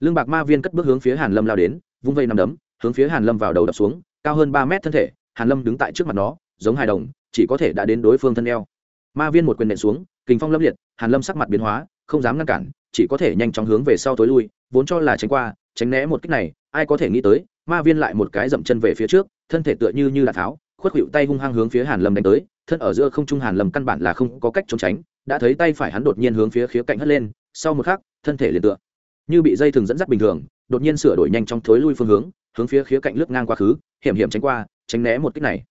Lương bạc ma viên cất bước hướng phía hàn lâm lao đến, vung vây nằm đấm, hướng phía hàn lâm vào đầu đập xuống, cao hơn ba mét thân thể, hàn lâm đứng tại trước mặt nó, giống hài đồng, chỉ có thể đã đến đối phương thân eo. Ma viên một quyền nện xuống, kình phong lâm liệt, hàn lâm sắc mặt biến hóa, không dám ngăn cản, chỉ có thể nhanh chóng hướng về sau tối lui, vốn cho là tránh qua, tránh né một kích này, ai có thể nghĩ tới, ma viên lại một cái dậm chân về phía trước, thân thể tựa như như là tháo khuất hữu tay hung hăng hướng phía hàn lâm đánh tới, thân ở giữa không trung hàn lâm căn bản là không có cách trốn tránh, đã thấy tay phải hắn đột nhiên hướng phía khía cạnh hất lên, sau một khắc, thân thể liền tựa như bị dây thừng dẫn dắt bình thường, đột nhiên sửa đổi nhanh trong thối lui phương hướng hướng phía khía cạnh lướt ngang quá khứ, hiểm hiểm tránh qua, tránh né một kích này.